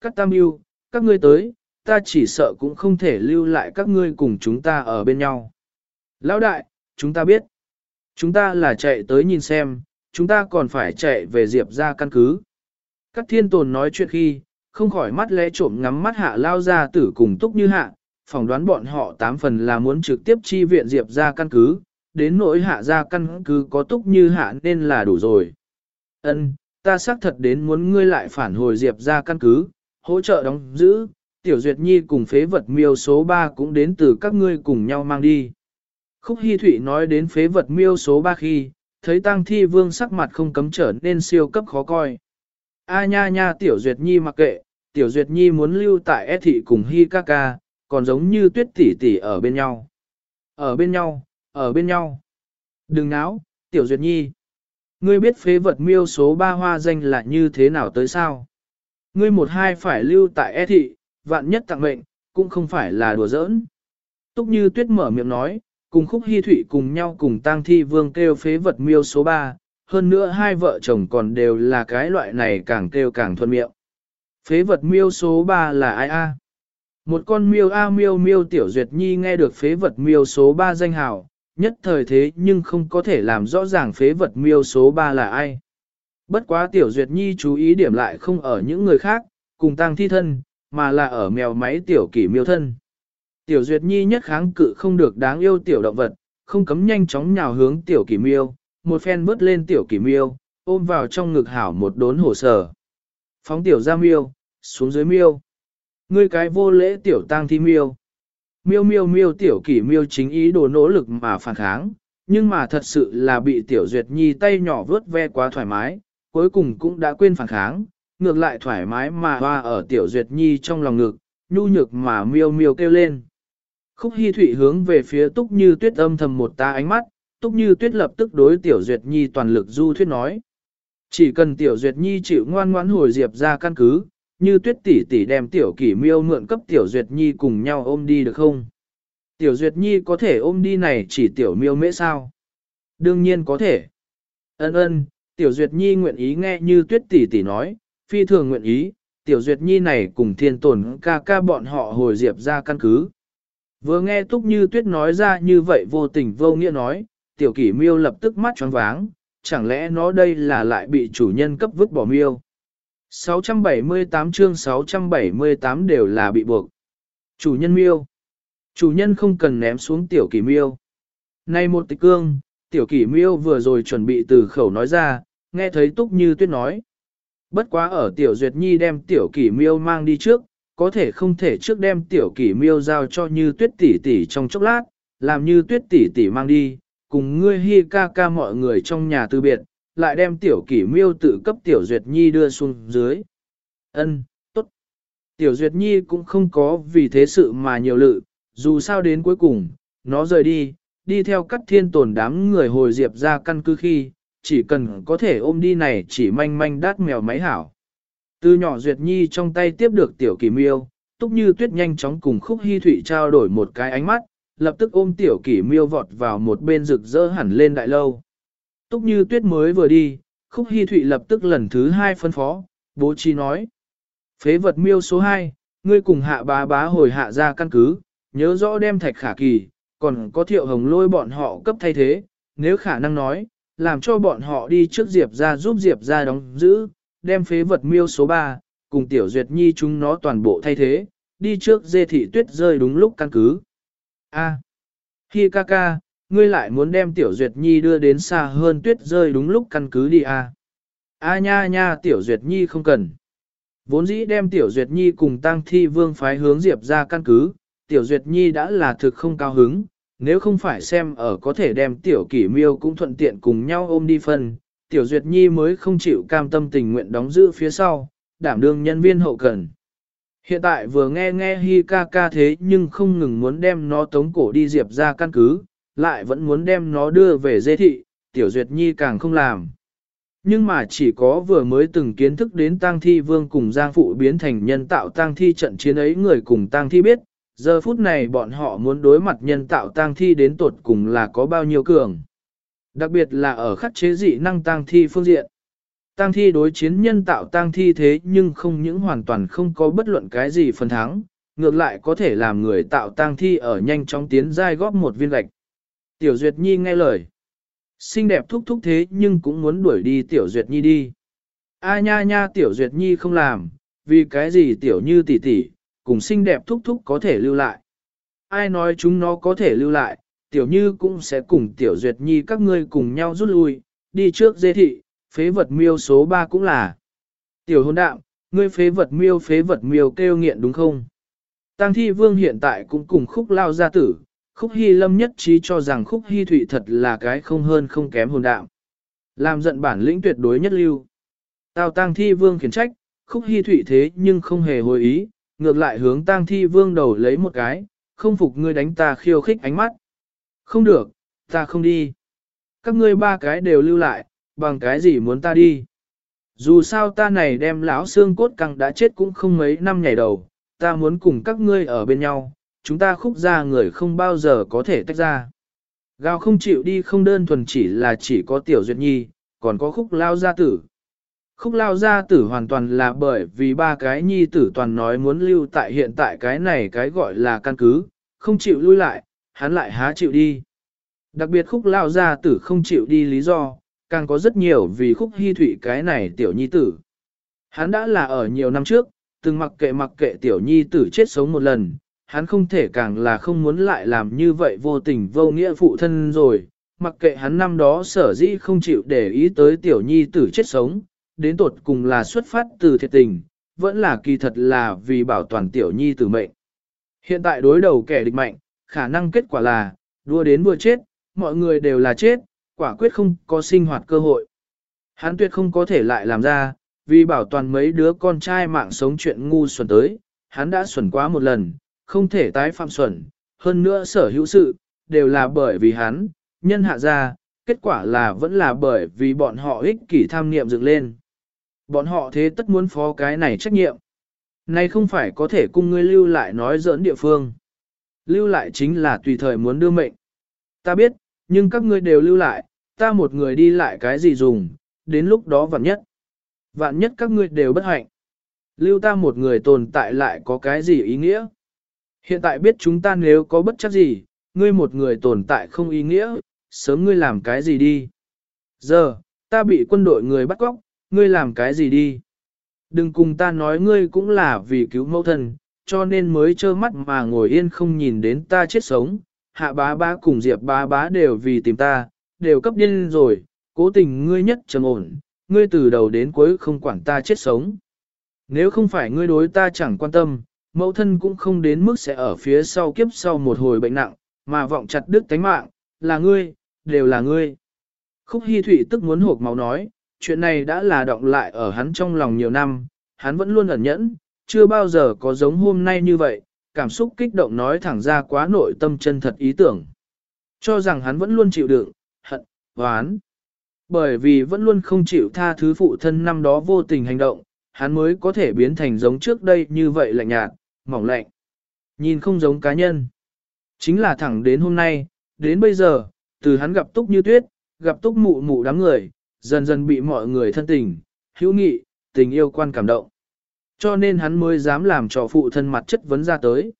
các tam yêu, các ngươi tới, ta chỉ sợ cũng không thể lưu lại các ngươi cùng chúng ta ở bên nhau. Lão đại, chúng ta biết. Chúng ta là chạy tới nhìn xem, chúng ta còn phải chạy về Diệp ra căn cứ. Các thiên tồn nói chuyện khi, không khỏi mắt lẽ trộm ngắm mắt hạ lao ra tử cùng túc như hạ, phỏng đoán bọn họ tám phần là muốn trực tiếp chi viện Diệp ra căn cứ, đến nỗi hạ ra căn cứ có túc như hạ nên là đủ rồi. Ân, ta xác thật đến muốn ngươi lại phản hồi Diệp ra căn cứ, hỗ trợ đóng giữ, Tiểu Duyệt Nhi cùng phế vật miêu số 3 cũng đến từ các ngươi cùng nhau mang đi. Khúc Hi Thụy nói đến phế vật miêu số 3 khi, thấy tang Thi Vương sắc mặt không cấm trở nên siêu cấp khó coi. A nha nha Tiểu Duyệt Nhi mặc kệ, Tiểu Duyệt Nhi muốn lưu tại E Thị cùng Hi ca ca, còn giống như tuyết tỷ tỷ ở bên nhau. Ở bên nhau, ở bên nhau. Đừng náo, Tiểu Duyệt Nhi. Ngươi biết phế vật miêu số 3 hoa danh là như thế nào tới sao? Ngươi một hai phải lưu tại E Thị, vạn nhất tặng mệnh, cũng không phải là đùa giỡn. Túc như tuyết mở miệng nói, cùng khúc hy thụy cùng nhau cùng tang thi vương kêu phế vật miêu số 3, hơn nữa hai vợ chồng còn đều là cái loại này càng kêu càng thuận miệng. Phế vật miêu số 3 là ai a? Một con miêu a miêu miêu tiểu duyệt nhi nghe được phế vật miêu số 3 danh hào, nhất thời thế nhưng không có thể làm rõ ràng phế vật miêu số 3 là ai. Bất quá tiểu duyệt nhi chú ý điểm lại không ở những người khác, cùng tang thi thân, mà là ở mèo máy tiểu kỷ miêu thân. Tiểu Duyệt Nhi nhất kháng cự không được đáng yêu tiểu động vật, không cấm nhanh chóng nhào hướng tiểu kỷ miêu, một phen vớt lên tiểu kỷ miêu, ôm vào trong ngực hảo một đốn hổ sở. Phóng tiểu ra miêu, xuống dưới miêu. Ngươi cái vô lễ tiểu tang thi miêu. Miêu miêu miêu tiểu kỷ miêu chính ý đồ nỗ lực mà phản kháng, nhưng mà thật sự là bị tiểu Duyệt Nhi tay nhỏ vớt ve quá thoải mái, cuối cùng cũng đã quên phản kháng, ngược lại thoải mái mà hoa ở tiểu duyệt nhi trong lòng ngực, nhu nhược mà miêu miêu kêu lên. Khúc Hi Thụy hướng về phía Túc Như Tuyết âm thầm một ta ánh mắt, Túc Như Tuyết lập tức đối Tiểu Duyệt Nhi toàn lực du thuyết nói. Chỉ cần Tiểu Duyệt Nhi chịu ngoan ngoãn hồi diệp ra căn cứ, như Tuyết tỷ tỷ đem Tiểu Kỷ Miêu mượn cấp Tiểu Duyệt Nhi cùng nhau ôm đi được không? Tiểu Duyệt Nhi có thể ôm đi này chỉ Tiểu Miêu mễ sao? Đương nhiên có thể. Ân ân, Tiểu Duyệt Nhi nguyện ý nghe như Tuyết tỷ tỷ nói, phi thường nguyện ý, tiểu duyệt nhi này cùng thiên tồn ca ca bọn họ hồi diệp ra căn cứ. Vừa nghe Túc Như Tuyết nói ra như vậy vô tình vô nghĩa nói, tiểu kỷ miêu lập tức mắt tròn váng, chẳng lẽ nó đây là lại bị chủ nhân cấp vứt bỏ miêu. 678 chương 678 đều là bị buộc. Chủ nhân miêu. Chủ nhân không cần ném xuống tiểu kỷ miêu. Nay một tịch cương, tiểu kỷ miêu vừa rồi chuẩn bị từ khẩu nói ra, nghe thấy Túc Như Tuyết nói. Bất quá ở tiểu duyệt nhi đem tiểu kỷ miêu mang đi trước, có thể không thể trước đem tiểu kỷ miêu giao cho như tuyết tỷ tỷ trong chốc lát, làm như tuyết tỷ tỷ mang đi, cùng ngươi hi ca ca mọi người trong nhà từ biệt, lại đem tiểu kỷ miêu tự cấp tiểu duyệt nhi đưa xuống dưới. Ân, tốt. Tiểu duyệt nhi cũng không có vì thế sự mà nhiều lự, dù sao đến cuối cùng, nó rời đi, đi theo các thiên tồn đám người hồi diệp ra căn cứ khi, chỉ cần có thể ôm đi này chỉ manh manh đát mèo máy hảo. Từ nhỏ Duyệt Nhi trong tay tiếp được tiểu kỳ miêu, túc như tuyết nhanh chóng cùng khúc hy thụy trao đổi một cái ánh mắt, lập tức ôm tiểu kỳ miêu vọt vào một bên rực rỡ hẳn lên đại lâu. Túc như tuyết mới vừa đi, khúc hy thụy lập tức lần thứ hai phân phó, bố trí nói. Phế vật miêu số 2, ngươi cùng hạ bá bá hồi hạ ra căn cứ, nhớ rõ đem thạch khả kỳ, còn có thiệu hồng lôi bọn họ cấp thay thế, nếu khả năng nói, làm cho bọn họ đi trước Diệp ra giúp Diệp ra đóng giữ, đem phế vật miêu số 3, cùng Tiểu Duyệt Nhi chúng nó toàn bộ thay thế, đi trước dê thị tuyết rơi đúng lúc căn cứ. A. Hi ca ca, ngươi lại muốn đem Tiểu Duyệt Nhi đưa đến xa hơn tuyết rơi đúng lúc căn cứ đi a. A nha nha Tiểu Duyệt Nhi không cần. Vốn dĩ đem Tiểu Duyệt Nhi cùng Tăng Thi Vương phái hướng Diệp ra căn cứ, Tiểu Duyệt Nhi đã là thực không cao hứng, nếu không phải xem ở có thể đem tiểu kỷ miêu cũng thuận tiện cùng nhau ôm đi phân, tiểu duyệt nhi mới không chịu cam tâm tình nguyện đóng giữ phía sau, đảm đương nhân viên hậu cần. Hiện tại vừa nghe nghe hi ca ca thế nhưng không ngừng muốn đem nó tống cổ đi diệp ra căn cứ, lại vẫn muốn đem nó đưa về dê thị, tiểu duyệt nhi càng không làm. Nhưng mà chỉ có vừa mới từng kiến thức đến tang thi vương cùng giang phụ biến thành nhân tạo tang thi trận chiến ấy người cùng tang thi biết, Giờ phút này bọn họ muốn đối mặt nhân tạo tang thi đến tột cùng là có bao nhiêu cường. Đặc biệt là ở khắc chế dị năng tang thi phương diện. tang thi đối chiến nhân tạo tang thi thế nhưng không những hoàn toàn không có bất luận cái gì phần thắng, ngược lại có thể làm người tạo tang thi ở nhanh chóng tiến giai góp một viên gạch. Tiểu Duyệt Nhi nghe lời. Xinh đẹp thúc thúc thế nhưng cũng muốn đuổi đi Tiểu Duyệt Nhi đi. A nha nha Tiểu Duyệt Nhi không làm, vì cái gì Tiểu Như tỷ tỷ, cùng xinh đẹp thúc thúc có thể lưu lại. Ai nói chúng nó có thể lưu lại, Tiểu Như cũng sẽ cùng Tiểu Duyệt Nhi các ngươi cùng nhau rút lui, đi trước dê thị, phế vật miêu số 3 cũng là. Tiểu hôn đạm, ngươi phế vật miêu phế vật miêu kêu nghiện đúng không? Tăng thi vương hiện tại cũng cùng khúc lao gia tử, khúc hy lâm nhất trí cho rằng khúc hy thụy thật là cái không hơn không kém hồn đạm. Làm giận bản lĩnh tuyệt đối nhất lưu. Tào tăng thi vương khiển trách, khúc hy thụy thế nhưng không hề hồi ý, ngược lại hướng tang thi vương đầu lấy một cái, không phục ngươi đánh ta khiêu khích ánh mắt. Không được, ta không đi. Các ngươi ba cái đều lưu lại, bằng cái gì muốn ta đi. Dù sao ta này đem lão xương cốt căng đã chết cũng không mấy năm nhảy đầu, ta muốn cùng các ngươi ở bên nhau, chúng ta khúc ra người không bao giờ có thể tách ra. Gào không chịu đi không đơn thuần chỉ là chỉ có tiểu duyệt nhi, còn có khúc lao gia tử. Khúc lao gia tử hoàn toàn là bởi vì ba cái nhi tử toàn nói muốn lưu tại hiện tại cái này cái gọi là căn cứ, không chịu lui lại, hắn lại há chịu đi. Đặc biệt khúc lao gia tử không chịu đi lý do, càng có rất nhiều vì khúc hy thủy cái này tiểu nhi tử. Hắn đã là ở nhiều năm trước, từng mặc kệ mặc kệ tiểu nhi tử chết sống một lần, hắn không thể càng là không muốn lại làm như vậy vô tình vô nghĩa phụ thân rồi, mặc kệ hắn năm đó sở dĩ không chịu để ý tới tiểu nhi tử chết sống, đến tột cùng là xuất phát từ thiệt tình, vẫn là kỳ thật là vì bảo toàn tiểu nhi tử mệnh. Hiện tại đối đầu kẻ địch mạnh, khả năng kết quả là, đua đến vừa chết, mọi người đều là chết, quả quyết không có sinh hoạt cơ hội. Hắn tuyệt không có thể lại làm ra, vì bảo toàn mấy đứa con trai mạng sống chuyện ngu xuẩn tới, hắn đã xuẩn quá một lần, không thể tái phạm xuẩn, hơn nữa sở hữu sự, đều là bởi vì hắn, nhân hạ ra, kết quả là vẫn là bởi vì bọn họ ích kỷ tham niệm dựng lên. Bọn họ thế tất muốn phó cái này trách nhiệm. Này không phải có thể cung ngươi lưu lại nói giỡn địa phương. Lưu lại chính là tùy thời muốn đưa mệnh. Ta biết, nhưng các ngươi đều lưu lại, ta một người đi lại cái gì dùng, đến lúc đó vạn nhất. Vạn nhất các ngươi đều bất hạnh. Lưu ta một người tồn tại lại có cái gì ý nghĩa? Hiện tại biết chúng ta nếu có bất chấp gì, ngươi một người tồn tại không ý nghĩa, sớm ngươi làm cái gì đi. Giờ, ta bị quân đội người bắt cóc, ngươi làm cái gì đi. Đừng cùng ta nói ngươi cũng là vì cứu mẫu thân, cho nên mới trơ mắt mà ngồi yên không nhìn đến ta chết sống. Hạ bá bá cùng diệp bá bá đều vì tìm ta, đều cấp điên rồi, cố tình ngươi nhất trầm ổn, ngươi từ đầu đến cuối không quản ta chết sống. Nếu không phải ngươi đối ta chẳng quan tâm, mẫu thân cũng không đến mức sẽ ở phía sau kiếp sau một hồi bệnh nặng, mà vọng chặt đứt tánh mạng, là ngươi, đều là ngươi. Khúc Hi Thụy tức muốn hộp máu nói, chuyện này đã là động lại ở hắn trong lòng nhiều năm, hắn vẫn luôn ẩn nhẫn, chưa bao giờ có giống hôm nay như vậy, cảm xúc kích động nói thẳng ra quá nội tâm chân thật ý tưởng. Cho rằng hắn vẫn luôn chịu đựng, hận, oán. Bởi vì vẫn luôn không chịu tha thứ phụ thân năm đó vô tình hành động, hắn mới có thể biến thành giống trước đây như vậy lạnh nhạt, mỏng lạnh. Nhìn không giống cá nhân. Chính là thẳng đến hôm nay, đến bây giờ, từ hắn gặp túc như tuyết, gặp túc mụ mụ đám người, dần dần bị mọi người thân tình, hữu nghị, tình yêu quan cảm động. Cho nên hắn mới dám làm cho phụ thân mặt chất vấn ra tới.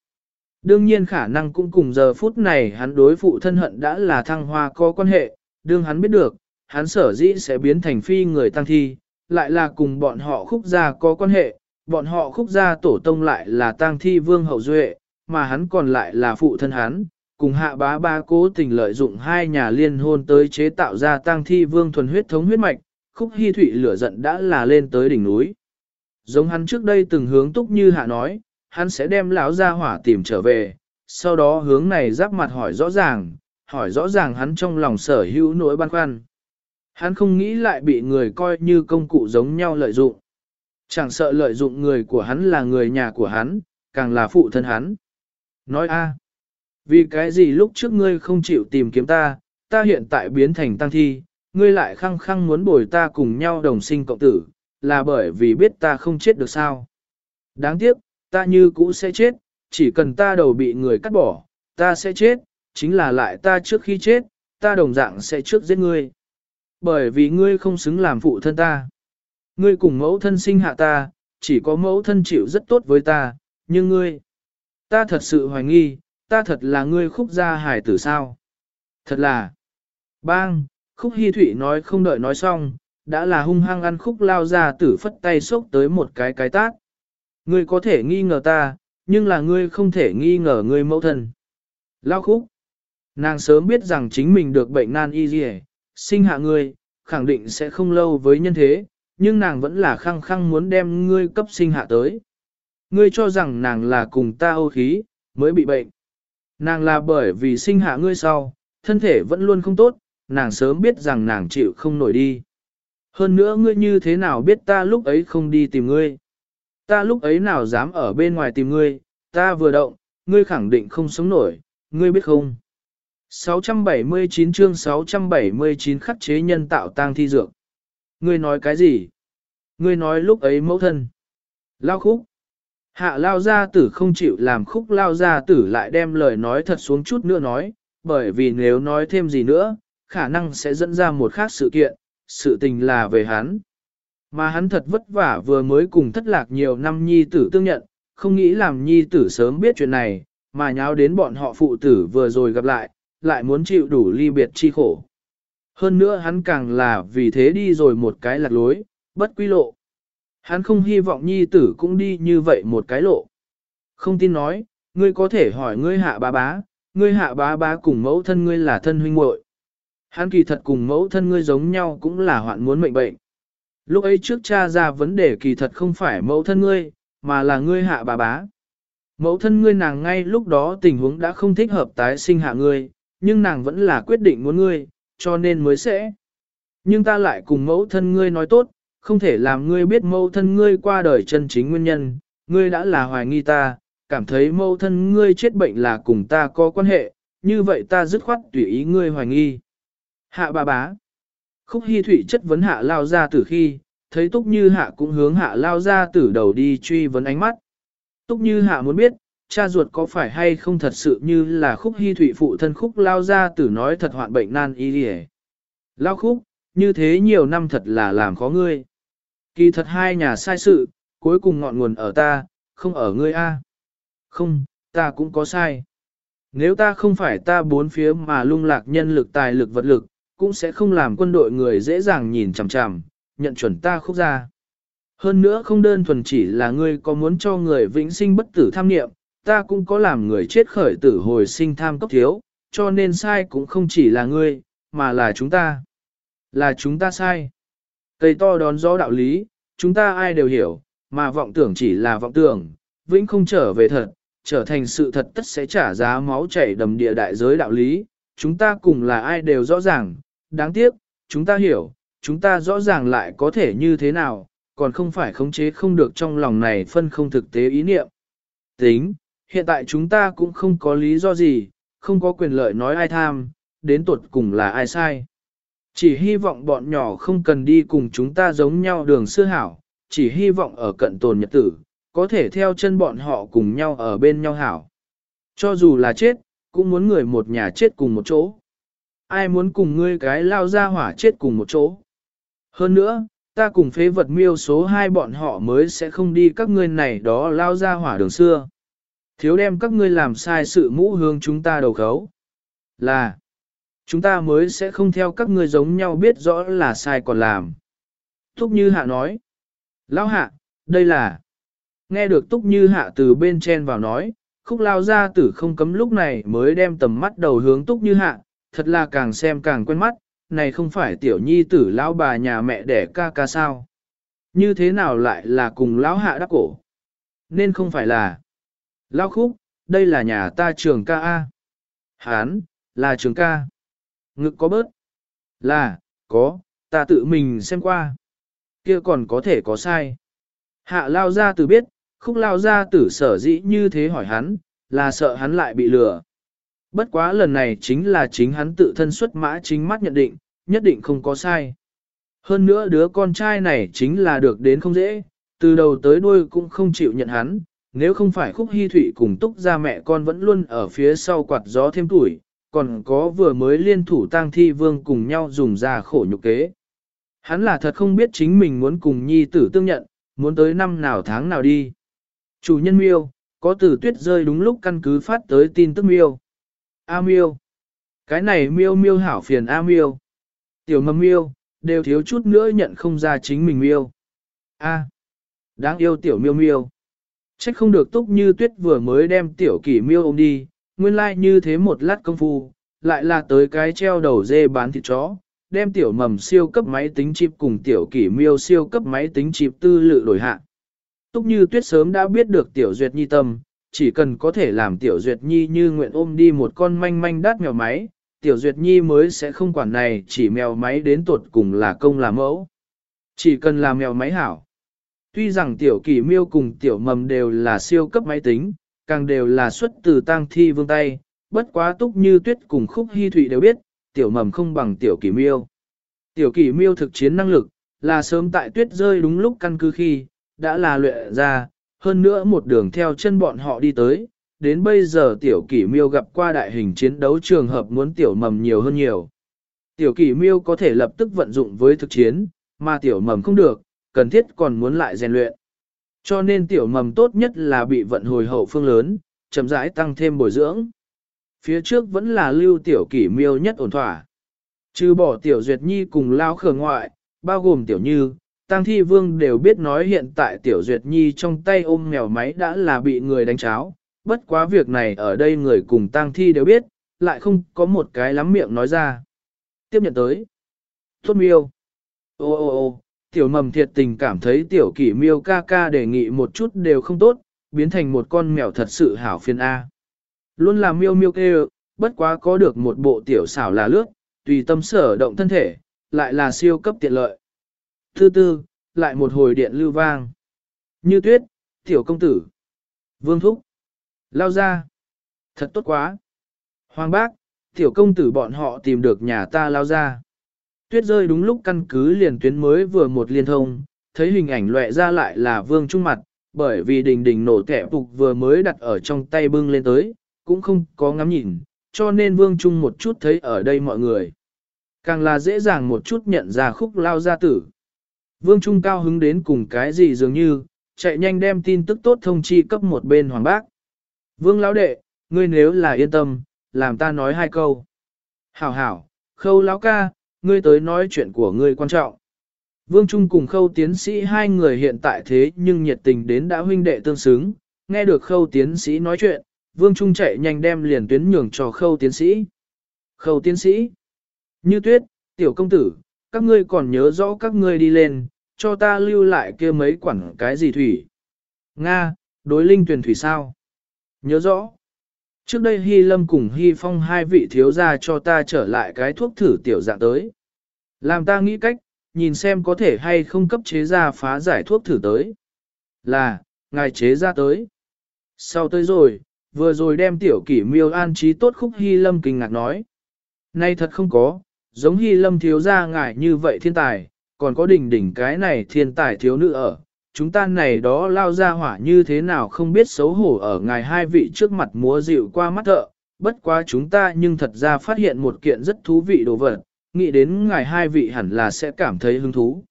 Đương nhiên khả năng cũng cùng giờ phút này hắn đối phụ thân hận đã là thăng hoa có quan hệ, đương hắn biết được, hắn sở dĩ sẽ biến thành phi người tăng thi, lại là cùng bọn họ khúc gia có quan hệ, bọn họ khúc gia tổ tông lại là tăng thi vương hậu duệ, mà hắn còn lại là phụ thân hắn, cùng hạ bá ba cố tình lợi dụng hai nhà liên hôn tới chế tạo ra tang thi vương thuần huyết thống huyết mạch, khúc hy thụy lửa giận đã là lên tới đỉnh núi. Giống hắn trước đây từng hướng túc như hạ nói, hắn sẽ đem lão gia hỏa tìm trở về, sau đó hướng này giáp mặt hỏi rõ ràng, hỏi rõ ràng hắn trong lòng sở hữu nỗi băn khoăn. Hắn không nghĩ lại bị người coi như công cụ giống nhau lợi dụng. Chẳng sợ lợi dụng người của hắn là người nhà của hắn, càng là phụ thân hắn. Nói a, vì cái gì lúc trước ngươi không chịu tìm kiếm ta, ta hiện tại biến thành tăng thi, ngươi lại khăng khăng muốn bồi ta cùng nhau đồng sinh cộng tử, là bởi vì biết ta không chết được sao. Đáng tiếc, ta như cũ sẽ chết, chỉ cần ta đầu bị người cắt bỏ, ta sẽ chết, chính là lại ta trước khi chết, ta đồng dạng sẽ trước giết ngươi. Bởi vì ngươi không xứng làm phụ thân ta. Ngươi cùng mẫu thân sinh hạ ta, chỉ có mẫu thân chịu rất tốt với ta, nhưng ngươi, ta thật sự hoài nghi, ta thật là ngươi khúc gia hải tử sao? Thật là, bang, khúc hy thụy nói không đợi nói xong, đã là hung hăng ăn khúc lao ra tử phất tay xốc tới một cái cái tát. Ngươi có thể nghi ngờ ta, nhưng là ngươi không thể nghi ngờ ngươi mẫu thân. Lao khúc, nàng sớm biết rằng chính mình được bệnh nan y dì sinh hạ ngươi, khẳng định sẽ không lâu với nhân thế, nhưng nàng vẫn là khăng khăng muốn đem ngươi cấp sinh hạ tới. Ngươi cho rằng nàng là cùng ta ô khí, mới bị bệnh. Nàng là bởi vì sinh hạ ngươi sau, thân thể vẫn luôn không tốt, nàng sớm biết rằng nàng chịu không nổi đi. Hơn nữa ngươi như thế nào biết ta lúc ấy không đi tìm ngươi. Ta lúc ấy nào dám ở bên ngoài tìm ngươi, ta vừa động, ngươi khẳng định không sống nổi, ngươi biết không? 679 chương 679 khắc chế nhân tạo tang thi dược. Ngươi nói cái gì? Ngươi nói lúc ấy mẫu thân. Lao khúc. Hạ lao gia tử không chịu làm khúc lao gia tử lại đem lời nói thật xuống chút nữa nói, bởi vì nếu nói thêm gì nữa, khả năng sẽ dẫn ra một khác sự kiện, sự tình là về hắn. Mà hắn thật vất vả vừa mới cùng thất lạc nhiều năm nhi tử tương nhận, không nghĩ làm nhi tử sớm biết chuyện này, mà nháo đến bọn họ phụ tử vừa rồi gặp lại, lại muốn chịu đủ ly biệt chi khổ. Hơn nữa hắn càng là vì thế đi rồi một cái lạc lối, bất quy lộ. Hắn không hy vọng nhi tử cũng đi như vậy một cái lộ. Không tin nói, ngươi có thể hỏi ngươi hạ bá bá, ngươi hạ bá bá cùng mẫu thân ngươi là thân huynh muội. Hắn kỳ thật cùng mẫu thân ngươi giống nhau cũng là hoạn muốn mệnh bệnh. Lúc ấy trước cha ra vấn đề kỳ thật không phải mẫu thân ngươi, mà là ngươi hạ bà bá. Mẫu thân ngươi nàng ngay lúc đó tình huống đã không thích hợp tái sinh hạ ngươi, nhưng nàng vẫn là quyết định muốn ngươi, cho nên mới sẽ. Nhưng ta lại cùng mẫu thân ngươi nói tốt, không thể làm ngươi biết mâu thân ngươi qua đời chân chính nguyên nhân, ngươi đã là hoài nghi ta, cảm thấy mâu thân ngươi chết bệnh là cùng ta có quan hệ, như vậy ta dứt khoát tùy ý ngươi hoài nghi. Hạ bà bá. Khúc Hi Thụy chất vấn hạ lao ra từ khi, thấy Túc Như Hạ cũng hướng hạ lao ra từ đầu đi truy vấn ánh mắt. Túc Như Hạ muốn biết, cha ruột có phải hay không thật sự như là Khúc Hi Thụy phụ thân Khúc lao ra tử nói thật hoạn bệnh nan y đi Lao Khúc, như thế nhiều năm thật là làm khó ngươi. Kỳ thật hai nhà sai sự, cuối cùng ngọn nguồn ở ta, không ở ngươi a. Không, ta cũng có sai. Nếu ta không phải ta bốn phía mà lung lạc nhân lực tài lực vật lực, cũng sẽ không làm quân đội người dễ dàng nhìn chằm chằm, nhận chuẩn ta khúc ra. Hơn nữa không đơn thuần chỉ là ngươi có muốn cho người vĩnh sinh bất tử tham niệm, ta cũng có làm người chết khởi tử hồi sinh tham cấp thiếu, cho nên sai cũng không chỉ là ngươi, mà là chúng ta. Là chúng ta sai. Cây to đón gió đạo lý, chúng ta ai đều hiểu, mà vọng tưởng chỉ là vọng tưởng, vĩnh không trở về thật, trở thành sự thật tất sẽ trả giá máu chảy đầm địa đại giới đạo lý, chúng ta cùng là ai đều rõ ràng, đáng tiếc, chúng ta hiểu, chúng ta rõ ràng lại có thể như thế nào, còn không phải khống chế không được trong lòng này phân không thực tế ý niệm. Tính, hiện tại chúng ta cũng không có lý do gì, không có quyền lợi nói ai tham, đến tuột cùng là ai sai. Chỉ hy vọng bọn nhỏ không cần đi cùng chúng ta giống nhau đường xưa hảo, chỉ hy vọng ở cận tồn nhật tử, có thể theo chân bọn họ cùng nhau ở bên nhau hảo. Cho dù là chết, cũng muốn người một nhà chết cùng một chỗ. Ai muốn cùng ngươi cái lao ra hỏa chết cùng một chỗ. Hơn nữa, ta cùng phế vật miêu số hai bọn họ mới sẽ không đi các ngươi này đó lao ra hỏa đường xưa. Thiếu đem các ngươi làm sai sự mũ hương chúng ta đầu khấu. Là, chúng ta mới sẽ không theo các ngươi giống nhau biết rõ là sai còn làm. Thúc Như Hạ nói, Lão Hạ, đây là, nghe được Túc Như Hạ từ bên trên vào nói, khúc lao ra tử không cấm lúc này mới đem tầm mắt đầu hướng Túc Như Hạ, thật là càng xem càng quen mắt, này không phải tiểu nhi tử lão bà nhà mẹ đẻ ca ca sao. Như thế nào lại là cùng lão hạ đắc cổ? Nên không phải là lão khúc, đây là nhà ta trường ca A. Hán, là trường ca. Ngực có bớt. Là, có, ta tự mình xem qua. Kia còn có thể có sai. Hạ lao ra tử biết, khúc lao ra tử sở dĩ như thế hỏi hắn, là sợ hắn lại bị lừa. Bất quá lần này chính là chính hắn tự thân xuất mã chính mắt nhận định, nhất định không có sai. Hơn nữa đứa con trai này chính là được đến không dễ, từ đầu tới đuôi cũng không chịu nhận hắn, nếu không phải khúc hy thủy cùng túc ra mẹ con vẫn luôn ở phía sau quạt gió thêm tuổi, còn có vừa mới liên thủ tang thi vương cùng nhau dùng ra khổ nhục kế. Hắn là thật không biết chính mình muốn cùng nhi tử tương nhận, muốn tới năm nào tháng nào đi. Chủ nhân miêu, có từ tuyết rơi đúng lúc căn cứ phát tới tin tức miêu. A miêu. Cái này miêu miêu hảo phiền A miêu. Tiểu mầm miêu, đều thiếu chút nữa nhận không ra chính mình miêu. A. Đáng yêu tiểu miêu miêu. Trách không được túc như tuyết vừa mới đem tiểu kỷ miêu ôm đi, nguyên lai like như thế một lát công phu, lại là tới cái treo đầu dê bán thịt chó, đem tiểu mầm siêu cấp máy tính chip cùng tiểu kỷ miêu siêu cấp máy tính chip tư lự đổi hạ. Túc như tuyết sớm đã biết được tiểu duyệt nhi tâm, chỉ cần có thể làm tiểu duyệt nhi như nguyện ôm đi một con manh manh đắt mèo máy, tiểu duyệt nhi mới sẽ không quản này chỉ mèo máy đến tuột cùng là công là mẫu. Chỉ cần làm mèo máy hảo. Tuy rằng tiểu kỷ miêu cùng tiểu mầm đều là siêu cấp máy tính, càng đều là xuất từ tang thi vương tay, bất quá túc như tuyết cùng khúc hy thụy đều biết, tiểu mầm không bằng tiểu kỷ miêu. Tiểu kỷ miêu thực chiến năng lực, là sớm tại tuyết rơi đúng lúc căn cứ khi, đã là luyện ra, hơn nữa một đường theo chân bọn họ đi tới, đến bây giờ tiểu kỷ miêu gặp qua đại hình chiến đấu trường hợp muốn tiểu mầm nhiều hơn nhiều. Tiểu kỷ miêu có thể lập tức vận dụng với thực chiến, mà tiểu mầm không được, cần thiết còn muốn lại rèn luyện. Cho nên tiểu mầm tốt nhất là bị vận hồi hậu phương lớn, chậm rãi tăng thêm bồi dưỡng. Phía trước vẫn là lưu tiểu kỷ miêu nhất ổn thỏa. Trừ bỏ tiểu duyệt nhi cùng lao khờ ngoại, bao gồm tiểu như, tăng thi vương đều biết nói hiện tại tiểu duyệt nhi trong tay ôm mèo máy đã là bị người đánh cháo, bất quá việc này ở đây người cùng tang thi đều biết, lại không có một cái lắm miệng nói ra. Tiếp nhận tới. Thuất miêu. Ô ô ô, tiểu mầm thiệt tình cảm thấy tiểu kỷ miêu ca ca đề nghị một chút đều không tốt, biến thành một con mèo thật sự hảo phiên A. Luôn là miêu miêu kêu, bất quá có được một bộ tiểu xảo là lướt, tùy tâm sở động thân thể, lại là siêu cấp tiện lợi. Thứ tư, lại một hồi điện lưu vang. Như tuyết, tiểu công tử. Vương thúc. Lao ra. Thật tốt quá. Hoàng bác, tiểu công tử bọn họ tìm được nhà ta lao ra. Tuyết rơi đúng lúc căn cứ liền tuyến mới vừa một liên thông, thấy hình ảnh lệ ra lại là vương trung mặt, bởi vì đình đình nổ kẻ phục vừa mới đặt ở trong tay bưng lên tới, cũng không có ngắm nhìn, cho nên vương trung một chút thấy ở đây mọi người. Càng là dễ dàng một chút nhận ra khúc lao gia tử. Vương Trung cao hứng đến cùng cái gì dường như, chạy nhanh đem tin tức tốt thông chi cấp một bên hoàng bác. Vương lão đệ, ngươi nếu là yên tâm, làm ta nói hai câu. Hảo hảo, khâu lão ca, ngươi tới nói chuyện của ngươi quan trọng. Vương Trung cùng khâu tiến sĩ hai người hiện tại thế nhưng nhiệt tình đến đã huynh đệ tương xứng, nghe được khâu tiến sĩ nói chuyện, Vương Trung chạy nhanh đem liền tuyến nhường cho khâu tiến sĩ. Khâu tiến sĩ, như tuyết, tiểu công tử, các ngươi còn nhớ rõ các ngươi đi lên, cho ta lưu lại kia mấy quản cái gì thủy. Nga, đối linh tuyển thủy sao? Nhớ rõ. Trước đây Hy Lâm cùng Hy Phong hai vị thiếu gia cho ta trở lại cái thuốc thử tiểu dạng tới. Làm ta nghĩ cách, nhìn xem có thể hay không cấp chế ra phá giải thuốc thử tới. Là, ngài chế ra tới. Sau tới rồi, vừa rồi đem tiểu kỷ miêu an trí tốt khúc Hy Lâm kinh ngạc nói. Nay thật không có, giống Hy Lâm thiếu gia ngài như vậy thiên tài, còn có đỉnh đỉnh cái này thiên tài thiếu nữ ở, chúng ta này đó lao ra hỏa như thế nào không biết xấu hổ ở ngài hai vị trước mặt múa dịu qua mắt thợ, bất quá chúng ta nhưng thật ra phát hiện một kiện rất thú vị đồ vật, nghĩ đến ngài hai vị hẳn là sẽ cảm thấy hứng thú.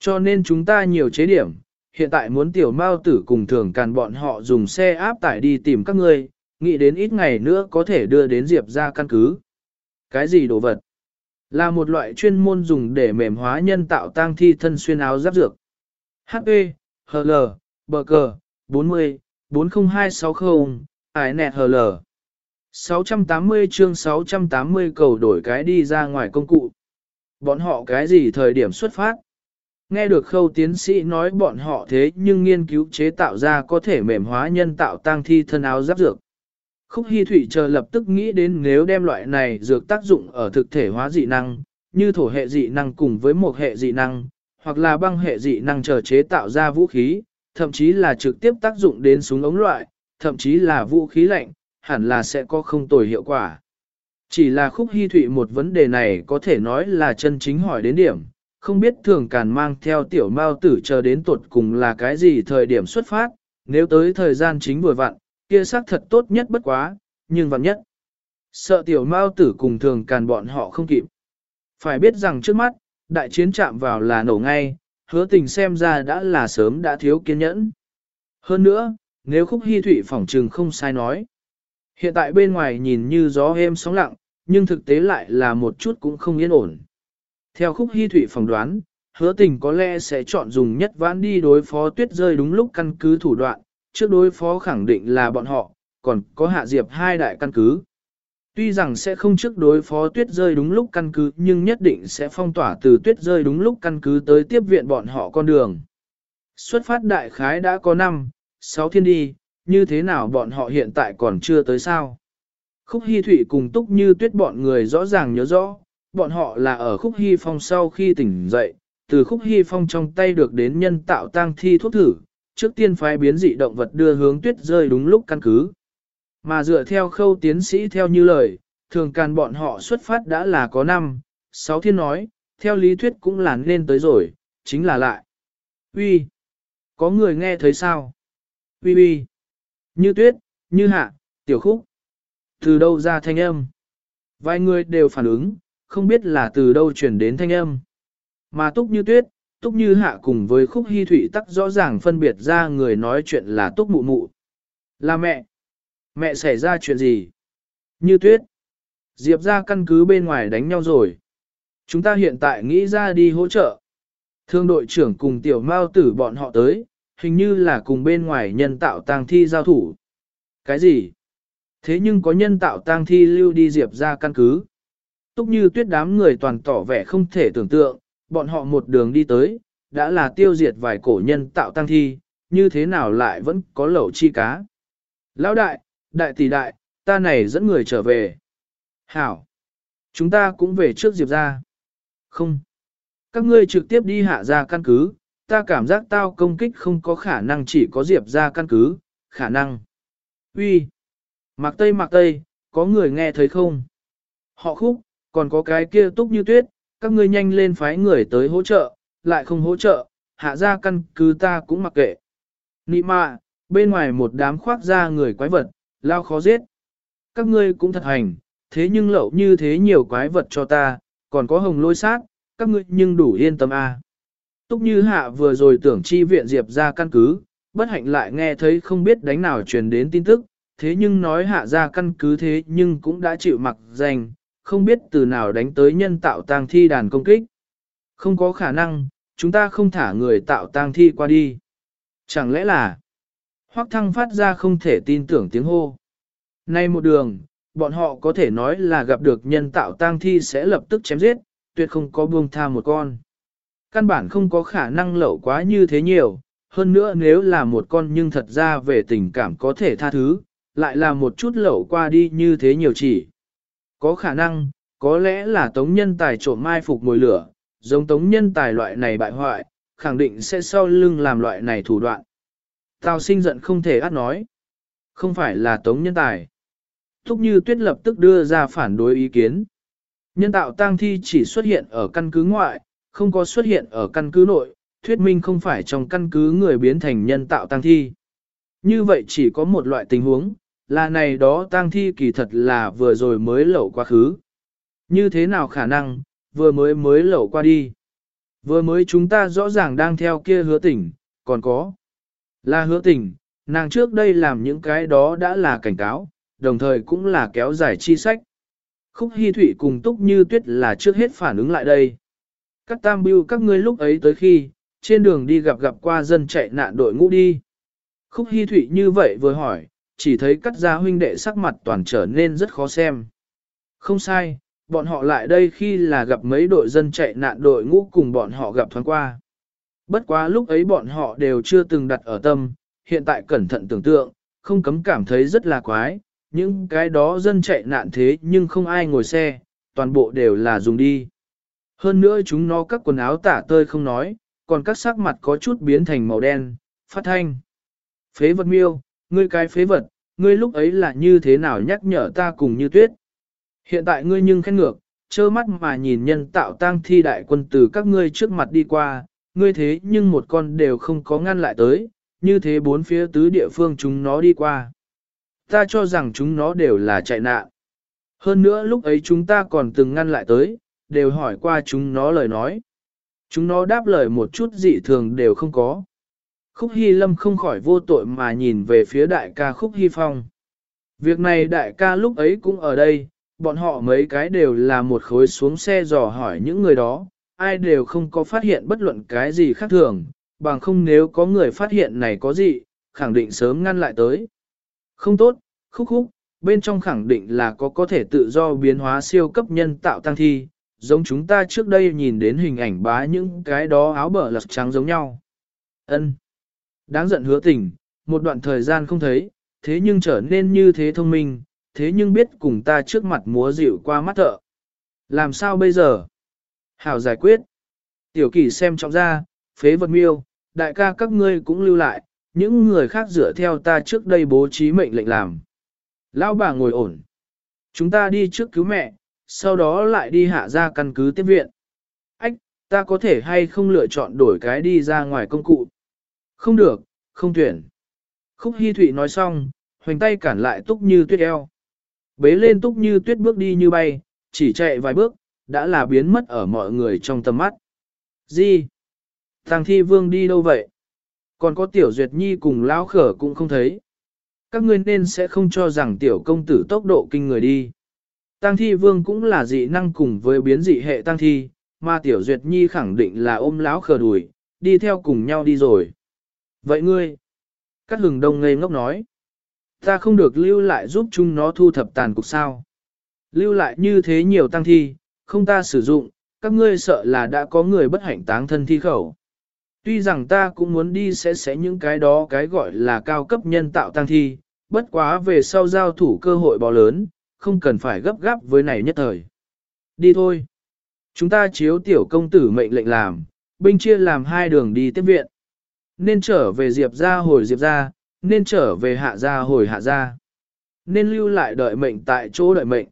Cho nên chúng ta nhiều chế điểm, hiện tại muốn tiểu mao tử cùng thường càn bọn họ dùng xe áp tải đi tìm các ngươi, nghĩ đến ít ngày nữa có thể đưa đến Diệp ra căn cứ. Cái gì đồ vật? Là một loại chuyên môn dùng để mềm hóa nhân tạo tang thi thân xuyên áo giáp dược. HP, HL, bờ cờ, 40, 40260, ải nẹt HL. 680 chương 680 cầu đổi cái đi ra ngoài công cụ. Bọn họ cái gì thời điểm xuất phát? Nghe được khâu tiến sĩ nói bọn họ thế nhưng nghiên cứu chế tạo ra có thể mềm hóa nhân tạo tang thi thân áo giáp dược. Khúc hy Thụy chờ lập tức nghĩ đến nếu đem loại này dược tác dụng ở thực thể hóa dị năng, như thổ hệ dị năng cùng với một hệ dị năng, hoặc là băng hệ dị năng chờ chế tạo ra vũ khí, thậm chí là trực tiếp tác dụng đến súng ống loại, thậm chí là vũ khí lạnh, hẳn là sẽ có không tồi hiệu quả. Chỉ là khúc hy thụy một vấn đề này có thể nói là chân chính hỏi đến điểm, không biết thường càn mang theo tiểu mao tử chờ đến tuột cùng là cái gì thời điểm xuất phát, nếu tới thời gian chính vừa vặn, kia xác thật tốt nhất bất quá, nhưng vặn nhất. Sợ tiểu mao tử cùng thường càn bọn họ không kịp. Phải biết rằng trước mắt, đại chiến chạm vào là nổ ngay, hứa tình xem ra đã là sớm đã thiếu kiên nhẫn. Hơn nữa, nếu khúc hy thủy phỏng trừng không sai nói. Hiện tại bên ngoài nhìn như gió êm sóng lặng, nhưng thực tế lại là một chút cũng không yên ổn. Theo khúc hy thủy phỏng đoán, hứa tình có lẽ sẽ chọn dùng nhất vãn đi đối phó tuyết rơi đúng lúc căn cứ thủ đoạn, trước đối phó khẳng định là bọn họ, còn có hạ diệp hai đại căn cứ. Tuy rằng sẽ không trước đối phó tuyết rơi đúng lúc căn cứ nhưng nhất định sẽ phong tỏa từ tuyết rơi đúng lúc căn cứ tới tiếp viện bọn họ con đường. Xuất phát đại khái đã có 5, 6 thiên đi, như thế nào bọn họ hiện tại còn chưa tới sao? Khúc Hy Thụy cùng Túc Như Tuyết bọn người rõ ràng nhớ rõ, bọn họ là ở Khúc Hy Phong sau khi tỉnh dậy, từ Khúc Hy Phong trong tay được đến nhân tạo tang thi thuốc thử, trước tiên phái biến dị động vật đưa hướng tuyết rơi đúng lúc căn cứ. Mà dựa theo khâu tiến sĩ theo như lời, thường càn bọn họ xuất phát đã là có năm, sáu thiên nói, theo lý thuyết cũng là nên tới rồi, chính là lại. Uy, Có người nghe thấy sao? Uy uy, Như tuyết, như hạ, tiểu khúc. Từ đâu ra thanh âm? Vài người đều phản ứng, không biết là từ đâu chuyển đến thanh âm. Mà túc như tuyết, túc như hạ cùng với khúc hy thủy tắc rõ ràng phân biệt ra người nói chuyện là túc mụ mụ. Là mẹ. Mẹ xảy ra chuyện gì? Như tuyết. Diệp ra căn cứ bên ngoài đánh nhau rồi. Chúng ta hiện tại nghĩ ra đi hỗ trợ. Thương đội trưởng cùng tiểu mao tử bọn họ tới, hình như là cùng bên ngoài nhân tạo tang thi giao thủ. Cái gì? Thế nhưng có nhân tạo tang thi lưu đi diệp ra căn cứ. Túc như tuyết đám người toàn tỏ vẻ không thể tưởng tượng, bọn họ một đường đi tới, đã là tiêu diệt vài cổ nhân tạo tang thi, như thế nào lại vẫn có lẩu chi cá. Lão đại, đại tỷ đại, ta này dẫn người trở về. Hảo, chúng ta cũng về trước Diệp ra. Không, các ngươi trực tiếp đi hạ ra căn cứ, ta cảm giác tao công kích không có khả năng chỉ có Diệp ra căn cứ, khả năng. Uy, Mạc Tây Mạc Tây, có người nghe thấy không? Họ khúc, còn có cái kia túc như tuyết, các ngươi nhanh lên phái người tới hỗ trợ, lại không hỗ trợ, hạ ra căn cứ ta cũng mặc kệ. Nị mạ, bên ngoài một đám khoác ra người quái vật, lao khó giết. Các ngươi cũng thật hành, thế nhưng lậu như thế nhiều quái vật cho ta, còn có hồng lôi sát, các ngươi nhưng đủ yên tâm a. À. Túc như hạ vừa rồi tưởng chi viện Diệp ra căn cứ, bất hạnh lại nghe thấy không biết đánh nào truyền đến tin tức, thế nhưng nói hạ ra căn cứ thế nhưng cũng đã chịu mặc danh, không biết từ nào đánh tới nhân tạo tang thi đàn công kích. Không có khả năng, chúng ta không thả người tạo tang thi qua đi. Chẳng lẽ là, hoắc thăng phát ra không thể tin tưởng tiếng hô. Nay một đường, bọn họ có thể nói là gặp được nhân tạo tang thi sẽ lập tức chém giết, tuyệt không có buông tha một con. Căn bản không có khả năng lẩu quá như thế nhiều, hơn nữa nếu là một con nhưng thật ra về tình cảm có thể tha thứ, lại là một chút lẩu qua đi như thế nhiều chỉ. Có khả năng, có lẽ là tống nhân tài trộm mai phục mồi lửa, giống tống nhân tài loại này bại hoại, khẳng định sẽ sau lưng làm loại này thủ đoạn. Tào sinh giận không thể át nói. Không phải là tống nhân tài. Thúc như tuyết lập tức đưa ra phản đối ý kiến. Nhân tạo tang thi chỉ xuất hiện ở căn cứ ngoại, không có xuất hiện ở căn cứ nội, thuyết minh không phải trong căn cứ người biến thành nhân tạo tang thi. Như vậy chỉ có một loại tình huống, là này đó tang thi kỳ thật là vừa rồi mới lẩu quá khứ. Như thế nào khả năng, vừa mới mới lẩu qua đi. Vừa mới chúng ta rõ ràng đang theo kia hứa tỉnh, còn có. Là hứa tình, nàng trước đây làm những cái đó đã là cảnh cáo, đồng thời cũng là kéo dài chi sách. Khúc Hi Thụy cùng Túc Như Tuyết là trước hết phản ứng lại đây. Các tam bưu các ngươi lúc ấy tới khi, trên đường đi gặp gặp qua dân chạy nạn đội ngũ đi. Khúc Hi Thụy như vậy vừa hỏi, chỉ thấy cắt ra huynh đệ sắc mặt toàn trở nên rất khó xem. Không sai, bọn họ lại đây khi là gặp mấy đội dân chạy nạn đội ngũ cùng bọn họ gặp thoáng qua. Bất quá lúc ấy bọn họ đều chưa từng đặt ở tâm, hiện tại cẩn thận tưởng tượng, không cấm cảm thấy rất là quái, những cái đó dân chạy nạn thế nhưng không ai ngồi xe, toàn bộ đều là dùng đi. Hơn nữa chúng nó các quần áo tả tơi không nói, còn các sắc mặt có chút biến thành màu đen, phát thanh. Phế vật miêu, ngươi cái phế vật, ngươi lúc ấy là như thế nào nhắc nhở ta cùng như tuyết. Hiện tại ngươi nhưng khen ngược, trơ mắt mà nhìn nhân tạo tang thi đại quân từ các ngươi trước mặt đi qua, ngươi thế nhưng một con đều không có ngăn lại tới, như thế bốn phía tứ địa phương chúng nó đi qua. Ta cho rằng chúng nó đều là chạy nạn. Hơn nữa lúc ấy chúng ta còn từng ngăn lại tới, đều hỏi qua chúng nó lời nói. Chúng nó đáp lời một chút dị thường đều không có. Khúc Hy Lâm không khỏi vô tội mà nhìn về phía đại ca Khúc Hy Phong. Việc này đại ca lúc ấy cũng ở đây, bọn họ mấy cái đều là một khối xuống xe dò hỏi những người đó, ai đều không có phát hiện bất luận cái gì khác thường, bằng không nếu có người phát hiện này có gì, khẳng định sớm ngăn lại tới. Không tốt, khúc khúc, bên trong khẳng định là có có thể tự do biến hóa siêu cấp nhân tạo tăng thi, giống chúng ta trước đây nhìn đến hình ảnh bá những cái đó áo bờ lật trắng giống nhau. Ân, Đáng giận hứa tình, một đoạn thời gian không thấy, thế nhưng trở nên như thế thông minh, thế nhưng biết cùng ta trước mặt múa dịu qua mắt thợ. Làm sao bây giờ? Hảo giải quyết. Tiểu kỷ xem trọng ra, phế vật miêu, đại ca các ngươi cũng lưu lại, những người khác dựa theo ta trước đây bố trí mệnh lệnh làm. Lão bà ngồi ổn. Chúng ta đi trước cứu mẹ, sau đó lại đi hạ ra căn cứ tiếp viện. Ách, ta có thể hay không lựa chọn đổi cái đi ra ngoài công cụ? Không được, không tuyển. Khúc Hi Thụy nói xong, hoành tay cản lại túc như tuyết eo. Bế lên túc như tuyết bước đi như bay, chỉ chạy vài bước, đã là biến mất ở mọi người trong tầm mắt. Gì? Thằng thi vương đi đâu vậy? Còn có tiểu duyệt nhi cùng lão khở cũng không thấy. Các ngươi nên sẽ không cho rằng tiểu công tử tốc độ kinh người đi. Tăng thi vương cũng là dị năng cùng với biến dị hệ tăng thi, mà tiểu duyệt nhi khẳng định là ôm lão khở đùi, đi theo cùng nhau đi rồi. Vậy ngươi? Các hừng đông ngây ngốc nói. Ta không được lưu lại giúp chúng nó thu thập tàn cục sao. Lưu lại như thế nhiều tăng thi, không ta sử dụng, các ngươi sợ là đã có người bất hạnh táng thân thi khẩu. Tuy rằng ta cũng muốn đi sẽ sẽ những cái đó cái gọi là cao cấp nhân tạo tăng thi, bất quá về sau giao thủ cơ hội bò lớn, không cần phải gấp gáp với này nhất thời. Đi thôi. Chúng ta chiếu tiểu công tử mệnh lệnh làm, binh chia làm hai đường đi tiếp viện. Nên trở về Diệp ra hồi Diệp ra, nên trở về hạ ra hồi hạ ra. Nên lưu lại đợi mệnh tại chỗ đợi mệnh.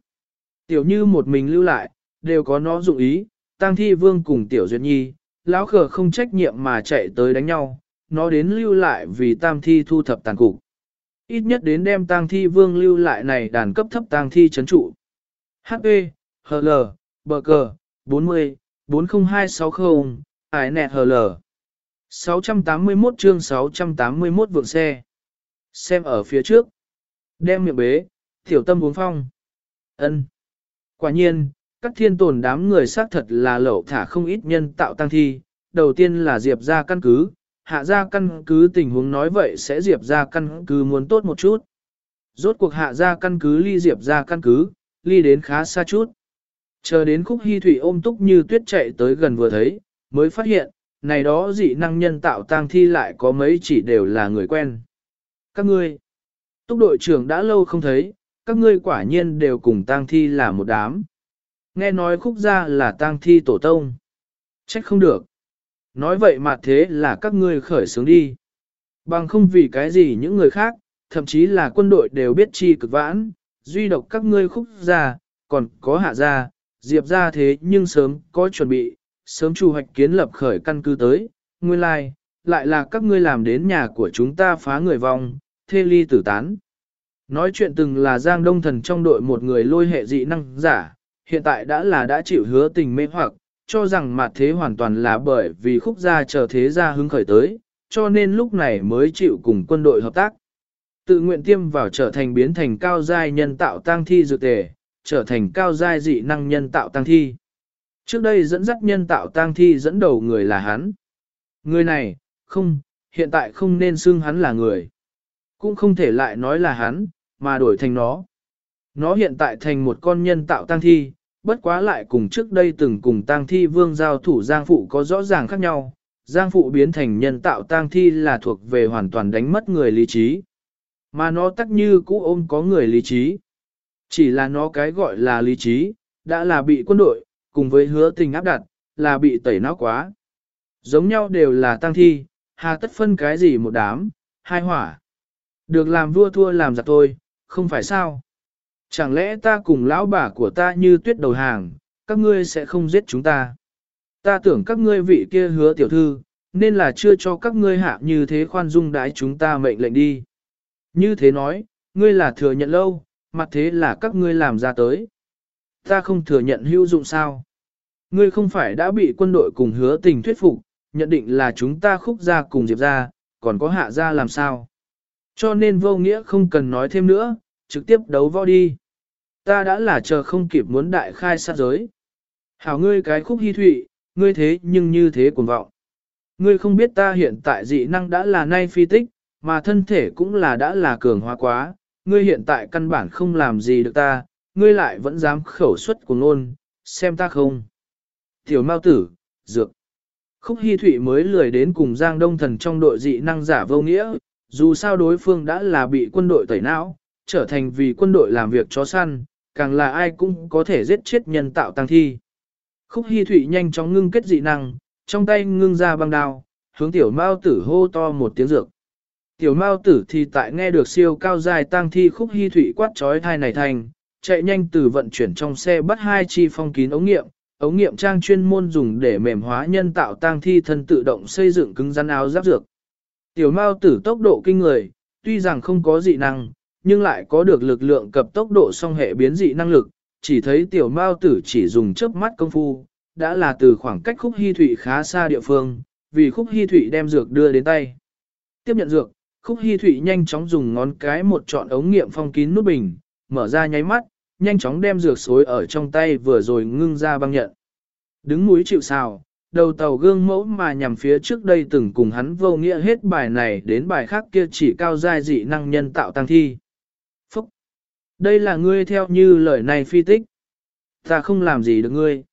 Tiểu như một mình lưu lại, đều có nó dụng ý, tang thi vương cùng tiểu duyệt nhi, lão khờ không trách nhiệm mà chạy tới đánh nhau, nó đến lưu lại vì tam thi thu thập tàn cục. Ít nhất đến đem tang thi vương lưu lại này đàn cấp thấp tang thi chấn trụ. H.E. H.L. bờ cờ, 40, 40260, ải nẹt H.L. 681 chương 681 vượng xe. Xem ở phía trước. Đem miệng bế, tiểu tâm uống phong. ân Quả nhiên, các thiên tồn đám người xác thật là lẩu thả không ít nhân tạo tăng thi. Đầu tiên là Diệp ra căn cứ, hạ ra căn cứ tình huống nói vậy sẽ Diệp ra căn cứ muốn tốt một chút. Rốt cuộc hạ ra căn cứ ly Diệp ra căn cứ, ly đến khá xa chút. Chờ đến khúc hy thủy ôm túc như tuyết chạy tới gần vừa thấy, mới phát hiện, này đó dị năng nhân tạo tang thi lại có mấy chỉ đều là người quen. Các ngươi, túc đội trưởng đã lâu không thấy, các ngươi quả nhiên đều cùng tang thi là một đám. Nghe nói khúc gia là tang thi tổ tông. Trách không được. Nói vậy mà thế là các ngươi khởi sướng đi. Bằng không vì cái gì những người khác, thậm chí là quân đội đều biết chi cực vãn, duy độc các ngươi khúc gia, còn có hạ gia, diệp gia thế nhưng sớm có chuẩn bị, sớm chủ hoạch kiến lập khởi căn cứ tới, nguyên lai, like, lại là các ngươi làm đến nhà của chúng ta phá người vong, thê ly tử tán. Nói chuyện từng là Giang Đông Thần trong đội một người lôi hệ dị năng giả, hiện tại đã là đã chịu hứa tình mê hoặc, cho rằng mặt thế hoàn toàn là bởi vì khúc gia chờ thế gia hứng khởi tới, cho nên lúc này mới chịu cùng quân đội hợp tác. Tự nguyện tiêm vào trở thành biến thành cao giai nhân tạo tăng thi dược tề, trở thành cao giai dị năng nhân tạo tăng thi. Trước đây dẫn dắt nhân tạo tăng thi dẫn đầu người là hắn. Người này, không, hiện tại không nên xưng hắn là người. Cũng không thể lại nói là hắn, mà đổi thành nó. Nó hiện tại thành một con nhân tạo tang thi, bất quá lại cùng trước đây từng cùng tang thi vương giao thủ giang phụ có rõ ràng khác nhau. Giang phụ biến thành nhân tạo tang thi là thuộc về hoàn toàn đánh mất người lý trí. Mà nó tắc như cũ ôm có người lý trí. Chỉ là nó cái gọi là lý trí, đã là bị quân đội, cùng với hứa tình áp đặt, là bị tẩy não quá. Giống nhau đều là tang thi, hà tất phân cái gì một đám, hai hỏa. Được làm vua thua làm giặc thôi, không phải sao. Chẳng lẽ ta cùng lão bà của ta như tuyết đầu hàng, các ngươi sẽ không giết chúng ta? Ta tưởng các ngươi vị kia hứa tiểu thư, nên là chưa cho các ngươi hạ như thế khoan dung đái chúng ta mệnh lệnh đi. Như thế nói, ngươi là thừa nhận lâu, mặt thế là các ngươi làm ra tới. Ta không thừa nhận hữu dụng sao? Ngươi không phải đã bị quân đội cùng hứa tình thuyết phục, nhận định là chúng ta khúc ra cùng diệp ra, còn có hạ ra làm sao. Cho nên vô nghĩa không cần nói thêm nữa, trực tiếp đấu võ đi. Ta đã là chờ không kịp muốn đại khai sát giới. Hảo ngươi cái khúc hy thụy, ngươi thế nhưng như thế cuồng vọng. Ngươi không biết ta hiện tại dị năng đã là nay phi tích, mà thân thể cũng là đã là cường hóa quá, ngươi hiện tại căn bản không làm gì được ta, ngươi lại vẫn dám khẩu xuất của ngôn, xem ta không. Tiểu Mao tử, dược. Khúc Hi Thụy mới lười đến cùng Giang Đông Thần trong đội dị năng giả vô nghĩa, dù sao đối phương đã là bị quân đội tẩy não, trở thành vì quân đội làm việc chó săn, càng là ai cũng có thể giết chết nhân tạo tăng thi. Khúc Hi Thụy nhanh chóng ngưng kết dị năng, trong tay ngưng ra băng đao, hướng tiểu Mao tử hô to một tiếng dược. Tiểu Mao tử thì tại nghe được siêu cao dài tăng thi khúc Hi Thụy quát trói thai này thành, chạy nhanh từ vận chuyển trong xe bắt hai chi phong kín ống nghiệm, ống nghiệm trang chuyên môn dùng để mềm hóa nhân tạo tăng thi thân tự động xây dựng cứng rắn áo giáp dược. Tiểu Mao tử tốc độ kinh người, tuy rằng không có dị năng, nhưng lại có được lực lượng cập tốc độ song hệ biến dị năng lực, chỉ thấy tiểu Mao tử chỉ dùng chớp mắt công phu, đã là từ khoảng cách khúc hy thủy khá xa địa phương, vì khúc hy thủy đem dược đưa đến tay. Tiếp nhận dược, khúc hy thủy nhanh chóng dùng ngón cái một chọn ống nghiệm phong kín nút bình, mở ra nháy mắt, nhanh chóng đem dược xối ở trong tay vừa rồi ngưng ra băng nhận. Đứng núi chịu sào, đầu tàu gương mẫu mà nhằm phía trước đây từng cùng hắn vô nghĩa hết bài này đến bài khác kia chỉ cao giai dị năng nhân tạo tăng thi. Đây là ngươi theo như lời này phi tích. Ta không làm gì được ngươi.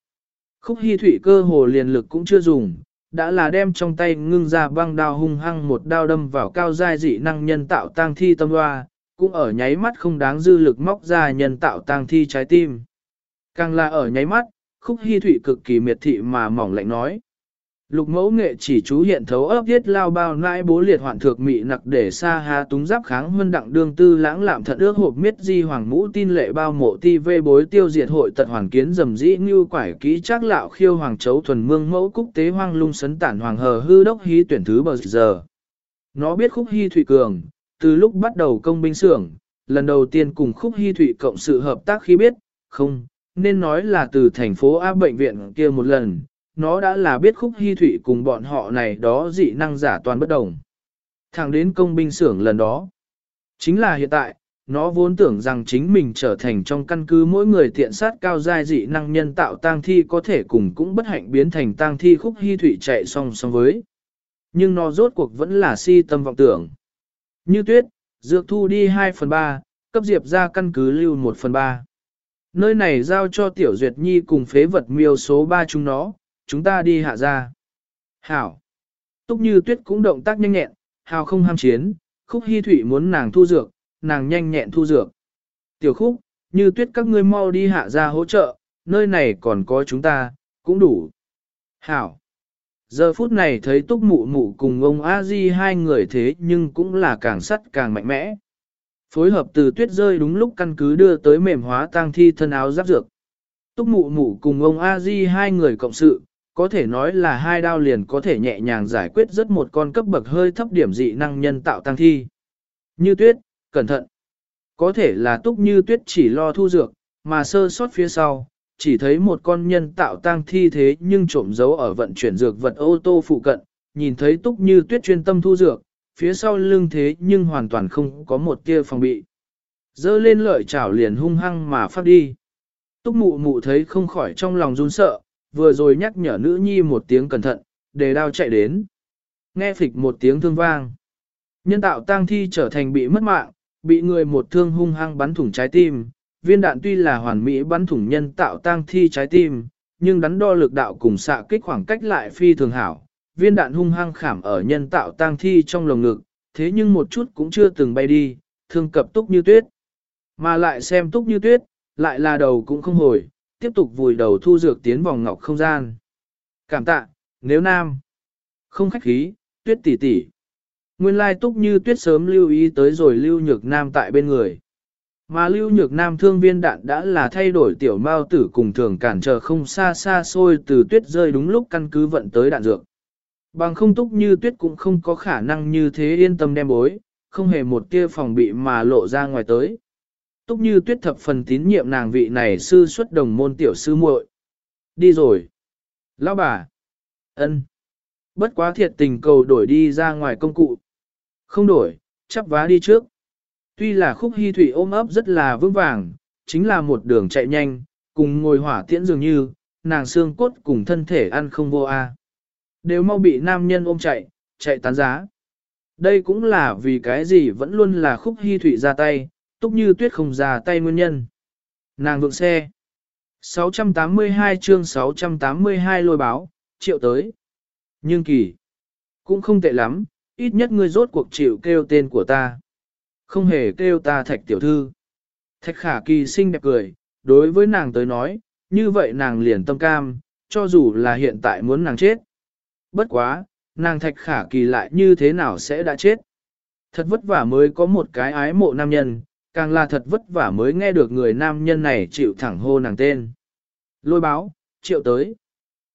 Khúc hy thụy cơ hồ liền lực cũng chưa dùng, đã là đem trong tay ngưng ra băng đao hung hăng một đao đâm vào cao giai dị năng nhân tạo tăng thi tâm hoa, cũng ở nháy mắt không đáng dư lực móc ra nhân tạo tang thi trái tim. Càng là ở nháy mắt, khúc hy thụy cực kỳ miệt thị mà mỏng lạnh nói. Lục mẫu nghệ chỉ chú hiện thấu ấp thiết lao bao nãi bố liệt hoạn thược mị nặc để xa hà túng giáp kháng huân đặng đương tư lãng lạm thận ước hộp miết di hoàng mũ tin lệ bao mộ ti vê bối tiêu diệt hội tật hoàn kiến dầm dĩ như quải kỹ trác lạo khiêu hoàng chấu thuần mương mẫu cúc tế hoang lung sấn tản hoàng hờ hư đốc hí tuyển thứ bờ giờ. Nó biết khúc hy thủy cường, từ lúc bắt đầu công binh xưởng, lần đầu tiên cùng Khúc Hy Thụy cộng sự hợp tác khi biết, không, nên nói là từ thành phố A bệnh viện kia một lần, nó đã là biết Khúc Hy Thụy cùng bọn họ này đó dị năng giả toàn bất đồng. Thẳng đến công binh xưởng lần đó, chính là hiện tại, nó vốn tưởng rằng chính mình trở thành trong căn cứ mỗi người tiện sát cao giai dị năng nhân tạo tang thi có thể cùng cũng bất hạnh biến thành tang thi khúc hy thủy chạy song song với. Nhưng nó rốt cuộc vẫn là si tâm vọng tưởng. Như tuyết, dược thu đi 2 phần 3, cấp diệp ra căn cứ lưu 1 phần 3. Nơi này giao cho tiểu duyệt nhi cùng phế vật miêu số 3 chúng nó, chúng ta đi hạ ra. Hảo. Túc như tuyết cũng động tác nhanh nhẹn, hào không ham chiến, khúc hy thủy muốn nàng thu dược, nàng nhanh nhẹn thu dược. Tiểu khúc, như tuyết các ngươi mau đi hạ ra hỗ trợ, nơi này còn có chúng ta, cũng đủ. Hảo. Giờ phút này thấy túc mụ mụ cùng ông a di hai người thế nhưng cũng là càng sắt càng mạnh mẽ. Phối hợp từ tuyết rơi đúng lúc căn cứ đưa tới mềm hóa tang thi thân áo giáp dược. Túc mụ mụ cùng ông a di hai người cộng sự, có thể nói là hai đao liền có thể nhẹ nhàng giải quyết rất một con cấp bậc hơi thấp điểm dị năng nhân tạo tăng thi. Như tuyết, cẩn thận. Có thể là túc như tuyết chỉ lo thu dược, mà sơ sót phía sau, chỉ thấy một con nhân tạo tăng thi thế nhưng trộm giấu ở vận chuyển dược vật ô tô phụ cận, nhìn thấy túc như tuyết chuyên tâm thu dược, phía sau lưng thế nhưng hoàn toàn không có một tia phòng bị. Dơ lên lợi chảo liền hung hăng mà phát đi. Túc mụ mụ thấy không khỏi trong lòng run sợ, vừa rồi nhắc nhở nữ nhi một tiếng cẩn thận, để đao chạy đến. Nghe phịch một tiếng thương vang. Nhân tạo tang thi trở thành bị mất mạng, bị người một thương hung hăng bắn thủng trái tim, viên đạn tuy là hoàn mỹ bắn thủng nhân tạo tang thi trái tim, nhưng đắn đo lực đạo cùng xạ kích khoảng cách lại phi thường hảo. Viên đạn hung hăng khảm ở nhân tạo tang thi trong lồng ngực, thế nhưng một chút cũng chưa từng bay đi, thương cập túc như tuyết. Mà lại xem túc như tuyết, lại là đầu cũng không hồi, tiếp tục vùi đầu thu dược tiến vòng ngọc không gian. Cảm tạ, nếu nam, không khách khí, tuyết tỷ tỷ. Nguyên lai túc như tuyết sớm lưu ý tới rồi lưu nhược nam tại bên người. Mà lưu nhược nam thương viên đạn đã là thay đổi tiểu mao tử cùng thường cản trở không xa xa xôi từ tuyết rơi đúng lúc căn cứ vận tới đạn dược. Bằng không túc như tuyết cũng không có khả năng như thế yên tâm đem bối, không hề một tia phòng bị mà lộ ra ngoài tới. Túc như tuyết thập phần tín nhiệm nàng vị này sư xuất đồng môn tiểu sư muội. Đi rồi. Lão bà. ân, Bất quá thiệt tình cầu đổi đi ra ngoài công cụ. Không đổi, chắp vá đi trước. Tuy là khúc hy thủy ôm ấp rất là vững vàng, chính là một đường chạy nhanh, cùng ngồi hỏa tiễn dường như, nàng xương cốt cùng thân thể ăn không vô a Đều mau bị nam nhân ôm chạy, chạy tán giá. Đây cũng là vì cái gì vẫn luôn là khúc hy thủy ra tay, túc như tuyết không ra tay nguyên nhân. Nàng vượng xe. 682 chương 682 lôi báo, triệu tới. Nhưng kỳ, cũng không tệ lắm, ít nhất ngươi rốt cuộc chịu kêu tên của ta. Không hề kêu ta thạch tiểu thư. Thạch khả kỳ xinh đẹp cười, đối với nàng tới nói, như vậy nàng liền tâm cam, cho dù là hiện tại muốn nàng chết. Bất quá, nàng thạch khả kỳ lại như thế nào sẽ đã chết. Thật vất vả mới có một cái ái mộ nam nhân, càng là thật vất vả mới nghe được người nam nhân này chịu thẳng hô nàng tên. Lôi báo, triệu tới.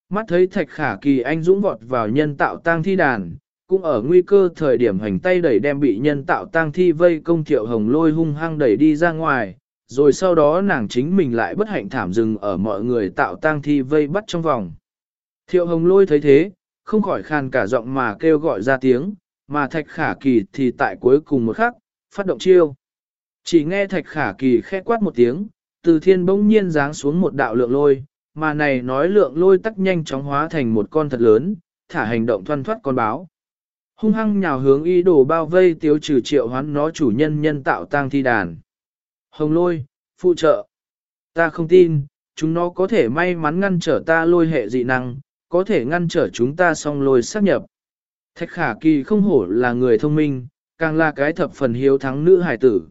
Mắt thấy thạch khả kỳ anh dũng vọt vào nhân tạo tang thi đàn, cũng ở nguy cơ thời điểm hành tay đẩy đem bị nhân tạo tang thi vây công thiệu hồng lôi hung hăng đẩy đi ra ngoài, rồi sau đó nàng chính mình lại bất hạnh thảm dừng ở mọi người tạo tang thi vây bắt trong vòng. Thiệu hồng lôi thấy thế, không khỏi khàn cả giọng mà kêu gọi ra tiếng, mà thạch khả kỳ thì tại cuối cùng một khắc, phát động chiêu. Chỉ nghe thạch khả kỳ khẽ quát một tiếng, từ thiên bỗng nhiên giáng xuống một đạo lượng lôi, mà này nói lượng lôi tắc nhanh chóng hóa thành một con thật lớn, thả hành động thoăn thoát con báo. Hung hăng nhào hướng y đồ bao vây tiêu trừ triệu hoán nó chủ nhân nhân tạo tang thi đàn. Hồng lôi, phụ trợ. Ta không tin, chúng nó có thể may mắn ngăn trở ta lôi hệ dị năng, có thể ngăn trở chúng ta song lôi xác nhập. Thạch khả kỳ không hổ là người thông minh, càng là cái thập phần hiếu thắng nữ hải tử.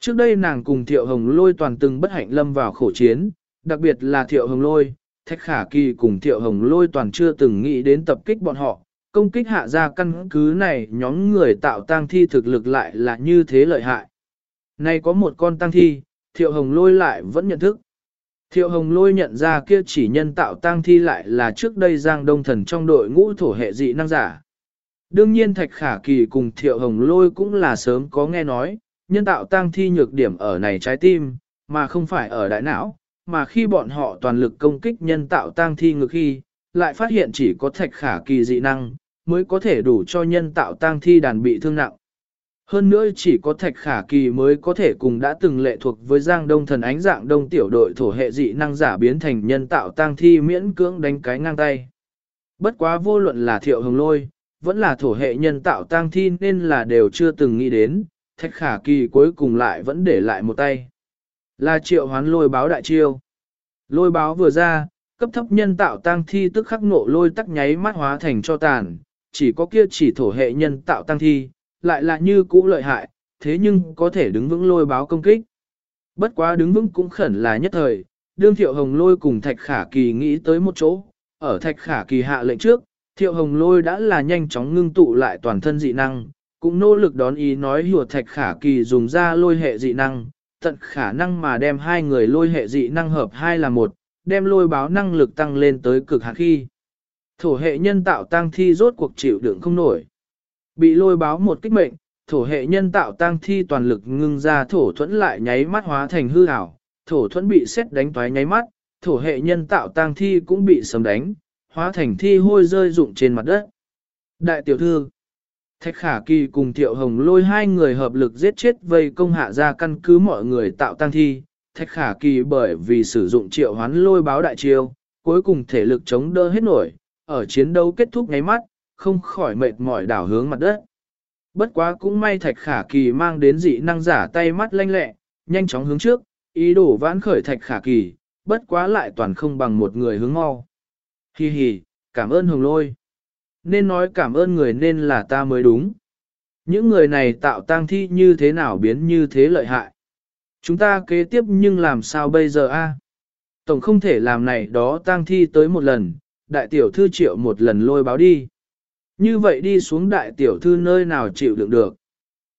Trước đây nàng cùng thiệu hồng lôi toàn từng bất hạnh lâm vào khổ chiến, đặc biệt là thiệu hồng lôi, thạch khả kỳ cùng thiệu hồng lôi toàn chưa từng nghĩ đến tập kích bọn họ, công kích hạ ra căn cứ này nhóm người tạo tang thi thực lực lại là như thế lợi hại. Nay có một con tang thi, thiệu hồng lôi lại vẫn nhận thức. Thiệu hồng lôi nhận ra kia chỉ nhân tạo tang thi lại là trước đây giang đông thần trong đội ngũ thổ hệ dị năng giả. Đương nhiên thạch khả kỳ cùng thiệu hồng lôi cũng là sớm có nghe nói, nhân tạo tang thi nhược điểm ở này trái tim, mà không phải ở đại não, mà khi bọn họ toàn lực công kích nhân tạo tang thi ngược khi, lại phát hiện chỉ có thạch khả kỳ dị năng, mới có thể đủ cho nhân tạo tang thi đàn bị thương nặng. Hơn nữa chỉ có thạch khả kỳ mới có thể cùng đã từng lệ thuộc với giang đông thần ánh dạng đông tiểu đội thổ hệ dị năng giả biến thành nhân tạo tang thi miễn cưỡng đánh cái ngang tay. Bất quá vô luận là thiệu hồng lôi, vẫn là thổ hệ nhân tạo tang thi nên là đều chưa từng nghĩ đến, thạch khả kỳ cuối cùng lại vẫn để lại một tay. Là triệu hoán lôi báo đại chiêu. Lôi báo vừa ra, cấp thấp nhân tạo tang thi tức khắc nộ lôi tắc nháy mắt hóa thành cho tàn, chỉ có kia chỉ thổ hệ nhân tạo tăng thi, lại là như cũ lợi hại, thế nhưng có thể đứng vững lôi báo công kích. Bất quá đứng vững cũng khẩn là nhất thời, đương thiệu hồng lôi cùng thạch khả kỳ nghĩ tới một chỗ, ở thạch khả kỳ hạ lệnh trước, thiệu hồng lôi đã là nhanh chóng ngưng tụ lại toàn thân dị năng, cũng nỗ lực đón ý nói hùa thạch khả kỳ dùng ra lôi hệ dị năng, tận khả năng mà đem hai người lôi hệ dị năng hợp hai là một, đem lôi báo năng lực tăng lên tới cực hạn khi. Thổ hệ nhân tạo tăng thi rốt cuộc chịu đựng không nổi. Bị lôi báo một kích mệnh, thổ hệ nhân tạo tăng thi toàn lực ngưng ra thổ thuẫn lại nháy mắt hóa thành hư ảo, thổ thuẫn bị xét đánh toái nháy mắt, thổ hệ nhân tạo tăng thi cũng bị sấm đánh, hóa thành thi hôi rơi rụng trên mặt đất. Đại tiểu thư, Thạch Khả Kỳ cùng Thiệu Hồng lôi hai người hợp lực giết chết vây công hạ ra căn cứ mọi người tạo tăng thi. Thạch Khả Kỳ bởi vì sử dụng triệu hoán lôi báo đại chiêu, cuối cùng thể lực chống đỡ hết nổi, ở chiến đấu kết thúc ngáy mắt, không khỏi mệt mỏi đảo hướng mặt đất. Bất quá cũng may Thạch Khả Kỳ mang đến dị năng giả tay mắt lanh lẹ, nhanh chóng hướng trước, ý đồ vãn khởi Thạch Khả Kỳ, bất quá lại toàn không bằng một người hướng mau. Hi hi, cảm ơn Hồng Lôi. Nên nói cảm ơn người nên là ta mới đúng. Những người này tạo tang thi như thế nào biến như thế lợi hại. Chúng ta kế tiếp nhưng làm sao bây giờ a? Tổng không thể làm này đó tang thi tới một lần, đại tiểu thư triệu một lần lôi báo đi. Như vậy đi xuống đại tiểu thư nơi nào chịu đựng được.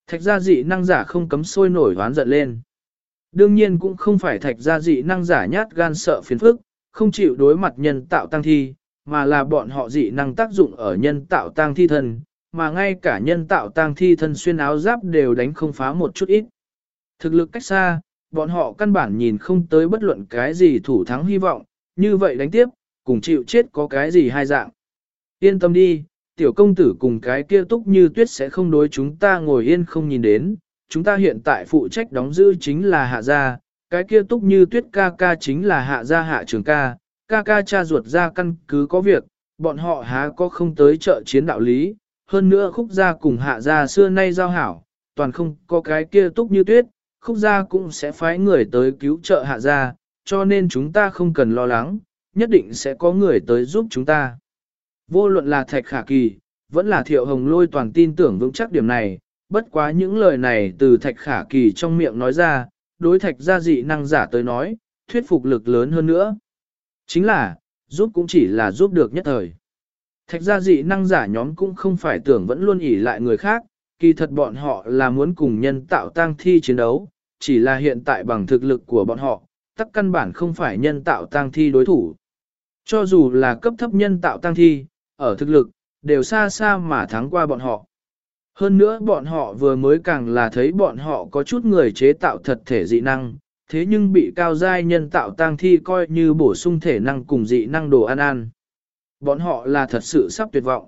Thạch gia dị năng giả không cấm sôi nổi hoán giận lên. Đương nhiên cũng không phải thạch gia dị năng giả nhát gan sợ phiền phức, không chịu đối mặt nhân tạo tăng thi, mà là bọn họ dị năng tác dụng ở nhân tạo tăng thi thân, mà ngay cả nhân tạo tăng thi thân xuyên áo giáp đều đánh không phá một chút ít. Thực lực cách xa, bọn họ căn bản nhìn không tới bất luận cái gì thủ thắng hy vọng, như vậy đánh tiếp, cùng chịu chết có cái gì hai dạng. Yên tâm đi, tiểu công tử cùng cái kia túc như tuyết sẽ không đối chúng ta ngồi yên không nhìn đến, chúng ta hiện tại phụ trách đóng giữ chính là hạ gia, cái kia túc như tuyết ca ca chính là hạ gia hạ trường ca, ca ca cha ruột ra căn cứ có việc, bọn họ há có không tới chợ chiến đạo lý, hơn nữa khúc gia cùng hạ gia xưa nay giao hảo, toàn không có cái kia túc như tuyết, khúc gia cũng sẽ phái người tới cứu trợ hạ gia, cho nên chúng ta không cần lo lắng, nhất định sẽ có người tới giúp chúng ta. Vô luận là thạch khả kỳ, vẫn là thiệu hồng lôi toàn tin tưởng vững chắc điểm này, bất quá những lời này từ thạch khả kỳ trong miệng nói ra, đối thạch gia dị năng giả tới nói, thuyết phục lực lớn hơn nữa. Chính là, giúp cũng chỉ là giúp được nhất thời. Thạch gia dị năng giả nhóm cũng không phải tưởng vẫn luôn ỉ lại người khác, kỳ thật bọn họ là muốn cùng nhân tạo tăng thi chiến đấu, chỉ là hiện tại bằng thực lực của bọn họ, tắc căn bản không phải nhân tạo tăng thi đối thủ. Cho dù là cấp thấp nhân tạo tăng thi, ở thực lực, đều xa xa mà thắng qua bọn họ. Hơn nữa bọn họ vừa mới càng là thấy bọn họ có chút người chế tạo thật thể dị năng, thế nhưng bị cao giai nhân tạo tăng thi coi như bổ sung thể năng cùng dị năng đồ ăn ăn. Bọn họ là thật sự sắp tuyệt vọng.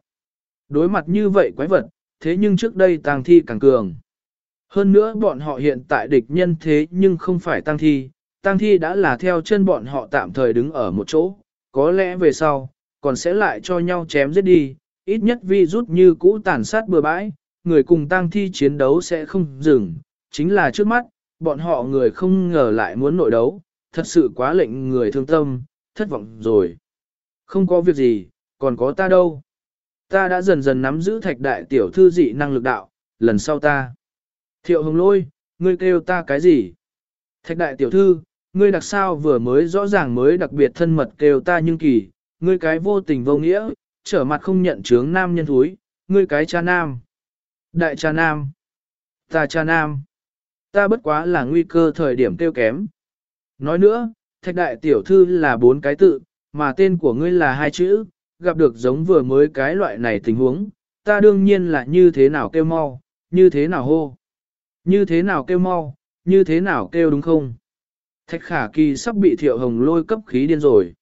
Đối mặt như vậy quái vật, thế nhưng trước đây tăng thi càng cường. Hơn nữa bọn họ hiện tại địch nhân thế nhưng không phải tăng thi, tăng thi đã là theo chân bọn họ tạm thời đứng ở một chỗ, có lẽ về sau, còn sẽ lại cho nhau chém giết đi, ít nhất vi rút như cũ tàn sát bừa bãi, người cùng tăng thi chiến đấu sẽ không dừng, chính là trước mắt, bọn họ người không ngờ lại muốn nội đấu, thật sự quá lệnh người thương tâm, thất vọng rồi. Không có việc gì, còn có ta đâu. Ta đã dần dần nắm giữ thạch đại tiểu thư dị năng lực đạo, lần sau ta. Thiệu hồng lôi, ngươi kêu ta cái gì? Thạch đại tiểu thư, ngươi đặc sao vừa mới rõ ràng mới đặc biệt thân mật kêu ta nhưng kỳ, ngươi cái vô tình vô nghĩa, trở mặt không nhận chướng nam nhân thúi, ngươi cái cha nam. Đại cha nam. Ta cha nam. Ta bất quá là nguy cơ thời điểm tiêu kém. Nói nữa, thạch đại tiểu thư là bốn cái tự, mà tên của ngươi là hai chữ, gặp được giống vừa mới cái loại này tình huống, ta đương nhiên là như thế nào kêu mau, như thế nào hô, như thế nào kêu mau, như thế nào kêu đúng không? Thạch khả kỳ sắp bị thiệu hồng lôi cấp khí điên rồi.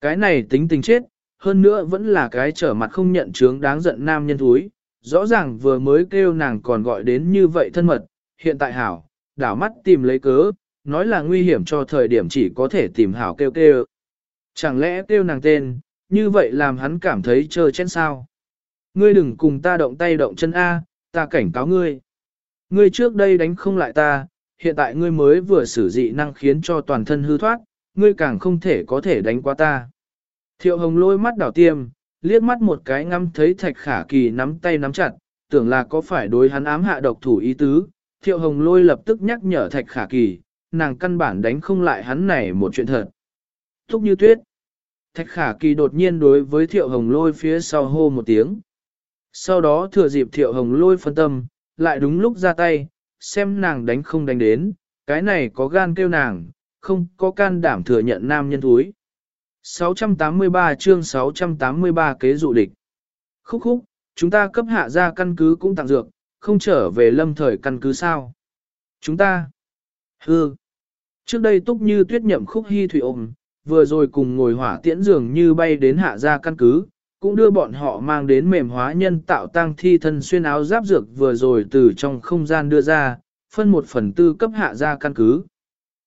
Cái này tính tình chết, hơn nữa vẫn là cái trở mặt không nhận chướng đáng giận nam nhân thúi. Rõ ràng vừa mới kêu nàng còn gọi đến như vậy thân mật, hiện tại hảo, đảo mắt tìm lấy cớ, nói là nguy hiểm cho thời điểm chỉ có thể tìm hảo kêu kêu. Chẳng lẽ kêu nàng tên, như vậy làm hắn cảm thấy trơ chen sao? Ngươi đừng cùng ta động tay động chân A, ta cảnh cáo ngươi. Ngươi trước đây đánh không lại ta, hiện tại ngươi mới vừa sử dị năng khiến cho toàn thân hư thoát, ngươi càng không thể có thể đánh qua ta. Thiệu hồng lôi mắt đảo tiêm, liếc mắt một cái ngắm thấy thạch khả kỳ nắm tay nắm chặt, tưởng là có phải đối hắn ám hạ độc thủ ý tứ. Thiệu hồng lôi lập tức nhắc nhở thạch khả kỳ, nàng căn bản đánh không lại hắn này một chuyện thật. Thúc như tuyết. Thạch khả kỳ đột nhiên đối với thiệu hồng lôi phía sau hô một tiếng. Sau đó thừa dịp thiệu hồng lôi phân tâm, lại đúng lúc ra tay, xem nàng đánh không đánh đến, cái này có gan kêu nàng, không có can đảm thừa nhận nam nhân túi. 683 chương 683 kế dụ địch. Khúc khúc, chúng ta cấp hạ ra căn cứ cũng tặng dược, không trở về lâm thời căn cứ sao. Chúng ta. Hư. Trước đây túc như tuyết nhậm khúc hy thủy ôm, vừa rồi cùng ngồi hỏa tiễn dường như bay đến hạ ra căn cứ, cũng đưa bọn họ mang đến mềm hóa nhân tạo tang thi thân xuyên áo giáp dược vừa rồi từ trong không gian đưa ra, phân một phần tư cấp hạ ra căn cứ.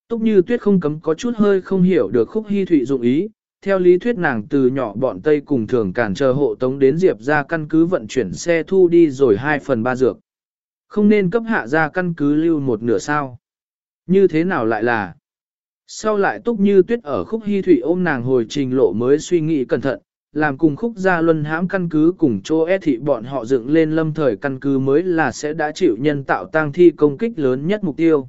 Túc như tuyết không cấm có chút hơi không hiểu được khúc hy thụy dụng ý, theo lý thuyết nàng từ nhỏ bọn Tây cùng thường cản chờ hộ tống đến Diệp ra căn cứ vận chuyển xe thu đi rồi 2 phần 3 dược. Không nên cấp hạ ra căn cứ lưu một nửa sao. Như thế nào lại là? Sau lại túc như tuyết ở khúc hy thủy ôm nàng hồi trình lộ mới suy nghĩ cẩn thận, làm cùng khúc gia luân hãm căn cứ cùng chỗ e thị bọn họ dựng lên lâm thời căn cứ mới là sẽ đã chịu nhân tạo tang thi công kích lớn nhất mục tiêu.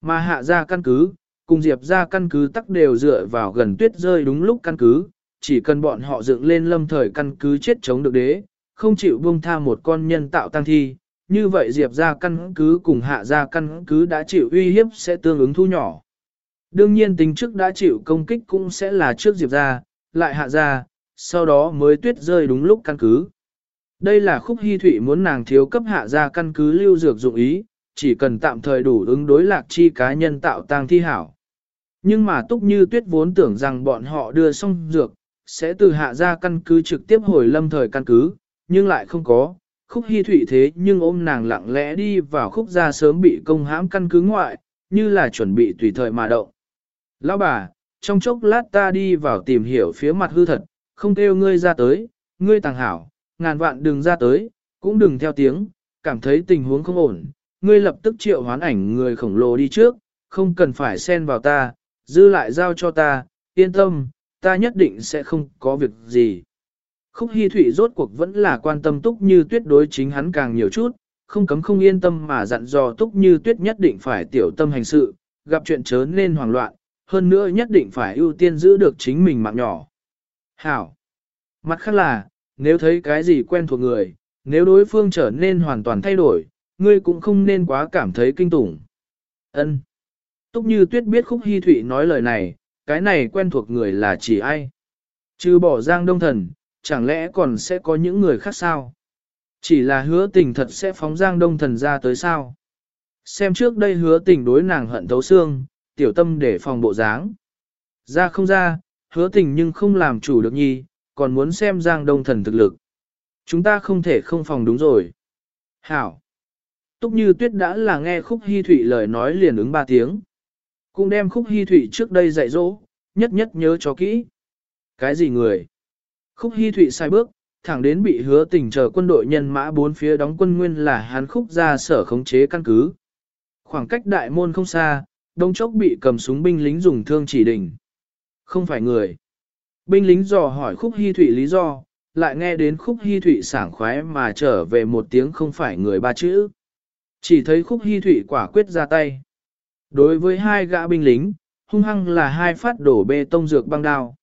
Mà hạ ra căn cứ, cùng diệp ra căn cứ tắc đều dựa vào gần tuyết rơi đúng lúc căn cứ, chỉ cần bọn họ dựng lên lâm thời căn cứ chết chống được đế, không chịu buông tha một con nhân tạo tăng thi, như vậy diệp ra căn cứ cùng hạ ra căn cứ đã chịu uy hiếp sẽ tương ứng thu nhỏ. Đương nhiên tính trước đã chịu công kích cũng sẽ là trước diệp ra, lại hạ ra, sau đó mới tuyết rơi đúng lúc căn cứ. Đây là khúc hy thủy muốn nàng thiếu cấp hạ ra căn cứ lưu dược dụng ý, chỉ cần tạm thời đủ ứng đối lạc chi cá nhân tạo tang thi hảo. Nhưng mà túc như tuyết vốn tưởng rằng bọn họ đưa xong dược, sẽ từ hạ ra căn cứ trực tiếp hồi lâm thời căn cứ, nhưng lại không có. Khúc Hi Thụy thế nhưng ôm nàng lặng lẽ đi vào khúc gia sớm bị công hãm căn cứ ngoại, như là chuẩn bị tùy thời mà động. Lão bà, trong chốc lát ta đi vào tìm hiểu phía mặt hư thật, không kêu ngươi ra tới, ngươi tàng hảo, ngàn vạn đừng ra tới, cũng đừng theo tiếng, cảm thấy tình huống không ổn, ngươi lập tức triệu hoán ảnh người khổng lồ đi trước, không cần phải xen vào ta, dư lại giao cho ta, yên tâm, ta nhất định sẽ không có việc gì. Khúc Hi Thụy rốt cuộc vẫn là quan tâm túc như tuyết đối chính hắn càng nhiều chút, không cấm không yên tâm mà dặn dò túc như tuyết nhất định phải tiểu tâm hành sự, gặp chuyện chớ nên hoảng loạn, hơn nữa nhất định phải ưu tiên giữ được chính mình mạng nhỏ. Hảo! Mặt khác là, nếu thấy cái gì quen thuộc người, nếu đối phương trở nên hoàn toàn thay đổi, ngươi cũng không nên quá cảm thấy kinh tủng. Ân. Túc như tuyết biết khúc Hi thụy nói lời này, cái này quen thuộc người là chỉ ai. Chứ bỏ giang đông thần, chẳng lẽ còn sẽ có những người khác sao? Chỉ là hứa tình thật sẽ phóng giang đông thần ra tới sao? Xem trước đây hứa tình đối nàng hận thấu xương, tiểu tâm để phòng bộ dáng. Ra không ra, hứa tình nhưng không làm chủ được nhi, còn muốn xem giang đông thần thực lực. Chúng ta không thể không phòng đúng rồi. Hảo. Túc như tuyết đã là nghe khúc hy thụy lời nói liền ứng ba tiếng. Cũng đem khúc hy thụy trước đây dạy dỗ, nhất nhất nhớ cho kỹ. Cái gì người? Khúc hy thụy sai bước, thẳng đến bị hứa tình chờ quân đội nhân mã bốn phía đóng quân nguyên là hán khúc ra sở khống chế căn cứ. Khoảng cách đại môn không xa, đông chốc bị cầm súng binh lính dùng thương chỉ đỉnh. Không phải người. Binh lính dò hỏi khúc hy thụy lý do, lại nghe đến khúc hy thụy sảng khoái mà trở về một tiếng không phải người ba chữ. Chỉ thấy khúc hy thụy quả quyết ra tay. Đối với hai gã binh lính, hung hăng là hai phát đổ bê tông dược băng đao.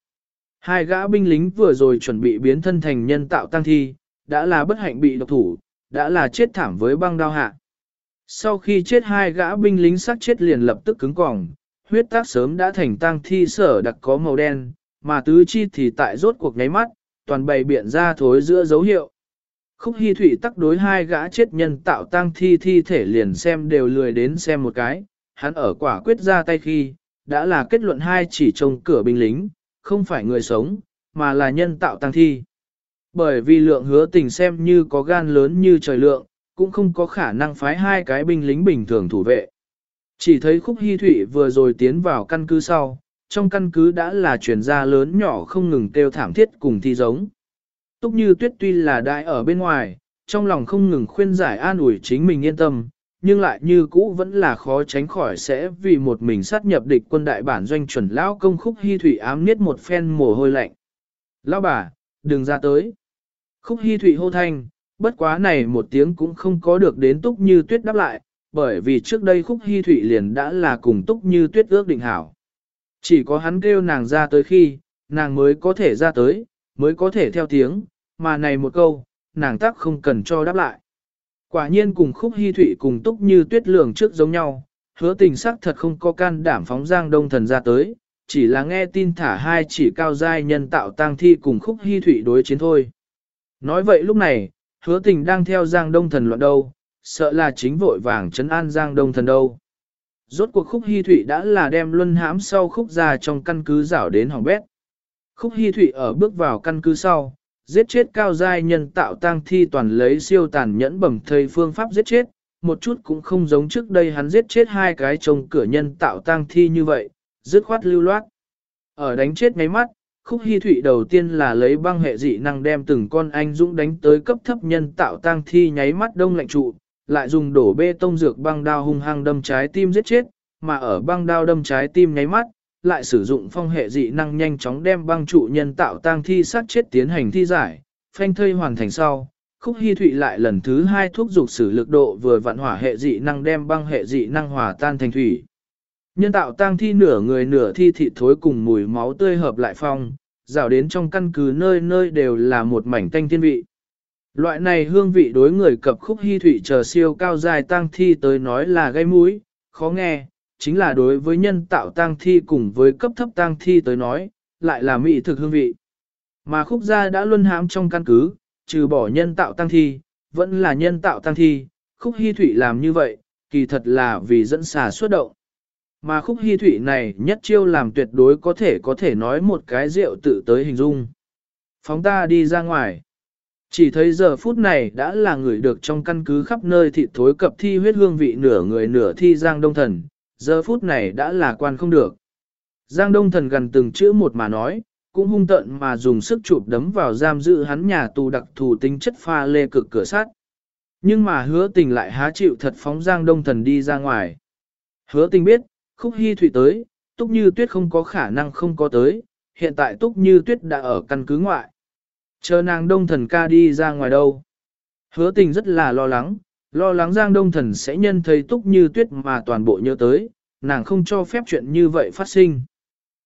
Hai gã binh lính vừa rồi chuẩn bị biến thân thành nhân tạo tăng thi, đã là bất hạnh bị độc thủ, đã là chết thảm với băng đao hạ. Sau khi chết hai gã binh lính sát chết liền lập tức cứng cỏng, huyết tác sớm đã thành tăng thi sở đặc có màu đen, mà tứ chi thì tại rốt cuộc nháy mắt, toàn bày biện ra thối giữa dấu hiệu. Khúc Hi Thụy tắc đối hai gã chết nhân tạo tăng thi thi thể liền xem đều lười đến xem một cái, hắn ở quả quyết ra tay khi, đã là kết luận hai chỉ trông cửa binh lính, không phải người sống, mà là nhân tạo tăng thi. Bởi vì lượng hứa tình xem như có gan lớn như trời lượng, cũng không có khả năng phái hai cái binh lính bình thường thủ vệ. Chỉ thấy khúc hy thủy vừa rồi tiến vào căn cứ sau, trong căn cứ đã là chuyển gia lớn nhỏ không ngừng kêu thảm thiết cùng thi giống. Túc như tuyết tuy là đại ở bên ngoài, trong lòng không ngừng khuyên giải an ủi chính mình yên tâm, nhưng lại như cũ vẫn là khó tránh khỏi sẽ vì một mình sát nhập địch quân đại bản doanh chuẩn lão công khúc hy thủy ám niết một phen mồ hôi lạnh. Lão bà, đừng ra tới. Khúc hy thủy hô thanh, bất quá này một tiếng cũng không có được đến túc như tuyết đáp lại, bởi vì trước đây khúc hy thủy liền đã là cùng túc như tuyết ước định hảo. Chỉ có hắn kêu nàng ra tới khi, nàng mới có thể ra tới, mới có thể theo tiếng, mà này một câu, nàng tắc không cần cho đáp lại. Quả nhiên cùng khúc hy Thụy cùng túc như tuyết lường trước giống nhau, hứa tình sắc thật không có can đảm phóng giang đông thần ra tới, chỉ là nghe tin thả hai chỉ cao giai nhân tạo tang thi cùng khúc hy Thụy đối chiến thôi. Nói vậy lúc này, hứa tình đang theo giang đông thần loạn đâu, sợ là chính vội vàng chấn an giang đông thần đâu. Rốt cuộc khúc hy Thụy đã là đem luân hãm sau khúc ra trong căn cứ rảo đến hỏng bét. Khúc hy Thụy ở bước vào căn cứ sau, giết chết cao giai nhân tạo tang thi toàn lấy siêu tàn nhẫn bẩm thầy phương pháp giết chết, một chút cũng không giống trước đây hắn giết chết hai cái trông cửa nhân tạo tang thi như vậy, dứt khoát lưu loát. Ở đánh chết ngay mắt, khúc hy thụy đầu tiên là lấy băng hệ dị năng đem từng con anh dũng đánh tới cấp thấp nhân tạo tang thi nháy mắt đông lạnh trụ, lại dùng đổ bê tông dược băng đao hung hăng đâm trái tim giết chết, mà ở băng đao đâm trái tim nháy mắt, lại sử dụng phong hệ dị năng nhanh chóng đem băng trụ nhân tạo tang thi sát chết tiến hành thi giải, phanh thây hoàn thành sau. Khúc hy Thụy lại lần thứ hai thuốc dục sử lực độ vừa vặn hỏa hệ dị năng đem băng hệ dị năng hòa tan thành thủy. Nhân tạo tang thi nửa người nửa thi thị thối cùng mùi máu tươi hợp lại phong, rào đến trong căn cứ nơi nơi đều là một mảnh tanh thiên vị. Loại này hương vị đối người cập khúc hy thụy chờ siêu cao dài tang thi tới nói là gây mũi, khó nghe, chính là đối với nhân tạo tang thi cùng với cấp thấp tang thi tới nói, lại là mỹ thực hương vị. Mà khúc gia đã luân hãm trong căn cứ, trừ bỏ nhân tạo tang thi, vẫn là nhân tạo tang thi, khúc hy thủy làm như vậy, kỳ thật là vì dẫn xà xuất động. Mà khúc hy thủy này nhất chiêu làm tuyệt đối có thể có thể nói một cái rượu tự tới hình dung. Phóng ta đi ra ngoài. Chỉ thấy giờ phút này đã là người được trong căn cứ khắp nơi thị thối cập thi huyết hương vị nửa người nửa thi Giang Đông Thần, giờ phút này đã là quan không được. Giang Đông Thần gần từng chữ một mà nói, cũng hung tận mà dùng sức chụp đấm vào giam giữ hắn nhà tù đặc thù tính chất pha lê cực cửa sắt. Nhưng mà hứa tình lại há chịu thật phóng Giang Đông Thần đi ra ngoài. Hứa tình biết, khúc hy thủy tới, túc như tuyết không có khả năng không có tới, hiện tại túc như tuyết đã ở căn cứ ngoại. Chờ nàng đông thần ca đi ra ngoài đâu. Hứa tình rất là lo lắng, lo lắng giang đông thần sẽ nhân thấy túc như tuyết mà toàn bộ nhớ tới, nàng không cho phép chuyện như vậy phát sinh.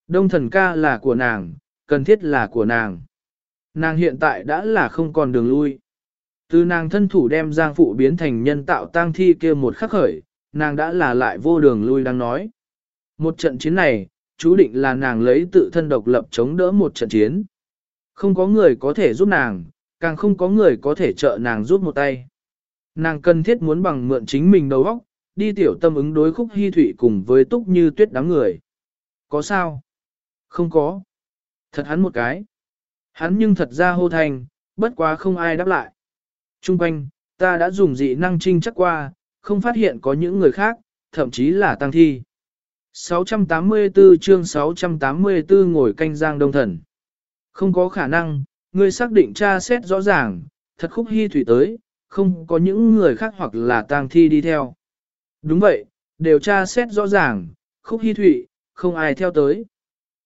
Đông thần ca là của nàng, cần thiết là của nàng. Nàng hiện tại đã là không còn đường lui. Từ nàng thân thủ đem giang phụ biến thành nhân tạo tang thi kia một khắc khởi, nàng đã là lại vô đường lui đang nói. Một trận chiến này, chú định là nàng lấy tự thân độc lập chống đỡ một trận chiến. Không có người có thể giúp nàng, càng không có người có thể trợ nàng giúp một tay. Nàng cần thiết muốn bằng mượn chính mình đầu óc, đi tiểu tâm ứng đối khúc hy thủy cùng với túc như tuyết đám người. Có sao? Không có. Thật hắn một cái. Hắn nhưng thật ra hô thành, bất quá không ai đáp lại. Trung quanh, ta đã dùng dị năng trinh chắc qua, không phát hiện có những người khác, thậm chí là tăng thi. 684 chương 684 ngồi canh giang đông thần. Không có khả năng, ngươi xác định tra xét rõ ràng, thật khúc hy thủy tới, không có những người khác hoặc là tang thi đi theo. Đúng vậy, đều tra xét rõ ràng, khúc hy thụy không ai theo tới.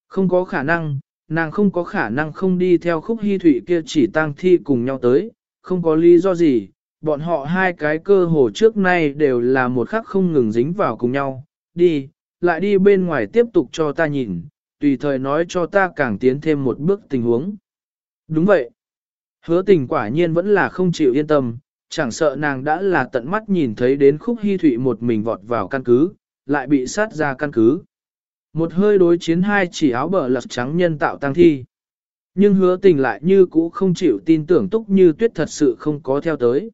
Không có khả năng, nàng không có khả năng không đi theo khúc hy thụy kia chỉ tang thi cùng nhau tới, không có lý do gì, bọn họ hai cái cơ hồ trước nay đều là một khắc không ngừng dính vào cùng nhau, đi, lại đi bên ngoài tiếp tục cho ta nhìn, tùy thời nói cho ta càng tiến thêm một bước tình huống. Đúng vậy. Hứa tình quả nhiên vẫn là không chịu yên tâm, chẳng sợ nàng đã là tận mắt nhìn thấy đến khúc hy thụy một mình vọt vào căn cứ, lại bị sát ra căn cứ. Một hơi đối chiến hai chỉ áo bờ lật trắng nhân tạo tăng thi. Nhưng hứa tình lại như cũ không chịu tin tưởng túc như tuyết thật sự không có theo tới.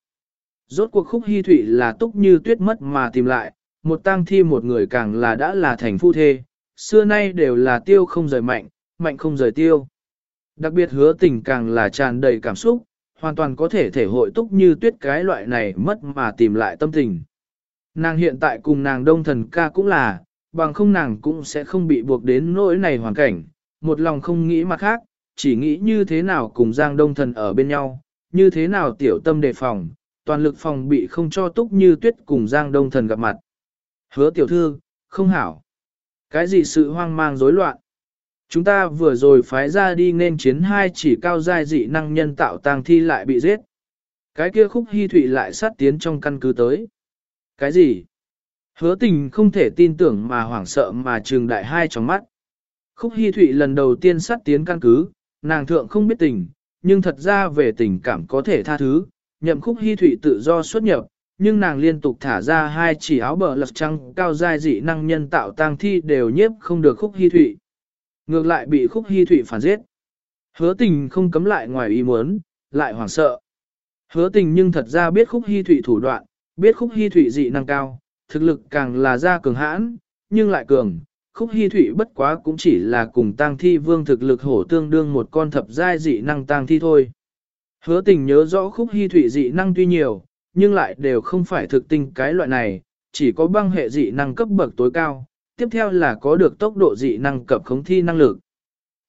Rốt cuộc khúc hy thụy là túc như tuyết mất mà tìm lại, một tăng thi một người càng là đã là thành phu thê, xưa nay đều là tiêu không rời mạnh, mạnh không rời tiêu. Đặc biệt hứa tình càng là tràn đầy cảm xúc, hoàn toàn có thể thể hội túc như tuyết cái loại này mất mà tìm lại tâm tình. Nàng hiện tại cùng nàng đông thần ca cũng là, bằng không nàng cũng sẽ không bị buộc đến nỗi này hoàn cảnh, một lòng không nghĩ mặt khác, chỉ nghĩ như thế nào cùng Giang Đông Thần ở bên nhau, như thế nào tiểu tâm đề phòng, toàn lực phòng bị không cho túc như tuyết cùng Giang Đông Thần gặp mặt. Hứa tiểu thư, không hảo. Cái gì sự hoang mang rối loạn? Chúng ta vừa rồi phái ra đi nên chiến hai chỉ cao giai dị năng nhân tạo tang thi lại bị giết. Cái kia khúc hy thụy lại sát tiến trong căn cứ tới. Cái gì? Hứa tình không thể tin tưởng mà hoảng sợ mà trừng đại hai trong mắt. Khúc hy thụy lần đầu tiên sát tiến căn cứ, nàng thượng không biết tình, nhưng thật ra về tình cảm có thể tha thứ, nhậm khúc hy thụy tự do xuất nhập, nhưng nàng liên tục thả ra hai chỉ áo bờ lật trăng cao giai dị năng nhân tạo tang thi đều nhiếp không được khúc hy thụy. Ngược lại bị khúc hy thụy phản giết. Hứa tình không cấm lại ngoài ý muốn, lại hoảng sợ. Hứa tình nhưng thật ra biết khúc hy thụy thủ đoạn, biết khúc hy thụy dị năng cao, thực lực càng là ra cường hãn, nhưng lại cường. Khúc hy thụy bất quá cũng chỉ là cùng tang thi vương thực lực hổ tương đương một con thập giai dị năng tang thi thôi. Hứa tình nhớ rõ khúc hy thụy dị năng tuy nhiều, nhưng lại đều không phải thực tinh cái loại này, chỉ có băng hệ dị năng cấp bậc tối cao, tiếp theo là có được tốc độ dị năng cập khống thi năng lực.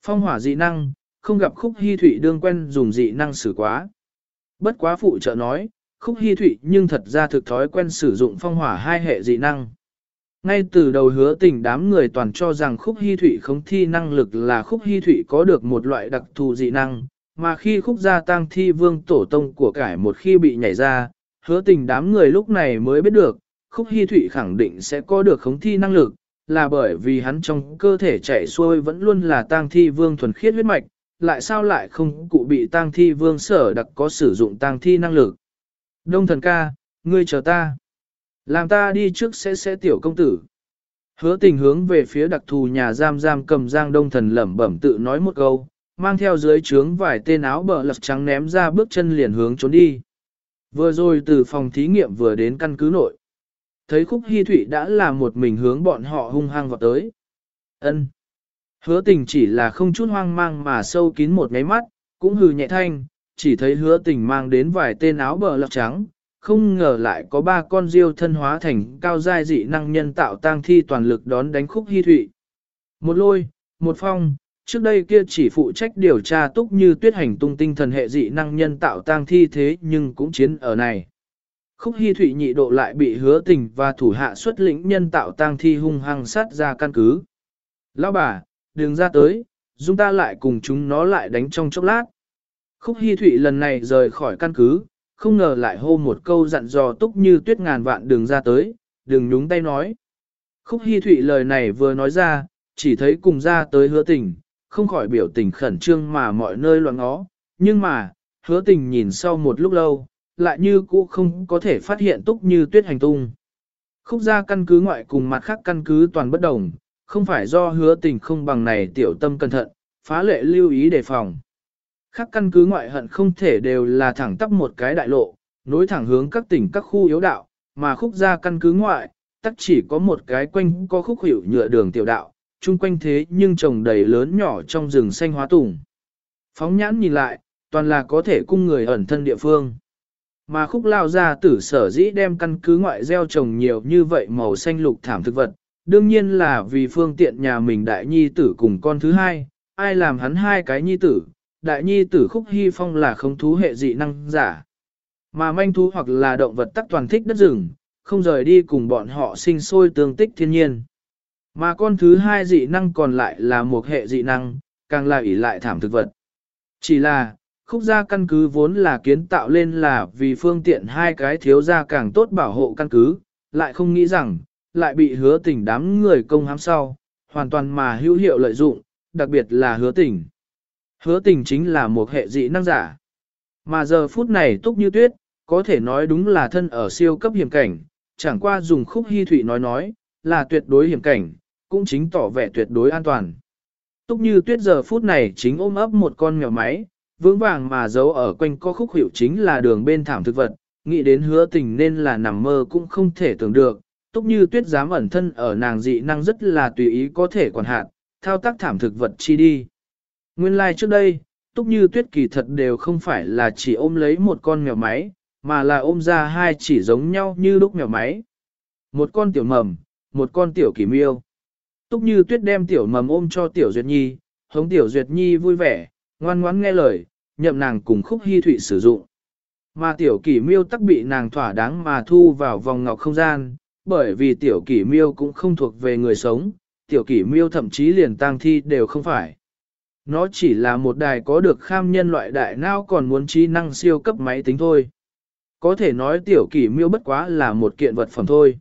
Phong hỏa dị năng, không gặp khúc hy thủy đương quen dùng dị năng xử quá. Bất quá phụ trợ nói, khúc hy thủy nhưng thật ra thực thói quen sử dụng phong hỏa hai hệ dị năng. Ngay từ đầu hứa tình đám người toàn cho rằng khúc hy thủy khống thi năng lực là khúc hy thủy có được một loại đặc thù dị năng, mà khi khúc gia tăng thi vương tổ tông của cải một khi bị nhảy ra, hứa tình đám người lúc này mới biết được, khúc hy thụy khẳng định sẽ có được khống thi năng lực, là bởi vì hắn trong cơ thể chạy xuôi vẫn luôn là tang thi vương thuần khiết huyết mạch, lại sao lại không cụ bị tang thi vương sở đặc có sử dụng tang thi năng lực. Đông thần ca, ngươi chờ ta. Làm ta đi trước sẽ sẽ tiểu công tử. Hứa tình hướng về phía đặc thù nhà giam giam cầm giang đông thần lẩm bẩm tự nói một câu, mang theo dưới trướng vài tên áo bờ lật trắng ném ra bước chân liền hướng trốn đi. Vừa rồi từ phòng thí nghiệm vừa đến căn cứ nội thấy khúc hy thụy đã là một mình hướng bọn họ hung hăng vào tới. ân Hứa tình chỉ là không chút hoang mang mà sâu kín một ngáy mắt, cũng hừ nhẹ thanh, chỉ thấy hứa tình mang đến vài tên áo bờ lọc trắng, không ngờ lại có ba con diêu thân hóa thành cao giai dị năng nhân tạo tang thi toàn lực đón đánh khúc hy thụy. Một lôi, một phong, trước đây kia chỉ phụ trách điều tra túc như tuyết hành tung tinh thần hệ dị năng nhân tạo tang thi thế nhưng cũng chiến ở này. Khúc hy thụy nhị độ lại bị hứa tình và thủ hạ xuất lĩnh nhân tạo tang thi hung hăng sát ra căn cứ. Lão bà, đừng ra tới, chúng ta lại cùng chúng nó lại đánh trong chốc lát. Khúc hy thụy lần này rời khỏi căn cứ, không ngờ lại hô một câu dặn dò túc như tuyết ngàn vạn đường ra tới, đừng nhúng tay nói. Khúc Hi Thụy lời này vừa nói ra, chỉ thấy cùng ra tới hứa tình, không khỏi biểu tình khẩn trương mà mọi nơi loạn ngó, nhưng mà, hứa tình nhìn sau một lúc lâu, lại như cũ không có thể phát hiện túc như tuyết hành tung. Khúc ra căn cứ ngoại cùng mặt khác căn cứ toàn bất đồng, không phải do hứa tình không bằng này tiểu tâm cẩn thận, phá lệ lưu ý đề phòng. Khác căn cứ ngoại hận không thể đều là thẳng tắp một cái đại lộ, nối thẳng hướng các tỉnh các khu yếu đạo, mà khúc ra căn cứ ngoại, tắc chỉ có một cái quanh có khúc hiệu nhựa đường tiểu đạo, chung quanh thế nhưng trồng đầy lớn nhỏ trong rừng xanh hóa tùng. Phóng nhãn nhìn lại, toàn là có thể cung người ẩn thân địa phương. Mà khúc lao ra tử sở dĩ đem căn cứ ngoại gieo trồng nhiều như vậy màu xanh lục thảm thực vật, đương nhiên là vì phương tiện nhà mình đại nhi tử cùng con thứ hai, ai làm hắn hai cái nhi tử, đại nhi tử khúc hy phong là không thú hệ dị năng giả. Mà manh thú hoặc là động vật tắc toàn thích đất rừng, không rời đi cùng bọn họ sinh sôi tương tích thiên nhiên. Mà con thứ hai dị năng còn lại là một hệ dị năng, càng là ỷ lại thảm thực vật. Chỉ là, khúc gia căn cứ vốn là kiến tạo lên là vì phương tiện hai cái thiếu gia càng tốt bảo hộ căn cứ, lại không nghĩ rằng, lại bị hứa tình đám người công hám sau, hoàn toàn mà hữu hiệu lợi dụng, đặc biệt là hứa tình. Hứa tình chính là một hệ dị năng giả. Mà giờ phút này túc như tuyết, có thể nói đúng là thân ở siêu cấp hiểm cảnh, chẳng qua dùng khúc hy thủy nói nói, là tuyệt đối hiểm cảnh, cũng chính tỏ vẻ tuyệt đối an toàn. Túc như tuyết giờ phút này chính ôm ấp một con mèo máy, vững vàng mà giấu ở quanh co khúc hiệu chính là đường bên thảm thực vật, nghĩ đến hứa tình nên là nằm mơ cũng không thể tưởng được, túc như tuyết dám ẩn thân ở nàng dị năng rất là tùy ý có thể quản hạt, thao tác thảm thực vật chi đi. Nguyên lai like trước đây, túc như tuyết kỳ thật đều không phải là chỉ ôm lấy một con mèo máy, mà là ôm ra hai chỉ giống nhau như lúc mèo máy. Một con tiểu mầm, một con tiểu kỳ miêu. Túc như tuyết đem tiểu mầm ôm cho tiểu duyệt nhi, hống tiểu duyệt nhi vui vẻ, ngoan ngoãn nghe lời, nhậm nàng cùng khúc hy thụy sử dụng. Mà tiểu kỷ miêu tắc bị nàng thỏa đáng mà thu vào vòng ngọc không gian, bởi vì tiểu kỷ miêu cũng không thuộc về người sống, tiểu kỷ miêu thậm chí liền tang thi đều không phải. Nó chỉ là một đài có được kham nhân loại đại não còn muốn trí năng siêu cấp máy tính thôi. Có thể nói tiểu kỷ miêu bất quá là một kiện vật phẩm thôi.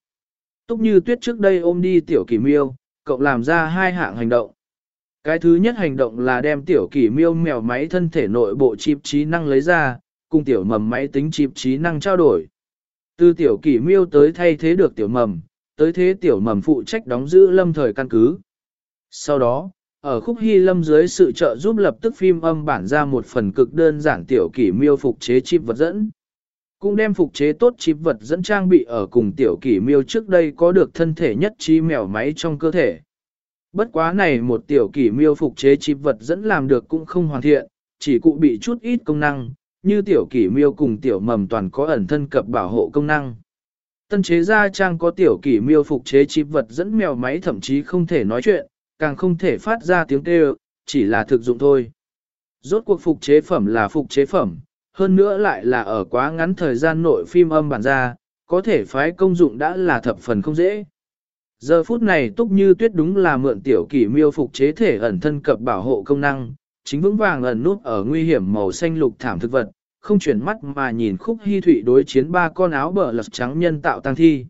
Túc như tuyết trước đây ôm đi tiểu kỷ miêu, cậu làm ra hai hạng hành động. Cái thứ nhất hành động là đem tiểu kỷ miêu mèo máy thân thể nội bộ chip trí năng lấy ra, cùng tiểu mầm máy tính chip trí năng trao đổi. Từ tiểu kỷ miêu tới thay thế được tiểu mầm, tới thế tiểu mầm phụ trách đóng giữ lâm thời căn cứ. Sau đó, ở khúc hy lâm dưới sự trợ giúp lập tức phim âm bản ra một phần cực đơn giản tiểu kỷ miêu phục chế chip vật dẫn. Cũng đem phục chế tốt chip vật dẫn trang bị ở cùng tiểu kỷ miêu trước đây có được thân thể nhất trí mèo máy trong cơ thể. Bất quá này một tiểu kỷ miêu phục chế chip vật dẫn làm được cũng không hoàn thiện, chỉ cụ bị chút ít công năng, như tiểu kỷ miêu cùng tiểu mầm toàn có ẩn thân cập bảo hộ công năng. Tân chế gia trang có tiểu kỷ miêu phục chế chip vật dẫn mèo máy thậm chí không thể nói chuyện, càng không thể phát ra tiếng kêu, chỉ là thực dụng thôi. Rốt cuộc phục chế phẩm là phục chế phẩm, hơn nữa lại là ở quá ngắn thời gian nội phim âm bản ra, có thể phái công dụng đã là thập phần không dễ. Giờ phút này túc như tuyết đúng là mượn tiểu kỷ miêu phục chế thể ẩn thân cập bảo hộ công năng, chính vững vàng ẩn nút ở nguy hiểm màu xanh lục thảm thực vật, không chuyển mắt mà nhìn khúc hy thụy đối chiến ba con áo bờ lật trắng nhân tạo tăng thi.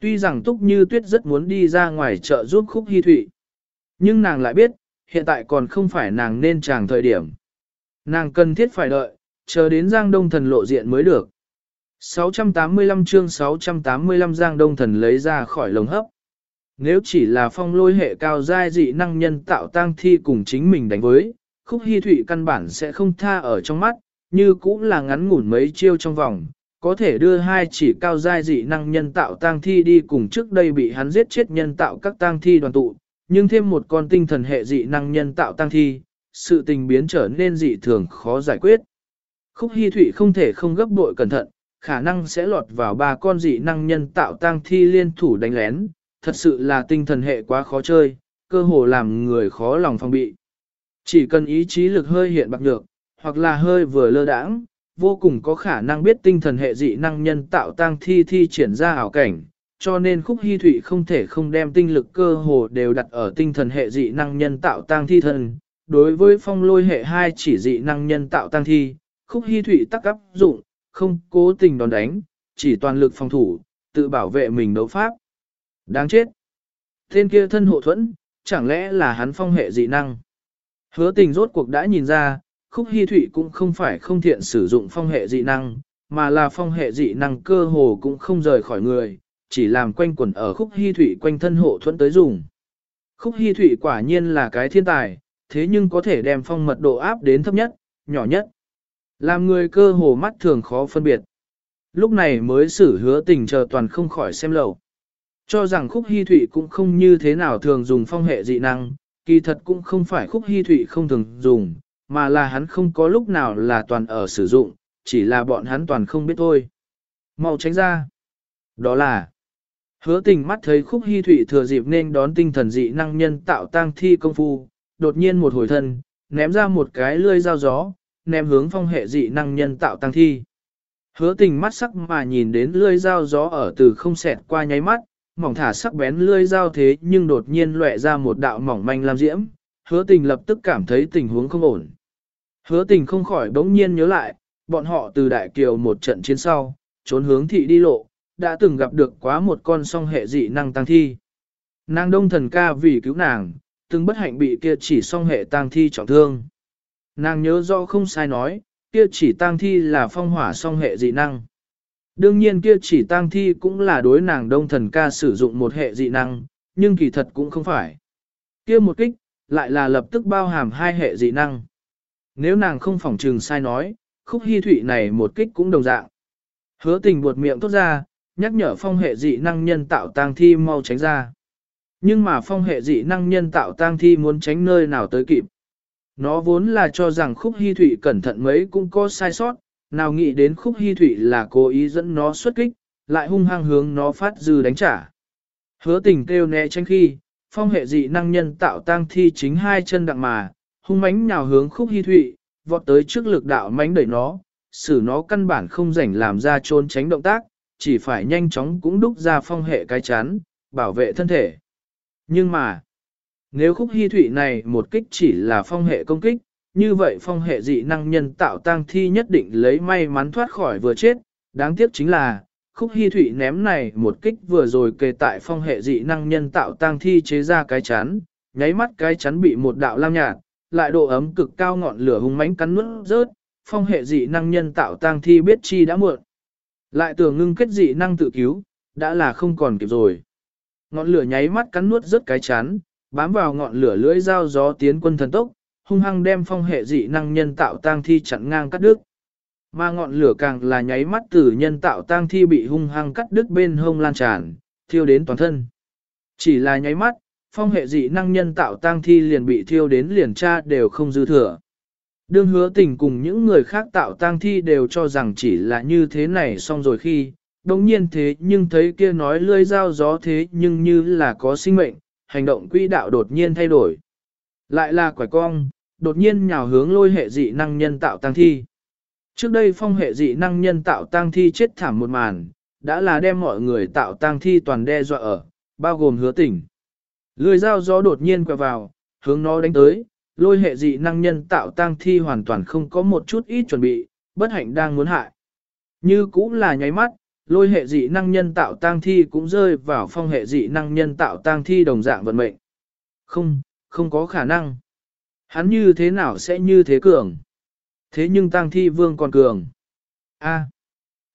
Tuy rằng túc như tuyết rất muốn đi ra ngoài chợ giúp khúc hy thụy, nhưng nàng lại biết, hiện tại còn không phải nàng nên chàng thời điểm. Nàng cần thiết phải đợi, chờ đến Giang Đông Thần lộ diện mới được. 685 chương 685 Giang Đông Thần lấy ra khỏi lồng hấp. Nếu chỉ là phong lôi hệ cao giai dị năng nhân tạo tang thi cùng chính mình đánh với, khúc hy thụy căn bản sẽ không tha ở trong mắt, như cũng là ngắn ngủn mấy chiêu trong vòng, có thể đưa hai chỉ cao giai dị năng nhân tạo tang thi đi cùng trước đây bị hắn giết chết nhân tạo các tang thi đoàn tụ, nhưng thêm một con tinh thần hệ dị năng nhân tạo tang thi, sự tình biến trở nên dị thường khó giải quyết. Khúc Hi Thụy không thể không gấp bội cẩn thận, khả năng sẽ lọt vào ba con dị năng nhân tạo tang thi liên thủ đánh lén, thật sự là tinh thần hệ quá khó chơi, cơ hồ làm người khó lòng phòng bị. Chỉ cần ý chí lực hơi hiện bạc được, hoặc là hơi vừa lơ đãng, vô cùng có khả năng biết tinh thần hệ dị năng nhân tạo tang thi thi triển ra ảo cảnh, cho nên khúc hy thụy không thể không đem tinh lực cơ hồ đều đặt ở tinh thần hệ dị năng nhân tạo tang thi thân. Đối với phong lôi hệ hai chỉ dị năng nhân tạo tăng thi, khúc hy thụy tắc áp dụng, không cố tình đòn đánh, chỉ toàn lực phòng thủ, tự bảo vệ mình đấu pháp. Đáng chết! Tên kia thân hộ thuẫn, chẳng lẽ là hắn phong hệ dị năng? Hứa tình rốt cuộc đã nhìn ra, khúc hy thụy cũng không phải không thiện sử dụng phong hệ dị năng, mà là phong hệ dị năng cơ hồ cũng không rời khỏi người, chỉ làm quanh quẩn ở khúc hy thụy quanh thân hộ thuẫn tới dùng. Khúc hy thụy quả nhiên là cái thiên tài, thế nhưng có thể đem phong mật độ áp đến thấp nhất, nhỏ nhất. Làm người cơ hồ mắt thường khó phân biệt. Lúc này mới xử hứa tình chờ toàn không khỏi xem lầu. Cho rằng khúc hy thụy cũng không như thế nào thường dùng phong hệ dị năng, kỳ thật cũng không phải khúc hy thụy không thường dùng, mà là hắn không có lúc nào là toàn ở sử dụng, chỉ là bọn hắn toàn không biết thôi. Mau tránh ra. Đó là Hứa tình mắt thấy khúc hy thụy thừa dịp nên đón tinh thần dị năng nhân tạo tang thi công phu, đột nhiên một hồi thân, ném ra một cái lươi dao gió, ném hướng phong hệ dị năng nhân tạo tăng thi. Hứa tình mắt sắc mà nhìn đến lươi dao gió ở từ không xẹt qua nháy mắt, mỏng thả sắc bén lươi dao thế nhưng đột nhiên lệ ra một đạo mỏng manh lam diễm, hứa tình lập tức cảm thấy tình huống không ổn. Hứa tình không khỏi đống nhiên nhớ lại, bọn họ từ đại kiều một trận chiến sau, trốn hướng thị đi lộ, đã từng gặp được quá một con song hệ dị năng tăng thi. Nàng đông thần ca vì cứu nàng, từng bất hạnh bị kia chỉ song hệ tăng thi trọng thương. Nàng nhớ rõ không sai nói, kia chỉ tăng thi là phong hỏa song hệ dị năng. Đương nhiên kia chỉ tang thi cũng là đối nàng đông thần ca sử dụng một hệ dị năng, nhưng kỳ thật cũng không phải. Kia một kích, lại là lập tức bao hàm hai hệ dị năng. Nếu nàng không phỏng trừng sai nói, khúc hy thụy này một kích cũng đồng dạng. Hứa tình buột miệng tốt ra, nhắc nhở phong hệ dị năng nhân tạo tang thi mau tránh ra. Nhưng mà phong hệ dị năng nhân tạo tang thi muốn tránh nơi nào tới kịp. Nó vốn là cho rằng khúc hy thụy cẩn thận mấy cũng có sai sót, nào nghĩ đến khúc hy thụy là cố ý dẫn nó xuất kích, lại hung hăng hướng nó phát dư đánh trả. Hứa tình kêu né tranh khi, phong hệ dị năng nhân tạo tang thi chính hai chân đặng mà, hung mãnh nhào hướng khúc hy thụy, vọt tới trước lực đạo mãnh đẩy nó, xử nó căn bản không rảnh làm ra trốn tránh động tác, chỉ phải nhanh chóng cũng đúc ra phong hệ cái chán, bảo vệ thân thể. Nhưng mà, nếu khúc hy thụy này một kích chỉ là phong hệ công kích, như vậy phong hệ dị năng nhân tạo tang thi nhất định lấy may mắn thoát khỏi vừa chết, đáng tiếc chính là, khúc hy thủy ném này một kích vừa rồi kề tại phong hệ dị năng nhân tạo tang thi chế ra cái chán, nháy mắt cái chắn bị một đạo lam nhạt, lại độ ấm cực cao ngọn lửa hung mãnh cắn nuốt rớt, phong hệ dị năng nhân tạo tang thi biết chi đã muộn. Lại tưởng ngưng kết dị năng tự cứu, đã là không còn kịp rồi. Ngọn lửa nháy mắt cắn nuốt rớt cái chán, bám vào ngọn lửa lưỡi dao gió tiến quân thần tốc, hung hăng đem phong hệ dị năng nhân tạo tang thi chặn ngang cắt đứt. Mà ngọn lửa càng là nháy mắt từ nhân tạo tang thi bị hung hăng cắt đứt bên hông lan tràn, thiêu đến toàn thân. Chỉ là nháy mắt, phong hệ dị năng nhân tạo tang thi liền bị thiêu đến liền tra đều không dư thừa. Đương hứa tình cùng những người khác tạo tang thi đều cho rằng chỉ là như thế này xong rồi khi, đồng nhiên thế nhưng thấy kia nói lươi dao gió thế nhưng như là có sinh mệnh, hành động quỹ đạo đột nhiên thay đổi. Lại là quải cong, đột nhiên nhào hướng lôi hệ dị năng nhân tạo tang thi. Trước đây phong hệ dị năng nhân tạo tang thi chết thảm một màn, đã là đem mọi người tạo tang thi toàn đe dọa ở, bao gồm hứa tỉnh. Lưỡi dao gió đột nhiên quẹo vào, hướng nó đánh tới, lôi hệ dị năng nhân tạo tang thi hoàn toàn không có một chút ít chuẩn bị, bất hạnh đang muốn hại. Như cũng là nháy mắt, lôi hệ dị năng nhân tạo tang thi cũng rơi vào phong hệ dị năng nhân tạo tang thi đồng dạng vận mệnh. Không, không có khả năng. Hắn như thế nào sẽ như thế cường? Thế nhưng tang thi vương còn cường. A.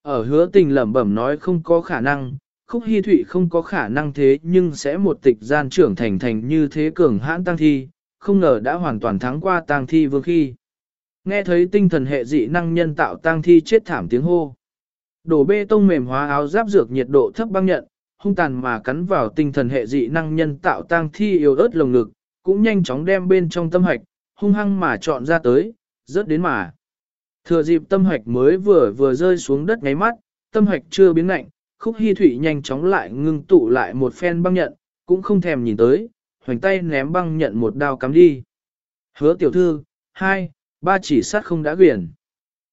ở hứa tình lẩm bẩm nói không có khả năng, khúc hy thụy không có khả năng thế nhưng sẽ một tịch gian trưởng thành thành như thế cường hãn tăng thi, không ngờ đã hoàn toàn thắng qua tăng thi vương khi. Nghe thấy tinh thần hệ dị năng nhân tạo tăng thi chết thảm tiếng hô. Đổ bê tông mềm hóa áo giáp dược nhiệt độ thấp băng nhận, hung tàn mà cắn vào tinh thần hệ dị năng nhân tạo tang thi yếu ớt lồng ngực, cũng nhanh chóng đem bên trong tâm hạch, hung hăng mà chọn ra tới, rớt đến mà. Thừa dịp tâm hạch mới vừa vừa rơi xuống đất ngáy mắt, tâm hạch chưa biến lạnh, khúc hy thủy nhanh chóng lại ngưng tụ lại một phen băng nhận, cũng không thèm nhìn tới, hoành tay ném băng nhận một đao cắm đi. Hứa tiểu thư, hai, ba chỉ sát không đã quyển.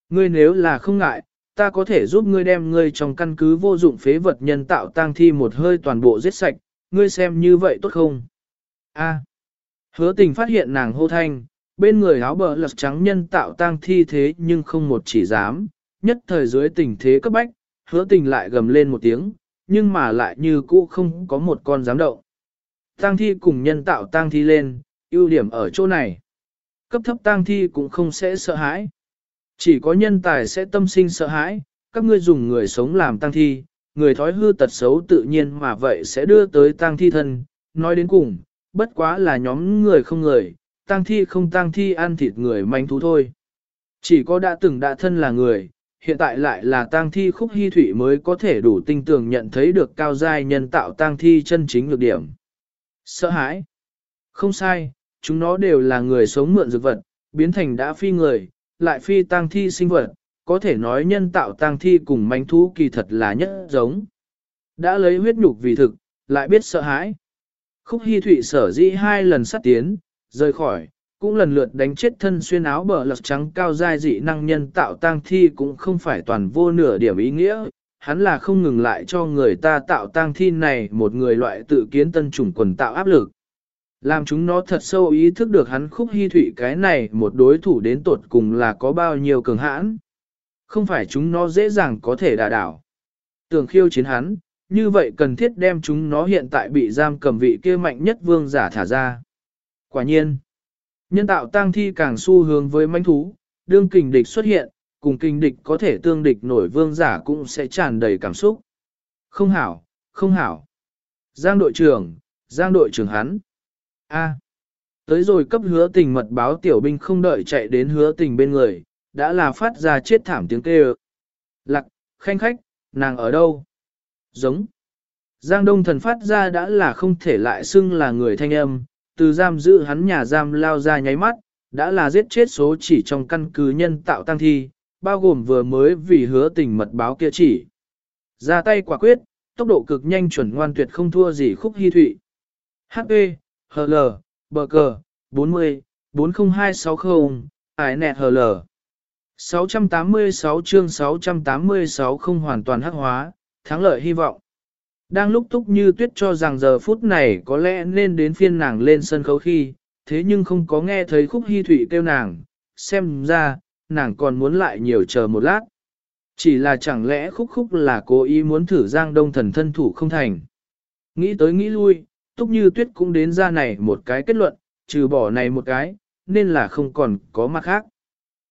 Ngươi nếu là không ngại, ta có thể giúp ngươi đem ngươi trong căn cứ vô dụng phế vật nhân tạo tang thi một hơi toàn bộ giết sạch, ngươi xem như vậy tốt không? A. Hứa tình phát hiện nàng hô thanh, bên người áo bờ lật trắng nhân tạo tang thi thế nhưng không một chỉ dám, nhất thời dưới tình thế cấp bách, hứa tình lại gầm lên một tiếng, nhưng mà lại như cũ không có một con dám động. Tang thi cùng nhân tạo tang thi lên, ưu điểm ở chỗ này. Cấp thấp tang thi cũng không sẽ sợ hãi. Chỉ có nhân tài sẽ tâm sinh sợ hãi, các ngươi dùng người sống làm tang thi, người thói hư tật xấu tự nhiên mà vậy sẽ đưa tới tang thi thân. Nói đến cùng, bất quá là nhóm người không người, tang thi không tang thi ăn thịt người manh thú thôi. Chỉ có đã từng đã thân là người, hiện tại lại là tang thi khúc hy thủy mới có thể đủ tinh tường nhận thấy được cao giai nhân tạo tang thi chân chính lược điểm. Sợ hãi. Không sai, chúng nó đều là người sống mượn dược vật, biến thành đã phi người, lại phi tang thi sinh vật, có thể nói nhân tạo tang thi cùng manh thú kỳ thật là nhất giống. Đã lấy huyết nhục vì thực, lại biết sợ hãi. Khúc Hi Thụy sở dĩ hai lần sát tiến, rời khỏi, cũng lần lượt đánh chết thân xuyên áo bờ lật trắng cao giai dị năng nhân tạo tang thi cũng không phải toàn vô nửa điểm ý nghĩa, hắn là không ngừng lại cho người ta tạo tang thi này một người loại tự kiến tân chủng quần tạo áp lực. Làm chúng nó thật sâu ý thức được hắn khúc hy thủy cái này một đối thủ đến tột cùng là có bao nhiêu cường hãn. Không phải chúng nó dễ dàng có thể đả đảo. Tưởng khiêu chiến hắn, như vậy cần thiết đem chúng nó hiện tại bị giam cầm vị kia mạnh nhất vương giả thả ra. Quả nhiên, nhân tạo tang thi càng xu hướng với manh thú, đương kình địch xuất hiện, cùng kình địch có thể tương địch nổi vương giả cũng sẽ tràn đầy cảm xúc. Không hảo, không hảo. Giang đội trưởng, Giang đội trưởng hắn. A. Tới rồi cấp hứa tình mật báo tiểu binh không đợi chạy đến hứa tình bên người, đã là phát ra chết thảm tiếng kêu. Lặc, khanh khách, nàng ở đâu? Giống. Giang Đông thần phát ra đã là không thể lại xưng là người thanh âm, từ giam giữ hắn nhà giam lao ra nháy mắt, đã là giết chết số chỉ trong căn cứ nhân tạo tăng thi, bao gồm vừa mới vì hứa tình mật báo kia chỉ. Ra tay quả quyết, tốc độ cực nhanh chuẩn ngoan tuyệt không thua gì khúc hy thụy. H.E. H.L. bờ cờ, 40, 40260, ải nẹt H.L. 686 chương 686 không hoàn toàn hắc hóa, thắng lợi hy vọng. Đang lúc Túc Như Tuyết cho rằng giờ phút này có lẽ nên đến phiên nàng lên sân khấu khi, thế nhưng không có nghe thấy khúc hy thủy kêu nàng, xem ra, nàng còn muốn lại nhiều chờ một lát. Chỉ là chẳng lẽ khúc khúc là cố ý muốn thử giang đông thần thân thủ không thành. Nghĩ tới nghĩ lui, Túc Như Tuyết cũng đến ra này một cái kết luận, trừ bỏ này một cái, nên là không còn có mặt khác.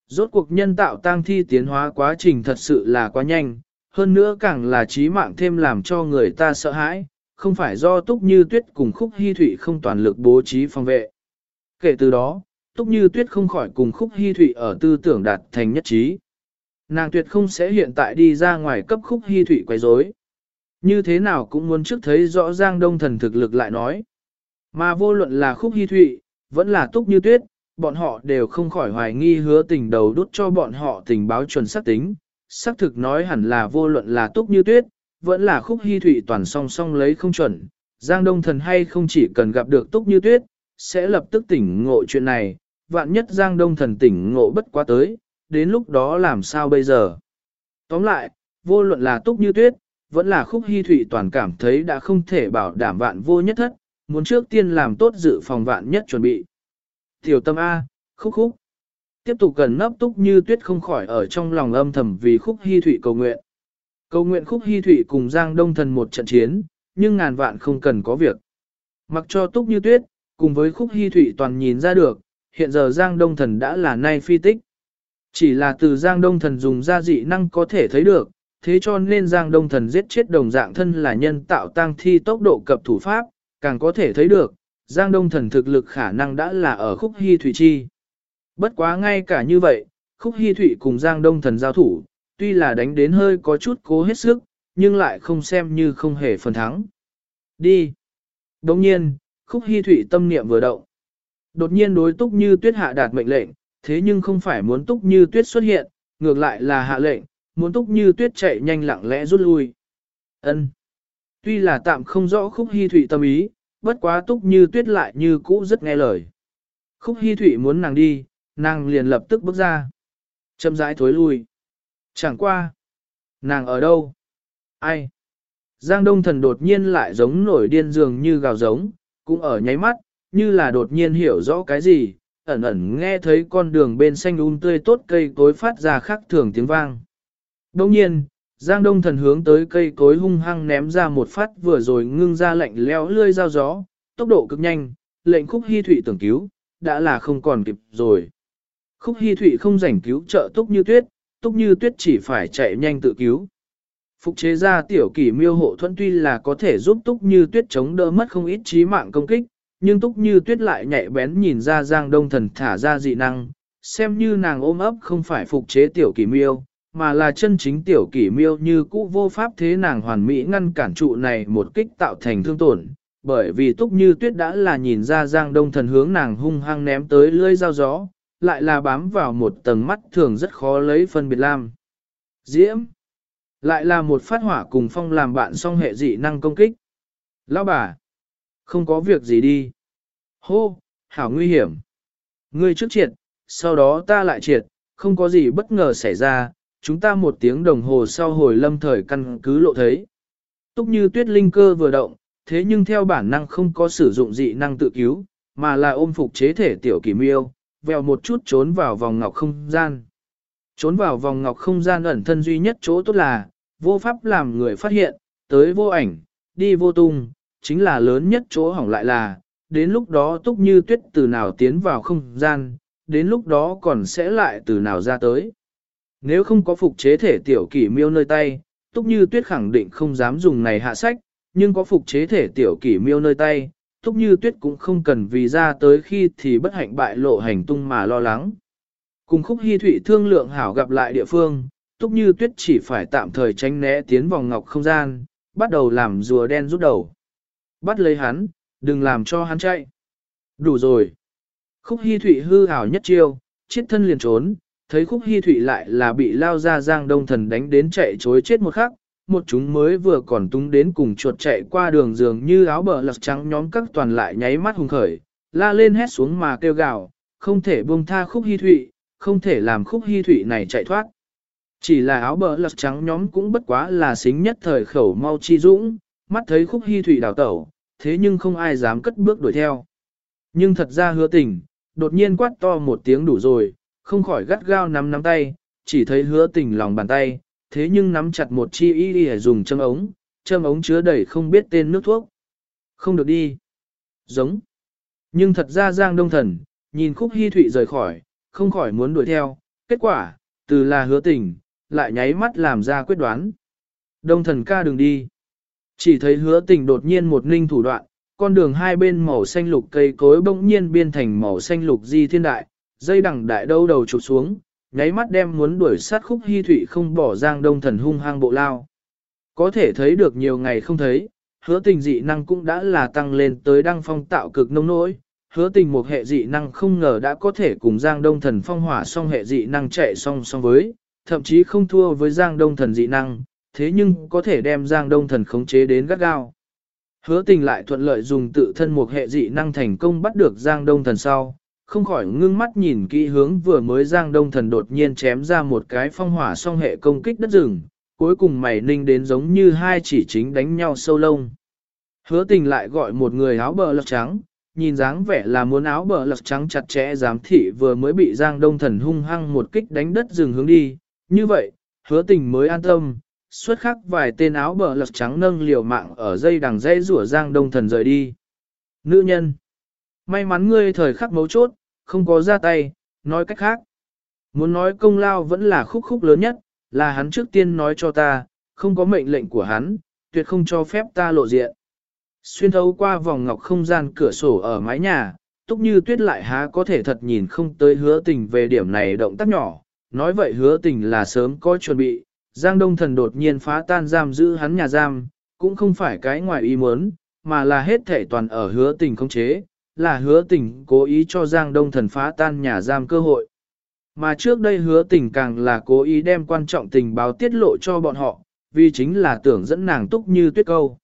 Rốt cuộc nhân tạo tang thi tiến hóa quá trình thật sự là quá nhanh, hơn nữa càng là trí mạng thêm làm cho người ta sợ hãi, không phải do Túc Như Tuyết cùng Khúc Hy Thụy không toàn lực bố trí phòng vệ. Kể từ đó, Túc Như Tuyết không khỏi cùng Khúc Hy Thụy ở tư tưởng đạt thành nhất trí. Nàng tuyệt không sẽ hiện tại đi ra ngoài cấp Khúc Hy Thụy quấy rối. Như thế nào cũng muốn trước thấy rõ ràng đông thần thực lực lại nói. Mà vô luận là khúc hy thụy, vẫn là túc như tuyết, bọn họ đều không khỏi hoài nghi hứa tình đầu đút cho bọn họ tình báo chuẩn xác tính. Xác thực nói hẳn là vô luận là túc như tuyết, vẫn là khúc hy thủy toàn song song lấy không chuẩn. Giang đông thần hay không chỉ cần gặp được túc như tuyết, sẽ lập tức tỉnh ngộ chuyện này, vạn nhất Giang đông thần tỉnh ngộ bất quá tới, đến lúc đó làm sao bây giờ. Tóm lại, vô luận là túc như tuyết, vẫn là khúc hy thủy toàn cảm thấy đã không thể bảo đảm vạn vô nhất thất, muốn trước tiên làm tốt dự phòng vạn nhất chuẩn bị. Tiểu tâm A, khúc khúc. Tiếp tục cần nấp túc như tuyết không khỏi ở trong lòng âm thầm vì khúc hy thủy cầu nguyện. Cầu nguyện khúc hy thủy cùng Giang Đông Thần một trận chiến, nhưng ngàn vạn không cần có việc. Mặc cho túc như tuyết, cùng với khúc hy thủy toàn nhìn ra được, hiện giờ Giang Đông Thần đã là nay phi tích. Chỉ là từ Giang Đông Thần dùng ra dị năng có thể thấy được, thế cho nên Giang Đông Thần giết chết đồng dạng thân là nhân tạo tăng thi tốc độ cập thủ pháp, càng có thể thấy được, Giang Đông Thần thực lực khả năng đã là ở khúc hy thủy chi. Bất quá ngay cả như vậy, khúc hy thụy cùng Giang Đông Thần giao thủ, tuy là đánh đến hơi có chút cố hết sức, nhưng lại không xem như không hề phần thắng. Đi! Đồng nhiên, khúc hy thụy tâm niệm vừa động. Đột nhiên đối túc như tuyết hạ đạt mệnh lệnh, thế nhưng không phải muốn túc như tuyết xuất hiện, ngược lại là hạ lệnh, muốn túc như tuyết chạy nhanh lặng lẽ rút lui. Ân. Tuy là tạm không rõ khúc hy thụy tâm ý, bất quá túc như tuyết lại như cũ rất nghe lời. Khúc hy thụy muốn nàng đi, nàng liền lập tức bước ra. Châm rãi thối lui. Chẳng qua. Nàng ở đâu? Ai? Giang Đông Thần đột nhiên lại giống nổi điên dường như gào giống, cũng ở nháy mắt, như là đột nhiên hiểu rõ cái gì, ẩn ẩn nghe thấy con đường bên xanh um tươi tốt cây cối phát ra khác thường tiếng vang. Đông nhiên, Giang Đông Thần hướng tới cây cối hung hăng ném ra một phát vừa rồi ngưng ra lạnh leo lươi dao gió, tốc độ cực nhanh, lệnh khúc hy thủy tưởng cứu, đã là không còn kịp rồi. Khúc hy thụy không rảnh cứu trợ túc như tuyết, túc như tuyết chỉ phải chạy nhanh tự cứu. Phục chế ra tiểu kỷ miêu hộ thuẫn tuy là có thể giúp túc như tuyết chống đỡ mất không ít trí mạng công kích, nhưng túc như tuyết lại nhạy bén nhìn ra giang đông thần thả ra dị năng, xem như nàng ôm ấp không phải phục chế tiểu kỷ miêu, mà là chân chính tiểu kỷ miêu như cũ vô pháp thế nàng hoàn mỹ ngăn cản trụ này một kích tạo thành thương tổn. Bởi vì túc như tuyết đã là nhìn ra giang đông thần hướng nàng hung hăng ném tới lưỡi dao gió, lại là bám vào một tầng mắt thường rất khó lấy phân biệt lam. Diễm lại là một phát hỏa cùng phong làm bạn song hệ dị năng công kích. Lão bà, không có việc gì đi. Hô, hảo nguy hiểm. Ngươi trước triệt, sau đó ta lại triệt, không có gì bất ngờ xảy ra, chúng ta một tiếng đồng hồ sau hồi lâm thời căn cứ lộ thấy. Túc như tuyết linh cơ vừa động, thế nhưng theo bản năng không có sử dụng dị năng tự cứu, mà là ôm phục chế thể tiểu kỳ miêu, vèo một chút trốn vào vòng ngọc không gian. Trốn vào vòng ngọc không gian ẩn thân duy nhất chỗ tốt là, vô pháp làm người phát hiện, tới vô ảnh, đi vô tung, chính là lớn nhất chỗ hỏng lại là, đến lúc đó túc như tuyết từ nào tiến vào không gian, đến lúc đó còn sẽ lại từ nào ra tới. Nếu không có phục chế thể tiểu kỷ miêu nơi tay, túc như tuyết khẳng định không dám dùng này hạ sách, nhưng có phục chế thể tiểu kỷ miêu nơi tay, túc như tuyết cũng không cần vì ra tới khi thì bất hạnh bại lộ hành tung mà lo lắng. Cùng khúc hy thụy thương lượng hảo gặp lại địa phương, túc như tuyết chỉ phải tạm thời tránh né tiến vòng ngọc không gian, bắt đầu làm rùa đen rút đầu. Bắt lấy hắn, đừng làm cho hắn chạy. Đủ rồi. Khúc Hi thụy hư hảo nhất chiêu, chiết thân liền trốn, thấy khúc Hi thụy lại là bị lao ra giang đông thần đánh đến chạy chối chết một khắc, một chúng mới vừa còn tung đến cùng chuột chạy qua đường giường như áo bờ lật trắng nhóm các toàn lại nháy mắt hùng khởi, la lên hét xuống mà kêu gào, không thể buông tha khúc hy thụy, không thể làm khúc hy thụy này chạy thoát. Chỉ là áo bờ lật trắng nhóm cũng bất quá là xính nhất thời khẩu mau chi dũng, mắt thấy khúc hy thụy đào tẩu, thế nhưng không ai dám cất bước đuổi theo. Nhưng thật ra hứa tình, đột nhiên quát to một tiếng đủ rồi, không khỏi gắt gao nắm nắm tay, chỉ thấy hứa tình lòng bàn tay, thế nhưng nắm chặt một chi y y dùng châm ống, châm ống chứa đầy không biết tên nước thuốc. Không được đi. Giống. Nhưng thật ra Giang Đông Thần, nhìn khúc hy thụy rời khỏi, không khỏi muốn đuổi theo, kết quả, từ là hứa tình, lại nháy mắt làm ra quyết đoán. Đông thần ca đừng đi. Chỉ thấy hứa tình đột nhiên một ninh thủ đoạn, con đường hai bên màu xanh lục cây cối bỗng nhiên biên thành màu xanh lục di thiên đại, dây đằng đại đâu đầu chụp xuống, nháy mắt đem muốn đuổi sát khúc hy thụy không bỏ giang đông thần hung hăng bộ lao. Có thể thấy được nhiều ngày không thấy, hứa tình dị năng cũng đã là tăng lên tới đăng phong tạo cực nông nỗi, hứa tình một hệ dị năng không ngờ đã có thể cùng giang đông thần phong hỏa song hệ dị năng chạy song song với, thậm chí không thua với giang đông thần dị năng, thế nhưng có thể đem giang đông thần khống chế đến gắt gao. Hứa tình lại thuận lợi dùng tự thân một hệ dị năng thành công bắt được giang đông thần sau, không khỏi ngưng mắt nhìn kỹ hướng vừa mới giang đông thần đột nhiên chém ra một cái phong hỏa song hệ công kích đất rừng, cuối cùng mày ninh đến giống như hai chỉ chính đánh nhau sâu lông. Hứa tình lại gọi một người áo bờ lật trắng, nhìn dáng vẻ là muốn áo bờ lật trắng chặt chẽ giám thị vừa mới bị giang đông thần hung hăng một kích đánh đất rừng hướng đi, như vậy, hứa tình mới an tâm, xuất khắc vài tên áo bờ lật trắng nâng liều mạng ở dây đằng dây rủa giang đông thần rời đi. Nữ nhân, may mắn ngươi thời khắc mấu chốt, không có ra tay, nói cách khác. Muốn nói công lao vẫn là khúc khúc lớn nhất, là hắn trước tiên nói cho ta, không có mệnh lệnh của hắn, tuyệt không cho phép ta lộ diện. Xuyên thấu qua vòng ngọc không gian cửa sổ ở mái nhà, túc như tuyết lại há có thể thật nhìn không tới hứa tình về điểm này động tác nhỏ, nói vậy hứa tình là sớm có chuẩn bị, Giang Đông Thần đột nhiên phá tan giam giữ hắn nhà giam, cũng không phải cái ngoài ý muốn, mà là hết thể toàn ở hứa tình không chế, là hứa tình cố ý cho Giang Đông Thần phá tan nhà giam cơ hội. Mà trước đây hứa tình càng là cố ý đem quan trọng tình báo tiết lộ cho bọn họ, vì chính là tưởng dẫn nàng túc như tuyết câu.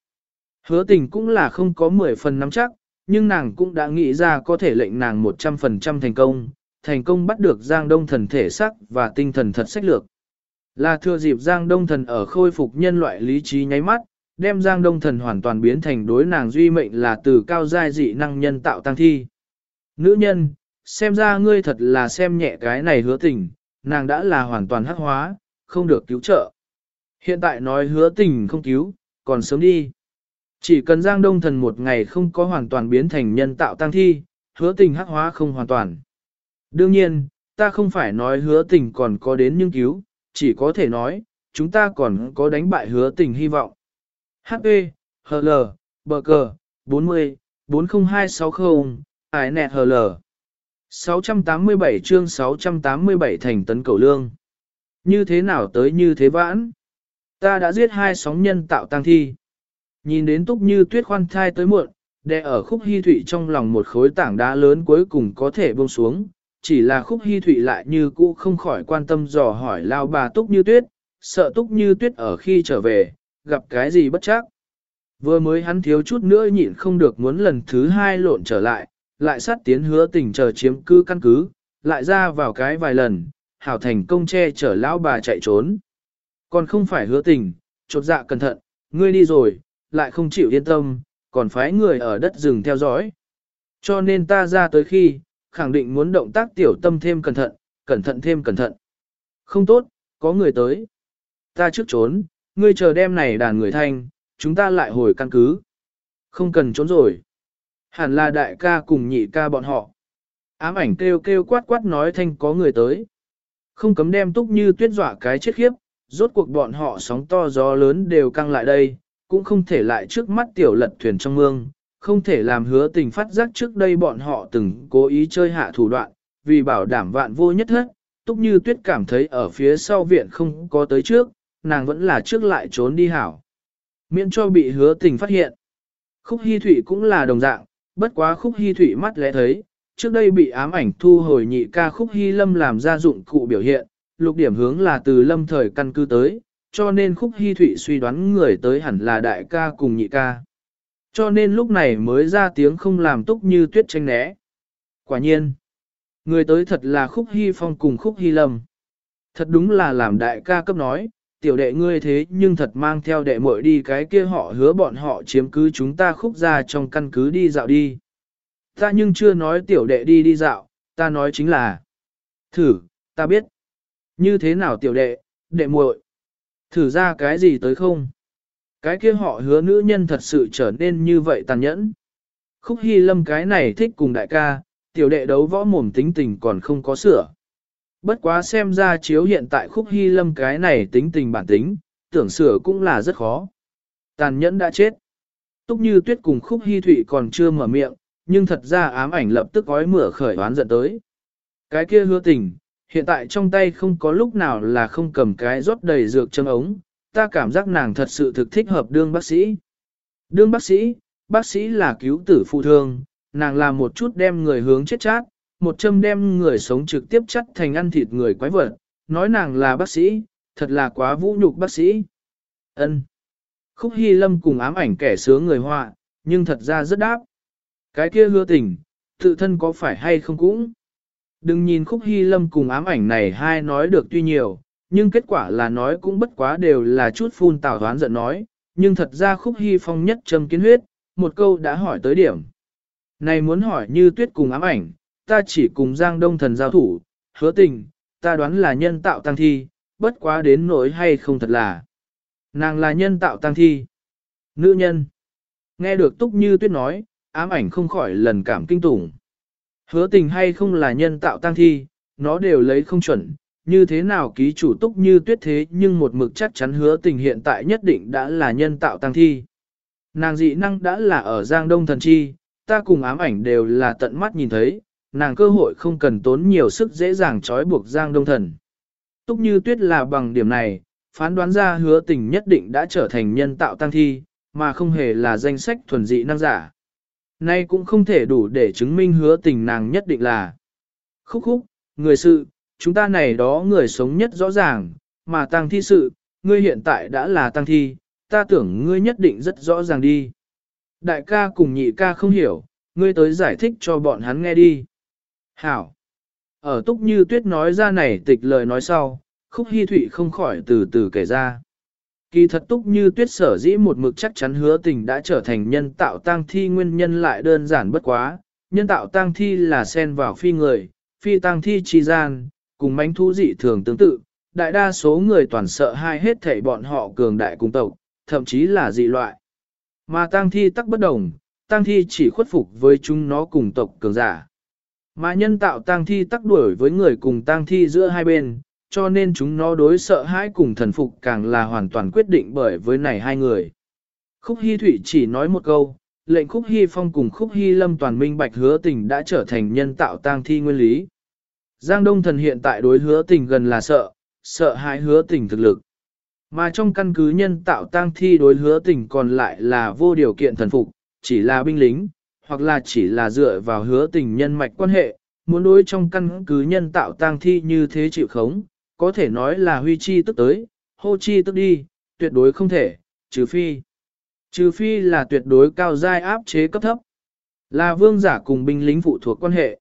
Hứa tình cũng là không có 10 phần nắm chắc, nhưng nàng cũng đã nghĩ ra có thể lệnh nàng 100% thành công, thành công bắt được Giang Đông Thần thể sắc và tinh thần thật sách lược. Là thừa dịp Giang Đông Thần ở khôi phục nhân loại lý trí nháy mắt, đem Giang Đông Thần hoàn toàn biến thành đối nàng duy mệnh là từ cao giai dị năng nhân tạo tăng thi. Nữ nhân, xem ra ngươi thật là xem nhẹ cái này hứa tình, nàng đã là hoàn toàn hắc hóa, không được cứu trợ. Hiện tại nói hứa tình không cứu, còn sớm đi. Chỉ cần Giang Đông Thần một ngày không có hoàn toàn biến thành nhân tạo tăng thi, hứa tình hắc hóa không hoàn toàn. Đương nhiên, ta không phải nói hứa tình còn có đến nhưng cứu, chỉ có thể nói, chúng ta còn có đánh bại hứa tình hy vọng. HP, HL, bờ cờ, 40, 40260, ải nẹt HL. 687 chương 687 thành tấn cầu lương. Như thế nào tới như thế vãn? Ta đã giết hai sóng nhân tạo tăng thi. Nhìn đến túc như tuyết khoan thai tới muộn, đè ở khúc hy thụy trong lòng một khối tảng đá lớn cuối cùng có thể buông xuống, chỉ là khúc hy thụy lại như cũ không khỏi quan tâm dò hỏi lao bà túc như tuyết, sợ túc như tuyết ở khi trở về, gặp cái gì bất chắc. Vừa mới hắn thiếu chút nữa nhịn không được muốn lần thứ hai lộn trở lại, lại sát tiến hứa tình chờ chiếm cứ căn cứ, lại ra vào cái vài lần, hảo thành công che chở lão bà chạy trốn. Còn không phải hứa tình, chột dạ cẩn thận, ngươi đi rồi, lại không chịu yên tâm, còn phái người ở đất rừng theo dõi. Cho nên ta ra tới khi, khẳng định muốn động tác tiểu tâm thêm cẩn thận, cẩn thận thêm cẩn thận. Không tốt, có người tới. Ta trước trốn, ngươi chờ đem này đàn người thanh, chúng ta lại hồi căn cứ. Không cần trốn rồi. Hẳn là đại ca cùng nhị ca bọn họ. Ám ảnh kêu kêu quát quát nói thanh có người tới. Không cấm đem túc như tuyết dọa cái chết khiếp, rốt cuộc bọn họ sóng to gió lớn đều căng lại đây, cũng không thể lại trước mắt tiểu lật thuyền trong mương, không thể làm hứa tình phát giác trước đây bọn họ từng cố ý chơi hạ thủ đoạn, vì bảo đảm vạn vô nhất hết, túc như tuyết cảm thấy ở phía sau viện không có tới trước, nàng vẫn là trước lại trốn đi hảo. Miễn cho bị hứa tình phát hiện. Khúc hy Thụy cũng là đồng dạng, bất quá khúc hy Thụy mắt lẽ thấy, trước đây bị ám ảnh thu hồi nhị ca khúc hy lâm làm ra dụng cụ biểu hiện, lục điểm hướng là từ lâm thời căn cứ tới, cho nên khúc hy Thụy suy đoán người tới hẳn là đại ca cùng nhị ca. Cho nên lúc này mới ra tiếng không làm túc như tuyết tranh né. Quả nhiên, người tới thật là khúc hy phong cùng khúc hy lâm. Thật đúng là làm đại ca cấp nói, tiểu đệ ngươi thế nhưng thật mang theo đệ muội đi cái kia họ hứa bọn họ chiếm cứ chúng ta khúc ra trong căn cứ đi dạo đi. Ta nhưng chưa nói tiểu đệ đi đi dạo, ta nói chính là Thử, ta biết. Như thế nào tiểu đệ, đệ muội Thử ra cái gì tới không? Cái kia họ hứa nữ nhân thật sự trở nên như vậy tàn nhẫn. Khúc Hy Lâm cái này thích cùng đại ca, tiểu đệ đấu võ mồm tính tình còn không có sửa. Bất quá xem ra chiếu hiện tại Khúc Hy Lâm cái này tính tình bản tính, tưởng sửa cũng là rất khó. Tàn nhẫn đã chết. Túc như tuyết cùng Khúc Hy Thụy còn chưa mở miệng, nhưng thật ra ám ảnh lập tức gói mửa khởi oán giận tới. Cái kia hứa tình, hiện tại trong tay không có lúc nào là không cầm cái rót đầy dược châm ống, ta cảm giác nàng thật sự thực thích hợp đương bác sĩ. Đương bác sĩ, bác sĩ là cứu tử phụ thương, nàng làm một chút đem người hướng chết chát, một châm đem người sống trực tiếp chắt thành ăn thịt người quái vật, nói nàng là bác sĩ, thật là quá vũ nhục bác sĩ. Ân. Khúc Hy Lâm cùng ám ảnh kẻ sướng người họa, nhưng thật ra rất đáp. Cái kia hứa tình, tự thân có phải hay không cũng. Đừng nhìn Khúc Hy Lâm cùng ám ảnh này hai nói được tuy nhiều, nhưng kết quả là nói cũng bất quá đều là chút phun tào thoán giận nói, nhưng thật ra Khúc Hy Phong nhất châm kiến huyết, một câu đã hỏi tới điểm. Này muốn hỏi như tuyết cùng ám ảnh, ta chỉ cùng Giang Đông Thần giao thủ, hứa tình, ta đoán là nhân tạo tăng thi, bất quá đến nỗi hay không thật là. Nàng là nhân tạo tăng thi. Nữ nhân. Nghe được Túc Như Tuyết nói, ám ảnh không khỏi lần cảm kinh tủng. Hứa tình hay không là nhân tạo tăng thi, nó đều lấy không chuẩn, như thế nào ký chủ túc như tuyết thế nhưng một mực chắc chắn hứa tình hiện tại nhất định đã là nhân tạo tăng thi. Nàng dị năng đã là ở Giang Đông Thần Chi, ta cùng ám ảnh đều là tận mắt nhìn thấy, nàng cơ hội không cần tốn nhiều sức dễ dàng trói buộc Giang Đông Thần. Túc như tuyết là bằng điểm này, phán đoán ra hứa tình nhất định đã trở thành nhân tạo tăng thi, mà không hề là danh sách thuần dị năng giả. Nay cũng không thể đủ để chứng minh hứa tình nàng nhất định là khúc khúc, người sự, chúng ta này đó người sống nhất rõ ràng, mà tăng thi sự, ngươi hiện tại đã là tăng thi, ta tưởng ngươi nhất định rất rõ ràng đi. Đại ca cùng nhị ca không hiểu, ngươi tới giải thích cho bọn hắn nghe đi. Hảo. Ở túc như tuyết nói ra này tịch lời nói sau, khúc hy thụy không khỏi từ từ kể ra. Kỳ thật túc như tuyết sở dĩ một mực chắc chắn hứa tình đã trở thành nhân tạo tang thi nguyên nhân lại đơn giản bất quá, nhân tạo tang thi là xen vào phi người, phi tang thi chi gian, cùng mánh thú dị thường tương tự, đại đa số người toàn sợ hai hết thảy bọn họ cường đại cùng tộc, thậm chí là dị loại. Mà tang thi tắc bất đồng, tang thi chỉ khuất phục với chúng nó cùng tộc cường giả. Mà nhân tạo tang thi tắc đuổi với người cùng tang thi giữa hai bên, cho nên chúng nó đối sợ hãi cùng thần phục càng là hoàn toàn quyết định bởi với này hai người. Khúc Hy Thụy chỉ nói một câu, lệnh Khúc Hy Phong cùng Khúc Hy Lâm toàn minh bạch hứa tình đã trở thành nhân tạo tang thi nguyên lý. Giang Đông Thần hiện tại đối hứa tình gần là sợ, sợ hãi hứa tình thực lực. Mà trong căn cứ nhân tạo tang thi đối hứa tình còn lại là vô điều kiện thần phục, chỉ là binh lính, hoặc là chỉ là dựa vào hứa tình nhân mạch quan hệ, muốn đối trong căn cứ nhân tạo tang thi như thế chịu khống, có thể nói là huy chi tức tới, hô chi tức đi, tuyệt đối không thể, trừ phi. Trừ phi là tuyệt đối cao giai áp chế cấp thấp. Là vương giả cùng binh lính phụ thuộc quan hệ.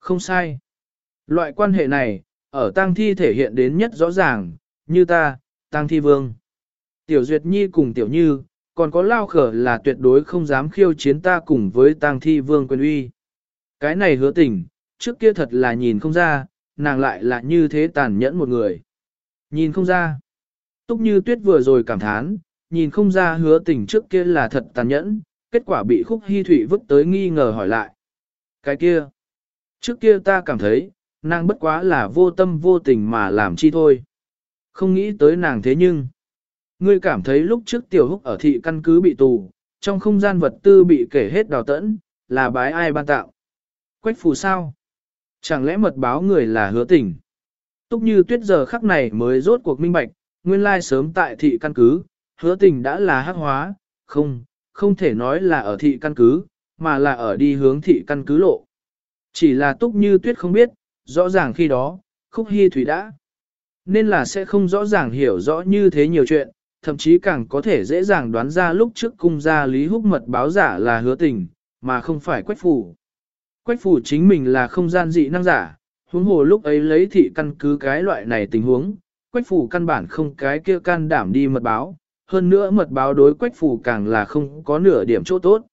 Không sai. Loại quan hệ này, ở tang thi thể hiện đến nhất rõ ràng, như ta, tang thi vương. Tiểu Duyệt Nhi cùng Tiểu Như, còn có lao khở là tuyệt đối không dám khiêu chiến ta cùng với tang thi vương quyền uy. Cái này hứa tình, trước kia thật là nhìn không ra, nàng lại là như thế tàn nhẫn một người. Nhìn không ra. Túc như tuyết vừa rồi cảm thán, nhìn không ra hứa tình trước kia là thật tàn nhẫn, kết quả bị khúc hy thủy vứt tới nghi ngờ hỏi lại. Cái kia. Trước kia ta cảm thấy, nàng bất quá là vô tâm vô tình mà làm chi thôi. Không nghĩ tới nàng thế nhưng. Ngươi cảm thấy lúc trước tiểu húc ở thị căn cứ bị tù, trong không gian vật tư bị kể hết đào tẫn, là bái ai ban tạo. Quách phù sao? Chẳng lẽ mật báo người là hứa tình? Túc như tuyết giờ khắc này mới rốt cuộc minh bạch, nguyên lai sớm tại thị căn cứ, hứa tình đã là hắc hóa, không, không thể nói là ở thị căn cứ, mà là ở đi hướng thị căn cứ lộ. Chỉ là túc như tuyết không biết, rõ ràng khi đó, khúc hy thủy đã. Nên là sẽ không rõ ràng hiểu rõ như thế nhiều chuyện, thậm chí càng có thể dễ dàng đoán ra lúc trước cung gia Lý Húc mật báo giả là hứa tình, mà không phải quách phủ. Quách phủ chính mình là không gian dị năng giả, huống hồ lúc ấy lấy thị căn cứ cái loại này tình huống, quách phủ căn bản không cái kia can đảm đi mật báo, hơn nữa mật báo đối quách phủ càng là không có nửa điểm chỗ tốt.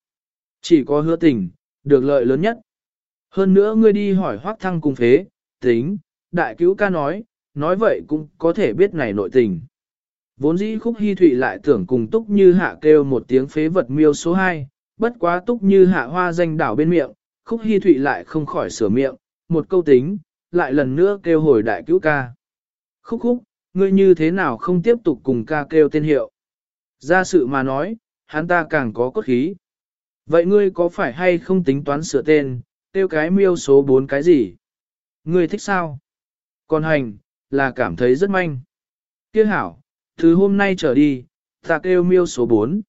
Chỉ có hứa tình, được lợi lớn nhất. Hơn nữa ngươi đi hỏi hoác thăng cùng phế, tính, đại cứu ca nói, nói vậy cũng có thể biết này nội tình. Vốn dĩ khúc hy thụy lại tưởng cùng túc như hạ kêu một tiếng phế vật miêu số 2, bất quá túc như hạ hoa danh đảo bên miệng, khúc hy thụy lại không khỏi sửa miệng, một câu tính, lại lần nữa kêu hồi đại cứu ca. Khúc khúc, ngươi như thế nào không tiếp tục cùng ca kêu tên hiệu? Ra sự mà nói, hắn ta càng có cốt khí. Vậy ngươi có phải hay không tính toán sửa tên, kêu cái miêu số 4 cái gì? Ngươi thích sao? Còn hành, là cảm thấy rất manh. Kia hảo, từ hôm nay trở đi, ta kêu miêu số 4.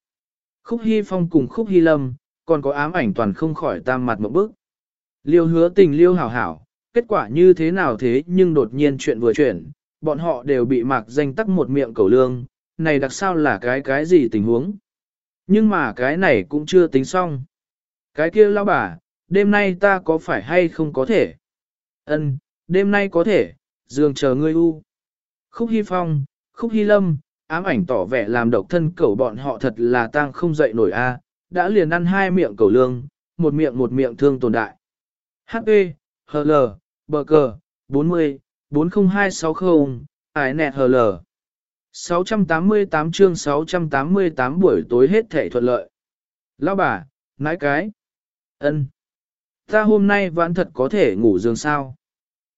Khúc Hy Phong cùng Khúc Hy Lâm, còn có ám ảnh toàn không khỏi tam mặt một bước. Liêu hứa tình liêu hảo hảo, kết quả như thế nào thế nhưng đột nhiên chuyện vừa chuyển, bọn họ đều bị mạc danh tắc một miệng cầu lương, này đặc sao là cái cái gì tình huống. Nhưng mà cái này cũng chưa tính xong. Cái kia lão bà, đêm nay ta có phải hay không có thể? Ân, đêm nay có thể, dường chờ ngươi u. Khúc Hy Phong, Khúc Hy Lâm, ám ảnh tỏ vẻ làm độc thân cẩu bọn họ thật là tang không dậy nổi a, đã liền ăn hai miệng cẩu lương, một miệng một miệng thương tồn đại. H.E. H.L. bờ cờ, 40, 40260, ải nẹt h l 688 chương 688 buổi tối hết thể thuận lợi. Lão bà, nãi cái. ân, Ta hôm nay vẫn thật có thể ngủ giường sao.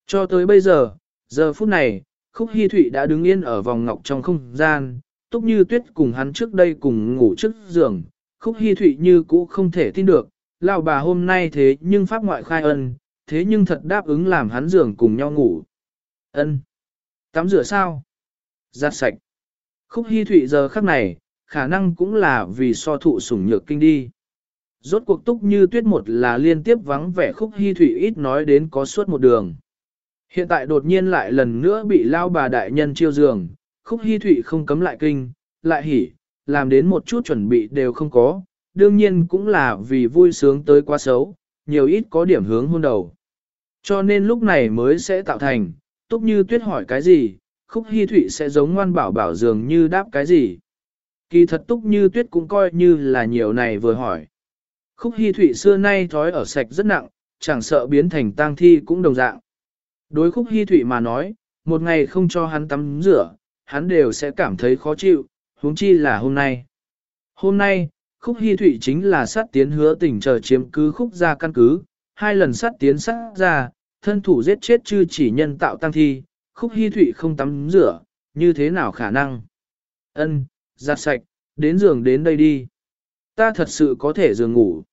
Cho tới bây giờ, giờ phút này, Khúc Hi Thụy đã đứng yên ở vòng ngọc trong không gian, túc như tuyết cùng hắn trước đây cùng ngủ trước giường. Khúc Hi Thụy như cũ không thể tin được, lão bà hôm nay thế nhưng pháp ngoại khai ân, thế nhưng thật đáp ứng làm hắn giường cùng nhau ngủ. Ân. Tắm rửa sao? Giặt sạch. Khúc Hi thụy giờ khắc này, khả năng cũng là vì so thụ sủng nhược kinh đi. Rốt cuộc túc như tuyết một là liên tiếp vắng vẻ khúc Hi thụy ít nói đến có suốt một đường. Hiện tại đột nhiên lại lần nữa bị lao bà đại nhân chiêu giường, khúc hy thụy không cấm lại kinh, lại hỉ, làm đến một chút chuẩn bị đều không có, đương nhiên cũng là vì vui sướng tới quá xấu, nhiều ít có điểm hướng hôn đầu. Cho nên lúc này mới sẽ tạo thành, túc như tuyết hỏi cái gì, khúc hy thụy sẽ giống ngoan bảo bảo dường như đáp cái gì. Kỳ thật túc như tuyết cũng coi như là nhiều này vừa hỏi. Khúc hy thụy xưa nay thói ở sạch rất nặng, chẳng sợ biến thành tang thi cũng đồng dạng. Đối khúc hy thụy mà nói, một ngày không cho hắn tắm rửa, hắn đều sẽ cảm thấy khó chịu, huống chi là hôm nay. Hôm nay, khúc hy thụy chính là sát tiến hứa tình chờ chiếm cứ khúc ra căn cứ, hai lần sát tiến sát ra, thân thủ giết chết chư chỉ nhân tạo tăng thi, khúc hy thụy không tắm rửa, như thế nào khả năng? Ân, giặt sạch, đến giường đến đây đi. Ta thật sự có thể giường ngủ.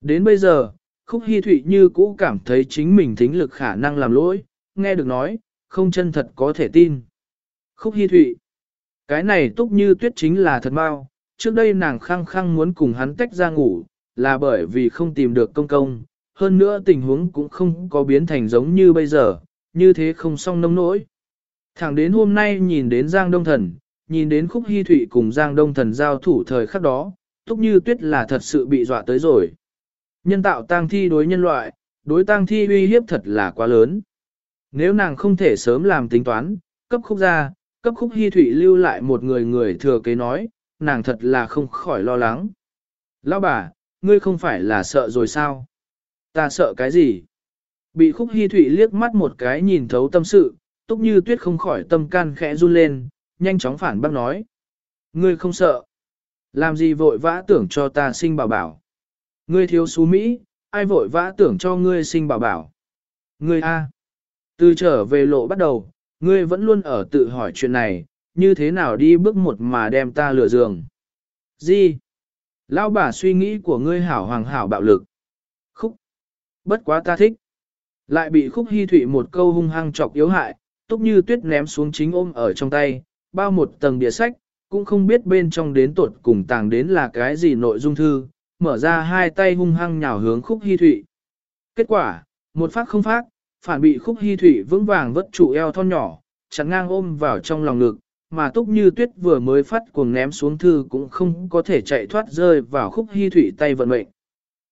Đến bây giờ, khúc Hi thụy như cũ cảm thấy chính mình thính lực khả năng làm lỗi, nghe được nói, không chân thật có thể tin. Khúc Hi thụy, cái này túc như tuyết chính là thật mau, trước đây nàng khăng khăng muốn cùng hắn tách ra ngủ, là bởi vì không tìm được công công, hơn nữa tình huống cũng không có biến thành giống như bây giờ, như thế không xong nông nỗi. Thẳng đến hôm nay nhìn đến Giang Đông Thần, nhìn đến khúc hy thụy cùng Giang Đông Thần giao thủ thời khắc đó, túc như tuyết là thật sự bị dọa tới rồi. Nhân tạo tang thi đối nhân loại, đối tang thi uy hiếp thật là quá lớn. Nếu nàng không thể sớm làm tính toán, cấp khúc ra, cấp khúc hy thụy lưu lại một người người thừa kế nói, nàng thật là không khỏi lo lắng. Lão bà, ngươi không phải là sợ rồi sao? Ta sợ cái gì? Bị khúc hy thụy liếc mắt một cái nhìn thấu tâm sự, túc như tuyết không khỏi tâm can khẽ run lên, nhanh chóng phản bác nói. Ngươi không sợ. Làm gì vội vã tưởng cho ta sinh bảo bảo. Ngươi thiếu xú Mỹ, ai vội vã tưởng cho ngươi sinh bảo bảo. Ngươi A. Từ trở về lộ bắt đầu, ngươi vẫn luôn ở tự hỏi chuyện này, như thế nào đi bước một mà đem ta lừa giường. Gì? Lão bà suy nghĩ của ngươi hảo hoàng hảo bạo lực. Khúc. Bất quá ta thích. Lại bị khúc hy thụy một câu hung hăng chọc yếu hại, túc như tuyết ném xuống chính ôm ở trong tay, bao một tầng địa sách, cũng không biết bên trong đến tuột cùng tàng đến là cái gì nội dung thư, mở ra hai tay hung hăng nhào hướng khúc hy thụy. Kết quả, một phát không phát, phản bị khúc hy thụy vững vàng vất trụ eo thon nhỏ, chắn ngang ôm vào trong lòng ngực, mà túc như tuyết vừa mới phát cuồng ném xuống thư cũng không có thể chạy thoát rơi vào khúc hy thụy tay vận mệnh.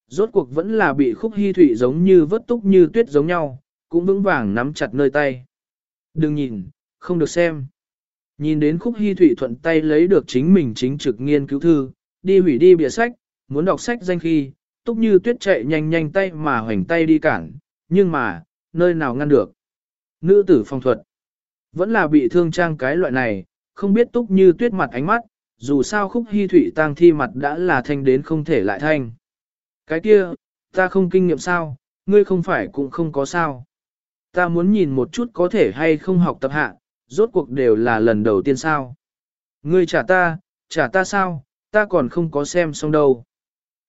Rốt cuộc vẫn là bị khúc hy thụy giống như vớt túc như tuyết giống nhau, cũng vững vàng nắm chặt nơi tay. Đừng nhìn, không được xem. Nhìn đến khúc hy thụy thuận tay lấy được chính mình chính trực nghiên cứu thư, đi hủy đi bìa sách, muốn đọc sách danh khi, túc như tuyết chạy nhanh nhanh tay mà hoành tay đi cản, nhưng mà, nơi nào ngăn được. Nữ tử phong thuật, vẫn là bị thương trang cái loại này, không biết túc như tuyết mặt ánh mắt, dù sao khúc hy thủy tang thi mặt đã là thanh đến không thể lại thanh. Cái kia, ta không kinh nghiệm sao, ngươi không phải cũng không có sao. Ta muốn nhìn một chút có thể hay không học tập hạ, rốt cuộc đều là lần đầu tiên sao. Ngươi trả ta, trả ta sao, ta còn không có xem xong đâu.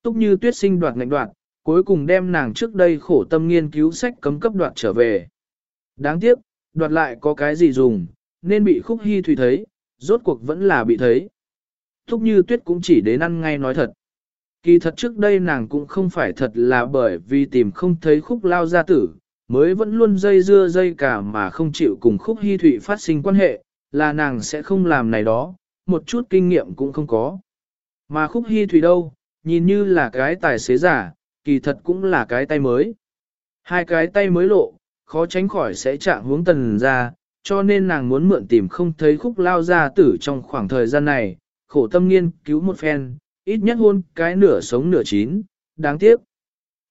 Túc như tuyết sinh đoạt ngạnh đoạt, cuối cùng đem nàng trước đây khổ tâm nghiên cứu sách cấm cấp đoạt trở về. Đáng tiếc, đoạt lại có cái gì dùng, nên bị khúc hy thủy thấy, rốt cuộc vẫn là bị thấy. Thúc như tuyết cũng chỉ đến ăn ngay nói thật. Kỳ thật trước đây nàng cũng không phải thật là bởi vì tìm không thấy khúc lao gia tử, mới vẫn luôn dây dưa dây cả mà không chịu cùng khúc hy thủy phát sinh quan hệ, là nàng sẽ không làm này đó, một chút kinh nghiệm cũng không có. Mà khúc hy thủy đâu, nhìn như là cái tài xế giả, kỳ thật cũng là cái tay mới. Hai cái tay mới lộ, khó tránh khỏi sẽ chạm hướng tần ra, cho nên nàng muốn mượn tìm không thấy khúc lao gia tử trong khoảng thời gian này, khổ tâm nghiên cứu một phen, ít nhất hôn cái nửa sống nửa chín, đáng tiếc.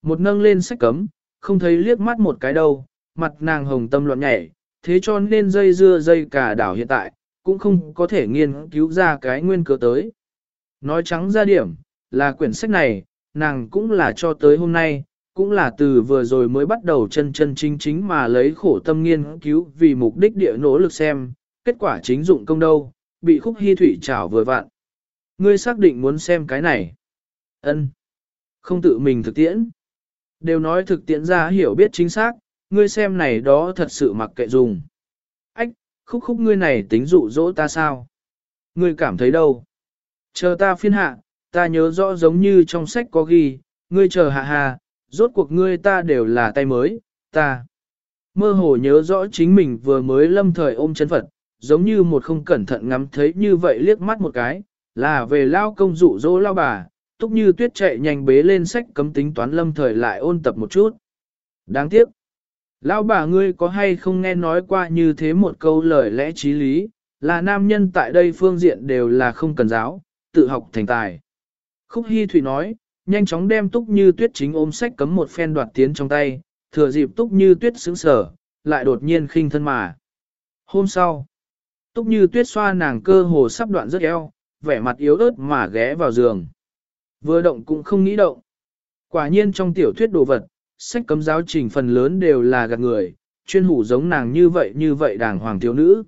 Một nâng lên sách cấm, không thấy liếc mắt một cái đâu, mặt nàng hồng tâm loạn nhảy, thế cho nên dây dưa dây cả đảo hiện tại, cũng không có thể nghiên cứu ra cái nguyên cớ tới. Nói trắng ra điểm, là quyển sách này, nàng cũng là cho tới hôm nay, cũng là từ vừa rồi mới bắt đầu chân chân chính chính mà lấy khổ tâm nghiên cứu vì mục đích địa nỗ lực xem, kết quả chính dụng công đâu, bị khúc hy thủy trảo vừa vạn. Ngươi xác định muốn xem cái này. ân Không tự mình thực tiễn. Đều nói thực tiễn ra hiểu biết chính xác, ngươi xem này đó thật sự mặc kệ dùng. Ách, khúc khúc ngươi này tính dụ dỗ ta sao? Ngươi cảm thấy đâu? Chờ ta phiên hạ, ta nhớ rõ giống như trong sách có ghi, ngươi chờ hạ hà, rốt cuộc ngươi ta đều là tay mới, ta. Mơ hồ nhớ rõ chính mình vừa mới lâm thời ôm chân Phật, giống như một không cẩn thận ngắm thấy như vậy liếc mắt một cái, là về lao công dụ dỗ lao bà, túc như tuyết chạy nhanh bế lên sách cấm tính toán lâm thời lại ôn tập một chút. Đáng tiếc. Lão bà ngươi có hay không nghe nói qua như thế một câu lời lẽ trí lý, là nam nhân tại đây phương diện đều là không cần giáo, tự học thành tài. Khúc Hi Thủy nói, nhanh chóng đem túc như tuyết chính ôm sách cấm một phen đoạt tiến trong tay, thừa dịp túc như tuyết sững sở, lại đột nhiên khinh thân mà. Hôm sau, túc như tuyết xoa nàng cơ hồ sắp đoạn rất eo, vẻ mặt yếu ớt mà ghé vào giường. Vừa động cũng không nghĩ động. Quả nhiên trong tiểu thuyết đồ vật, sách cấm giáo trình phần lớn đều là gạt người, chuyên hủ giống nàng như vậy như vậy đàng hoàng thiếu nữ.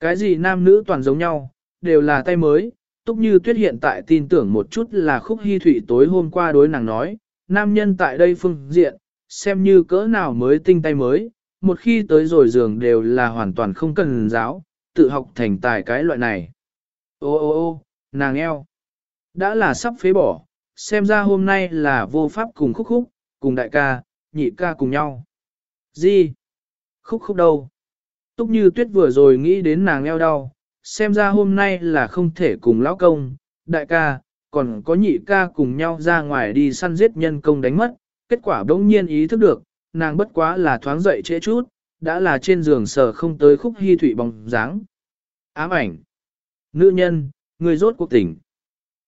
Cái gì nam nữ toàn giống nhau, đều là tay mới, túc như tuyết hiện tại tin tưởng một chút là khúc hy thủy tối hôm qua đối nàng nói, nam nhân tại đây phương diện, xem như cỡ nào mới tinh tay mới, một khi tới rồi giường đều là hoàn toàn không cần giáo, tự học thành tài cái loại này. Ô ô ô, nàng eo. Đã là sắp phế bỏ, xem ra hôm nay là vô pháp cùng khúc khúc, cùng đại ca, nhị ca cùng nhau. Gì? Khúc khúc đâu? Túc như tuyết vừa rồi nghĩ đến nàng eo đau, xem ra hôm nay là không thể cùng lão công, đại ca, còn có nhị ca cùng nhau ra ngoài đi săn giết nhân công đánh mất. Kết quả đống nhiên ý thức được, nàng bất quá là thoáng dậy trễ chút, đã là trên giường sờ không tới khúc hy thủy bóng dáng. Ám ảnh. Nữ nhân, người rốt cuộc tỉnh.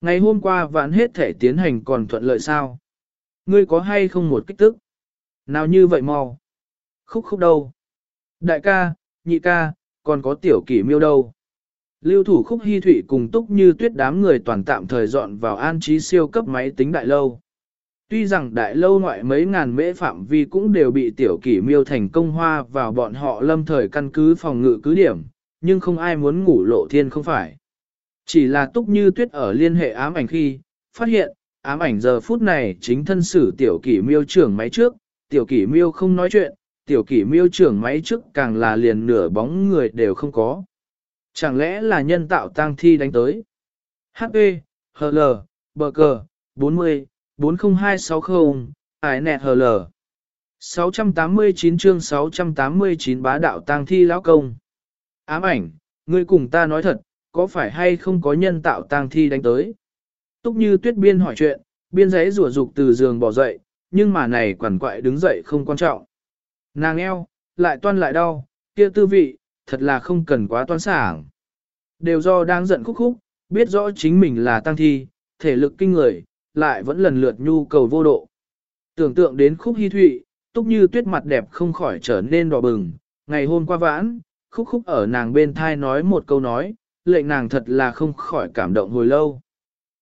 Ngày hôm qua vạn hết thể tiến hành còn thuận lợi sao? Ngươi có hay không một kích tức? Nào như vậy mau? Khúc khúc đâu? Đại ca, nhị ca, còn có tiểu kỷ miêu đâu? Lưu thủ khúc hy thủy cùng túc như tuyết đám người toàn tạm thời dọn vào an trí siêu cấp máy tính đại lâu. Tuy rằng đại lâu ngoại mấy ngàn mễ phạm vi cũng đều bị tiểu kỷ miêu thành công hoa vào bọn họ lâm thời căn cứ phòng ngự cứ điểm, nhưng không ai muốn ngủ lộ thiên không phải. Chỉ là túc như tuyết ở liên hệ ám ảnh khi, phát hiện, ám ảnh giờ phút này chính thân xử tiểu kỷ miêu trưởng máy trước, tiểu kỷ miêu không nói chuyện, tiểu kỷ miêu trưởng máy trước càng là liền nửa bóng người đều không có. Chẳng lẽ là nhân tạo tang thi đánh tới? HP, HL, bờ cờ, 40, 40260, ải nẹt HL. 689 chương 689 bá đạo tang thi lão công. Ám ảnh, ngươi cùng ta nói thật, có phải hay không có nhân tạo tang thi đánh tới? Túc như tuyết biên hỏi chuyện, biên giấy rủa dục từ giường bỏ dậy, nhưng mà này quằn quại đứng dậy không quan trọng. Nàng eo, lại toan lại đau, kia tư vị, thật là không cần quá toan sảng. Đều do đang giận khúc khúc, biết rõ chính mình là tăng thi, thể lực kinh người, lại vẫn lần lượt nhu cầu vô độ. Tưởng tượng đến khúc hy thụy, túc như tuyết mặt đẹp không khỏi trở nên đỏ bừng. Ngày hôm qua vãn, khúc khúc ở nàng bên thai nói một câu nói, lệnh nàng thật là không khỏi cảm động hồi lâu.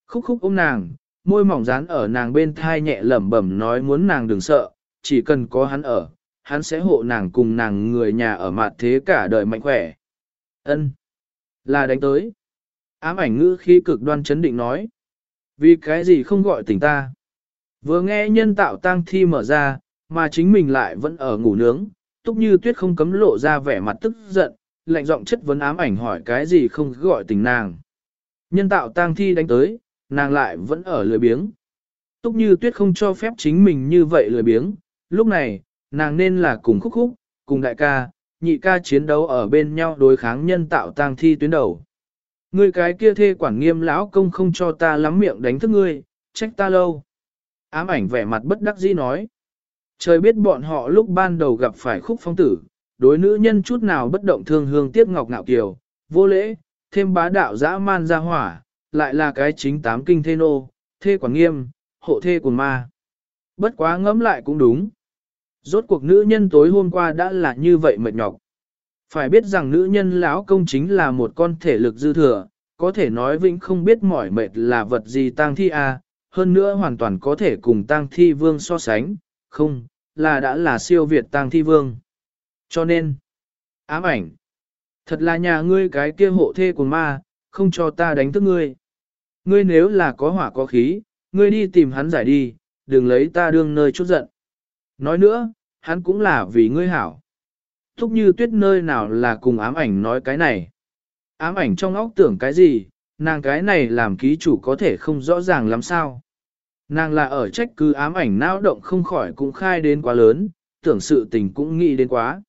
Khúc khúc ôm nàng, môi mỏng dán ở nàng bên thai nhẹ lẩm bẩm nói muốn nàng đừng sợ, chỉ cần có hắn ở, hắn sẽ hộ nàng cùng nàng người nhà ở mặt thế cả đời mạnh khỏe. Ân, Là đánh tới. Ám ảnh ngữ khi cực đoan chấn định nói. Vì cái gì không gọi tỉnh ta? Vừa nghe nhân tạo tang thi mở ra, mà chính mình lại vẫn ở ngủ nướng, túc như tuyết không cấm lộ ra vẻ mặt tức giận, lạnh giọng chất vấn ám ảnh hỏi cái gì không gọi tỉnh nàng. Nhân tạo tang thi đánh tới, nàng lại vẫn ở lười biếng. Túc như tuyết không cho phép chính mình như vậy lười biếng, lúc này, nàng nên là cùng khúc khúc, cùng đại ca, nhị ca chiến đấu ở bên nhau đối kháng nhân tạo tang thi tuyến đầu. Ngươi cái kia thê quản nghiêm lão công không cho ta lắm miệng đánh thức ngươi, trách ta lâu. Ám ảnh vẻ mặt bất đắc dĩ nói. Trời biết bọn họ lúc ban đầu gặp phải khúc phong tử, đối nữ nhân chút nào bất động thương hương tiếc ngọc ngạo kiều, vô lễ, thêm bá đạo dã man ra hỏa, lại là cái chính tám kinh thê nô, thê quản nghiêm, hộ thê của ma. Bất quá ngẫm lại cũng đúng. Rốt cuộc nữ nhân tối hôm qua đã là như vậy mệt nhọc. Phải biết rằng nữ nhân lão công chính là một con thể lực dư thừa, có thể nói vĩnh không biết mỏi mệt là vật gì tang thi à, hơn nữa hoàn toàn có thể cùng tang thi vương so sánh, không, là đã là siêu việt tang thi vương. Cho nên, ám ảnh, thật là nhà ngươi cái kia hộ thê của ma, không cho ta đánh thức ngươi. Ngươi nếu là có hỏa có khí, ngươi đi tìm hắn giải đi, đừng lấy ta đương nơi chút giận. Nói nữa, hắn cũng là vì ngươi hảo. Thúc như tuyết nơi nào là cùng ám ảnh nói cái này. Ám ảnh trong óc tưởng cái gì, nàng cái này làm ký chủ có thể không rõ ràng lắm sao. Nàng là ở trách cứ ám ảnh não động không khỏi cũng khai đến quá lớn, tưởng sự tình cũng nghĩ đến quá.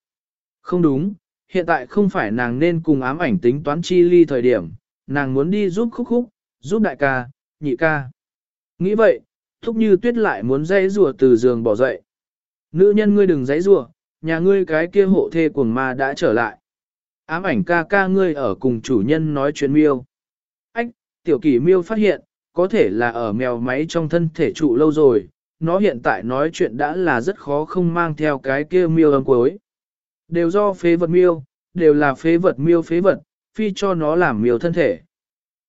Không đúng, hiện tại không phải nàng nên cùng ám ảnh tính toán chi ly thời điểm, nàng muốn đi giúp khúc khúc, giúp đại ca, nhị ca. Nghĩ vậy, thúc như tuyết lại muốn dây rùa từ giường bỏ dậy. Nữ nhân ngươi đừng giấy rủa, nhà ngươi cái kia hộ thê cuồng ma đã trở lại. Ám ảnh ca ca ngươi ở cùng chủ nhân nói chuyện miêu. Ách, tiểu kỷ miêu phát hiện, có thể là ở mèo máy trong thân thể trụ lâu rồi, nó hiện tại nói chuyện đã là rất khó không mang theo cái kia miêu âm cuối. Đều do phế vật miêu, đều là phế vật miêu phế vật, phi cho nó làm miêu thân thể.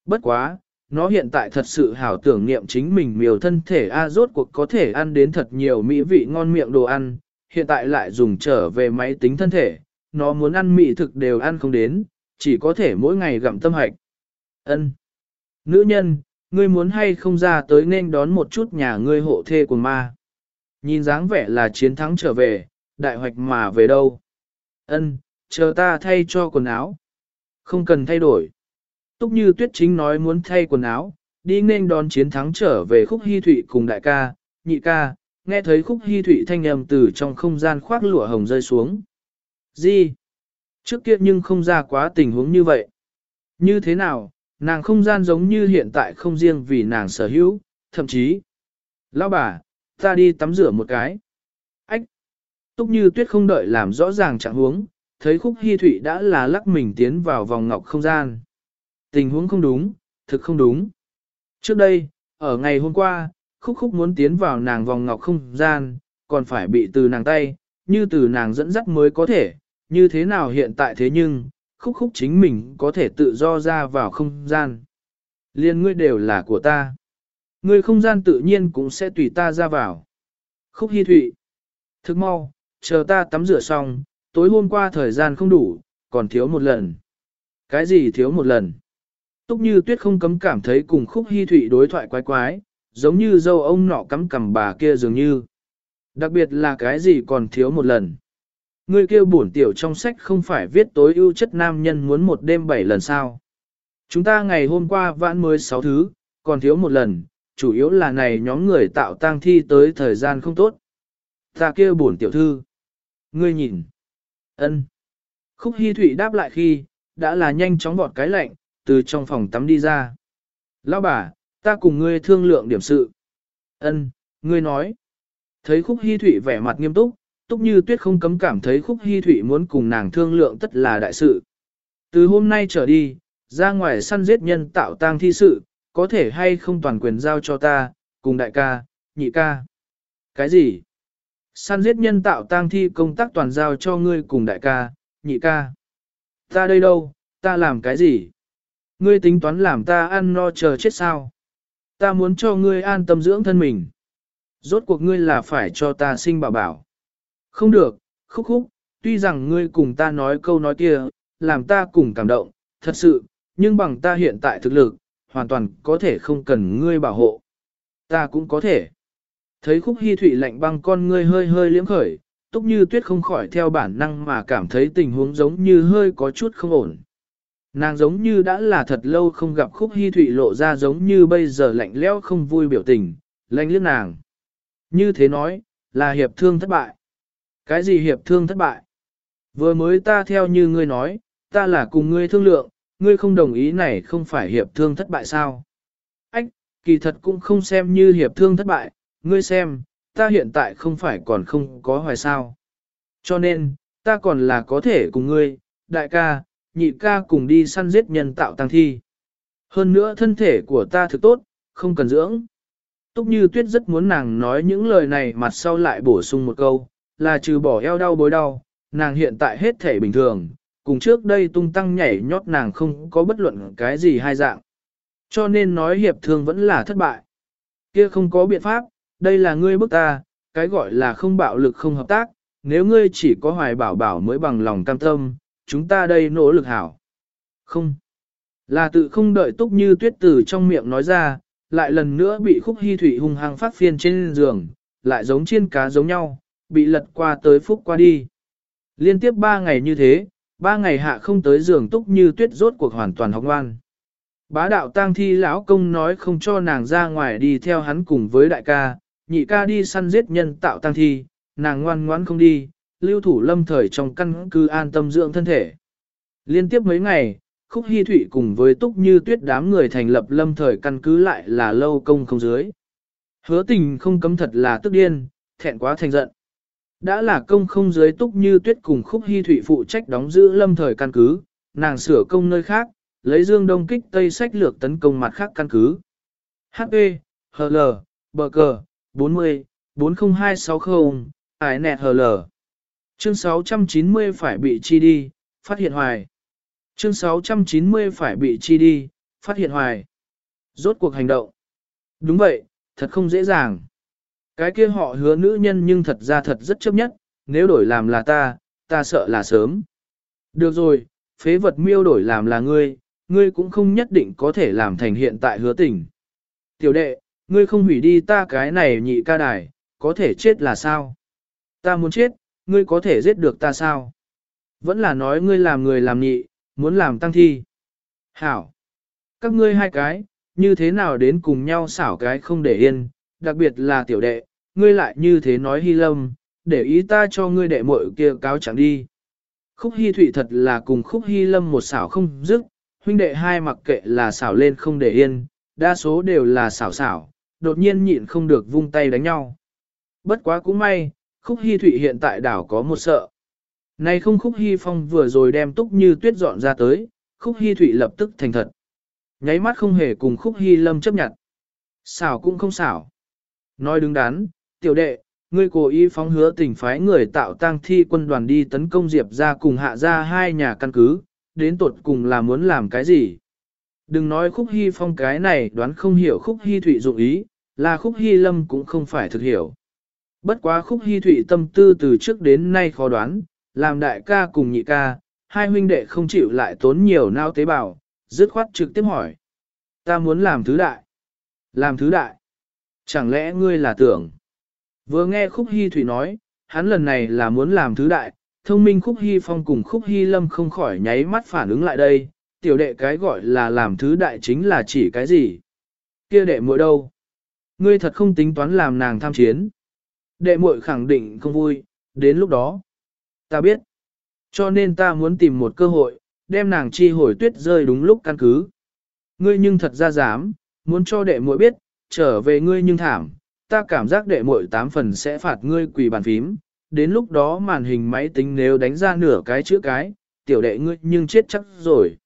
Bất quá, nó hiện tại thật sự hảo tưởng niệm chính mình miêu thân thể A rốt cuộc có thể ăn đến thật nhiều mỹ vị ngon miệng đồ ăn, hiện tại lại dùng trở về máy tính thân thể, nó muốn ăn mỹ thực đều ăn không đến, chỉ có thể mỗi ngày gặm tâm hạch. Ân, Nữ nhân, ngươi muốn hay không ra tới nên đón một chút nhà ngươi hộ thê của ma. Nhìn dáng vẻ là chiến thắng trở về, đại hoạch mà về đâu. Ân, chờ ta thay cho quần áo. Không cần thay đổi. Túc như tuyết chính nói muốn thay quần áo, đi nên đón chiến thắng trở về khúc hy thụy cùng đại ca, nhị ca, nghe thấy khúc hy thụy thanh âm từ trong không gian khoác lụa hồng rơi xuống. Gì? Trước kia nhưng không ra quá tình huống như vậy. Như thế nào, nàng không gian giống như hiện tại không riêng vì nàng sở hữu, thậm chí. Lão bà, ta đi tắm rửa một cái. Ách! Túc như tuyết không đợi làm rõ ràng trạng huống, thấy khúc hy thụy đã là lắc mình tiến vào vòng ngọc không gian. Tình huống không đúng, thực không đúng. Trước đây, ở ngày hôm qua, khúc khúc muốn tiến vào nàng vòng ngọc không gian, còn phải bị từ nàng tay, như từ nàng dẫn dắt mới có thể, như thế nào hiện tại thế nhưng, khúc khúc chính mình có thể tự do ra vào không gian. Liên ngươi đều là của ta. Ngươi không gian tự nhiên cũng sẽ tùy ta ra vào. Khúc hy thụy. Thức mau, chờ ta tắm rửa xong, tối hôm qua thời gian không đủ, còn thiếu một lần. Cái gì thiếu một lần? Túc như tuyết không cấm cảm thấy cùng khúc hy thụy đối thoại quái quái, giống như dâu ông nọ cắm cằm bà kia dường như. Đặc biệt là cái gì còn thiếu một lần. người kêu bổn tiểu trong sách không phải viết tối ưu chất nam nhân muốn một đêm bảy lần sao. Chúng ta ngày hôm qua vãn mới sáu thứ, còn thiếu một lần, chủ yếu là này nhóm người tạo tang thi tới thời gian không tốt. Ta kêu bổn tiểu thư. Ngươi nhìn. ân. Khúc Hi Thụy đáp lại khi, đã là nhanh chóng vọt cái lạnh, từ trong phòng tắm đi ra. Lão bà, ta cùng ngươi thương lượng điểm sự. Ân, ngươi nói. Thấy Khúc Hi Thụy vẻ mặt nghiêm túc, Túc Như Tuyết không cấm cảm thấy Khúc Hi Thụy muốn cùng nàng thương lượng tất là đại sự. Từ hôm nay trở đi, ra ngoài săn giết nhân tạo tang thi sự, có thể hay không toàn quyền giao cho ta, cùng đại ca, nhị ca. Cái gì? Săn giết nhân tạo tang thi công tác toàn giao cho ngươi cùng đại ca, nhị ca. Ta đây đâu, ta làm cái gì? Ngươi tính toán làm ta ăn no chờ chết sao? Ta muốn cho ngươi an tâm dưỡng thân mình. Rốt cuộc ngươi là phải cho ta sinh bảo bảo. Không được, khúc khúc, tuy rằng ngươi cùng ta nói câu nói kia, làm ta cùng cảm động, thật sự, nhưng bằng ta hiện tại thực lực, hoàn toàn có thể không cần ngươi bảo hộ. Ta cũng có thể. Thấy khúc hy thủy lạnh băng con ngươi hơi hơi liếm khởi, túc như tuyết không khỏi theo bản năng mà cảm thấy tình huống giống như hơi có chút không ổn. Nàng giống như đã là thật lâu không gặp khúc hy thụy lộ ra giống như bây giờ lạnh lẽo không vui biểu tình, lạnh liếc nàng. Như thế nói, là hiệp thương thất bại. Cái gì hiệp thương thất bại? Vừa mới ta theo như ngươi nói, ta là cùng ngươi thương lượng, ngươi không đồng ý này không phải hiệp thương thất bại sao? Ách, kỳ thật cũng không xem như hiệp thương thất bại, ngươi xem, ta hiện tại không phải còn không có hoài sao. Cho nên, ta còn là có thể cùng ngươi, đại ca, nhị ca cùng đi săn giết nhân tạo tăng thi. Hơn nữa thân thể của ta thực tốt, không cần dưỡng. Túc như tuyết rất muốn nàng nói những lời này mặt sau lại bổ sung một câu, là trừ bỏ eo đau bối đau, nàng hiện tại hết thể bình thường, cùng trước đây tung tăng nhảy nhót nàng không có bất luận cái gì hai dạng. Cho nên nói hiệp thương vẫn là thất bại. Kia không có biện pháp, đây là ngươi bức ta, cái gọi là không bạo lực không hợp tác, nếu ngươi chỉ có hoài bảo bảo mới bằng lòng cam tâm, chúng ta đây nỗ lực hảo. Không. Là tự không đợi túc như tuyết tử trong miệng nói ra, lại lần nữa bị khúc hy thủy hung hăng phát phiên trên giường, lại giống chiên cá giống nhau, bị lật qua tới phúc qua đi. Liên tiếp ba ngày như thế, ba ngày hạ không tới giường túc như tuyết rốt cuộc hoàn toàn học ngoan. Bá đạo tang thi lão công nói không cho nàng ra ngoài đi theo hắn cùng với đại ca, nhị ca đi săn giết nhân tạo tang thi, nàng ngoan ngoãn không đi, lưu thủ lâm thời trong căn cứ an tâm dưỡng thân thể. Liên tiếp mấy ngày, Khúc hy Thụy cùng với Túc Như Tuyết đám người thành lập lâm thời căn cứ lại là lâu công không dưới. Hứa tình không cấm thật là tức điên, thẹn quá thành giận. Đã là công không dưới Túc Như Tuyết cùng Khúc hy Thụy phụ trách đóng giữ lâm thời căn cứ, nàng sửa công nơi khác, lấy dương đông kích tây sách lược tấn công mặt khác căn cứ. HP, HL, bờ cờ, 40, 40260, ải nẹt HL. Chương 690 phải bị chi đi, phát hiện hoài. Chương 690 phải bị chi đi, phát hiện hoài. Rốt cuộc hành động. Đúng vậy, thật không dễ dàng. Cái kia họ hứa nữ nhân nhưng thật ra thật rất chấp nhất, nếu đổi làm là ta, ta sợ là sớm. Được rồi, phế vật miêu đổi làm là ngươi, ngươi cũng không nhất định có thể làm thành hiện tại hứa tình. Tiểu đệ, ngươi không hủy đi ta cái này nhị ca đài, có thể chết là sao? Ta muốn chết, ngươi có thể giết được ta sao? Vẫn là nói ngươi làm người làm nhị, muốn làm tăng thi. Hảo! Các ngươi hai cái, như thế nào đến cùng nhau xảo cái không để yên, đặc biệt là tiểu đệ, ngươi lại như thế nói hy lâm, để ý ta cho ngươi đệ muội kia cáo chẳng đi. Khúc hy thụy thật là cùng khúc hy lâm một xảo không dứt, huynh đệ hai mặc kệ là xảo lên không để yên, đa số đều là xảo xảo, đột nhiên nhịn không được vung tay đánh nhau. Bất quá cũng may, khúc hy thụy hiện tại đảo có một sợ. nay không khúc hy phong vừa rồi đem túc như tuyết dọn ra tới, khúc hy thụy lập tức thành thật. Nháy mắt không hề cùng khúc hy lâm chấp nhận. Xảo cũng không xảo. Nói đứng đắn, tiểu đệ, ngươi cố ý phóng hứa tỉnh phái người tạo tang thi quân đoàn đi tấn công Diệp ra cùng hạ ra hai nhà căn cứ, đến tột cùng là muốn làm cái gì. Đừng nói khúc hy phong cái này đoán không hiểu khúc hy thụy dụng ý, là khúc hy lâm cũng không phải thực hiểu. Bất quá khúc hy thụy tâm tư từ trước đến nay khó đoán, làm đại ca cùng nhị ca, hai huynh đệ không chịu lại tốn nhiều nao tế bào, dứt khoát trực tiếp hỏi. Ta muốn làm thứ đại. Làm thứ đại. Chẳng lẽ ngươi là tưởng. Vừa nghe khúc hy thụy nói, hắn lần này là muốn làm thứ đại, thông minh khúc hy phong cùng khúc hy lâm không khỏi nháy mắt phản ứng lại đây, tiểu đệ cái gọi là làm thứ đại chính là chỉ cái gì? Kia đệ muội đâu? Ngươi thật không tính toán làm nàng tham chiến. Đệ muội khẳng định không vui, đến lúc đó. Ta biết. Cho nên ta muốn tìm một cơ hội, đem nàng chi hồi tuyết rơi đúng lúc căn cứ. Ngươi nhưng thật ra dám, muốn cho đệ muội biết, trở về ngươi nhưng thảm, ta cảm giác đệ muội tám phần sẽ phạt ngươi quỳ bàn phím, đến lúc đó màn hình máy tính nếu đánh ra nửa cái chữ cái, tiểu đệ ngươi nhưng chết chắc rồi.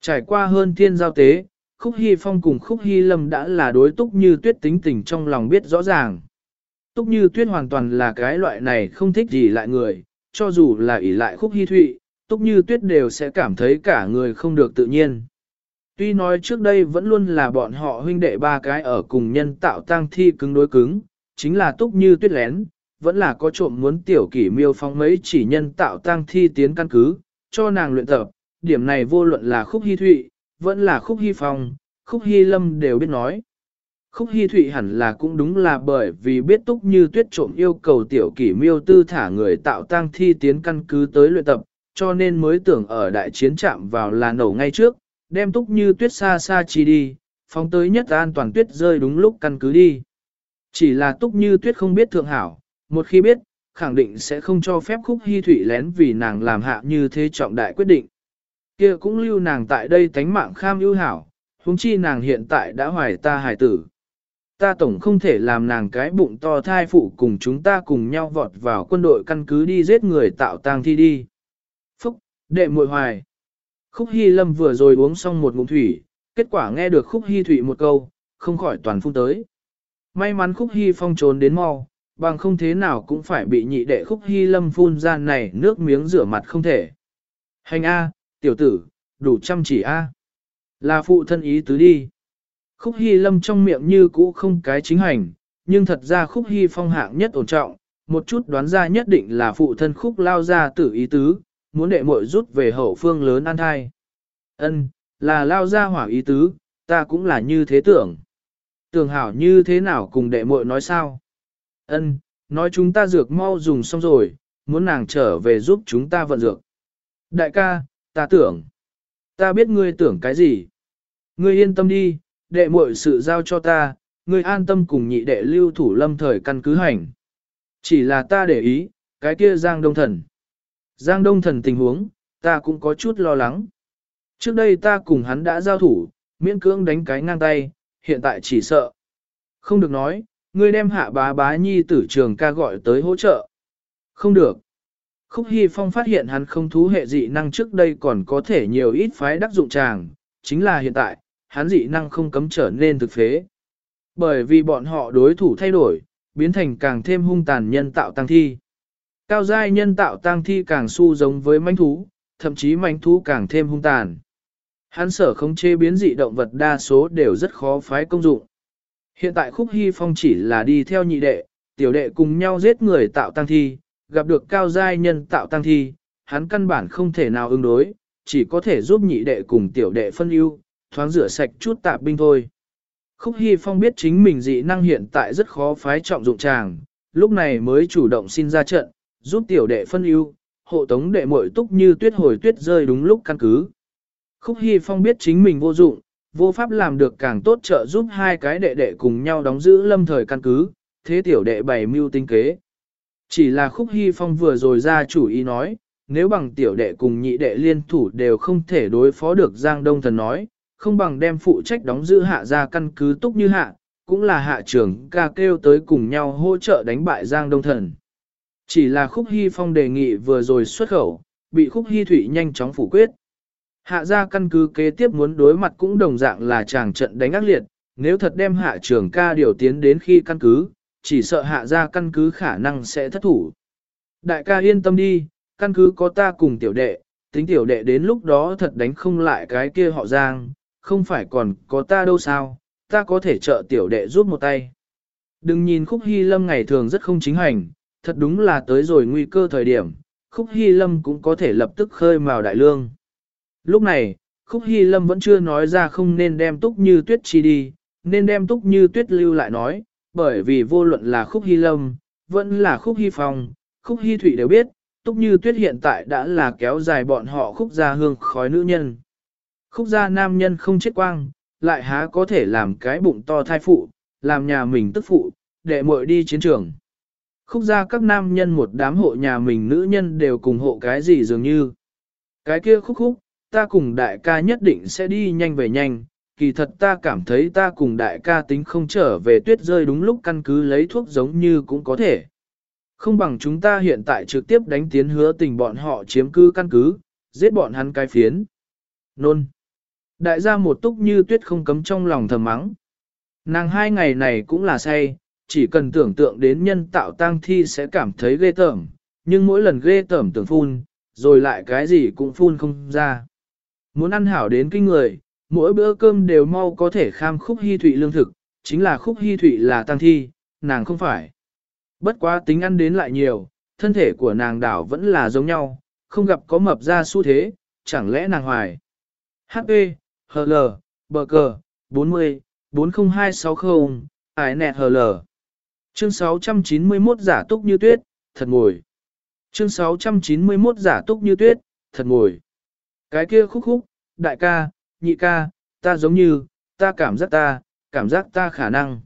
Trải qua hơn thiên giao tế, Khúc Hy Phong cùng Khúc Hy Lâm đã là đối túc như tuyết tính tình trong lòng biết rõ ràng. Túc như tuyết hoàn toàn là cái loại này không thích gì lại người, cho dù là ỷ lại Khúc Hy Thụy, túc như tuyết đều sẽ cảm thấy cả người không được tự nhiên. Tuy nói trước đây vẫn luôn là bọn họ huynh đệ ba cái ở cùng nhân tạo tang thi cứng đối cứng, chính là túc như tuyết lén, vẫn là có trộm muốn tiểu kỷ miêu phong mấy chỉ nhân tạo tang thi tiến căn cứ, cho nàng luyện tập, điểm này vô luận là khúc hy thụy, vẫn là khúc hy phong, khúc hy lâm đều biết nói. Khúc Hi thụy hẳn là cũng đúng là bởi vì biết túc như tuyết trộm yêu cầu tiểu kỷ miêu tư thả người tạo tang thi tiến căn cứ tới luyện tập, cho nên mới tưởng ở đại chiến chạm vào là nổ ngay trước, đem túc như tuyết xa xa chi đi, phóng tới nhất an toàn tuyết rơi đúng lúc căn cứ đi. Chỉ là túc như tuyết không biết thượng hảo, một khi biết, khẳng định sẽ không cho phép khúc hy thủy lén vì nàng làm hạ như thế trọng đại quyết định. kia cũng lưu nàng tại đây tánh mạng kham ưu hảo, huống chi nàng hiện tại đã hoài ta hài tử. Ta tổng không thể làm nàng cái bụng to thai phụ cùng chúng ta cùng nhau vọt vào quân đội căn cứ đi giết người tạo tang thi đi. Phúc, đệ muội hoài. Khúc Hy Lâm vừa rồi uống xong một ngụm thủy, kết quả nghe được Khúc Hy Thủy một câu, không khỏi toàn phun tới. May mắn Khúc Hy Phong trốn đến mau, bằng không thế nào cũng phải bị nhị đệ Khúc Hy Lâm phun ra này nước miếng rửa mặt không thể. Hành A, tiểu tử, đủ chăm chỉ A. Là phụ thân ý tứ đi. Khúc Hy Lâm trong miệng như cũ không cái chính hành, nhưng thật ra Khúc Hy Phong hạng nhất ổn trọng, một chút đoán ra nhất định là phụ thân Khúc lao ra tử ý tứ, muốn đệ muội rút về hậu phương lớn an thai. Ân, là lao ra hỏa ý tứ, ta cũng là như thế tưởng. Tưởng hảo như thế nào cùng đệ muội nói sao? Ân, nói chúng ta dược mau dùng xong rồi, muốn nàng trở về giúp chúng ta vận dược. Đại ca, ta tưởng. Ta biết ngươi tưởng cái gì. Ngươi yên tâm đi, đệ muội sự giao cho ta, ngươi an tâm cùng nhị đệ lưu thủ lâm thời căn cứ hành. Chỉ là ta để ý, cái kia Giang Đông Thần. Giang Đông Thần tình huống, ta cũng có chút lo lắng. Trước đây ta cùng hắn đã giao thủ, miễn cưỡng đánh cái ngang tay, hiện tại chỉ sợ. Không được nói, ngươi đem hạ bá bá nhi tử trường ca gọi tới hỗ trợ. Không được. Khúc Hy Phong phát hiện hắn không thú hệ dị năng trước đây còn có thể nhiều ít phái đắc dụng chàng, chính là hiện tại, hắn dị năng không cấm trở nên thực phế. Bởi vì bọn họ đối thủ thay đổi, biến thành càng thêm hung tàn nhân tạo tăng thi. Cao giai nhân tạo tăng thi càng su giống với manh thú, thậm chí manh thú càng thêm hung tàn. Hắn sở không chế biến dị động vật đa số đều rất khó phái công dụng. Hiện tại Khúc Hy Phong chỉ là đi theo nhị đệ, tiểu đệ cùng nhau giết người tạo tăng thi, gặp được cao giai nhân tạo tăng thi, hắn căn bản không thể nào ứng đối, chỉ có thể giúp nhị đệ cùng tiểu đệ phân ưu, thoáng rửa sạch chút tạp binh thôi. Khúc Hy Phong biết chính mình dị năng hiện tại rất khó phái trọng dụng chàng, lúc này mới chủ động xin ra trận, giúp tiểu đệ phân ưu, hộ tống đệ muội túc như tuyết hồi tuyết rơi đúng lúc căn cứ. Khúc Hy Phong biết chính mình vô dụng, vô pháp làm được càng tốt trợ giúp hai cái đệ đệ cùng nhau đóng giữ lâm thời căn cứ, thế tiểu đệ bày mưu tinh kế. Chỉ là Khúc Hy Phong vừa rồi ra chủ ý nói, nếu bằng tiểu đệ cùng nhị đệ liên thủ đều không thể đối phó được Giang Đông Thần nói, không bằng đem phụ trách đóng giữ hạ ra căn cứ túc như hạ, cũng là hạ trưởng ca kêu tới cùng nhau hỗ trợ đánh bại Giang Đông Thần. Chỉ là Khúc Hy Phong đề nghị vừa rồi xuất khẩu, bị Khúc Hy thủy nhanh chóng phủ quyết. Hạ ra căn cứ kế tiếp muốn đối mặt cũng đồng dạng là chàng trận đánh ác liệt, nếu thật đem hạ trưởng ca điều tiến đến khi căn cứ, chỉ sợ hạ ra căn cứ khả năng sẽ thất thủ. Đại ca yên tâm đi, căn cứ có ta cùng tiểu đệ, tính tiểu đệ đến lúc đó thật đánh không lại cái kia họ giang, không phải còn có ta đâu sao, ta có thể trợ tiểu đệ giúp một tay. Đừng nhìn khúc hy lâm ngày thường rất không chính hành, thật đúng là tới rồi nguy cơ thời điểm, khúc hy lâm cũng có thể lập tức khơi mào đại lương. Lúc này, khúc hy lâm vẫn chưa nói ra không nên đem túc như tuyết chi đi, nên đem túc như tuyết lưu lại nói, bởi vì vô luận là khúc hy lâm, vẫn là khúc hy phong, khúc hy thủy đều biết, túc như tuyết hiện tại đã là kéo dài bọn họ khúc gia hương khói nữ nhân. Khúc gia nam nhân không chết quang, lại há có thể làm cái bụng to thai phụ, làm nhà mình tức phụ, để muội đi chiến trường. Khúc gia các nam nhân một đám hộ nhà mình nữ nhân đều cùng hộ cái gì dường như. Cái kia khúc khúc, ta cùng đại ca nhất định sẽ đi nhanh về nhanh, kỳ thật ta cảm thấy ta cùng đại ca tính không trở về tuyết rơi đúng lúc căn cứ lấy thuốc giống như cũng có thể. Không bằng chúng ta hiện tại trực tiếp đánh tiến hứa tình bọn họ chiếm cứ căn cứ, giết bọn hắn cái phiến. Nôn. Đại gia một túc như tuyết không cấm trong lòng thầm mắng. Nàng hai ngày này cũng là say, chỉ cần tưởng tượng đến nhân tạo tang thi sẽ cảm thấy ghê tởm, nhưng mỗi lần ghê tởm tưởng phun, rồi lại cái gì cũng phun không ra. Muốn ăn hảo đến kinh người, mỗi bữa cơm đều mau có thể kham khúc hy thụy lương thực, chính là khúc hy thụy là tang thi, nàng không phải. Bất quá tính ăn đến lại nhiều, thân thể của nàng đảo vẫn là giống nhau, không gặp có mập ra xu thế, chẳng lẽ nàng hoài. HP, HL, bờ cờ, 40, 40260, ải nẹt HL. Chương 691 giả túc như tuyết, thật ngồi. Chương 691 giả túc như tuyết, thật ngồi. Cái kia khúc khúc, đại ca, nhị ca, ta giống như, ta cảm giác ta, cảm giác ta khả năng.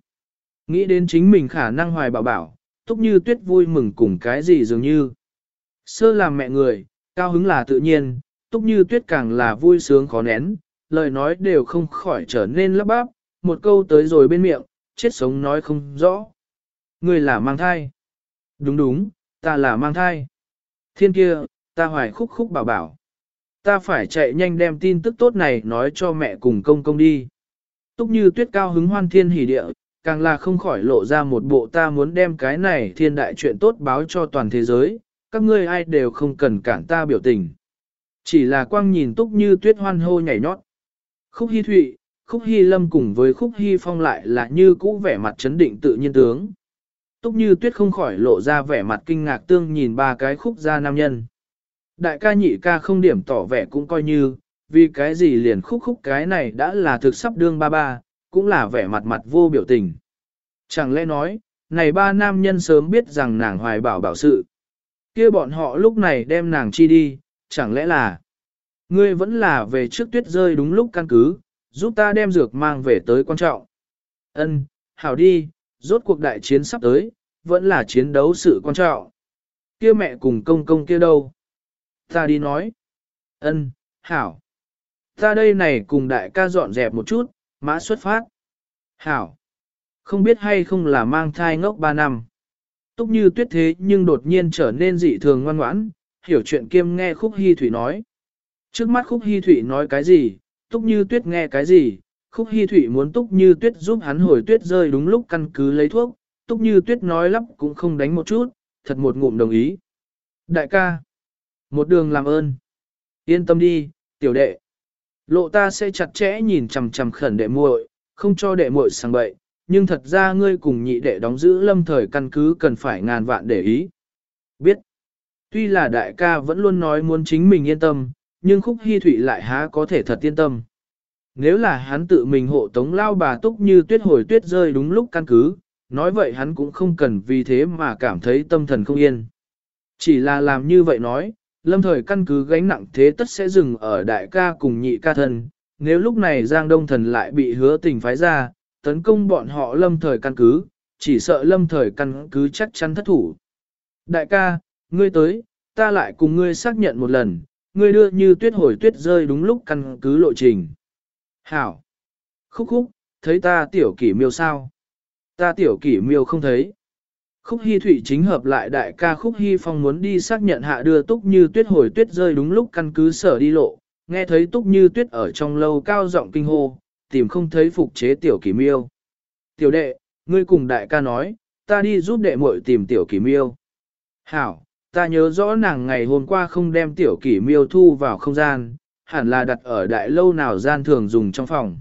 Nghĩ đến chính mình khả năng hoài bảo bảo, túc như tuyết vui mừng cùng cái gì dường như. Sơ làm mẹ người, cao hứng là tự nhiên, túc như tuyết càng là vui sướng khó nén, lời nói đều không khỏi trở nên lấp bắp, một câu tới rồi bên miệng, chết sống nói không rõ. Người là mang thai. Đúng đúng, ta là mang thai. Thiên kia, ta hoài khúc khúc bảo bảo. Ta phải chạy nhanh đem tin tức tốt này nói cho mẹ cùng công công đi. Túc như tuyết cao hứng hoan thiên hỉ địa, càng là không khỏi lộ ra một bộ ta muốn đem cái này thiên đại chuyện tốt báo cho toàn thế giới, các ngươi ai đều không cần cản ta biểu tình. Chỉ là quang nhìn túc như tuyết hoan hô nhảy nhót. Khúc hy thụy, khúc hy lâm cùng với khúc hy phong lại là như cũ vẻ mặt chấn định tự nhiên tướng. Túc như tuyết không khỏi lộ ra vẻ mặt kinh ngạc tương nhìn ba cái khúc gia nam nhân. Đại ca nhị ca không điểm tỏ vẻ cũng coi như, vì cái gì liền khúc khúc cái này đã là thực sắp đương ba ba, cũng là vẻ mặt mặt vô biểu tình. Chẳng lẽ nói, này ba nam nhân sớm biết rằng nàng hoài bảo bảo sự. kia bọn họ lúc này đem nàng chi đi, chẳng lẽ là ngươi vẫn là về trước tuyết rơi đúng lúc căn cứ, giúp ta đem dược mang về tới quan trọng. Ân, hảo đi, rốt cuộc đại chiến sắp tới, vẫn là chiến đấu sự quan trọng. Kia mẹ cùng công công kia đâu? Ta đi nói. Ân, hảo. Ta đây này cùng đại ca dọn dẹp một chút, mã xuất phát. Hảo. Không biết hay không là mang thai ngốc 3 năm. Túc như tuyết thế nhưng đột nhiên trở nên dị thường ngoan ngoãn, hiểu chuyện kiêm nghe khúc hy thủy nói. Trước mắt khúc Hi thủy nói cái gì, túc như tuyết nghe cái gì, khúc Hi thủy muốn túc như tuyết giúp hắn hồi tuyết rơi đúng lúc căn cứ lấy thuốc, túc như tuyết nói lắp cũng không đánh một chút, thật một ngụm đồng ý. Đại ca, một đường làm ơn, yên tâm đi, tiểu đệ. Lộ ta sẽ chặt chẽ nhìn chằm chằm khẩn đệ muội, không cho đệ muội sang bậy, nhưng thật ra ngươi cùng nhị đệ đóng giữ lâm thời căn cứ cần phải ngàn vạn để ý. Biết, tuy là đại ca vẫn luôn nói muốn chính mình yên tâm, nhưng khúc hy thụy lại há có thể thật yên tâm. Nếu là hắn tự mình hộ tống lao bà túc như tuyết hồi tuyết rơi đúng lúc căn cứ, nói vậy hắn cũng không cần vì thế mà cảm thấy tâm thần không yên. Chỉ là làm như vậy nói, lâm thời căn cứ gánh nặng thế tất sẽ dừng ở đại ca cùng nhị ca thân, nếu lúc này Giang Đông Thần lại bị hứa tình phái ra, tấn công bọn họ lâm thời căn cứ, chỉ sợ lâm thời căn cứ chắc chắn thất thủ. Đại ca, ngươi tới, ta lại cùng ngươi xác nhận một lần, ngươi đưa như tuyết hồi tuyết rơi đúng lúc căn cứ lộ trình. Hảo! Khúc khúc, thấy ta tiểu kỷ miêu sao? Ta tiểu kỷ miêu không thấy. Khúc Hy Thụy chính hợp lại đại ca Khúc Hy Phong muốn đi xác nhận hạ đưa Túc Như Tuyết hồi tuyết rơi đúng lúc căn cứ sở đi lộ, nghe thấy Túc Như Tuyết ở trong lâu cao giọng kinh hô, tìm không thấy phục chế tiểu kỳ miêu. Tiểu đệ, ngươi cùng đại ca nói, ta đi giúp đệ muội tìm tiểu kỳ miêu. Hảo, ta nhớ rõ nàng ngày hôm qua không đem tiểu kỷ miêu thu vào không gian, hẳn là đặt ở đại lâu nào gian thường dùng trong phòng.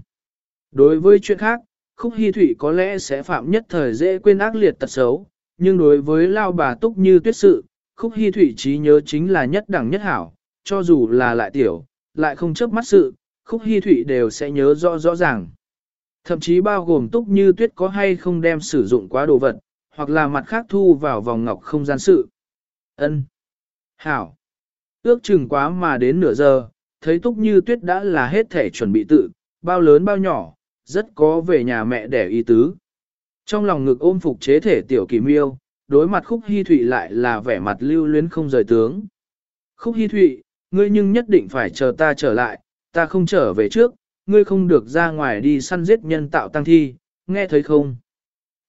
Đối với chuyện khác, Khúc hy Thụy có lẽ sẽ phạm nhất thời dễ quên ác liệt tật xấu, nhưng đối với lao bà túc như tuyết sự, Khúc hy Thụy trí nhớ chính là nhất đẳng nhất hảo, cho dù là lại tiểu, lại không chớp mắt sự, Khúc hy Thụy đều sẽ nhớ rõ rõ ràng. Thậm chí bao gồm túc như tuyết có hay không đem sử dụng quá đồ vật, hoặc là mặt khác thu vào vòng ngọc không gian sự. Ân, Hảo. Ước chừng quá mà đến nửa giờ, thấy túc như tuyết đã là hết thể chuẩn bị tự, bao lớn bao nhỏ, rất có về nhà mẹ đẻ y tứ. Trong lòng ngực ôm phục chế thể tiểu kỳ miêu, đối mặt khúc hy thụy lại là vẻ mặt lưu luyến không rời tướng. Khúc hy thụy, ngươi nhưng nhất định phải chờ ta trở lại, ta không trở về trước, ngươi không được ra ngoài đi săn giết nhân tạo tăng thi, nghe thấy không?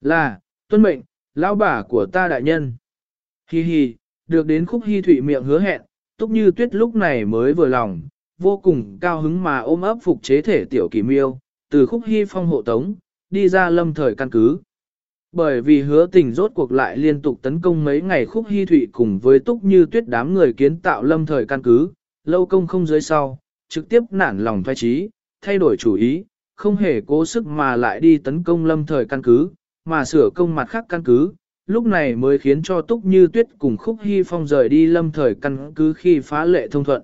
Là, tuân mệnh, lão bà của ta đại nhân. Hi hi, được đến khúc hy thụy miệng hứa hẹn, túc như tuyết lúc này mới vừa lòng, vô cùng cao hứng mà ôm ấp phục chế thể tiểu kỳ miêu, từ khúc hy phong hộ tống, đi ra lâm thời căn cứ. Bởi vì hứa tình rốt cuộc lại liên tục tấn công mấy ngày khúc hy thụy cùng với túc như tuyết đám người kiến tạo lâm thời căn cứ, lâu công không dưới sau, trực tiếp nản lòng thoái trí, thay đổi chủ ý, không hề cố sức mà lại đi tấn công lâm thời căn cứ, mà sửa công mặt khác căn cứ, lúc này mới khiến cho Túc Như Tuyết cùng Khúc Hy Phong rời đi lâm thời căn cứ khi phá lệ thông thuận.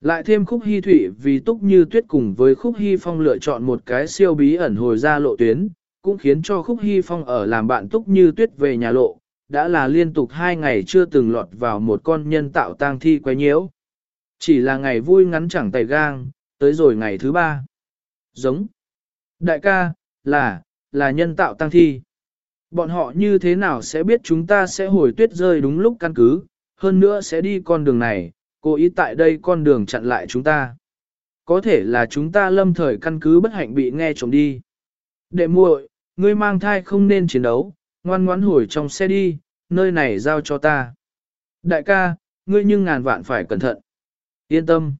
Lại thêm Khúc Hy Thủy vì Túc Như Tuyết cùng với Khúc Hy Phong lựa chọn một cái siêu bí ẩn hồi ra lộ tuyến, cũng khiến cho Khúc Hy Phong ở làm bạn Túc Như Tuyết về nhà lộ, đã là liên tục hai ngày chưa từng lọt vào một con nhân tạo tang thi quấy nhiễu. Chỉ là ngày vui ngắn chẳng tay gang, tới rồi ngày thứ ba. Giống. Đại ca, là, là nhân tạo tăng thi. Bọn họ như thế nào sẽ biết chúng ta sẽ hồi tuyết rơi đúng lúc căn cứ, hơn nữa sẽ đi con đường này, cố ý tại đây con đường chặn lại chúng ta. Có thể là chúng ta lâm thời căn cứ bất hạnh bị nghe trộm đi. Đệ muội, ngươi mang thai không nên chiến đấu, ngoan ngoãn hồi trong xe đi, nơi này giao cho ta. Đại ca, ngươi nhưng ngàn vạn phải cẩn thận. Yên tâm.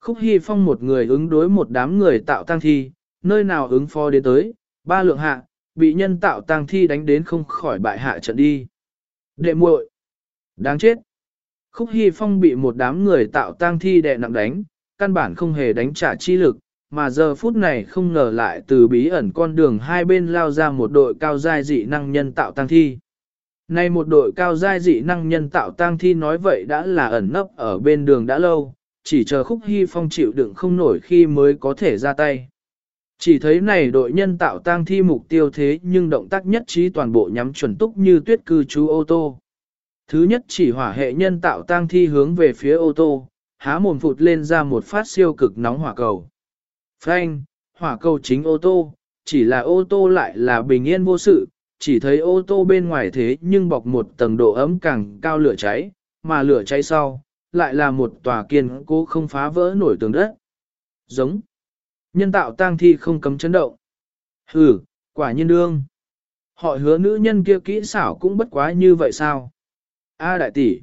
Khúc Hy Phong một người ứng đối một đám người tạo tăng thi, nơi nào ứng phó đến tới, ba lượng hạ, bị nhân tạo tang thi đánh đến không khỏi bại hạ trận đi. Đệ muội, Đáng chết! Khúc Hy Phong bị một đám người tạo tang thi đè nặng đánh, căn bản không hề đánh trả chi lực, mà giờ phút này không ngờ lại từ bí ẩn con đường hai bên lao ra một đội cao giai dị năng nhân tạo tang thi. Nay một đội cao giai dị năng nhân tạo tang thi nói vậy đã là ẩn nấp ở bên đường đã lâu, chỉ chờ khúc hy phong chịu đựng không nổi khi mới có thể ra tay. Chỉ thấy này đội nhân tạo tang thi mục tiêu thế nhưng động tác nhất trí toàn bộ nhắm chuẩn túc như tuyết cư trú ô tô. Thứ nhất chỉ hỏa hệ nhân tạo tang thi hướng về phía ô tô, há mồm phụt lên ra một phát siêu cực nóng hỏa cầu. Phanh, hỏa cầu chính ô tô, chỉ là ô tô lại là bình yên vô sự, chỉ thấy ô tô bên ngoài thế nhưng bọc một tầng độ ấm càng cao lửa cháy, mà lửa cháy sau, lại là một tòa kiên cố không phá vỡ nổi tường đất. Giống. Nhân tạo tang thi không cấm chấn động. Hừ, quả nhiên đương. Họ hứa nữ nhân kia kỹ xảo cũng bất quá như vậy sao? A à, đại tỷ,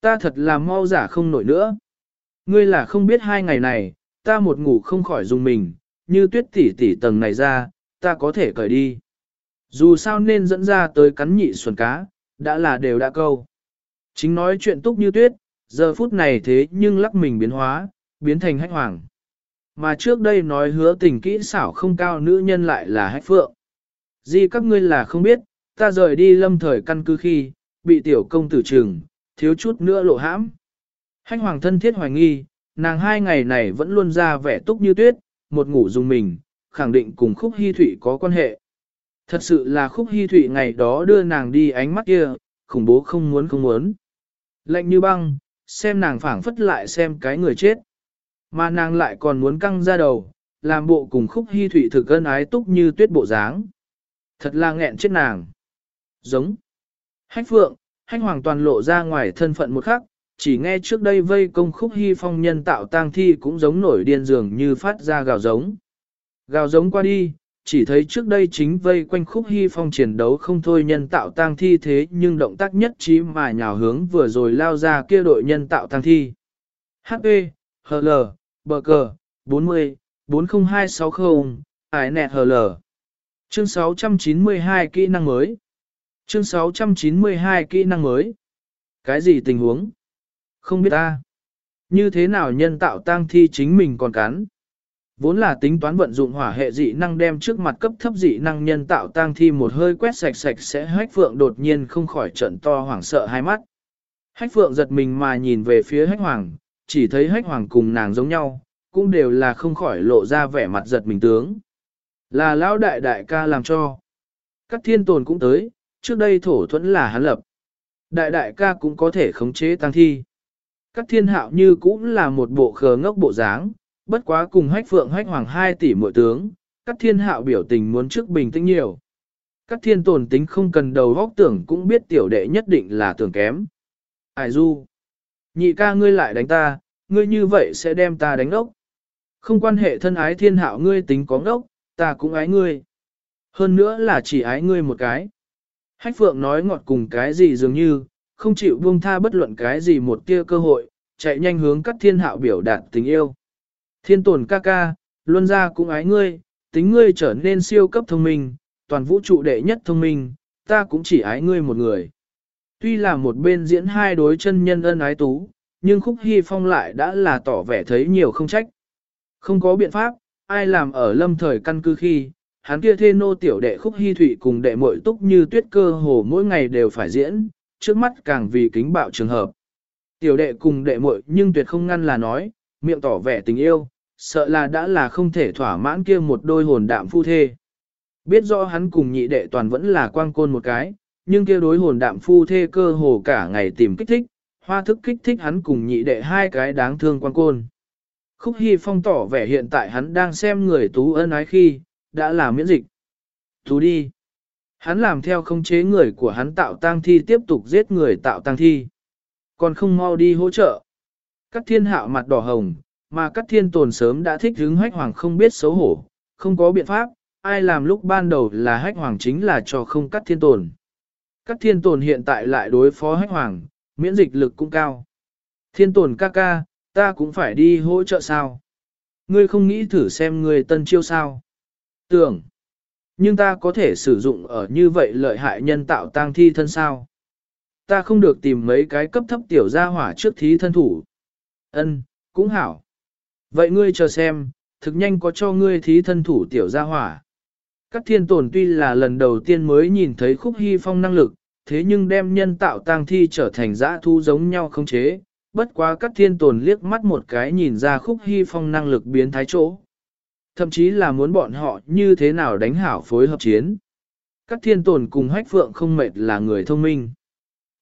ta thật là mau giả không nổi nữa. Ngươi là không biết hai ngày này, ta một ngủ không khỏi dùng mình, như tuyết tỷ tỷ tầng này ra, ta có thể cởi đi. Dù sao nên dẫn ra tới cắn nhị xuẩn cá, đã là đều đã câu. Chính nói chuyện túc như tuyết, giờ phút này thế nhưng lắc mình biến hóa, biến thành hách hoàng. Mà trước đây nói hứa tình kỹ xảo không cao nữ nhân lại là hách phượng. Di các ngươi là không biết, ta rời đi lâm thời căn cứ khi, bị tiểu công tử trừng, thiếu chút nữa lộ hãm. Hách hoàng thân thiết hoài nghi, nàng hai ngày này vẫn luôn ra vẻ túc như tuyết, một ngủ dùng mình, khẳng định cùng khúc hy thụy có quan hệ. Thật sự là khúc hy thụy ngày đó đưa nàng đi ánh mắt kia, khủng bố không muốn không muốn. Lạnh như băng, xem nàng phảng phất lại xem cái người chết. Mà nàng lại còn muốn căng ra đầu, làm bộ cùng khúc hy thụy thực ân ái túc như tuyết bộ dáng. Thật là nghẹn chết nàng. Giống. Hách phượng, hách hoàng toàn lộ ra ngoài thân phận một khắc, chỉ nghe trước đây vây công khúc hy phong nhân tạo tang thi cũng giống nổi điên dường như phát ra gào giống. Gào giống qua đi, chỉ thấy trước đây chính vây quanh khúc hy phong chiến đấu không thôi nhân tạo tang thi thế nhưng động tác nhất trí mà nhào hướng vừa rồi lao ra kia đội nhân tạo tang thi. HP, HL, bờ cờ, 40, 40260, ải nẹt HL. Chương 692 kỹ năng mới. Chương 692 kỹ năng mới. Cái gì tình huống? Không biết ta. Như thế nào nhân tạo tang thi chính mình còn cắn? Vốn là tính toán vận dụng hỏa hệ dị năng đem trước mặt cấp thấp dị năng nhân tạo tang thi một hơi quét sạch sạch sẽ hách phượng đột nhiên không khỏi trận to hoảng sợ hai mắt. Hách phượng giật mình mà nhìn về phía hách hoàng, chỉ thấy hách hoàng cùng nàng giống nhau, cũng đều là không khỏi lộ ra vẻ mặt giật mình tướng. Là lão đại đại ca làm cho. Các thiên tồn cũng tới, trước đây thổ thuẫn là hắn lập. Đại đại ca cũng có thể khống chế tăng thi. Các thiên hạo như cũng là một bộ khờ ngốc bộ dáng, bất quá cùng hách phượng hách hoàng hai tỷ mỗi tướng, các thiên hạo biểu tình muốn trước bình tĩnh nhiều. Các thiên tồn tính không cần đầu góc tưởng cũng biết tiểu đệ nhất định là tưởng kém. Ai du? Nhị ca ngươi lại đánh ta, ngươi như vậy sẽ đem ta đánh ốc. Không quan hệ thân ái thiên hạo ngươi tính có ngốc, ta cũng ái ngươi. Hơn nữa là chỉ ái ngươi một cái. Hách phượng nói ngọt cùng cái gì dường như, không chịu buông tha bất luận cái gì một tia cơ hội, chạy nhanh hướng các thiên hạo biểu đạt tình yêu. Thiên tồn ca ca, luân ra cũng ái ngươi, tính ngươi trở nên siêu cấp thông minh, toàn vũ trụ đệ nhất thông minh, ta cũng chỉ ái ngươi một người. Tuy là một bên diễn hai đối chân nhân ân ái tú, nhưng khúc hy phong lại đã là tỏ vẻ thấy nhiều không trách. Không có biện pháp, ai làm ở lâm thời căn cứ khi, hắn kia thê nô tiểu đệ khúc hy thủy cùng đệ muội túc như tuyết cơ hồ mỗi ngày đều phải diễn, trước mắt càng vì kính bạo trường hợp. Tiểu đệ cùng đệ muội nhưng tuyệt không ngăn là nói, miệng tỏ vẻ tình yêu, sợ là đã là không thể thỏa mãn kia một đôi hồn đạm phu thê. Biết rõ hắn cùng nhị đệ toàn vẫn là quang côn một cái, nhưng kia đối hồn đạm phu thê cơ hồ cả ngày tìm kích thích, hoa thức kích thích hắn cùng nhị đệ hai cái đáng thương quan côn. Khúc Hy Phong tỏ vẻ hiện tại hắn đang xem người tú ân ái khi, đã là miễn dịch. Tú đi. Hắn làm theo không chế người của hắn tạo tang thi tiếp tục giết người tạo tang thi. Còn không mau đi hỗ trợ. Các thiên hạo mặt đỏ hồng, mà các thiên tồn sớm đã thích hứng hách hoàng không biết xấu hổ, không có biện pháp, ai làm lúc ban đầu là hách hoàng chính là cho không cắt thiên tồn. Các thiên tồn hiện tại lại đối phó hách hoàng, miễn dịch lực cũng cao. Thiên tồn ca ca, ta cũng phải đi hỗ trợ sao? Ngươi không nghĩ thử xem ngươi tân chiêu sao? Tưởng. Nhưng ta có thể sử dụng ở như vậy lợi hại nhân tạo tang thi thân sao? Ta không được tìm mấy cái cấp thấp tiểu gia hỏa trước thí thân thủ. Ân, cũng hảo. Vậy ngươi chờ xem, thực nhanh có cho ngươi thí thân thủ tiểu gia hỏa. Các thiên tồn tuy là lần đầu tiên mới nhìn thấy khúc hy phong năng lực, thế nhưng đem nhân tạo tang thi trở thành dã thu giống nhau không chế, bất quá các thiên tồn liếc mắt một cái nhìn ra khúc hy phong năng lực biến thái chỗ. Thậm chí là muốn bọn họ như thế nào đánh hảo phối hợp chiến. Các thiên tồn cùng hách phượng không mệt là người thông minh.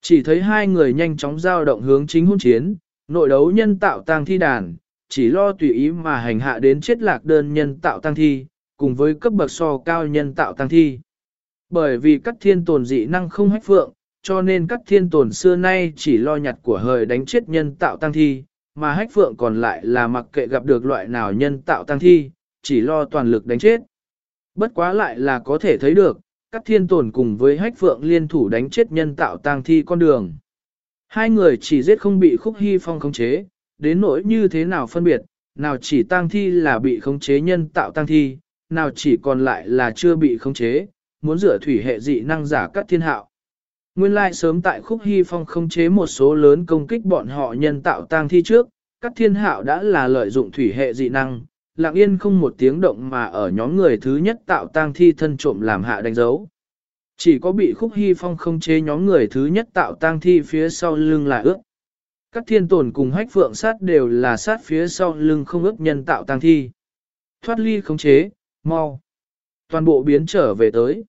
Chỉ thấy hai người nhanh chóng giao động hướng chính hôn chiến, Nội đấu nhân tạo tang thi đàn, chỉ lo tùy ý mà hành hạ đến chết lạc đơn nhân tạo tăng thi, cùng với cấp bậc so cao nhân tạo tăng thi. Bởi vì các thiên tồn dị năng không hách phượng, cho nên các thiên tồn xưa nay chỉ lo nhặt của hời đánh chết nhân tạo tăng thi, mà hách phượng còn lại là mặc kệ gặp được loại nào nhân tạo tăng thi, chỉ lo toàn lực đánh chết. Bất quá lại là có thể thấy được, các thiên tồn cùng với hách phượng liên thủ đánh chết nhân tạo tăng thi con đường. Hai người chỉ giết không bị khúc hy phong khống chế, đến nỗi như thế nào phân biệt, nào chỉ tăng thi là bị khống chế nhân tạo tăng thi, nào chỉ còn lại là chưa bị khống chế, muốn rửa thủy hệ dị năng giả cắt thiên hạo. Nguyên lai sớm tại khúc hy phong không chế một số lớn công kích bọn họ nhân tạo tang thi trước, cắt thiên hạo đã là lợi dụng thủy hệ dị năng, lặng yên không một tiếng động mà ở nhóm người thứ nhất tạo tang thi thân trộm làm hạ đánh dấu. Chỉ có bị khúc hy phong không chế nhóm người thứ nhất tạo tang thi phía sau lưng là ước. Các thiên tồn cùng hách phượng sát đều là sát phía sau lưng không ước nhân tạo tang thi. Thoát ly khống chế, mau. Toàn bộ biến trở về tới.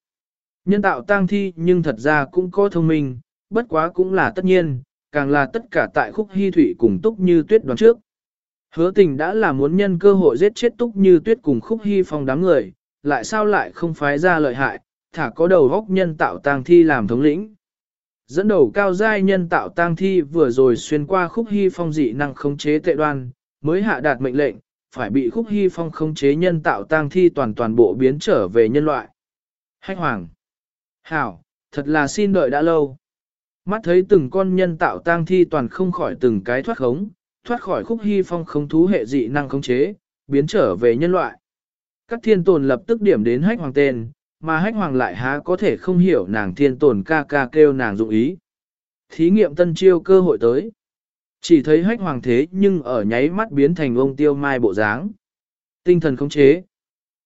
Nhân tạo tang thi nhưng thật ra cũng có thông minh, bất quá cũng là tất nhiên, càng là tất cả tại khúc hy thủy cùng túc như tuyết đoán trước. Hứa tình đã là muốn nhân cơ hội giết chết túc như tuyết cùng khúc hy phong đám người, lại sao lại không phái ra lợi hại, thả có đầu góc nhân tạo tang thi làm thống lĩnh. Dẫn đầu cao giai nhân tạo tang thi vừa rồi xuyên qua khúc hy phong dị năng khống chế tệ đoan, mới hạ đạt mệnh lệnh, phải bị khúc hy phong khống chế nhân tạo tang thi toàn toàn bộ biến trở về nhân loại. Hách hoàng. Hảo, thật là xin đợi đã lâu. Mắt thấy từng con nhân tạo tang thi toàn không khỏi từng cái thoát khống, thoát khỏi khúc hy phong khống thú hệ dị năng khống chế, biến trở về nhân loại. Các thiên tồn lập tức điểm đến hách hoàng tên, mà hách hoàng lại há có thể không hiểu nàng thiên tồn ca ca kêu nàng dụng ý. Thí nghiệm tân chiêu cơ hội tới. Chỉ thấy hách hoàng thế nhưng ở nháy mắt biến thành ông tiêu mai bộ dáng. Tinh thần khống chế.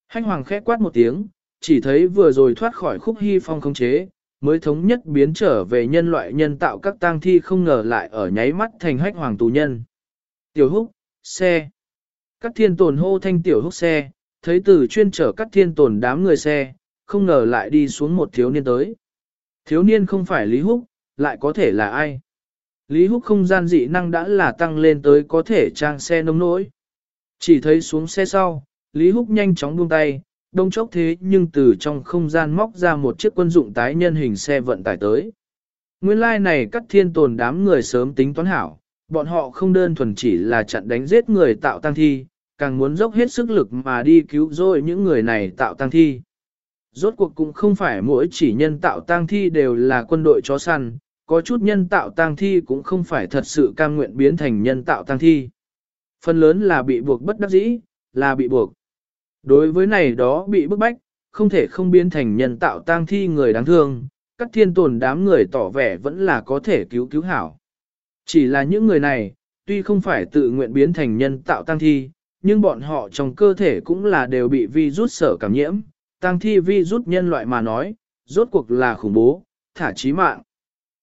Hách hoàng khẽ quát một tiếng, chỉ thấy vừa rồi thoát khỏi khúc hy phong khống chế, mới thống nhất biến trở về nhân loại nhân tạo các tang thi không ngờ lại ở nháy mắt thành hách hoàng tù nhân. Tiểu húc, xe. Các thiên tồn hô thanh tiểu húc xe, thấy từ chuyên chở các thiên tồn đám người xe, không ngờ lại đi xuống một thiếu niên tới. Thiếu niên không phải Lý Húc, lại có thể là ai? Lý Húc không gian dị năng đã là tăng lên tới có thể trang xe nông nỗi. Chỉ thấy xuống xe sau, Lý Húc nhanh chóng buông tay, đông chốc thế nhưng từ trong không gian móc ra một chiếc quân dụng tái nhân hình xe vận tải tới. Nguyên lai like này cắt thiên tồn đám người sớm tính toán hảo, bọn họ không đơn thuần chỉ là chặn đánh giết người tạo tăng thi, càng muốn dốc hết sức lực mà đi cứu rồi những người này tạo tăng thi. Rốt cuộc cũng không phải mỗi chỉ nhân tạo tang thi đều là quân đội chó săn, có chút nhân tạo tang thi cũng không phải thật sự cam nguyện biến thành nhân tạo tang thi. Phần lớn là bị buộc bất đắc dĩ, là bị buộc. Đối với này đó bị bức bách, không thể không biến thành nhân tạo tang thi người đáng thương, các thiên tồn đám người tỏ vẻ vẫn là có thể cứu cứu hảo. Chỉ là những người này, tuy không phải tự nguyện biến thành nhân tạo tang thi, nhưng bọn họ trong cơ thể cũng là đều bị virus sở cảm nhiễm, tang thi vi rút nhân loại mà nói, rốt cuộc là khủng bố, thả chí mạng.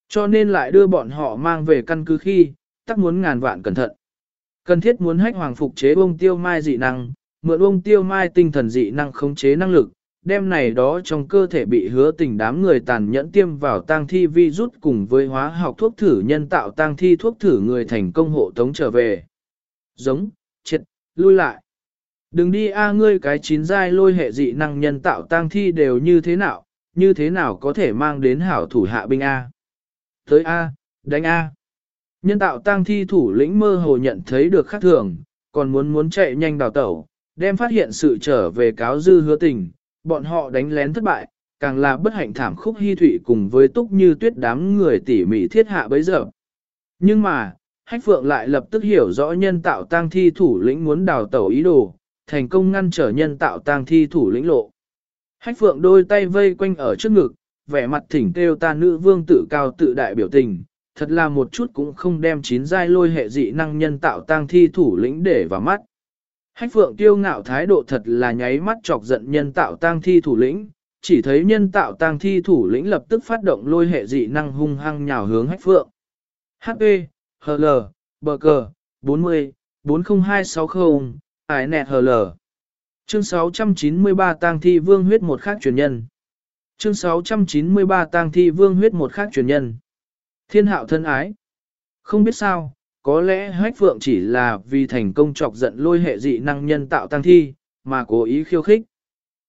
Cho nên lại đưa bọn họ mang về căn cứ khi, tắc muốn ngàn vạn cẩn thận. Cần thiết muốn hách hoàng phục chế bông tiêu mai dị năng, mượn bông tiêu mai tinh thần dị năng khống chế năng lực, đem này đó trong cơ thể bị hứa tình đám người tàn nhẫn tiêm vào tang thi vi rút cùng với hóa học thuốc thử nhân tạo tang thi thuốc thử người thành công hộ tống trở về. Giống, chết, lui lại. Đừng đi a ngươi cái chín giai lôi hệ dị năng nhân tạo tang thi đều như thế nào, như thế nào có thể mang đến hảo thủ hạ binh a. Tới a, đánh a. Nhân tạo tang thi thủ lĩnh mơ hồ nhận thấy được khác thường, còn muốn muốn chạy nhanh đào tẩu, đem phát hiện sự trở về cáo dư hứa tình, bọn họ đánh lén thất bại, càng là bất hạnh thảm khúc hy thủy cùng với túc như tuyết đám người tỉ mỉ thiết hạ bấy giờ. Nhưng mà, Hách Phượng lại lập tức hiểu rõ nhân tạo tang thi thủ lĩnh muốn đào tẩu ý đồ, thành công ngăn trở nhân tạo tang thi thủ lĩnh lộ. Hách phượng đôi tay vây quanh ở trước ngực, vẻ mặt thỉnh kêu ta nữ vương tự cao tự đại biểu tình, thật là một chút cũng không đem chín giai lôi hệ dị năng nhân tạo tang thi thủ lĩnh để vào mắt. Hách phượng tiêu ngạo thái độ thật là nháy mắt chọc giận nhân tạo tang thi thủ lĩnh, chỉ thấy nhân tạo tang thi thủ lĩnh lập tức phát động lôi hệ dị năng hung hăng nhào hướng hách phượng. HP, HL, bờ cờ, 40, 40260, Ải nẹt h l Chương 693 tang thi vương huyết một khác truyền nhân. Chương 693 tang thi vương huyết một khác truyền nhân. Thiên hạo thân ái. Không biết sao, có lẽ hách phượng chỉ là vì thành công chọc giận lôi hệ dị năng nhân tạo tăng thi, mà cố ý khiêu khích.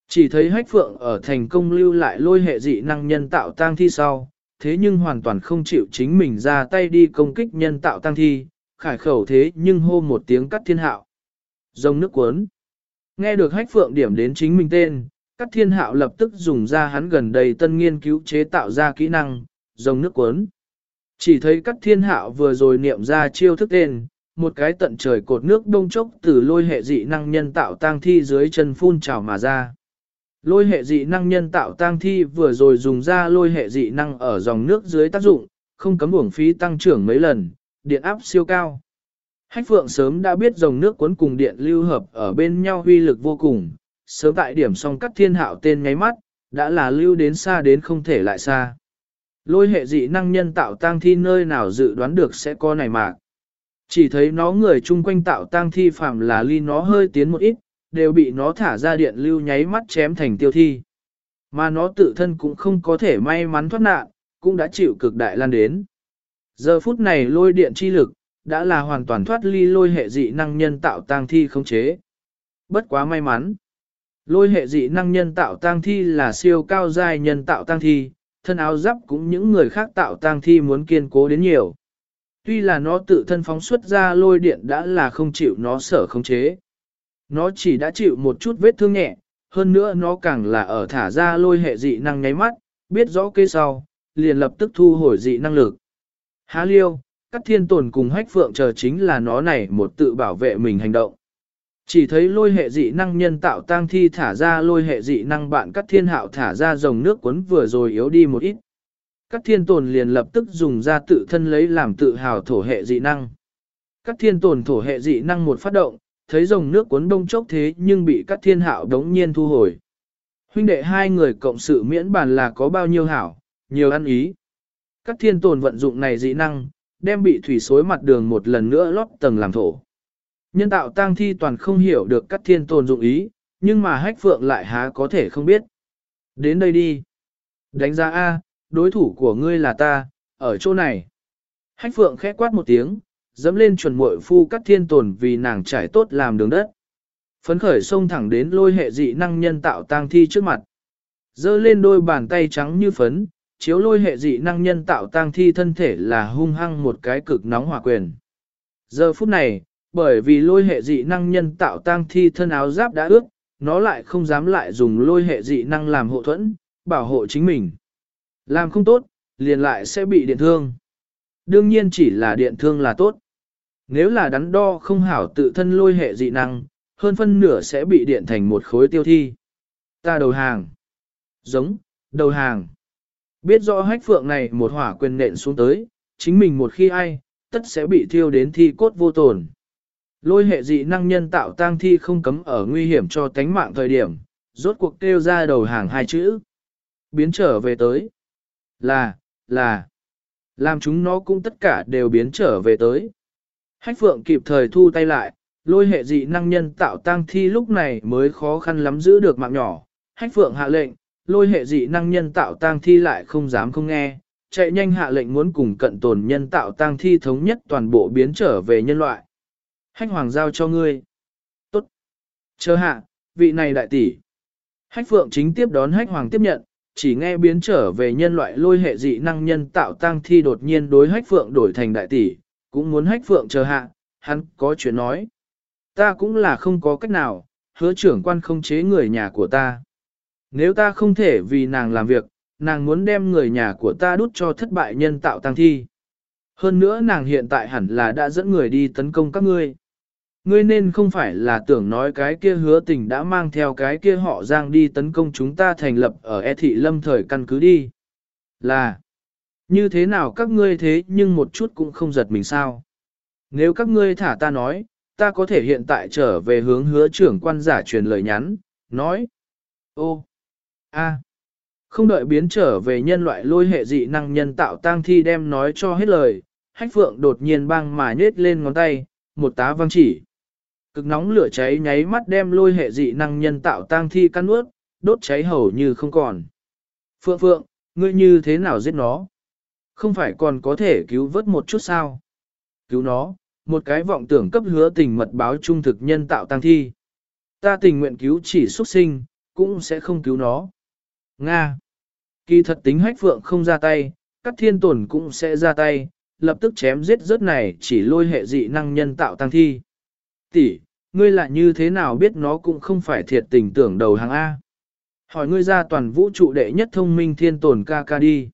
Chỉ thấy hách phượng ở thành công lưu lại lôi hệ dị năng nhân tạo tăng thi sau, thế nhưng hoàn toàn không chịu chính mình ra tay đi công kích nhân tạo tăng thi, khải khẩu thế nhưng hô một tiếng cắt thiên hạo. dông nước cuốn. Nghe được hách phượng điểm đến chính mình tên, Cát thiên hạo lập tức dùng ra hắn gần đây tân nghiên cứu chế tạo ra kỹ năng, dòng nước cuốn. Chỉ thấy Cát thiên hạo vừa rồi niệm ra chiêu thức tên, một cái tận trời cột nước đông chốc từ lôi hệ dị năng nhân tạo tang thi dưới chân phun trào mà ra. Lôi hệ dị năng nhân tạo tang thi vừa rồi dùng ra lôi hệ dị năng ở dòng nước dưới tác dụng, không cấm uổng phí tăng trưởng mấy lần, điện áp siêu cao. Hách phượng sớm đã biết dòng nước cuốn cùng điện lưu hợp ở bên nhau huy lực vô cùng, sớm tại điểm song cắt thiên hạo tên nháy mắt, đã là lưu đến xa đến không thể lại xa. Lôi hệ dị năng nhân tạo tang thi nơi nào dự đoán được sẽ có này mà Chỉ thấy nó người chung quanh tạo tang thi phạm là ly nó hơi tiến một ít, đều bị nó thả ra điện lưu nháy mắt chém thành tiêu thi. Mà nó tự thân cũng không có thể may mắn thoát nạn, cũng đã chịu cực đại lan đến. Giờ phút này lôi điện chi lực, đã là hoàn toàn thoát ly lôi hệ dị năng nhân tạo tang thi không chế. Bất quá may mắn. Lôi hệ dị năng nhân tạo tang thi là siêu cao giai nhân tạo tang thi, thân áo giáp cũng những người khác tạo tang thi muốn kiên cố đến nhiều. Tuy là nó tự thân phóng xuất ra lôi điện đã là không chịu nó sở không chế. Nó chỉ đã chịu một chút vết thương nhẹ, hơn nữa nó càng là ở thả ra lôi hệ dị năng nháy mắt, biết rõ kế sau, liền lập tức thu hồi dị năng lực. Há liêu, các thiên tồn cùng hách phượng chờ chính là nó này một tự bảo vệ mình hành động. Chỉ thấy lôi hệ dị năng nhân tạo tang thi thả ra lôi hệ dị năng bạn cắt thiên hạo thả ra dòng nước cuốn vừa rồi yếu đi một ít. Các thiên tồn liền lập tức dùng ra tự thân lấy làm tự hào thổ hệ dị năng. Các thiên tồn thổ hệ dị năng một phát động, thấy dòng nước cuốn đông chốc thế nhưng bị các thiên hạo đống nhiên thu hồi. Huynh đệ hai người cộng sự miễn bàn là có bao nhiêu hảo, nhiều ăn ý. Các thiên tồn vận dụng này dị năng, đem bị thủy xối mặt đường một lần nữa lót tầng làm thổ. Nhân tạo tang thi toàn không hiểu được các thiên tồn dụng ý, nhưng mà hách phượng lại há có thể không biết. Đến đây đi. Đánh giá A, đối thủ của ngươi là ta, ở chỗ này. Hách phượng khẽ quát một tiếng, dẫm lên chuẩn muội phu các thiên tồn vì nàng trải tốt làm đường đất. Phấn khởi xông thẳng đến lôi hệ dị năng nhân tạo tang thi trước mặt. Dơ lên đôi bàn tay trắng như phấn, chiếu lôi hệ dị năng nhân tạo tang thi thân thể là hung hăng một cái cực nóng hỏa quyền. Giờ phút này, bởi vì lôi hệ dị năng nhân tạo tang thi thân áo giáp đã ướt, nó lại không dám lại dùng lôi hệ dị năng làm hộ thuẫn, bảo hộ chính mình. Làm không tốt, liền lại sẽ bị điện thương. Đương nhiên chỉ là điện thương là tốt. Nếu là đắn đo không hảo tự thân lôi hệ dị năng, hơn phân nửa sẽ bị điện thành một khối tiêu thi. Ta đầu hàng. Giống, đầu hàng. Biết rõ hách phượng này một hỏa quyền nện xuống tới, chính mình một khi ai, tất sẽ bị thiêu đến thi cốt vô tổn Lôi hệ dị năng nhân tạo tang thi không cấm ở nguy hiểm cho tánh mạng thời điểm, rốt cuộc kêu ra đầu hàng hai chữ. Biến trở về tới. Là, là. Làm chúng nó cũng tất cả đều biến trở về tới. Hách phượng kịp thời thu tay lại, lôi hệ dị năng nhân tạo tang thi lúc này mới khó khăn lắm giữ được mạng nhỏ. Hách phượng hạ lệnh, lôi hệ dị năng nhân tạo tang thi lại không dám không nghe, chạy nhanh hạ lệnh muốn cùng cận tồn nhân tạo tang thi thống nhất toàn bộ biến trở về nhân loại. Hách hoàng giao cho ngươi. Tốt. Chờ hạ, vị này đại tỷ. Hách phượng chính tiếp đón hách hoàng tiếp nhận, chỉ nghe biến trở về nhân loại lôi hệ dị năng nhân tạo tăng thi đột nhiên đối hách phượng đổi thành đại tỷ, cũng muốn hách phượng chờ hạ, hắn có chuyện nói. Ta cũng là không có cách nào, hứa trưởng quan không chế người nhà của ta. Nếu ta không thể vì nàng làm việc, nàng muốn đem người nhà của ta đút cho thất bại nhân tạo tăng thi. Hơn nữa nàng hiện tại hẳn là đã dẫn người đi tấn công các ngươi. Ngươi nên không phải là tưởng nói cái kia hứa tình đã mang theo cái kia họ giang đi tấn công chúng ta thành lập ở e thị lâm thời căn cứ đi. Là, như thế nào các ngươi thế nhưng một chút cũng không giật mình sao. Nếu các ngươi thả ta nói, ta có thể hiện tại trở về hướng hứa trưởng quan giả truyền lời nhắn, nói. Ô, a, không đợi biến trở về nhân loại lôi hệ dị năng nhân tạo tang thi đem nói cho hết lời, hách phượng đột nhiên băng mà nhết lên ngón tay, một tá văng chỉ. Cực nóng lửa cháy nháy mắt đem lôi hệ dị năng nhân tạo tang thi căn ướt, đốt cháy hầu như không còn. Phượng Phượng, ngươi như thế nào giết nó? Không phải còn có thể cứu vớt một chút sao? Cứu nó, một cái vọng tưởng cấp hứa tình mật báo trung thực nhân tạo tăng thi. Ta tình nguyện cứu chỉ xuất sinh, cũng sẽ không cứu nó. Nga. Kỳ thật tính hách phượng không ra tay, các thiên tổn cũng sẽ ra tay, lập tức chém giết rớt này chỉ lôi hệ dị năng nhân tạo tăng thi. Tỷ, ngươi lại như thế nào biết nó cũng không phải thiệt tình tưởng đầu hàng A. Hỏi ngươi ra toàn vũ trụ đệ nhất thông minh thiên tồn ca ca đi.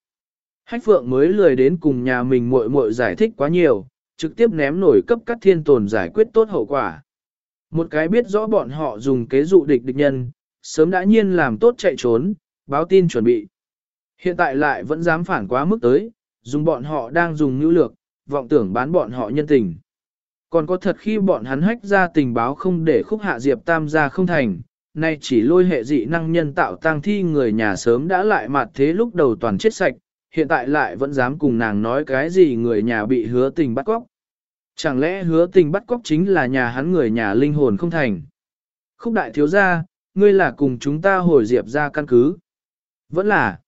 Hách phượng mới lười đến cùng nhà mình muội muội giải thích quá nhiều, trực tiếp ném nổi cấp các thiên tồn giải quyết tốt hậu quả. Một cái biết rõ bọn họ dùng kế dụ địch địch nhân, sớm đã nhiên làm tốt chạy trốn, báo tin chuẩn bị. Hiện tại lại vẫn dám phản quá mức tới, dùng bọn họ đang dùng nữ lược, vọng tưởng bán bọn họ nhân tình. Còn có thật khi bọn hắn hách ra tình báo không để khúc hạ diệp tam gia không thành, nay chỉ lôi hệ dị năng nhân tạo tang thi người nhà sớm đã lại mặt thế lúc đầu toàn chết sạch, hiện tại lại vẫn dám cùng nàng nói cái gì người nhà bị hứa tình bắt cóc. Chẳng lẽ hứa tình bắt cóc chính là nhà hắn người nhà linh hồn không thành? Khúc đại thiếu gia, ngươi là cùng chúng ta hồi diệp ra căn cứ. Vẫn là,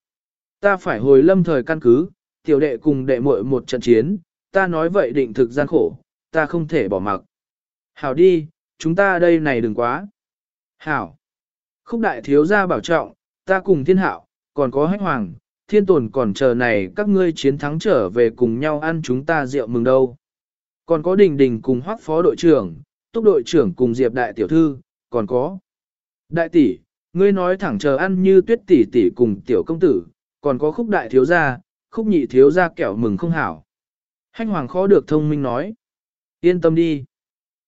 ta phải hồi lâm thời căn cứ, tiểu đệ cùng đệ muội một trận chiến, ta nói vậy định thực gian khổ, ta không thể bỏ mặc. Hảo đi, chúng ta đây này đừng quá. Hảo. Khúc đại thiếu gia bảo trọng, ta cùng thiên hạo, còn có hách hoàng, thiên tồn còn chờ này các ngươi chiến thắng trở về cùng nhau ăn chúng ta rượu mừng đâu. Còn có đình đình cùng hoác phó đội trưởng, túc đội trưởng cùng diệp đại tiểu thư, còn có. Đại tỷ, ngươi nói thẳng chờ ăn như tuyết tỷ tỷ cùng tiểu công tử, còn có khúc đại thiếu gia, khúc nhị thiếu gia kẹo mừng không hảo. Hách hoàng khó được thông minh nói. Yên tâm đi.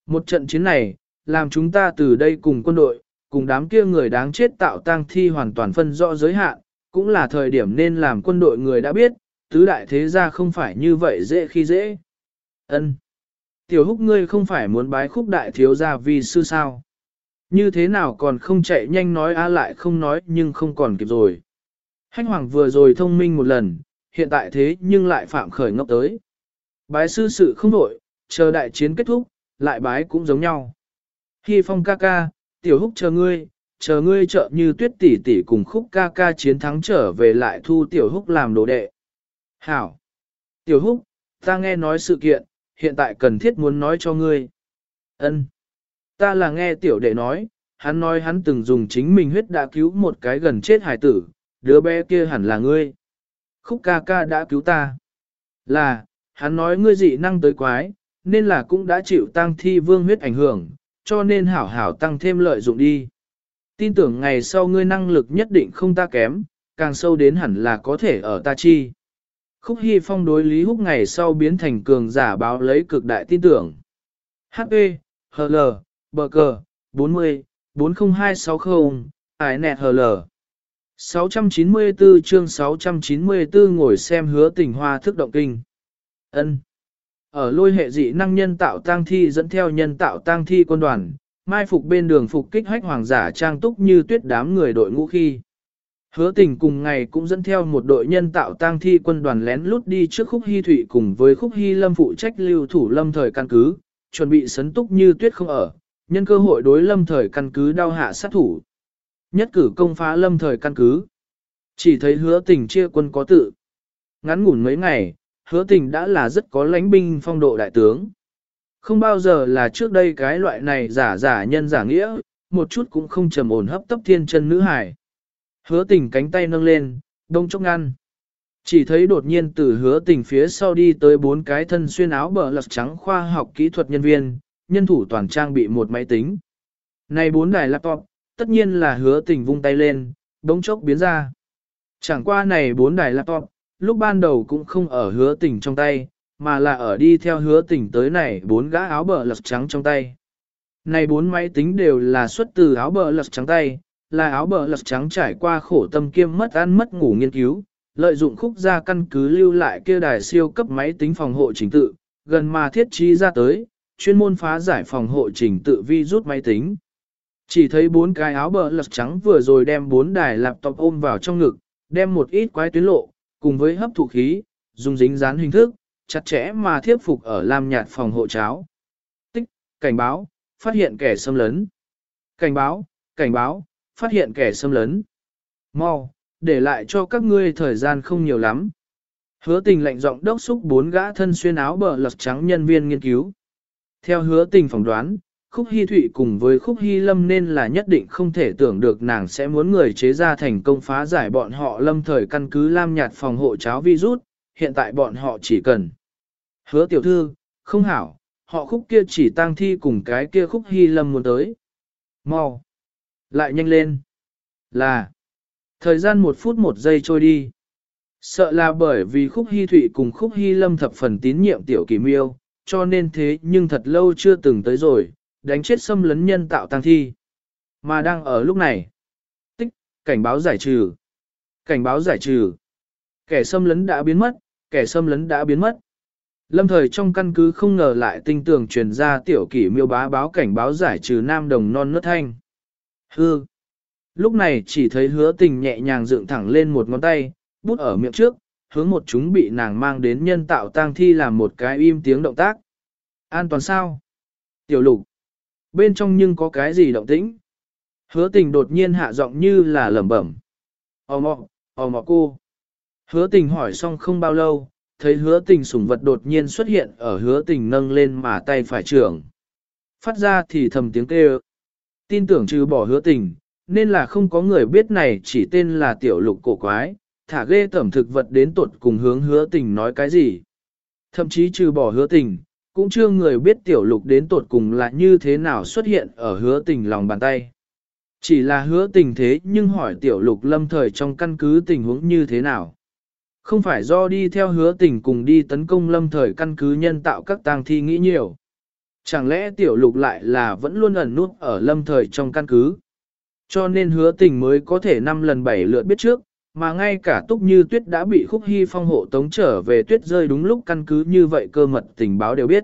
Một trận chiến này, làm chúng ta từ đây cùng quân đội, cùng đám kia người đáng chết tạo tang thi hoàn toàn phân rõ giới hạn, cũng là thời điểm nên làm quân đội người đã biết, tứ đại thế gia không phải như vậy dễ khi dễ. Ân. Tiểu húc ngươi không phải muốn bái khúc đại thiếu gia vì sư sao. Như thế nào còn không chạy nhanh nói á lại không nói nhưng không còn kịp rồi. Hách hoàng vừa rồi thông minh một lần, hiện tại thế nhưng lại phạm khởi ngốc tới. Bái sư sự không đổi, chờ đại chiến kết thúc, lại bái cũng giống nhau. hy phong ca ca, tiểu húc chờ ngươi, chờ ngươi trợ như tuyết tỷ tỷ cùng khúc ca ca chiến thắng trở về lại thu tiểu húc làm đồ đệ. Hảo! Tiểu húc, ta nghe nói sự kiện, hiện tại cần thiết muốn nói cho ngươi. Ân, Ta là nghe tiểu đệ nói, hắn nói hắn từng dùng chính mình huyết đã cứu một cái gần chết hải tử, đứa bé kia hẳn là ngươi. Khúc ca ca đã cứu ta. Là, hắn nói ngươi dị năng tới quái, nên là cũng đã chịu tăng thi vương huyết ảnh hưởng, cho nên hảo hảo tăng thêm lợi dụng đi. Tin tưởng ngày sau ngươi năng lực nhất định không ta kém, càng sâu đến hẳn là có thể ở ta chi. Khúc Hy Phong đối Lý Húc ngày sau biến thành cường giả báo lấy cực đại tin tưởng. H T H L bờ cờ, 40, 40260, ải nẹt H L 694 chương 694 ngồi xem hứa tình hoa thức động kinh. ân ở lôi hệ dị năng nhân tạo tang thi dẫn theo nhân tạo tang thi quân đoàn, mai phục bên đường phục kích hách hoàng giả trang túc như tuyết đám người đội ngũ khi. Hứa tình cùng ngày cũng dẫn theo một đội nhân tạo tang thi quân đoàn lén lút đi trước khúc hy thủy cùng với khúc hy lâm phụ trách lưu thủ lâm thời căn cứ, chuẩn bị sấn túc như tuyết không ở, nhân cơ hội đối lâm thời căn cứ đau hạ sát thủ. Nhất cử công phá lâm thời căn cứ. Chỉ thấy hứa tình chia quân có tự. Ngắn ngủn mấy ngày, hứa tình đã là rất có lãnh binh phong độ đại tướng. Không bao giờ là trước đây cái loại này giả giả nhân giả nghĩa, một chút cũng không trầm ổn hấp tấp thiên chân nữ hải. Hứa tình cánh tay nâng lên, đông chốc ngăn. Chỉ thấy đột nhiên từ hứa tình phía sau đi tới bốn cái thân xuyên áo bờ lật trắng khoa học kỹ thuật nhân viên, nhân thủ toàn trang bị một máy tính. Này bốn đài laptop, tất nhiên là hứa tình vung tay lên, đống chốc biến ra. Chẳng qua này bốn đài laptop, lúc ban đầu cũng không ở hứa tình trong tay, mà là ở đi theo hứa tình tới này bốn gã áo bờ lật trắng trong tay. Này bốn máy tính đều là xuất từ áo bờ lật trắng tay, là áo bờ lật trắng trải qua khổ tâm kiêm mất ăn mất ngủ nghiên cứu, lợi dụng khúc gia căn cứ lưu lại kia đài siêu cấp máy tính phòng hộ trình tự, gần mà thiết trí ra tới, chuyên môn phá giải phòng hộ trình tự vi rút máy tính. Chỉ thấy bốn cái áo bờ lật trắng vừa rồi đem bốn đài laptop ôm vào trong ngực, đem một ít quái tuyến lộ, cùng với hấp thụ khí, dùng dính dán hình thức, chặt chẽ mà thiếp phục ở lam nhạt phòng hộ cháo. Tích, cảnh báo, phát hiện kẻ xâm lấn. Cảnh báo, cảnh báo, phát hiện kẻ xâm lấn. Mau, để lại cho các ngươi thời gian không nhiều lắm. Hứa tình lạnh giọng đốc xúc bốn gã thân xuyên áo bờ lật trắng nhân viên nghiên cứu. Theo hứa tình phỏng đoán, Khúc Hy Thụy cùng với Khúc Hy Lâm nên là nhất định không thể tưởng được nàng sẽ muốn người chế ra thành công phá giải bọn họ lâm thời căn cứ lam nhạt phòng hộ cháo virus, hiện tại bọn họ chỉ cần. Hứa tiểu thư, không hảo, họ khúc kia chỉ tang thi cùng cái kia khúc Hy Lâm muốn tới. Mau! Lại nhanh lên! Là! Thời gian một phút một giây trôi đi. Sợ là bởi vì khúc hy thụy cùng khúc hy lâm thập phần tín nhiệm tiểu kỳ miêu, cho nên thế nhưng thật lâu chưa từng tới rồi, đánh chết xâm lấn nhân tạo tăng thi. Mà đang ở lúc này. Tích, cảnh báo giải trừ. Cảnh báo giải trừ. Kẻ xâm lấn đã biến mất, kẻ xâm lấn đã biến mất. Lâm thời trong căn cứ không ngờ lại tinh tường truyền ra tiểu kỷ miêu bá báo cảnh báo giải trừ nam đồng non nớt thanh. Hư. Lúc này chỉ thấy hứa tình nhẹ nhàng dựng thẳng lên một ngón tay, bút ở miệng trước, hướng một chúng bị nàng mang đến nhân tạo tang thi làm một cái im tiếng động tác. An toàn sao? Tiểu lục. Bên trong nhưng có cái gì động tĩnh? Hứa tình đột nhiên hạ giọng như là lẩm bẩm. Ồ mọ, ồ mọ cô. Hứa tình hỏi xong không bao lâu, thấy hứa tình sủng vật đột nhiên xuất hiện ở hứa tình nâng lên mà tay phải trưởng. Phát ra thì thầm tiếng kêu. Tin tưởng trừ bỏ hứa tình, nên là không có người biết này chỉ tên là tiểu lục cổ quái, thả ghê tẩm thực vật đến tuột cùng hướng hứa tình nói cái gì. Thậm chí trừ bỏ hứa tình, cũng chưa người biết tiểu lục đến tuột cùng là như thế nào xuất hiện ở hứa tình lòng bàn tay. Chỉ là hứa tình thế nhưng hỏi tiểu lục lâm thời trong căn cứ tình huống như thế nào. Không phải do đi theo hứa tình cùng đi tấn công lâm thời căn cứ nhân tạo các tang thi nghĩ nhiều. Chẳng lẽ tiểu lục lại là vẫn luôn ẩn nút ở lâm thời trong căn cứ. Cho nên hứa tình mới có thể năm lần bảy lượt biết trước, mà ngay cả túc như tuyết đã bị khúc hy phong hộ tống trở về tuyết rơi đúng lúc căn cứ như vậy cơ mật tình báo đều biết.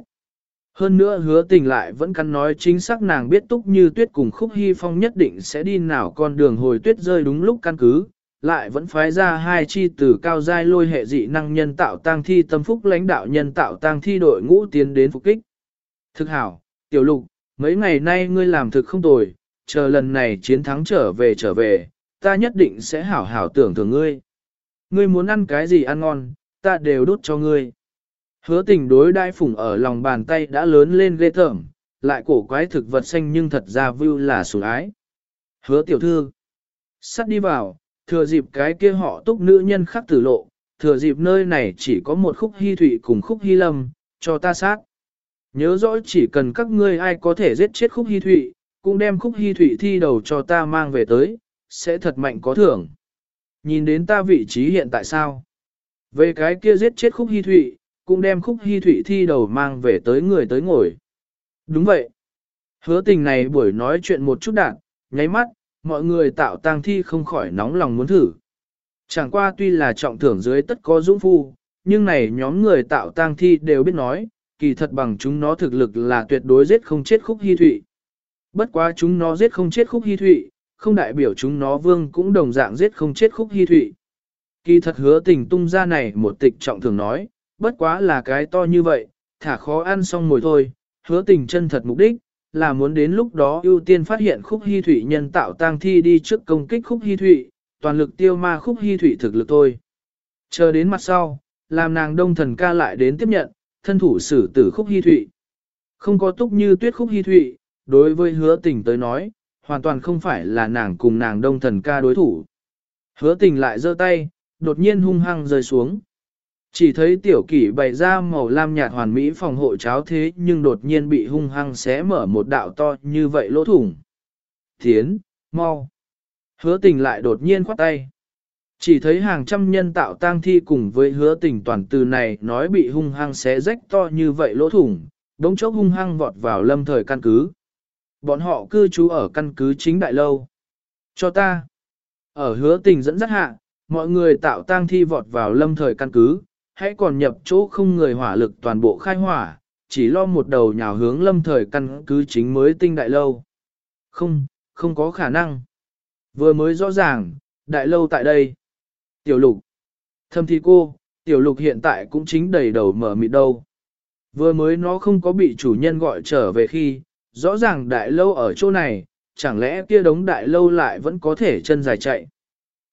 Hơn nữa hứa tình lại vẫn căn nói chính xác nàng biết túc như tuyết cùng khúc hy phong nhất định sẽ đi nào con đường hồi tuyết rơi đúng lúc căn cứ, lại vẫn phái ra hai chi từ cao giai lôi hệ dị năng nhân tạo tang thi tâm phúc lãnh đạo nhân tạo tang thi đội ngũ tiến đến phục kích. Thực hảo, tiểu lục, mấy ngày nay ngươi làm thực không tồi, chờ lần này chiến thắng trở về trở về, ta nhất định sẽ hảo hảo tưởng thưởng ngươi. Ngươi muốn ăn cái gì ăn ngon, ta đều đốt cho ngươi. Hứa tình đối đai phủng ở lòng bàn tay đã lớn lên ghê thởm, lại cổ quái thực vật xanh nhưng thật ra view là sủng ái. Hứa tiểu thư, sắt đi vào, thừa dịp cái kia họ túc nữ nhân khắc tử lộ, thừa dịp nơi này chỉ có một khúc hy thủy cùng khúc hy lâm, cho ta sát. Nhớ rõ chỉ cần các ngươi ai có thể giết chết khúc hy thủy, cũng đem khúc hy thủy thi đầu cho ta mang về tới, sẽ thật mạnh có thưởng. Nhìn đến ta vị trí hiện tại sao? Về cái kia giết chết khúc hy thụy, cũng đem khúc hy thụy thi đầu mang về tới người tới ngồi. Đúng vậy. Hứa tình này buổi nói chuyện một chút đạn, nháy mắt, mọi người tạo tang thi không khỏi nóng lòng muốn thử. Chẳng qua tuy là trọng thưởng dưới tất có dũng phu, nhưng này nhóm người tạo tang thi đều biết nói, kỳ thật bằng chúng nó thực lực là tuyệt đối giết không chết khúc hy thụy. Bất quá chúng nó giết không chết khúc hy thụy, không đại biểu chúng nó vương cũng đồng dạng giết không chết khúc hy thụy. Kỳ thật hứa tình tung ra này một tịch trọng thường nói, bất quá là cái to như vậy, thả khó ăn xong mồi thôi, hứa tình chân thật mục đích, là muốn đến lúc đó ưu tiên phát hiện khúc hy thụy nhân tạo tang thi đi trước công kích khúc hy thụy, toàn lực tiêu ma khúc hy thụy thực lực thôi. Chờ đến mặt sau, làm nàng đông thần ca lại đến tiếp nhận, thân thủ xử tử khúc hy thụy. Không có túc như tuyết khúc hy thụy, đối với hứa tình tới nói, hoàn toàn không phải là nàng cùng nàng đông thần ca đối thủ. Hứa tình lại giơ tay, đột nhiên hung hăng rơi xuống. Chỉ thấy tiểu kỷ bày ra màu lam nhạt hoàn mỹ phòng hộ cháo thế nhưng đột nhiên bị hung hăng xé mở một đạo to như vậy lỗ thủng. Tiến, mau. Hứa tình lại đột nhiên khoát tay. Chỉ thấy hàng trăm nhân tạo tang thi cùng với hứa tình toàn từ này nói bị hung hăng xé rách to như vậy lỗ thủng, đống chốc hung hăng vọt vào lâm thời căn cứ. Bọn họ cư trú ở căn cứ chính đại lâu. Cho ta. Ở hứa tình dẫn dắt hạ, mọi người tạo tang thi vọt vào lâm thời căn cứ, hãy còn nhập chỗ không người hỏa lực toàn bộ khai hỏa, chỉ lo một đầu nhào hướng lâm thời căn cứ chính mới tinh đại lâu. Không, không có khả năng. Vừa mới rõ ràng, đại lâu tại đây. Tiểu lục. Thâm thi cô, tiểu lục hiện tại cũng chính đầy đầu mở mịt đâu. Vừa mới nó không có bị chủ nhân gọi trở về khi, rõ ràng đại lâu ở chỗ này, chẳng lẽ kia đống đại lâu lại vẫn có thể chân dài chạy.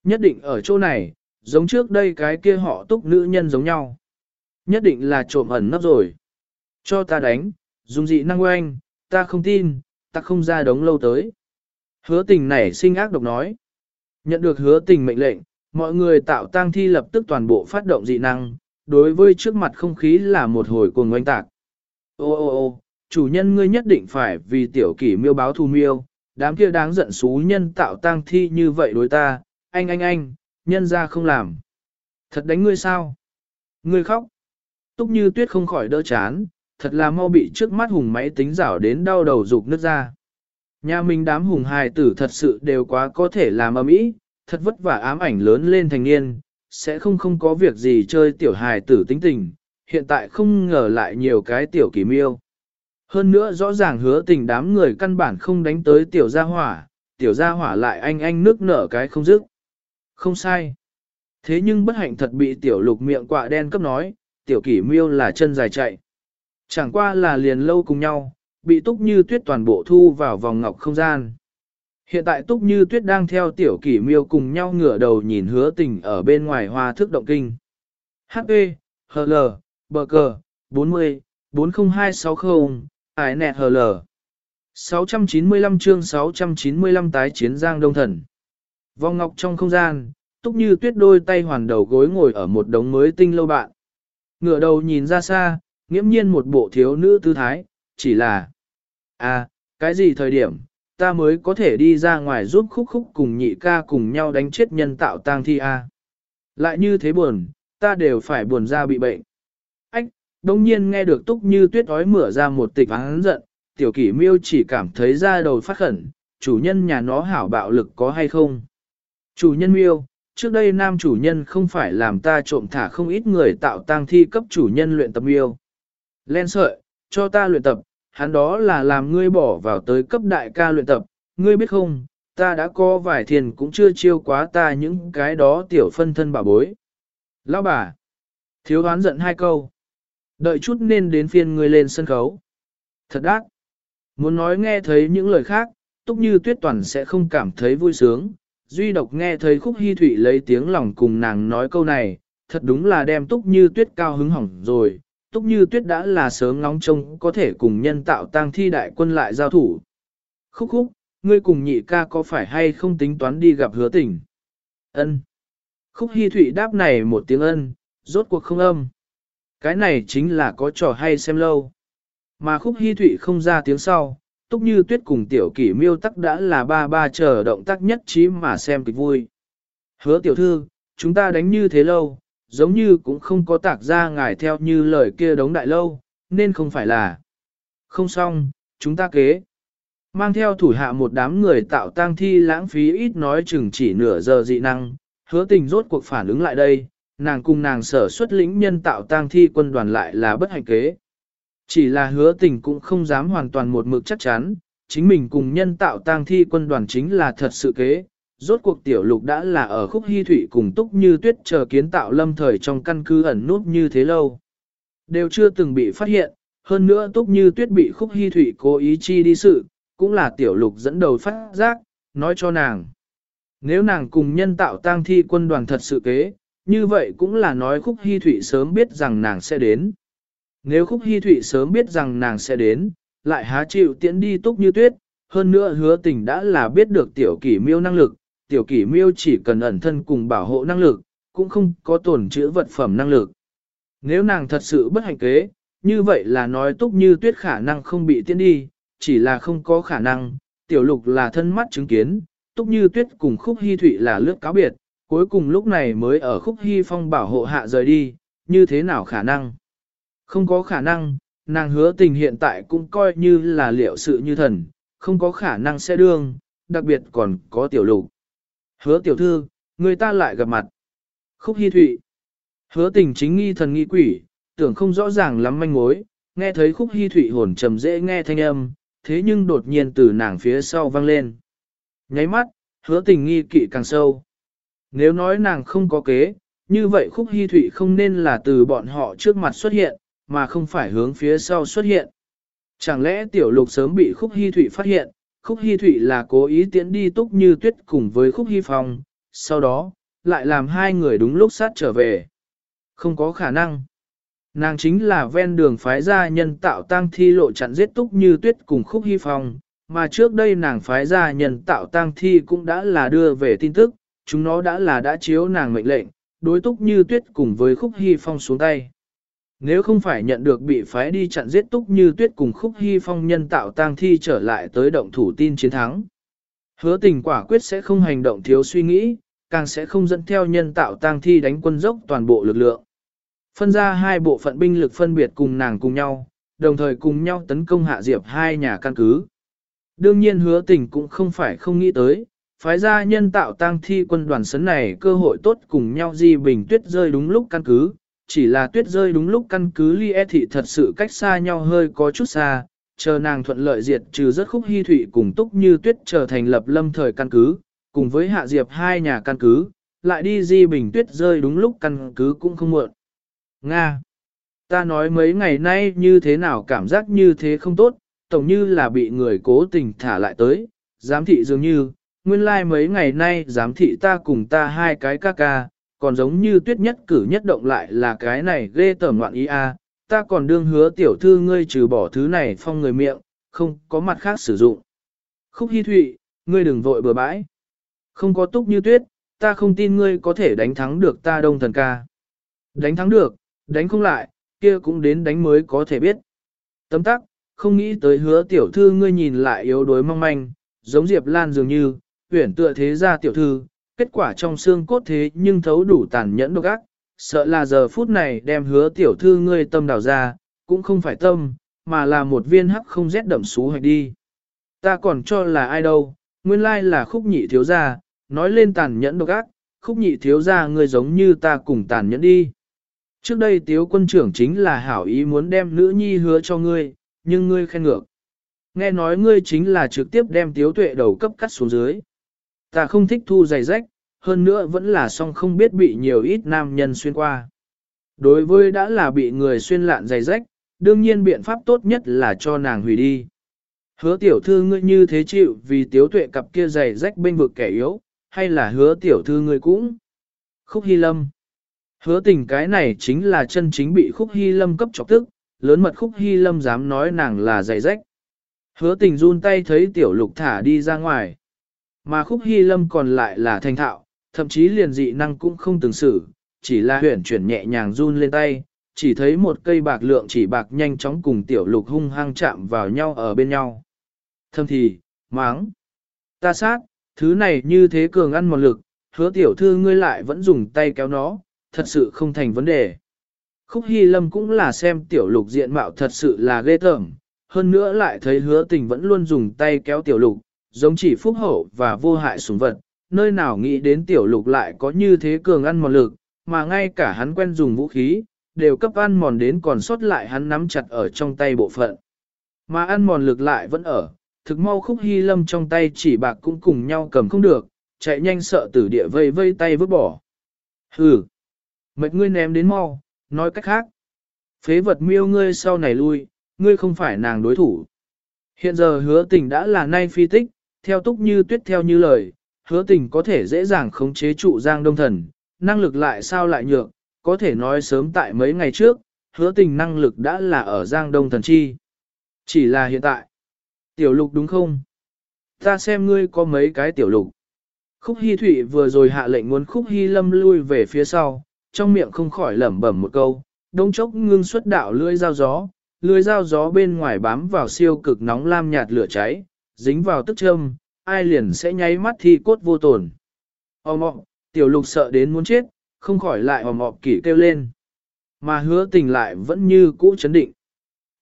Nhất định ở chỗ này, giống trước đây cái kia họ túc nữ nhân giống nhau. Nhất định là trộm ẩn nấp rồi. Cho ta đánh, dùng dị năng oanh, ta không tin, ta không ra đống lâu tới. Hứa tình nảy sinh ác độc nói. Nhận được hứa tình mệnh lệnh, mọi người tạo tang thi lập tức toàn bộ phát động dị năng, đối với trước mặt không khí là một hồi cuồng oanh tạc. Ô ô ô, chủ nhân ngươi nhất định phải vì tiểu kỷ miêu báo thù miêu, đám kia đáng giận xú nhân tạo tang thi như vậy đối ta, anh anh anh, nhân ra không làm. Thật đánh ngươi sao? Ngươi khóc. Túc như tuyết không khỏi đỡ chán, thật là mau bị trước mắt hùng máy tính rảo đến đau đầu rục nước ra. Nhà mình đám hùng hài tử thật sự đều quá có thể làm âm ý, thật vất vả ám ảnh lớn lên thành niên, sẽ không không có việc gì chơi tiểu hài tử tính tình, hiện tại không ngờ lại nhiều cái tiểu kỳ miêu. Hơn nữa rõ ràng hứa tình đám người căn bản không đánh tới tiểu gia hỏa, tiểu gia hỏa lại anh anh nước nở cái không dứt. Không sai. Thế nhưng bất hạnh thật bị tiểu lục miệng quạ đen cấp nói, tiểu kỷ miêu là chân dài chạy. Chẳng qua là liền lâu cùng nhau, bị túc như tuyết toàn bộ thu vào vòng ngọc không gian. Hiện tại túc như tuyết đang theo tiểu kỷ miêu cùng nhau ngửa đầu nhìn hứa tình ở bên ngoài hoa thức động kinh. HP, HL, bờ cờ, 40, 40260, ải nẹt HL. 695 chương 695 tái chiến giang đông thần. Vong ngọc trong không gian, túc như tuyết đôi tay hoàn đầu gối ngồi ở một đống mới tinh lâu bạn. Ngửa đầu nhìn ra xa, nghiễm nhiên một bộ thiếu nữ tư thái, chỉ là... À, cái gì thời điểm, ta mới có thể đi ra ngoài giúp khúc khúc cùng nhị ca cùng nhau đánh chết nhân tạo tang thi a. Lại như thế buồn, ta đều phải buồn ra bị bệnh. Đông nhiên nghe được túc như tuyết ói mửa ra một tịch hắn giận, tiểu kỷ miêu chỉ cảm thấy da đầu phát khẩn, chủ nhân nhà nó hảo bạo lực có hay không. Chủ nhân miêu, trước đây nam chủ nhân không phải làm ta trộm thả không ít người tạo tang thi cấp chủ nhân luyện tập miêu. Len sợi, cho ta luyện tập, hắn đó là làm ngươi bỏ vào tới cấp đại ca luyện tập, ngươi biết không, ta đã có vài thiền cũng chưa chiêu quá ta những cái đó tiểu phân thân bà bối. Lão bà, thiếu đoán giận hai câu. Đợi chút nên đến phiên ngươi lên sân khấu. Thật đắc. Muốn nói nghe thấy những lời khác, túc như tuyết toàn sẽ không cảm thấy vui sướng. Duy độc nghe thấy khúc hy thủy lấy tiếng lòng cùng nàng nói câu này, thật đúng là đem túc như tuyết cao hứng hỏng rồi, Túc Như Tuyết đã là sớm ngóng trông có thể cùng nhân tạo tang thi đại quân lại giao thủ. Khúc khúc, ngươi cùng nhị ca có phải hay không tính toán đi gặp hứa tình? Ân. Khúc Hi Thụy đáp này một tiếng ân, rốt cuộc không âm. Cái này chính là có trò hay xem lâu. Mà Khúc Hi Thụy không ra tiếng sau, Túc Như Tuyết cùng tiểu kỷ miêu tắc đã là ba ba chờ động tác nhất trí mà xem kịch vui. Hứa tiểu thư, chúng ta đánh như thế lâu, giống như cũng không có tạc ra ngài theo như lời kia đống đại lâu, nên không phải là. Không xong, chúng ta kế. Mang theo thủ hạ một đám người tạo tang thi lãng phí ít nói chừng chỉ nửa giờ dị năng, hứa tình rốt cuộc phản ứng lại đây, nàng cùng nàng sở xuất lĩnh nhân tạo tang thi quân đoàn lại là bất hạnh kế. Chỉ là hứa tình cũng không dám hoàn toàn một mực chắc chắn, chính mình cùng nhân tạo tang thi quân đoàn chính là thật sự kế, Rốt cuộc tiểu lục đã là ở khúc hy thủy cùng túc như tuyết chờ kiến tạo lâm thời trong căn cứ ẩn nút như thế lâu. Đều chưa từng bị phát hiện, hơn nữa túc như tuyết bị khúc hy thủy cố ý chi đi sự, cũng là tiểu lục dẫn đầu phát giác, nói cho nàng. Nếu nàng cùng nhân tạo tang thi quân đoàn thật sự kế, như vậy cũng là nói khúc hy Thụy sớm biết rằng nàng sẽ đến. Nếu khúc hy Thụy sớm biết rằng nàng sẽ đến, lại há chịu tiễn đi túc như tuyết, hơn nữa hứa tình đã là biết được tiểu kỷ miêu năng lực, tiểu kỷ miêu chỉ cần ẩn thân cùng bảo hộ năng lực, cũng không có tổn chữa vật phẩm năng lực. Nếu nàng thật sự bất hạnh kế, như vậy là nói túc như tuyết khả năng không bị tiễn đi, chỉ là không có khả năng, tiểu lục là thân mắt chứng kiến, túc như tuyết cùng khúc hy thụy là lướt cáo biệt, cuối cùng lúc này mới ở khúc hy phong bảo hộ hạ rời đi, như thế nào khả năng? Không có khả năng, nàng hứa tình hiện tại cũng coi như là liệu sự như thần, không có khả năng sẽ đương, đặc biệt còn có tiểu lục. Hứa tiểu thư, người ta lại gặp mặt. Khúc Hi Thụy. Hứa tình chính nghi thần nghi quỷ, tưởng không rõ ràng lắm manh mối, nghe thấy khúc Hi Thụy hồn trầm dễ nghe thanh âm, thế nhưng đột nhiên từ nàng phía sau vang lên. Nháy mắt, hứa tình nghi kỵ càng sâu. Nếu nói nàng không có kế, như vậy khúc hy Thụy không nên là từ bọn họ trước mặt xuất hiện, mà không phải hướng phía sau xuất hiện. Chẳng lẽ tiểu lục sớm bị khúc hy Thụy phát hiện, Khúc hy Thụy là cố ý tiến đi túc như tuyết cùng với Khúc hy Phong, sau đó, lại làm hai người đúng lúc sát trở về. Không có khả năng. Nàng chính là ven đường phái gia nhân tạo tang thi lộ chặn giết túc như tuyết cùng khúc hy phong, mà trước đây nàng phái gia nhân tạo tang thi cũng đã là đưa về tin tức, chúng nó đã là đã chiếu nàng mệnh lệnh, đối túc như tuyết cùng với khúc hy phong xuống tay. Nếu không phải nhận được bị phái đi chặn giết túc như tuyết cùng khúc hy phong nhân tạo tang thi trở lại tới động thủ tin chiến thắng. Hứa tình quả quyết sẽ không hành động thiếu suy nghĩ, càng sẽ không dẫn theo nhân tạo tang thi đánh quân dốc toàn bộ lực lượng. Phân ra hai bộ phận binh lực phân biệt cùng nàng cùng nhau, đồng thời cùng nhau tấn công hạ diệp hai nhà căn cứ. Đương nhiên hứa tình cũng không phải không nghĩ tới, phái gia nhân tạo tang thi quân đoàn sấn này cơ hội tốt cùng nhau di bình tuyết rơi đúng lúc căn cứ, chỉ là tuyết rơi đúng lúc căn cứ ly e thị thật sự cách xa nhau hơi có chút xa, chờ nàng thuận lợi diệt trừ rất khúc hy thủy cùng túc như tuyết trở thành lập lâm thời căn cứ, cùng với hạ diệp hai nhà căn cứ, lại đi di bình tuyết rơi đúng lúc căn cứ cũng không muộn. Nga Ta nói mấy ngày nay như thế nào cảm giác như thế không tốt, tổng như là bị người cố tình thả lại tới, giám thị dường như, nguyên lai like mấy ngày nay giám thị ta cùng ta hai cái ca ca, còn giống như tuyết nhất cử nhất động lại là cái này ghê tởm loạn ý a. ta còn đương hứa tiểu thư ngươi trừ bỏ thứ này phong người miệng, không có mặt khác sử dụng. Khúc Hi Thụy, ngươi đừng vội bừa bãi. Không có túc như tuyết, ta không tin ngươi có thể đánh thắng được ta đông thần ca. Đánh thắng được, đánh không lại, kia cũng đến đánh mới có thể biết. Tấm tắc, không nghĩ tới hứa tiểu thư ngươi nhìn lại yếu đuối mong manh, giống Diệp Lan dường như, huyển tựa thế ra tiểu thư, kết quả trong xương cốt thế nhưng thấu đủ tàn nhẫn độc ác, sợ là giờ phút này đem hứa tiểu thư ngươi tâm đào ra, cũng không phải tâm, mà là một viên hắc không rét đậm xú hoạch đi. Ta còn cho là ai đâu, nguyên lai là khúc nhị thiếu gia, nói lên tàn nhẫn độc ác, khúc nhị thiếu gia ngươi giống như ta cùng tàn nhẫn đi. Trước đây tiếu quân trưởng chính là hảo ý muốn đem nữ nhi hứa cho ngươi, nhưng ngươi khen ngược. Nghe nói ngươi chính là trực tiếp đem tiếu tuệ đầu cấp cắt xuống dưới. Ta không thích thu giày rách, hơn nữa vẫn là song không biết bị nhiều ít nam nhân xuyên qua. Đối với đã là bị người xuyên lạn giày rách, đương nhiên biện pháp tốt nhất là cho nàng hủy đi. Hứa tiểu thư ngươi như thế chịu vì tiếu tuệ cặp kia giày rách bên vực kẻ yếu, hay là hứa tiểu thư ngươi cũng? Khúc Hy Lâm Hứa tình cái này chính là chân chính bị Khúc Hy Lâm cấp chọc tức, lớn mật Khúc Hy Lâm dám nói nàng là giày rách. Hứa tình run tay thấy tiểu lục thả đi ra ngoài. Mà Khúc Hy Lâm còn lại là thanh thạo, thậm chí liền dị năng cũng không từng xử, chỉ là huyển chuyển nhẹ nhàng run lên tay, chỉ thấy một cây bạc lượng chỉ bạc nhanh chóng cùng tiểu lục hung hăng chạm vào nhau ở bên nhau. Thâm thì, máng, ta sát, thứ này như thế cường ăn một lực, hứa tiểu thư ngươi lại vẫn dùng tay kéo nó, thật sự không thành vấn đề. Khúc Hy Lâm cũng là xem tiểu lục diện mạo thật sự là ghê tởm, hơn nữa lại thấy hứa tình vẫn luôn dùng tay kéo tiểu lục, giống chỉ phúc hậu và vô hại sủng vật, nơi nào nghĩ đến tiểu lục lại có như thế cường ăn mòn lực, mà ngay cả hắn quen dùng vũ khí, đều cấp ăn mòn đến còn sót lại hắn nắm chặt ở trong tay bộ phận. Mà ăn mòn lực lại vẫn ở, thực mau khúc hy lâm trong tay chỉ bạc cũng cùng nhau cầm không được, chạy nhanh sợ tử địa vây vây tay vứt bỏ. Hừ, mệt ngươi ném đến mau, nói cách khác. Phế vật miêu ngươi sau này lui, ngươi không phải nàng đối thủ. Hiện giờ hứa tình đã là nay phi tích, theo túc như tuyết theo như lời, hứa tình có thể dễ dàng khống chế trụ giang đông thần, năng lực lại sao lại nhược, có thể nói sớm tại mấy ngày trước, hứa tình năng lực đã là ở giang đông thần chi. Chỉ là hiện tại. Tiểu lục đúng không? Ta xem ngươi có mấy cái tiểu lục. Khúc Hi Thụy vừa rồi hạ lệnh muốn Khúc Hi Lâm lui về phía sau, trong miệng không khỏi lẩm bẩm một câu, đông chốc ngưng xuất đạo lưỡi dao gió, lưỡi dao gió bên ngoài bám vào siêu cực nóng lam nhạt lửa cháy, dính vào tức châm, ai liền sẽ nháy mắt thi cốt vô tổn. Ôm ọ, tiểu lục sợ đến muốn chết, không khỏi lại ôm mọ kỷ kêu lên. Mà hứa tình lại vẫn như cũ chấn định.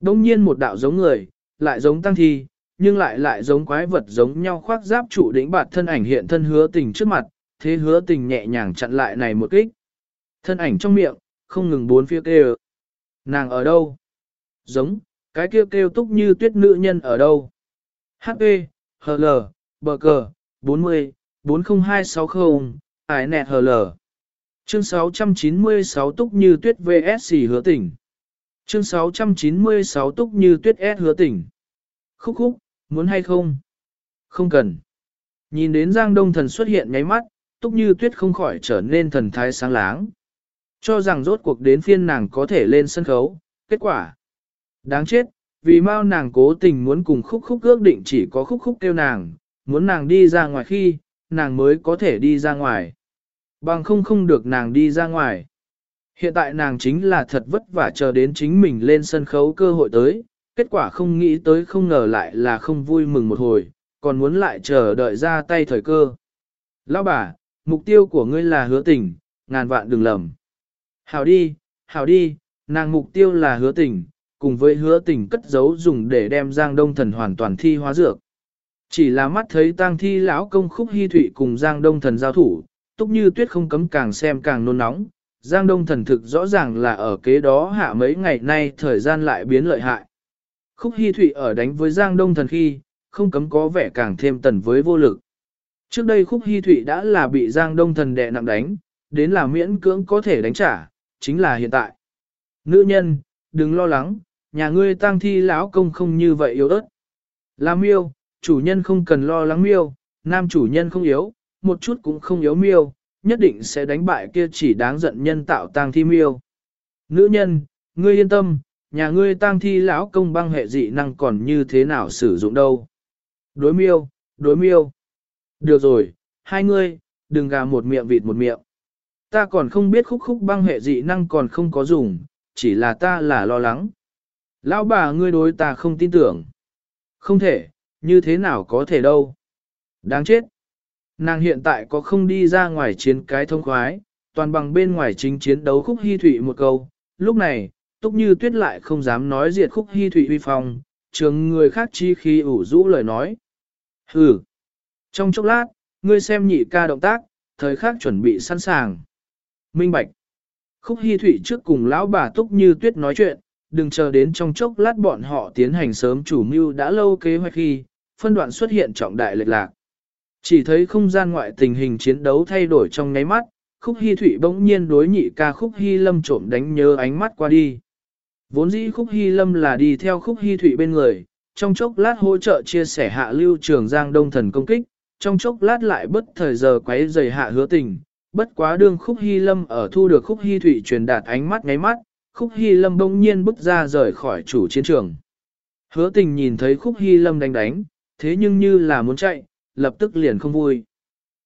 Đông nhiên một đạo giống người, lại giống tăng thi, nhưng lại lại giống quái vật giống nhau khoác giáp trụ đỉnh bạt thân ảnh hiện thân hứa tình trước mặt, thế hứa tình nhẹ nhàng chặn lại này một kích. Thân ảnh trong miệng, không ngừng bốn phía kêu. Nàng ở đâu? Giống, cái kêu kêu túc như tuyết nữ nhân ở đâu? HP, HL, bờ cờ, 40, 40260, ải nẹt HL. Chương 696 túc như tuyết VS hứa tỉnh. Chương 696 túc như tuyết S hứa tỉnh. Khúc khúc, muốn hay không? Không cần. Nhìn đến Giang Đông Thần xuất hiện nháy mắt, túc như tuyết không khỏi trở nên thần thái sáng láng. Cho rằng rốt cuộc đến phiên nàng có thể lên sân khấu, kết quả. Đáng chết, vì mau nàng cố tình muốn cùng khúc khúc ước định chỉ có khúc khúc kêu nàng, muốn nàng đi ra ngoài khi, nàng mới có thể đi ra ngoài. Bằng không không được nàng đi ra ngoài. Hiện tại nàng chính là thật vất vả chờ đến chính mình lên sân khấu cơ hội tới, kết quả không nghĩ tới không ngờ lại là không vui mừng một hồi, còn muốn lại chờ đợi ra tay thời cơ. Lão bà, mục tiêu của ngươi là hứa tình, ngàn vạn đừng lầm. Hảo đi, hảo đi, nàng mục tiêu là hứa tình, cùng với hứa tình cất giấu dùng để đem Giang Đông Thần hoàn toàn thi hóa dược. Chỉ là mắt thấy tang thi lão công khúc hy thụy cùng Giang Đông Thần giao thủ, túc như tuyết không cấm càng xem càng nôn nóng. Giang Đông Thần thực rõ ràng là ở kế đó hạ mấy ngày nay thời gian lại biến lợi hại. Khúc hy thụy ở đánh với Giang Đông Thần khi, không cấm có vẻ càng thêm tần với vô lực. Trước đây khúc hy thụy đã là bị Giang Đông Thần đè nặng đánh, đến là miễn cưỡng có thể đánh trả, chính là hiện tại. Nữ nhân, đừng lo lắng, nhà ngươi tang thi lão công không như vậy yếu ớt. Là miêu, chủ nhân không cần lo lắng miêu, nam chủ nhân không yếu, một chút cũng không yếu miêu, nhất định sẽ đánh bại kia chỉ đáng giận nhân tạo tang thi miêu. Nữ nhân, ngươi yên tâm, nhà ngươi tang thi lão công băng hệ dị năng còn như thế nào sử dụng đâu. Đối miêu, đối miêu. Được rồi, hai ngươi, đừng gà một miệng vịt một miệng. Ta còn không biết khúc khúc băng hệ dị năng còn không có dùng, chỉ là ta là lo lắng. Lão bà ngươi đối ta không tin tưởng. Không thể, như thế nào có thể đâu. Đáng chết. Nàng hiện tại có không đi ra ngoài chiến cái thông khoái, toàn bằng bên ngoài chính chiến đấu khúc hy thủy một câu. Lúc này, túc như tuyết lại không dám nói diệt khúc hy thủy uy phong, trường người khác chi khi ủ rũ lời nói. Hừ. Trong chốc lát, ngươi xem nhị ca động tác, thời khắc chuẩn bị sẵn sàng. Minh Bạch. Khúc Hi Thụy trước cùng lão bà Túc Như Tuyết nói chuyện, đừng chờ đến trong chốc lát bọn họ tiến hành sớm chủ mưu đã lâu kế hoạch khi, phân đoạn xuất hiện trọng đại lệch lạc. Chỉ thấy không gian ngoại tình hình chiến đấu thay đổi trong nháy mắt, Khúc hy Thụy bỗng nhiên đối nhị ca Khúc hy Lâm trộm đánh nhớ ánh mắt qua đi. Vốn dĩ Khúc hy Lâm là đi theo Khúc hy Thụy bên người, trong chốc lát hỗ trợ chia sẻ hạ lưu trường Giang Đông Thần công kích, trong chốc lát lại bất thời giờ quấy dày hạ hứa tình, bất quá đương khúc hy lâm ở thu được khúc hy thủy truyền đạt ánh mắt ngáy mắt, khúc hy lâm bỗng nhiên bước ra rời khỏi chủ chiến trường. Hứa tình nhìn thấy khúc hy lâm đánh đánh, thế nhưng như là muốn chạy, lập tức liền không vui.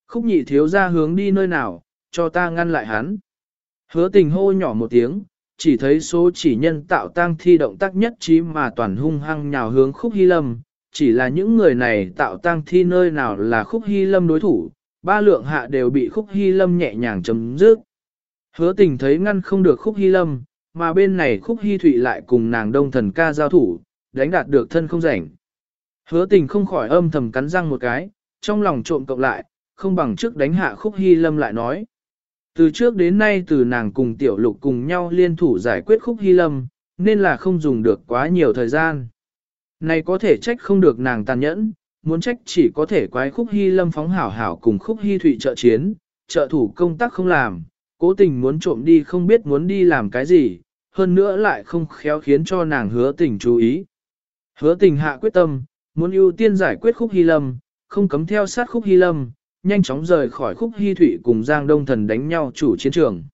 Khúc nhị thiếu ra hướng đi nơi nào, cho ta ngăn lại hắn. Hứa tình hô nhỏ một tiếng, chỉ thấy số chỉ nhân tạo tăng thi động tác nhất trí mà toàn hung hăng nhào hướng khúc hy lâm, chỉ là những người này tạo tăng thi nơi nào là khúc hy lâm đối thủ, ba lượng hạ đều bị khúc hy lâm nhẹ nhàng chấm dứt. Hứa tình thấy ngăn không được khúc hy lâm, mà bên này khúc hy thụy lại cùng nàng đông thần ca giao thủ, đánh đạt được thân không rảnh. Hứa tình không khỏi âm thầm cắn răng một cái, trong lòng trộm cộng lại, không bằng trước đánh hạ khúc hy lâm lại nói. Từ trước đến nay từ nàng cùng tiểu lục cùng nhau liên thủ giải quyết khúc hy lâm, nên là không dùng được quá nhiều thời gian. Này có thể trách không được nàng tàn nhẫn, muốn trách chỉ có thể quái khúc hy lâm phóng hảo hảo cùng khúc hy thụy trợ chiến, trợ thủ công tác không làm, cố tình muốn trộm đi không biết muốn đi làm cái gì, hơn nữa lại không khéo khiến cho nàng hứa tình chú ý. Hứa tình hạ quyết tâm, muốn ưu tiên giải quyết khúc hy lâm, không cấm theo sát khúc hy lâm, nhanh chóng rời khỏi khúc hy thụy cùng Giang Đông Thần đánh nhau chủ chiến trường.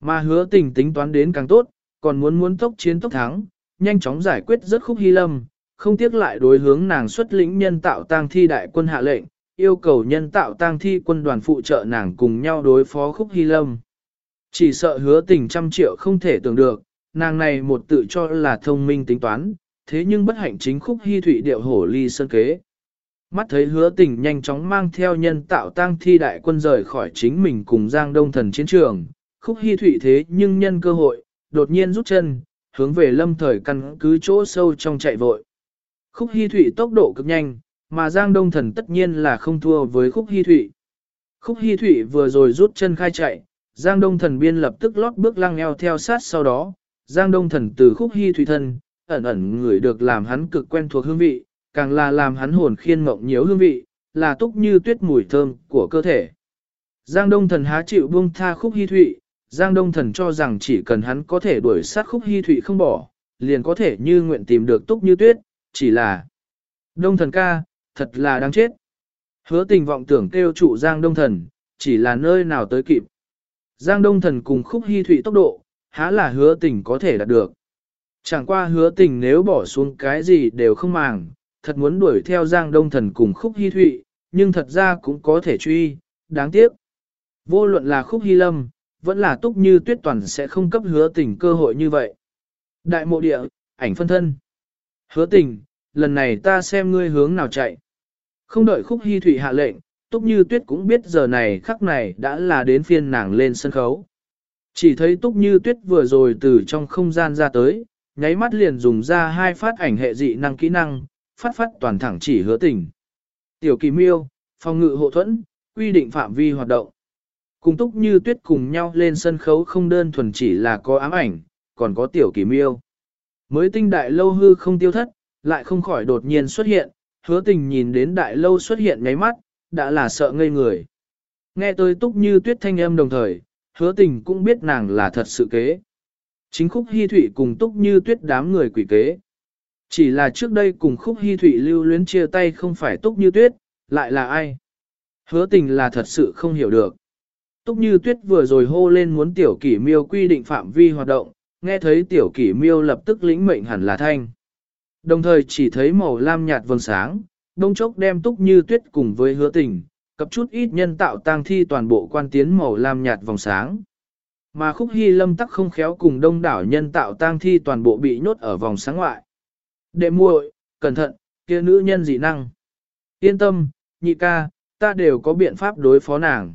Mà hứa tình tính toán đến càng tốt, còn muốn muốn tốc chiến tốc thắng, nhanh chóng giải quyết rất khúc hy lâm, không tiếc lại đối hướng nàng xuất lĩnh nhân tạo tang thi đại quân hạ lệnh, yêu cầu nhân tạo tang thi quân đoàn phụ trợ nàng cùng nhau đối phó khúc hy lâm. Chỉ sợ hứa tình trăm triệu không thể tưởng được, nàng này một tự cho là thông minh tính toán, thế nhưng bất hạnh chính khúc hy thủy điệu hổ ly sơn kế. Mắt thấy hứa tình nhanh chóng mang theo nhân tạo tang thi đại quân rời khỏi chính mình cùng Giang Đông Thần chiến trường, khúc hy thủy thế nhưng nhân cơ hội, đột nhiên rút chân, hướng về lâm thời căn cứ chỗ sâu trong chạy vội. Khúc hy Thụy tốc độ cực nhanh, mà Giang Đông Thần tất nhiên là không thua với Khúc hy Thụy. Khúc hy Thụy vừa rồi rút chân khai chạy, Giang Đông Thần biên lập tức lót bước lăng eo theo sát sau đó, Giang Đông Thần từ Khúc Hi Thủy thân, ẩn ẩn người được làm hắn cực quen thuộc hương vị, càng là làm hắn hồn khiên mộng nhiều hương vị, là túc như tuyết mùi thơm của cơ thể. Giang Đông Thần há chịu buông tha Khúc Hi Thụy, Giang Đông Thần cho rằng chỉ cần hắn có thể đuổi sát Khúc Hi Thụy không bỏ, liền có thể như nguyện tìm được túc như tuyết, chỉ là Đông thần ca, thật là đáng chết. Hứa tình vọng tưởng kêu trụ giang đông thần, chỉ là nơi nào tới kịp. Giang Đông Thần cùng khúc hy thụy tốc độ, há là hứa tình có thể đạt được. Chẳng qua hứa tình nếu bỏ xuống cái gì đều không màng, thật muốn đuổi theo Giang Đông Thần cùng khúc hy thụy, nhưng thật ra cũng có thể truy, đáng tiếc. Vô luận là khúc hy lâm, vẫn là túc như tuyết toàn sẽ không cấp hứa tình cơ hội như vậy. Đại mộ địa, ảnh phân thân. Hứa tình, lần này ta xem ngươi hướng nào chạy. Không đợi khúc hy thụy hạ lệnh, túc như tuyết cũng biết giờ này khắc này đã là đến phiên nàng lên sân khấu. Chỉ thấy túc như tuyết vừa rồi từ trong không gian ra tới, nháy mắt liền dùng ra hai phát ảnh hệ dị năng kỹ năng, phát phát toàn thẳng chỉ hứa tình. Tiểu kỳ miêu, phòng ngự hộ thuẫn, quy định phạm vi hoạt động. Cùng túc như tuyết cùng nhau lên sân khấu không đơn thuần chỉ là có ám ảnh, còn có tiểu kỳ miêu. Mới tinh đại lâu hư không tiêu thất, lại không khỏi đột nhiên xuất hiện, hứa tình nhìn đến đại lâu xuất hiện nháy mắt, đã là sợ ngây người. Nghe tới túc như tuyết thanh âm đồng thời, hứa tình cũng biết nàng là thật sự kế. Chính khúc hy thụy cùng túc như tuyết đám người quỷ kế. Chỉ là trước đây cùng khúc hy thụy lưu luyến chia tay không phải túc như tuyết, lại là ai? Hứa tình là thật sự không hiểu được. Túc như tuyết vừa rồi hô lên muốn tiểu kỷ miêu quy định phạm vi hoạt động, nghe thấy tiểu kỷ miêu lập tức lĩnh mệnh hẳn là thanh. Đồng thời chỉ thấy màu lam nhạt vầng sáng, đông chốc đem túc như tuyết cùng với hứa tình, cập chút ít nhân tạo tang thi toàn bộ quan tiến màu lam nhạt vòng sáng. Mà khúc hy lâm tắc không khéo cùng đông đảo nhân tạo tang thi toàn bộ bị nhốt ở vòng sáng ngoại. Đệ muội, cẩn thận, kia nữ nhân dị năng. Yên tâm, nhị ca, ta đều có biện pháp đối phó nàng.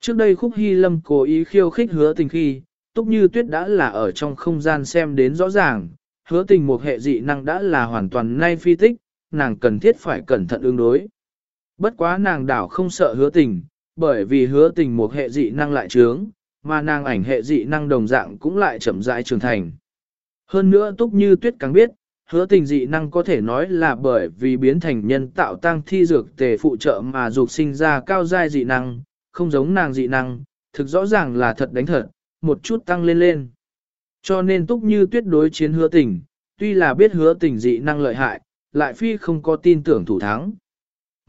Trước đây khúc hy lâm cố ý khiêu khích hứa tình khi, túc như tuyết đã là ở trong không gian xem đến rõ ràng, hứa tình một hệ dị năng đã là hoàn toàn nay phi tích, nàng cần thiết phải cẩn thận ứng đối. Bất quá nàng đảo không sợ hứa tình, bởi vì hứa tình một hệ dị năng lại trướng, mà nàng ảnh hệ dị năng đồng dạng cũng lại chậm rãi trưởng thành. Hơn nữa túc như tuyết càng biết, hứa tình dị năng có thể nói là bởi vì biến thành nhân tạo tăng thi dược tề phụ trợ mà dục sinh ra cao giai dị năng, không giống nàng dị năng, thực rõ ràng là thật đánh thật, một chút tăng lên lên. Cho nên túc như tuyết đối chiến hứa tình, tuy là biết hứa tình dị năng lợi hại, lại phi không có tin tưởng thủ thắng.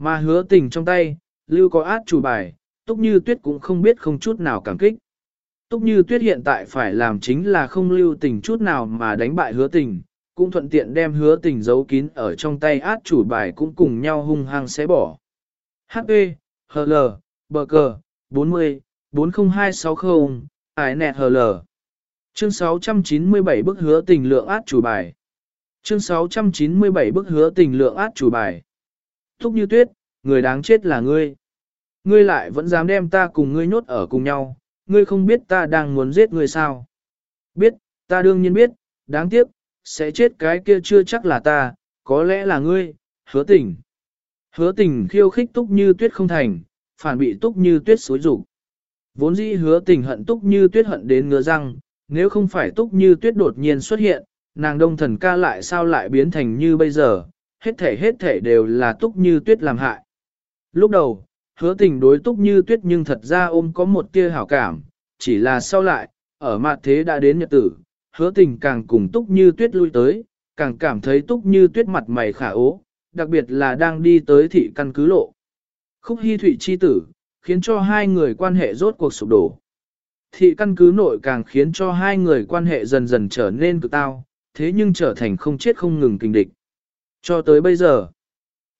Mà hứa tình trong tay, lưu có át chủ bài, túc như tuyết cũng không biết không chút nào cảm kích. Túc như tuyết hiện tại phải làm chính là không lưu tình chút nào mà đánh bại hứa tình, cũng thuận tiện đem hứa tình giấu kín ở trong tay át chủ bài cũng cùng nhau hung hăng xé bỏ. HP, HL, bờ cờ, 40, 40260, ải nẹt HL. Chương 697 bức hứa tình lượng át chủ bài. Chương 697 bức hứa tình lượng át chủ bài. Thúc như tuyết, người đáng chết là ngươi. Ngươi lại vẫn dám đem ta cùng ngươi nhốt ở cùng nhau, ngươi không biết ta đang muốn giết ngươi sao. Biết, ta đương nhiên biết, đáng tiếc, sẽ chết cái kia chưa chắc là ta, có lẽ là ngươi, hứa tình. Hứa tình khiêu khích túc như tuyết không thành, phản bị túc như tuyết xối rủ. Vốn dĩ hứa tình hận túc như tuyết hận đến ngứa răng, nếu không phải túc như tuyết đột nhiên xuất hiện, nàng đông thần ca lại sao lại biến thành như bây giờ, hết thể hết thể đều là túc như tuyết làm hại. Lúc đầu, hứa tình đối túc như tuyết nhưng thật ra ôm có một tia hảo cảm, chỉ là sau lại, ở mặt thế đã đến nhật tử, hứa tình càng cùng túc như tuyết lui tới, càng cảm thấy túc như tuyết mặt mày khả ố, đặc biệt là đang đi tới thị căn cứ lộ. Khúc hy thụy chi tử, khiến cho hai người quan hệ rốt cuộc sụp đổ. Thị căn cứ nội càng khiến cho hai người quan hệ dần dần trở nên cực tao, thế nhưng trở thành không chết không ngừng kinh địch. Cho tới bây giờ,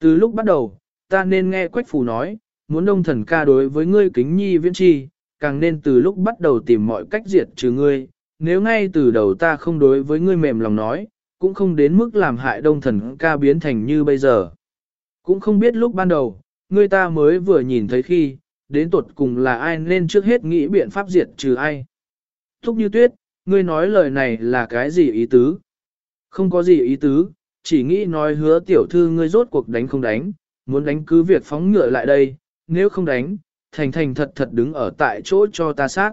từ lúc bắt đầu, ta nên nghe Quách Phù nói, muốn đông thần ca đối với ngươi kính nhi viễn chi, càng nên từ lúc bắt đầu tìm mọi cách diệt trừ ngươi, nếu ngay từ đầu ta không đối với ngươi mềm lòng nói, cũng không đến mức làm hại đông thần ca biến thành như bây giờ. Cũng không biết lúc ban đầu, ngươi ta mới vừa nhìn thấy khi, đến tuột cùng là ai nên trước hết nghĩ biện pháp diệt trừ ai. Thúc như tuyết, ngươi nói lời này là cái gì ý tứ? Không có gì ý tứ, chỉ nghĩ nói hứa tiểu thư ngươi rốt cuộc đánh không đánh, muốn đánh cứ việc phóng ngựa lại đây, nếu không đánh, thành thành thật thật đứng ở tại chỗ cho ta sát.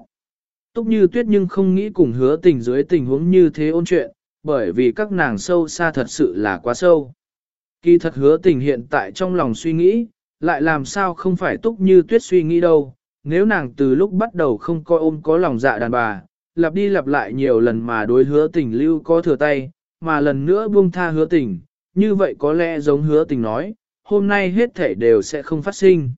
Túc như tuyết nhưng không nghĩ cùng hứa tình dưới tình huống như thế ôn chuyện, bởi vì các nàng sâu xa thật sự là quá sâu. Kỳ thật hứa tình hiện tại trong lòng suy nghĩ, lại làm sao không phải túc như tuyết suy nghĩ đâu, nếu nàng từ lúc bắt đầu không coi ôm có lòng dạ đàn bà, lặp đi lặp lại nhiều lần mà đối hứa tình lưu có thừa tay, mà lần nữa buông tha hứa tình, như vậy có lẽ giống hứa tình nói, hôm nay hết thể đều sẽ không phát sinh.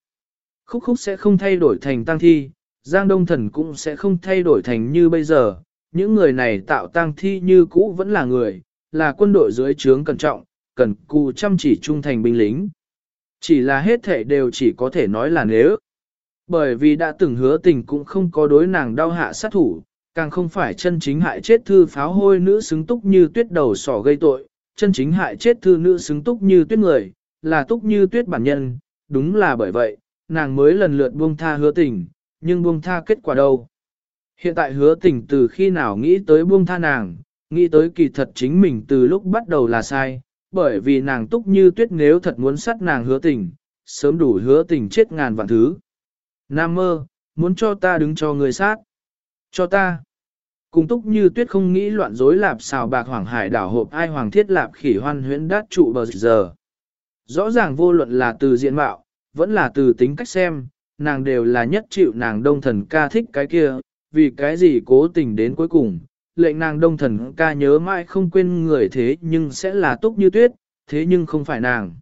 Khúc khúc sẽ không thay đổi thành tăng thi, Giang Đông Thần cũng sẽ không thay đổi thành như bây giờ, những người này tạo tang thi như cũ vẫn là người, là quân đội dưới trướng cẩn trọng, cần cù chăm chỉ trung thành binh lính. Chỉ là hết thể đều chỉ có thể nói là nếu. Bởi vì đã từng hứa tình cũng không có đối nàng đau hạ sát thủ, càng không phải chân chính hại chết thư pháo hôi nữ xứng túc như tuyết đầu sỏ gây tội, chân chính hại chết thư nữ xứng túc như tuyết người, là túc như tuyết bản nhân, đúng là bởi vậy, nàng mới lần lượt buông tha hứa tình, nhưng buông tha kết quả đâu. Hiện tại hứa tình từ khi nào nghĩ tới buông tha nàng, nghĩ tới kỳ thật chính mình từ lúc bắt đầu là sai, bởi vì nàng túc như tuyết nếu thật muốn sát nàng hứa tình, sớm đủ hứa tình chết ngàn vạn thứ. Nam mơ, muốn cho ta đứng cho người sát. Cho ta. Cùng túc như tuyết không nghĩ loạn rối lạp xào bạc hoàng hải đảo hộp ai hoàng thiết lạp khỉ hoan huyễn đát trụ bờ giờ. Rõ ràng vô luận là từ diện mạo, vẫn là từ tính cách xem, nàng đều là nhất chịu nàng đông thần ca thích cái kia, vì cái gì cố tình đến cuối cùng, lệnh nàng đông thần ca nhớ mãi không quên người thế nhưng sẽ là túc như tuyết, thế nhưng không phải nàng.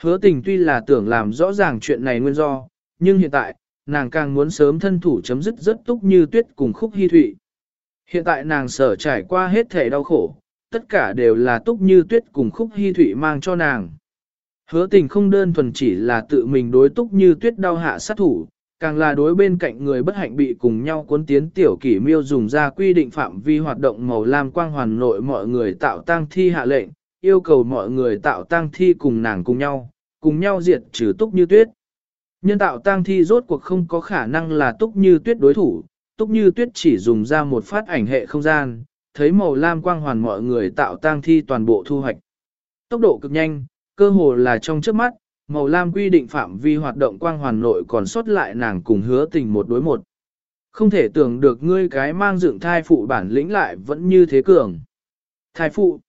Hứa tình tuy là tưởng làm rõ ràng chuyện này nguyên do, nhưng hiện tại, nàng càng muốn sớm thân thủ chấm dứt rất túc như tuyết cùng khúc hy thụy. Hiện tại nàng sở trải qua hết thể đau khổ, tất cả đều là túc như tuyết cùng khúc hy thụy mang cho nàng. Hứa tình không đơn thuần chỉ là tự mình đối túc như tuyết đau hạ sát thủ, càng là đối bên cạnh người bất hạnh bị cùng nhau cuốn tiến tiểu kỷ miêu dùng ra quy định phạm vi hoạt động màu lam quang hoàn nội mọi người tạo tang thi hạ lệnh, yêu cầu mọi người tạo tang thi cùng nàng cùng nhau, cùng nhau diệt trừ túc như tuyết. Nhân tạo tang thi rốt cuộc không có khả năng là túc như tuyết đối thủ, túc như tuyết chỉ dùng ra một phát ảnh hệ không gian, thấy màu lam quang hoàn mọi người tạo tang thi toàn bộ thu hoạch. Tốc độ cực nhanh, cơ hồ là trong trước mắt, màu lam quy định phạm vi hoạt động quang hoàn nội còn sót lại nàng cùng hứa tình một đối một. Không thể tưởng được ngươi cái mang dựng thai phụ bản lĩnh lại vẫn như thế cường. Thai phụ.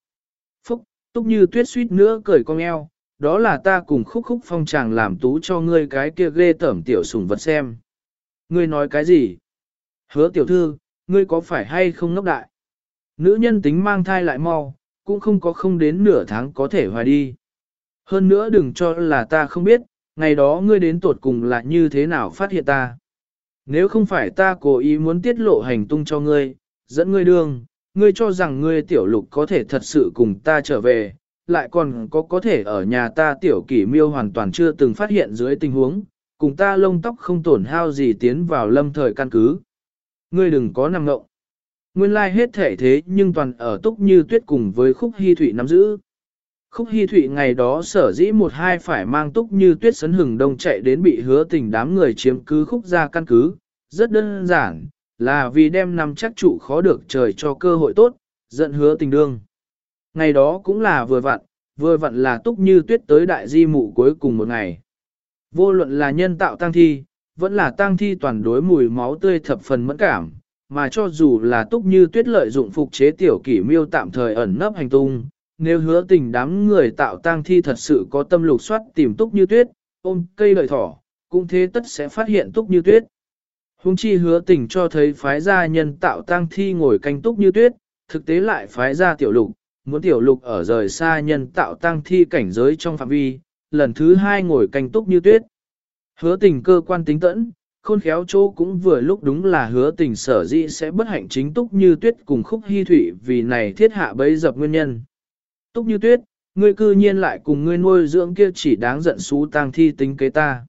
Phúc, túc như tuyết suýt nữa cười cong eo, đó là ta cùng khúc khúc phong chàng làm tú cho ngươi cái kia ghê tẩm tiểu sủng vật xem. Ngươi nói cái gì? Hứa tiểu thư, ngươi có phải hay không ngốc đại? Nữ nhân tính mang thai lại mau, cũng không có không đến nửa tháng có thể hoài đi. Hơn nữa đừng cho là ta không biết, ngày đó ngươi đến tột cùng là như thế nào phát hiện ta. Nếu không phải ta cố ý muốn tiết lộ hành tung cho ngươi, dẫn ngươi đường, ngươi cho rằng ngươi tiểu lục có thể thật sự cùng ta trở về, lại còn có có thể ở nhà ta tiểu kỷ miêu hoàn toàn chưa từng phát hiện dưới tình huống, cùng ta lông tóc không tổn hao gì tiến vào lâm thời căn cứ. Ngươi đừng có nằm ngộng. Nguyên lai hết thể thế nhưng toàn ở túc như tuyết cùng với khúc hy thụy nắm giữ. Khúc Hi Thụy ngày đó sở dĩ một hai phải mang túc như tuyết sấn hừng đông chạy đến bị hứa tình đám người chiếm cứ khúc ra căn cứ, rất đơn giản, là vì đem nằm chắc trụ khó được trời cho cơ hội tốt, giận hứa tình đương. Ngày đó cũng là vừa vặn, vừa vặn là túc như tuyết tới đại di mụ cuối cùng một ngày. Vô luận là nhân tạo tăng thi, vẫn là tăng thi toàn đối mùi máu tươi thập phần mẫn cảm, mà cho dù là túc như tuyết lợi dụng phục chế tiểu kỷ miêu tạm thời ẩn nấp hành tung, nếu hứa tình đám người tạo tang thi thật sự có tâm lục soát tìm túc như tuyết, ôm cây lợi thỏ, cũng thế tất sẽ phát hiện túc như tuyết. Hùng chi hứa tình cho thấy phái gia nhân tạo tang thi ngồi canh túc như tuyết, thực tế lại phái gia tiểu lục, muốn tiểu lục ở rời xa nhân tạo tăng thi cảnh giới trong phạm vi, lần thứ hai ngồi canh túc như tuyết. Hứa tình cơ quan tính tẫn, khôn khéo chỗ cũng vừa lúc đúng là hứa tình sở dĩ sẽ bất hạnh chính túc như tuyết cùng khúc hy thủy vì này thiết hạ bấy dập nguyên nhân. Túc như tuyết, ngươi cư nhiên lại cùng ngươi nuôi dưỡng kia chỉ đáng giận xú tang thi tính kế ta.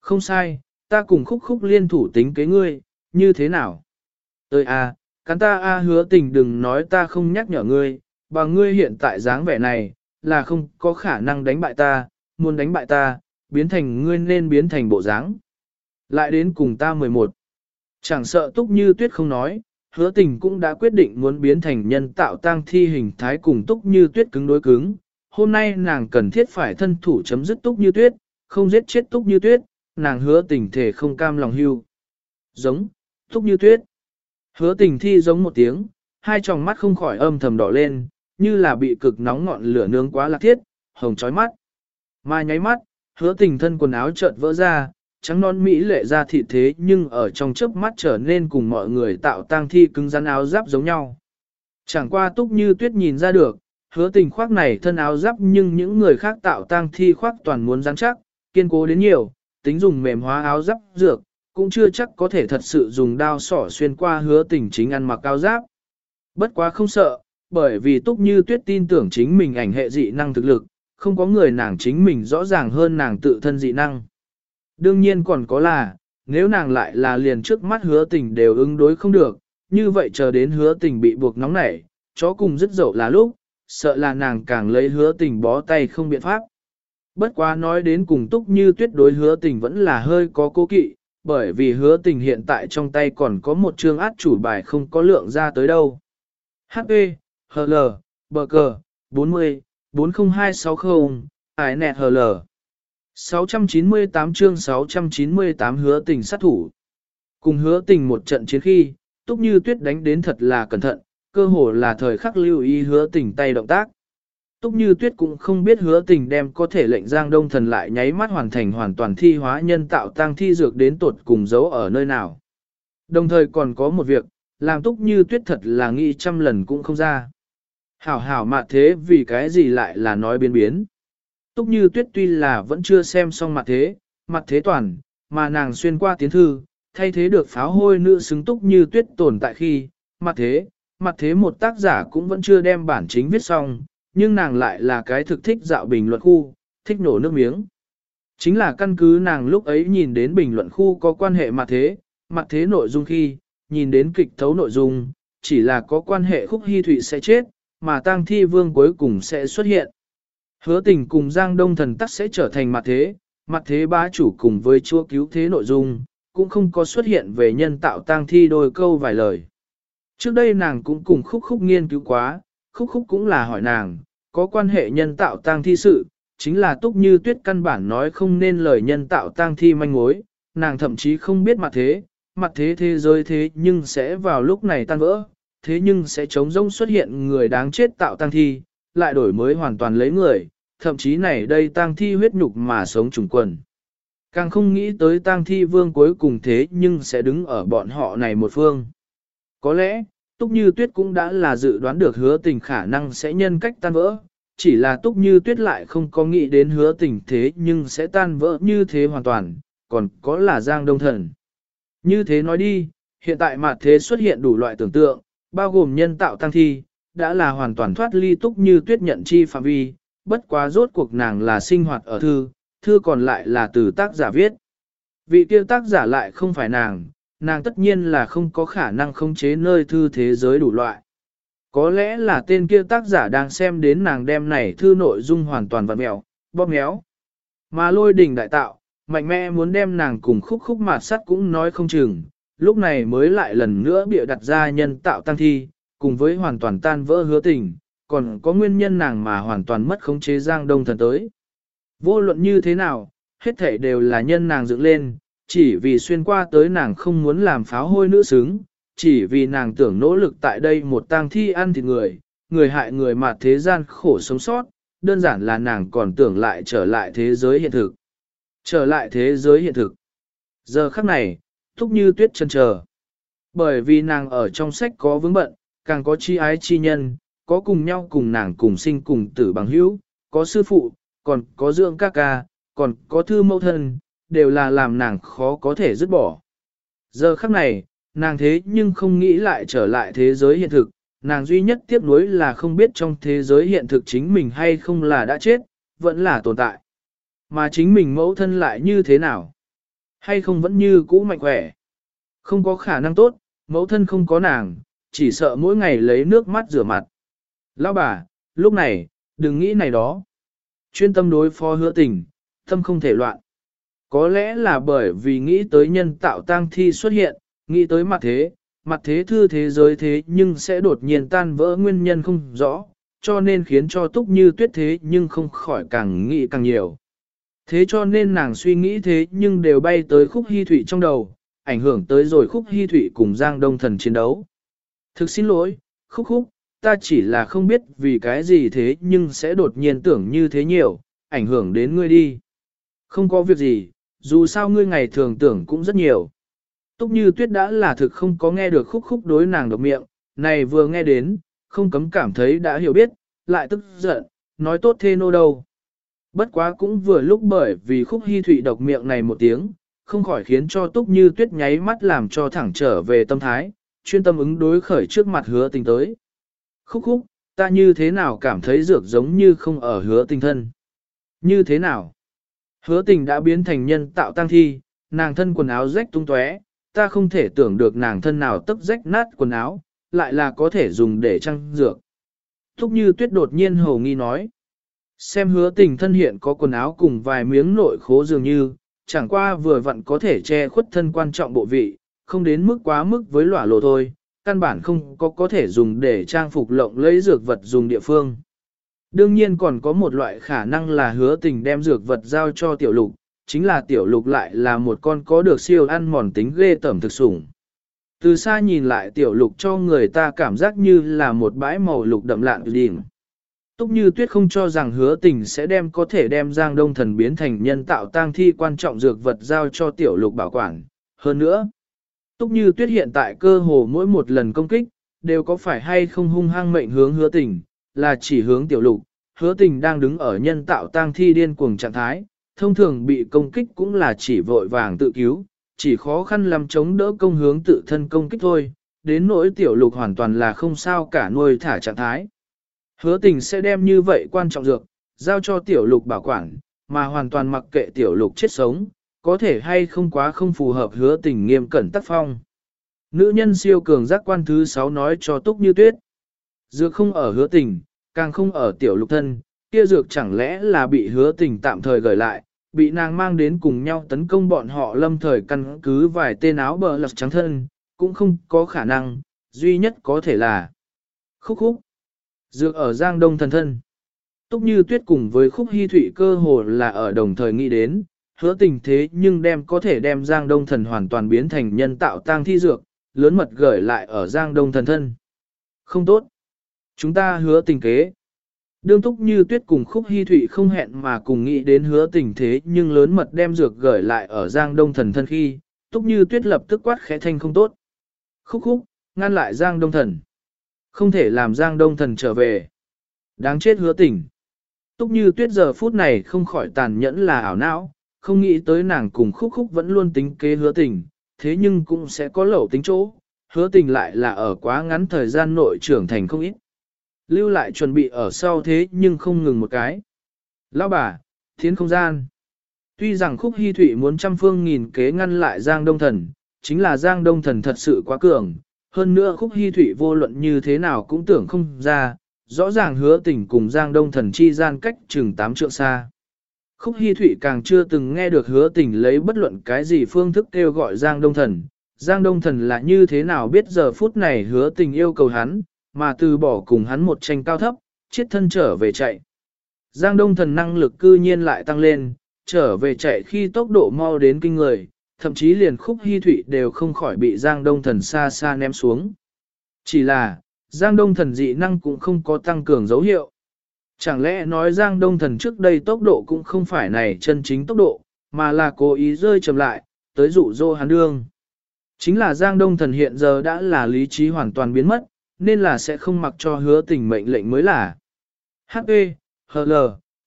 Không sai, ta cùng khúc khúc liên thủ tính kế ngươi, như thế nào? Ơi à, cắn ta a hứa tình đừng nói ta không nhắc nhở ngươi, bằng ngươi hiện tại dáng vẻ này, là không có khả năng đánh bại ta, muốn đánh bại ta, biến thành ngươi nên biến thành bộ dáng. Lại đến cùng ta 11. Chẳng sợ túc như tuyết không nói, hứa tình cũng đã quyết định muốn biến thành nhân tạo tang thi hình thái cùng túc như tuyết cứng đối cứng. Hôm nay nàng cần thiết phải thân thủ chấm dứt túc như tuyết, không giết chết túc như tuyết, nàng hứa tình thể không cam lòng hưu. Giống, túc như tuyết. Hứa tình thi giống một tiếng, hai tròng mắt không khỏi âm thầm đỏ lên, như là bị cực nóng ngọn lửa nướng quá lạc thiết, hồng chói mắt. Mai nháy mắt, hứa tình thân quần áo chợt vỡ ra, trắng non mỹ lệ ra thị thế nhưng ở trong chớp mắt trở nên cùng mọi người tạo tang thi cứng rắn áo giáp giống nhau. Chẳng qua túc như tuyết nhìn ra được, hứa tình khoác này thân áo giáp nhưng những người khác tạo tang thi khoác toàn muốn rắn chắc, kiên cố đến nhiều, tính dùng mềm hóa áo giáp dược, cũng chưa chắc có thể thật sự dùng đao sỏ xuyên qua hứa tình chính ăn mặc áo giáp. Bất quá không sợ, bởi vì túc như tuyết tin tưởng chính mình ảnh hệ dị năng thực lực, không có người nàng chính mình rõ ràng hơn nàng tự thân dị năng. Đương nhiên còn có là, nếu nàng lại là liền trước mắt hứa tình đều ứng đối không được, như vậy chờ đến hứa tình bị buộc nóng nảy, chó cùng dứt dậu là lúc, sợ là nàng càng lấy hứa tình bó tay không biện pháp. Bất quá nói đến cùng túc như tuyết đối hứa tình vẫn là hơi có cố kỵ, bởi vì hứa tình hiện tại trong tay còn có một chương át chủ bài không có lượng ra tới đâu. HP, HL, bờ cờ, 40, 40260, ải nẹt HL. 698 chương 698 hứa tình sát thủ. Cùng hứa tình một trận chiến khi, túc như tuyết đánh đến thật là cẩn thận, cơ hồ là thời khắc lưu ý hứa tình tay động tác. Túc như tuyết cũng không biết hứa tình đem có thể lệnh giang đông thần lại nháy mắt hoàn thành hoàn toàn thi hóa nhân tạo tăng thi dược đến tột cùng giấu ở nơi nào. Đồng thời còn có một việc, làm túc như tuyết thật là nghĩ trăm lần cũng không ra. Hảo hảo mà thế vì cái gì lại là nói biến biến. Túc như tuyết tuy là vẫn chưa xem xong mặt thế, mặt thế toàn, mà nàng xuyên qua tiến thư, thay thế được pháo hôi nữ xứng túc như tuyết tồn tại khi, mặt thế, mặt thế một tác giả cũng vẫn chưa đem bản chính viết xong, nhưng nàng lại là cái thực thích dạo bình luận khu, thích nổ nước miếng. Chính là căn cứ nàng lúc ấy nhìn đến bình luận khu có quan hệ mặt thế, mặt thế nội dung khi, nhìn đến kịch thấu nội dung, chỉ là có quan hệ khúc hy thụy sẽ chết, mà tang thi vương cuối cùng sẽ xuất hiện. Hứa tình cùng Giang Đông thần tắc sẽ trở thành mặt thế, mặt thế bá chủ cùng với chúa cứu thế nội dung, cũng không có xuất hiện về nhân tạo tang thi đôi câu vài lời. Trước đây nàng cũng cùng khúc khúc nghiên cứu quá, khúc khúc cũng là hỏi nàng, có quan hệ nhân tạo tang thi sự, chính là túc như tuyết căn bản nói không nên lời nhân tạo tang thi manh mối, nàng thậm chí không biết mặt thế, mặt thế thế giới thế nhưng sẽ vào lúc này tan vỡ, thế nhưng sẽ chống rông xuất hiện người đáng chết tạo tang thi, lại đổi mới hoàn toàn lấy người, thậm chí này đây tang thi huyết nhục mà sống trùng quần. Càng không nghĩ tới tang thi vương cuối cùng thế nhưng sẽ đứng ở bọn họ này một phương. Có lẽ, Túc Như Tuyết cũng đã là dự đoán được hứa tình khả năng sẽ nhân cách tan vỡ, chỉ là Túc Như Tuyết lại không có nghĩ đến hứa tình thế nhưng sẽ tan vỡ như thế hoàn toàn, còn có là Giang Đông Thần. Như thế nói đi, hiện tại mặt thế xuất hiện đủ loại tưởng tượng, bao gồm nhân tạo tăng thi, đã là hoàn toàn thoát ly Túc Như Tuyết nhận chi phạm vi, bất quá rốt cuộc nàng là sinh hoạt ở thư, thư còn lại là từ tác giả viết. Vị tiêu tác giả lại không phải nàng, nàng tất nhiên là không có khả năng khống chế nơi thư thế giới đủ loại. Có lẽ là tên kia tác giả đang xem đến nàng đem này thư nội dung hoàn toàn vặn mèo, bóp méo. Mà lôi đình đại tạo, mạnh mẽ muốn đem nàng cùng khúc khúc mạt sắt cũng nói không chừng, lúc này mới lại lần nữa bịa đặt ra nhân tạo tăng thi, cùng với hoàn toàn tan vỡ hứa tình, còn có nguyên nhân nàng mà hoàn toàn mất khống chế giang đông thần tới. Vô luận như thế nào, hết thể đều là nhân nàng dựng lên, chỉ vì xuyên qua tới nàng không muốn làm pháo hôi nữ xứng, chỉ vì nàng tưởng nỗ lực tại đây một tang thi ăn thịt người, người hại người mà thế gian khổ sống sót, đơn giản là nàng còn tưởng lại trở lại thế giới hiện thực. Trở lại thế giới hiện thực. Giờ khắc này, thúc như tuyết chân chờ. Bởi vì nàng ở trong sách có vướng bận, càng có chi ái chi nhân, có cùng nhau cùng nàng cùng sinh cùng tử bằng hữu, có sư phụ, còn có dưỡng ca ca, còn có thư mẫu thân, đều là làm nàng khó có thể dứt bỏ. Giờ khắc này, nàng thế nhưng không nghĩ lại trở lại thế giới hiện thực, nàng duy nhất tiếc nuối là không biết trong thế giới hiện thực chính mình hay không là đã chết, vẫn là tồn tại. Mà chính mình mẫu thân lại như thế nào? Hay không vẫn như cũ mạnh khỏe? Không có khả năng tốt, mẫu thân không có nàng, chỉ sợ mỗi ngày lấy nước mắt rửa mặt. Lão bà, lúc này, đừng nghĩ này đó. Chuyên tâm đối phó hứa tình, tâm không thể loạn. Có lẽ là bởi vì nghĩ tới nhân tạo tang thi xuất hiện, nghĩ tới mặt thế, mặt thế thư thế giới thế nhưng sẽ đột nhiên tan vỡ nguyên nhân không rõ, cho nên khiến cho túc như tuyết thế nhưng không khỏi càng nghĩ càng nhiều. Thế cho nên nàng suy nghĩ thế nhưng đều bay tới khúc hy thủy trong đầu, ảnh hưởng tới rồi khúc hy thủy cùng Giang Đông Thần chiến đấu. Thực xin lỗi, khúc khúc, ta chỉ là không biết vì cái gì thế nhưng sẽ đột nhiên tưởng như thế nhiều, ảnh hưởng đến ngươi đi. Không có việc gì, dù sao ngươi ngày thường tưởng cũng rất nhiều. Túc như tuyết đã là thực không có nghe được khúc khúc đối nàng độc miệng, này vừa nghe đến, không cấm cảm thấy đã hiểu biết, lại tức giận, nói tốt thê nô đâu. Bất quá cũng vừa lúc bởi vì khúc hy thụy độc miệng này một tiếng, không khỏi khiến cho túc như tuyết nháy mắt làm cho thẳng trở về tâm thái, chuyên tâm ứng đối khởi trước mặt hứa tình tới. Khúc khúc, ta như thế nào cảm thấy dược giống như không ở hứa tình thân. Như thế nào? Hứa tình đã biến thành nhân tạo tăng thi, nàng thân quần áo rách tung tóe, ta không thể tưởng được nàng thân nào tấp rách nát quần áo, lại là có thể dùng để trăng dược. Thúc như tuyết đột nhiên hầu nghi nói. Xem hứa tình thân hiện có quần áo cùng vài miếng nội khố dường như, chẳng qua vừa vặn có thể che khuất thân quan trọng bộ vị, không đến mức quá mức với lỏa lộ thôi, căn bản không có có thể dùng để trang phục lộng lấy dược vật dùng địa phương. Đương nhiên còn có một loại khả năng là hứa tình đem dược vật giao cho tiểu lục, chính là tiểu lục lại là một con có được siêu ăn mòn tính ghê tẩm thực sủng. Từ xa nhìn lại tiểu lục cho người ta cảm giác như là một bãi màu lục đậm lạn đỉnh. Túc như tuyết không cho rằng hứa tình sẽ đem có thể đem giang đông thần biến thành nhân tạo tang thi quan trọng dược vật giao cho tiểu lục bảo quản. Hơn nữa, Túc như tuyết hiện tại cơ hồ mỗi một lần công kích, đều có phải hay không hung hăng mệnh hướng hứa tình, là chỉ hướng tiểu lục, hứa tình đang đứng ở nhân tạo tang thi điên cuồng trạng thái, thông thường bị công kích cũng là chỉ vội vàng tự cứu, chỉ khó khăn làm chống đỡ công hướng tự thân công kích thôi, đến nỗi tiểu lục hoàn toàn là không sao cả nuôi thả trạng thái. Hứa tình sẽ đem như vậy quan trọng dược, giao cho tiểu lục bảo quản, mà hoàn toàn mặc kệ tiểu lục chết sống, có thể hay không quá không phù hợp hứa tình nghiêm cẩn tác phong. Nữ nhân siêu cường giác quan thứ 6 nói cho túc như tuyết. Dược không ở hứa tình, càng không ở tiểu lục thân, kia dược chẳng lẽ là bị hứa tình tạm thời gửi lại, bị nàng mang đến cùng nhau tấn công bọn họ lâm thời căn cứ vài tên áo bờ lật trắng thân, cũng không có khả năng, duy nhất có thể là khúc khúc. Dược ở Giang Đông thần thân. Túc như tuyết cùng với khúc hy thủy cơ hồ là ở đồng thời nghĩ đến, hứa tình thế nhưng đem có thể đem Giang Đông thần hoàn toàn biến thành nhân tạo tang thi dược, lớn mật gửi lại ở Giang Đông thần thân. Không tốt. Chúng ta hứa tình kế. Đương túc như tuyết cùng khúc hy thụy không hẹn mà cùng nghĩ đến hứa tình thế nhưng lớn mật đem dược gửi lại ở Giang Đông thần thân khi, túc như tuyết lập tức quát khẽ thanh không tốt. Khúc khúc, ngăn lại Giang Đông thần. Không thể làm Giang Đông thần trở về. Đáng chết hứa tình. Túc như tuyết giờ phút này không khỏi tàn nhẫn là ảo não, không nghĩ tới nàng cùng khúc khúc vẫn luôn tính kế hứa tình, thế nhưng cũng sẽ có lẩu tính chỗ, hứa tình lại là ở quá ngắn thời gian nội trưởng thành không ít. Lưu lại chuẩn bị ở sau thế nhưng không ngừng một cái. Lão bà, thiến không gian. Tuy rằng khúc hy thụy muốn trăm phương nghìn kế ngăn lại Giang Đông Thần, chính là Giang Đông Thần thật sự quá cường. Hơn nữa khúc hy thủy vô luận như thế nào cũng tưởng không ra, rõ ràng hứa tình cùng Giang Đông Thần chi gian cách chừng 8 trượng xa. Khúc Hi Thụy càng chưa từng nghe được hứa tình lấy bất luận cái gì phương thức kêu gọi Giang Đông Thần. Giang Đông Thần là như thế nào biết giờ phút này hứa tình yêu cầu hắn, mà từ bỏ cùng hắn một tranh cao thấp, chiết thân trở về chạy. Giang Đông Thần năng lực cư nhiên lại tăng lên, trở về chạy khi tốc độ mau đến kinh người, thậm chí liền khúc hy Thụy đều không khỏi bị Giang Đông Thần xa xa ném xuống. Chỉ là, Giang Đông Thần dị năng cũng không có tăng cường dấu hiệu. Chẳng lẽ nói Giang Đông Thần trước đây tốc độ cũng không phải này chân chính tốc độ, mà là cố ý rơi chậm lại, tới dụ dỗ hắn đương. Chính là Giang Đông Thần hiện giờ đã là lý trí hoàn toàn biến mất, nên là sẽ không mặc cho hứa tình mệnh lệnh mới là. H E H L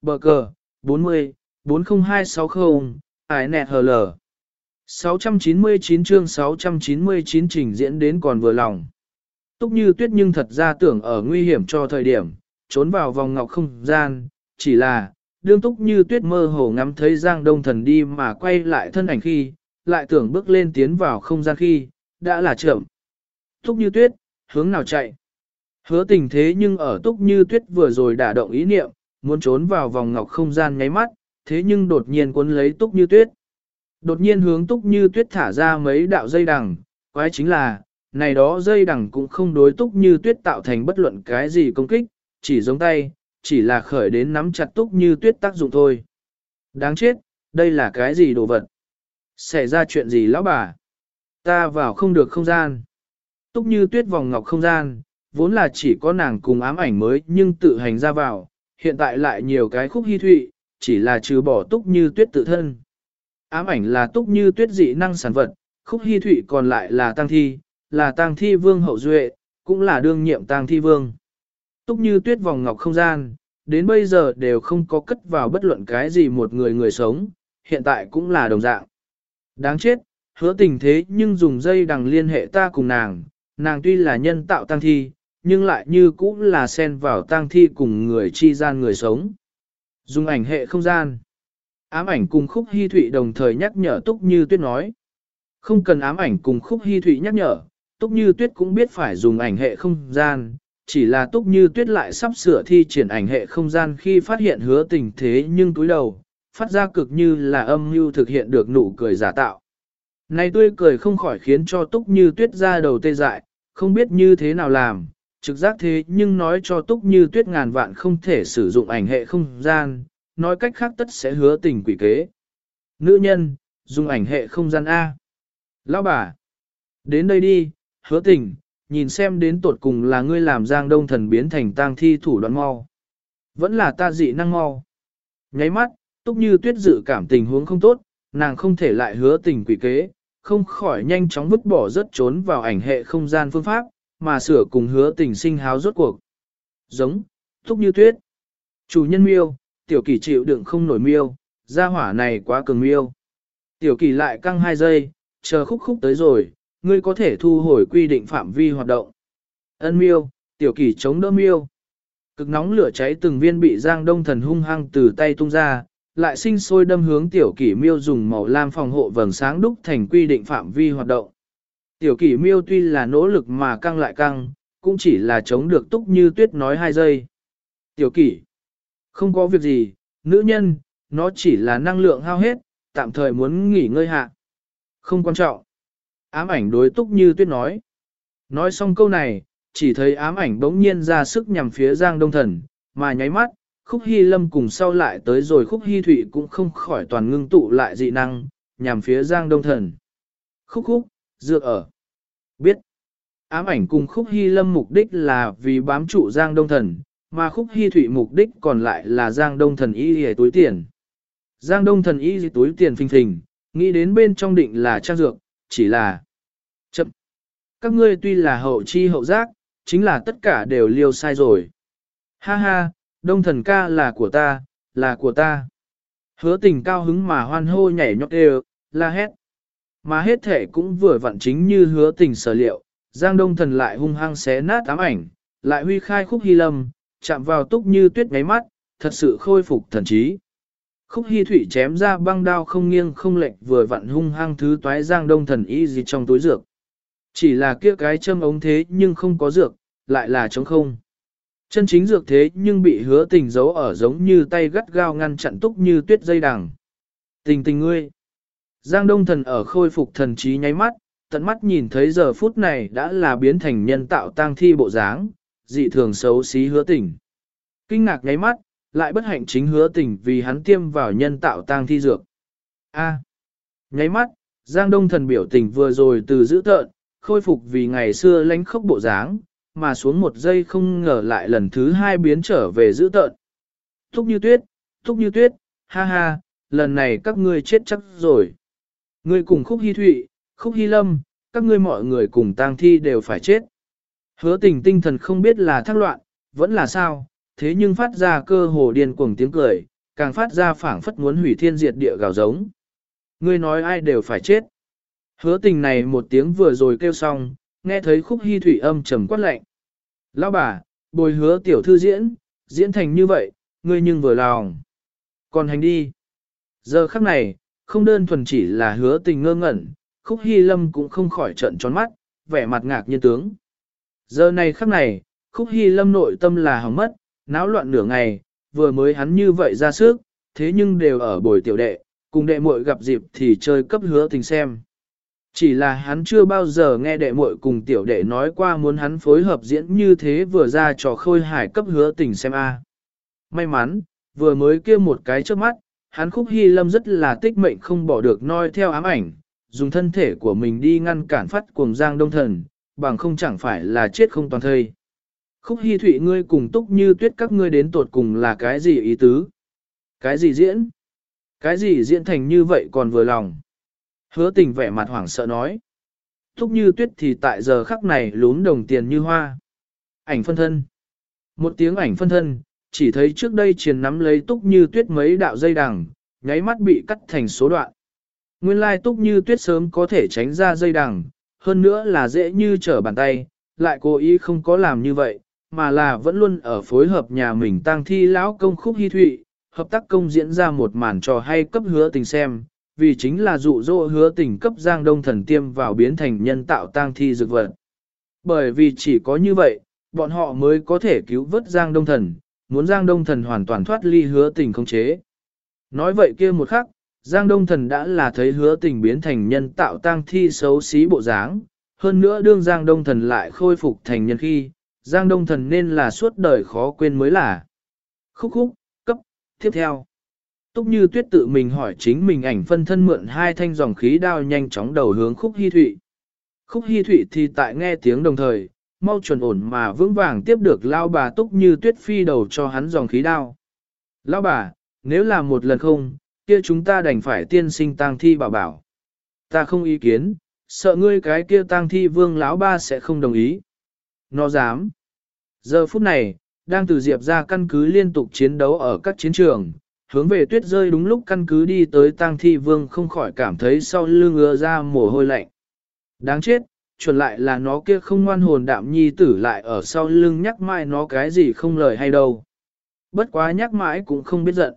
bờ cờ, 40, 40260, ải nẹt H L 699 chương 699 trình diễn đến còn vừa lòng. Túc như tuyết nhưng thật ra tưởng ở nguy hiểm cho thời điểm, trốn vào vòng ngọc không gian, chỉ là, đương túc như tuyết mơ hồ ngắm thấy Giang Đông Thần đi mà quay lại thân ảnh khi, lại tưởng bước lên tiến vào không gian khi, đã là chậm. Túc như tuyết, hướng nào chạy? Hứa tình thế nhưng ở túc như tuyết vừa rồi đả động ý niệm, muốn trốn vào vòng ngọc không gian nháy mắt, thế nhưng đột nhiên cuốn lấy túc như tuyết. Đột nhiên hướng túc như tuyết thả ra mấy đạo dây đằng, quái chính là, này đó dây đằng cũng không đối túc như tuyết tạo thành bất luận cái gì công kích, chỉ giống tay, chỉ là khởi đến nắm chặt túc như tuyết tác dụng thôi. Đáng chết, đây là cái gì đồ vật? Xảy ra chuyện gì lão bà? Ta vào không được không gian. Túc như tuyết vòng ngọc không gian, vốn là chỉ có nàng cùng ám ảnh mới nhưng tự hành ra vào, hiện tại lại nhiều cái khúc hy thụy, chỉ là trừ bỏ túc như tuyết tự thân. Ám ảnh là túc như tuyết dị năng sản vật, khúc hy thụy còn lại là tang thi, là tang thi vương hậu duệ, cũng là đương nhiệm tang thi vương. Túc như tuyết vòng ngọc không gian, đến bây giờ đều không có cất vào bất luận cái gì một người người sống, hiện tại cũng là đồng dạng. Đáng chết, hứa tình thế nhưng dùng dây đằng liên hệ ta cùng nàng, nàng tuy là nhân tạo tang thi, nhưng lại như cũng là xen vào tang thi cùng người chi gian người sống. Dùng ảnh hệ không gian. Ám ảnh cùng khúc hy thụy đồng thời nhắc nhở Túc Như Tuyết nói. Không cần ám ảnh cùng khúc hy thụy nhắc nhở, Túc Như Tuyết cũng biết phải dùng ảnh hệ không gian, chỉ là Túc Như Tuyết lại sắp sửa thi triển ảnh hệ không gian khi phát hiện hứa tình thế nhưng túi đầu, phát ra cực như là âm mưu thực hiện được nụ cười giả tạo. Này tươi cười không khỏi khiến cho Túc Như Tuyết ra đầu tê dại, không biết như thế nào làm, trực giác thế nhưng nói cho Túc Như Tuyết ngàn vạn không thể sử dụng ảnh hệ không gian, nói cách khác tất sẽ hứa tình quỷ kế. Nữ nhân, dùng ảnh hệ không gian A. Lão bà, đến đây đi, hứa tình, nhìn xem đến tột cùng là ngươi làm giang đông thần biến thành tang thi thủ đoạn mau. Vẫn là ta dị năng mau. Nháy mắt, túc như tuyết dự cảm tình huống không tốt, nàng không thể lại hứa tình quỷ kế, không khỏi nhanh chóng vứt bỏ rất trốn vào ảnh hệ không gian phương pháp, mà sửa cùng hứa tình sinh háo rốt cuộc. Giống, túc như tuyết. Chủ nhân miêu, tiểu kỳ chịu đựng không nổi miêu, gia hỏa này quá cường miêu. Tiểu kỳ lại căng hai giây, chờ khúc khúc tới rồi, ngươi có thể thu hồi quy định phạm vi hoạt động. Ân miêu, tiểu kỳ chống đỡ miêu. Cực nóng lửa cháy từng viên bị Giang Đông Thần hung hăng từ tay tung ra, lại sinh sôi đâm hướng tiểu kỷ miêu dùng màu lam phòng hộ vầng sáng đúc thành quy định phạm vi hoạt động. Tiểu kỷ miêu tuy là nỗ lực mà căng lại căng, cũng chỉ là chống được túc như tuyết nói hai giây. Tiểu kỷ, không có việc gì, nữ nhân, nó chỉ là năng lượng hao hết, tạm thời muốn nghỉ ngơi hạ. Không quan trọng. Ám ảnh đối túc như tuyết nói. Nói xong câu này, chỉ thấy ám ảnh bỗng nhiên ra sức nhằm phía Giang Đông Thần, mà nháy mắt, khúc hy lâm cùng sau lại tới rồi khúc hy thụy cũng không khỏi toàn ngưng tụ lại dị năng, nhằm phía Giang Đông Thần. Khúc khúc, dựa ở. Biết. Ám ảnh cùng khúc hy lâm mục đích là vì bám trụ Giang Đông Thần, mà khúc hy thụy mục đích còn lại là Giang Đông Thần y hề túi tiền. Giang Đông Thần y túi tiền phình phình, nghĩ đến bên trong định là trang dược, chỉ là chậm. Các ngươi tuy là hậu chi hậu giác, chính là tất cả đều liêu sai rồi. Ha ha, đông thần ca là của ta, là của ta. Hứa tình cao hứng mà hoan hô nhảy nhót đều, la hét. Mà hết thể cũng vừa vặn chính như hứa tình sở liệu, Giang Đông Thần lại hung hăng xé nát ám ảnh, lại huy khai khúc hy lâm, chạm vào túc như tuyết ngáy mắt, thật sự khôi phục thần trí. Khúc hy thủy chém ra băng đao không nghiêng không lệch vừa vặn hung hăng thứ toái Giang Đông Thần y gì trong túi dược. Chỉ là kia cái châm ống thế nhưng không có dược, lại là trống không. Chân chính dược thế nhưng bị hứa tình giấu ở giống như tay gắt gao ngăn chặn túc như tuyết dây đằng. Tình tình ngươi. Giang Đông Thần ở khôi phục thần trí nháy mắt, tận mắt nhìn thấy giờ phút này đã là biến thành nhân tạo tang thi bộ dáng, dị thường xấu xí hứa tình. Kinh ngạc nháy mắt, lại bất hạnh chính hứa tình vì hắn tiêm vào nhân tạo tang thi dược. A. Nháy mắt, Giang Đông Thần biểu tình vừa rồi từ dữ tợn, khôi phục vì ngày xưa lánh khốc bộ dáng, mà xuống một giây không ngờ lại lần thứ hai biến trở về dữ tợn. Thúc như tuyết, thúc như tuyết, ha ha, lần này các ngươi chết chắc rồi. Ngươi cùng khúc hy thụy, khúc hy lâm, các ngươi mọi người cùng tang thi đều phải chết. Hứa tình tinh thần không biết là thác loạn, vẫn là sao, thế nhưng phát ra cơ hồ điên cuồng tiếng cười, càng phát ra phảng phất muốn hủy thiên diệt địa gào giống. Ngươi nói ai đều phải chết. Hứa tình này một tiếng vừa rồi kêu xong, nghe thấy khúc hy thủy âm trầm quát lạnh. Lão bà, bồi hứa tiểu thư diễn, diễn thành như vậy, ngươi nhưng vừa lòng. Còn hành đi. Giờ khắc này, không đơn thuần chỉ là hứa tình ngơ ngẩn, khúc hy lâm cũng không khỏi trận tròn mắt, vẻ mặt ngạc nhiên tướng. Giờ này khắc này, khúc hy lâm nội tâm là hỏng mất, náo loạn nửa ngày, vừa mới hắn như vậy ra sức, thế nhưng đều ở bồi tiểu đệ, cùng đệ muội gặp dịp thì chơi cấp hứa tình xem. Chỉ là hắn chưa bao giờ nghe đệ muội cùng tiểu đệ nói qua muốn hắn phối hợp diễn như thế vừa ra trò khôi hài cấp hứa tình xem a. May mắn, vừa mới kia một cái trước mắt, hắn khúc hy lâm rất là tích mệnh không bỏ được noi theo ám ảnh, dùng thân thể của mình đi ngăn cản phát cuồng giang đông thần, bằng không chẳng phải là chết không toàn thây. Khúc hy thụy ngươi cùng túc như tuyết các ngươi đến tột cùng là cái gì ý tứ? Cái gì diễn? Cái gì diễn thành như vậy còn vừa lòng? Hứa tình vẻ mặt hoảng sợ nói. Túc như tuyết thì tại giờ khắc này lún đồng tiền như hoa. Ảnh phân thân. Một tiếng ảnh phân thân, chỉ thấy trước đây triền nắm lấy túc như tuyết mấy đạo dây đằng, nháy mắt bị cắt thành số đoạn. Nguyên lai túc như tuyết sớm có thể tránh ra dây đằng, hơn nữa là dễ như trở bàn tay, lại cố ý không có làm như vậy, mà là vẫn luôn ở phối hợp nhà mình tang thi lão công khúc hy thụy, hợp tác công diễn ra một màn trò hay cấp hứa tình xem, vì chính là dụ dỗ hứa tình cấp giang đông thần tiêm vào biến thành nhân tạo tang thi dược vật. Bởi vì chỉ có như vậy, bọn họ mới có thể cứu vớt giang đông thần, muốn giang đông thần hoàn toàn thoát ly hứa tình không chế. Nói vậy kia một khắc, Giang Đông Thần đã là thấy hứa tình biến thành nhân tạo tang thi xấu xí bộ dáng, hơn nữa đương Giang Đông Thần lại khôi phục thành nhân khi, Giang Đông Thần nên là suốt đời khó quên mới là. Khúc khúc, cấp, tiếp theo. Túc như tuyết tự mình hỏi chính mình ảnh phân thân mượn hai thanh dòng khí đao nhanh chóng đầu hướng khúc hy thụy. Khúc hy thụy thì tại nghe tiếng đồng thời, mau chuẩn ổn mà vững vàng tiếp được lao bà túc như tuyết phi đầu cho hắn dòng khí đao. Lao bà, nếu là một lần không, kia chúng ta đành phải tiên sinh tang thi bảo bảo. Ta không ý kiến, sợ ngươi cái kia tang thi vương lão ba sẽ không đồng ý. Nó dám. Giờ phút này, đang từ diệp ra căn cứ liên tục chiến đấu ở các chiến trường, hướng về tuyết rơi đúng lúc căn cứ đi tới tang thi vương không khỏi cảm thấy sau lưng ưa ra mồ hôi lạnh. Đáng chết, chuẩn lại là nó kia không ngoan hồn đạm nhi tử lại ở sau lưng nhắc mãi nó cái gì không lời hay đâu. Bất quá nhắc mãi cũng không biết giận.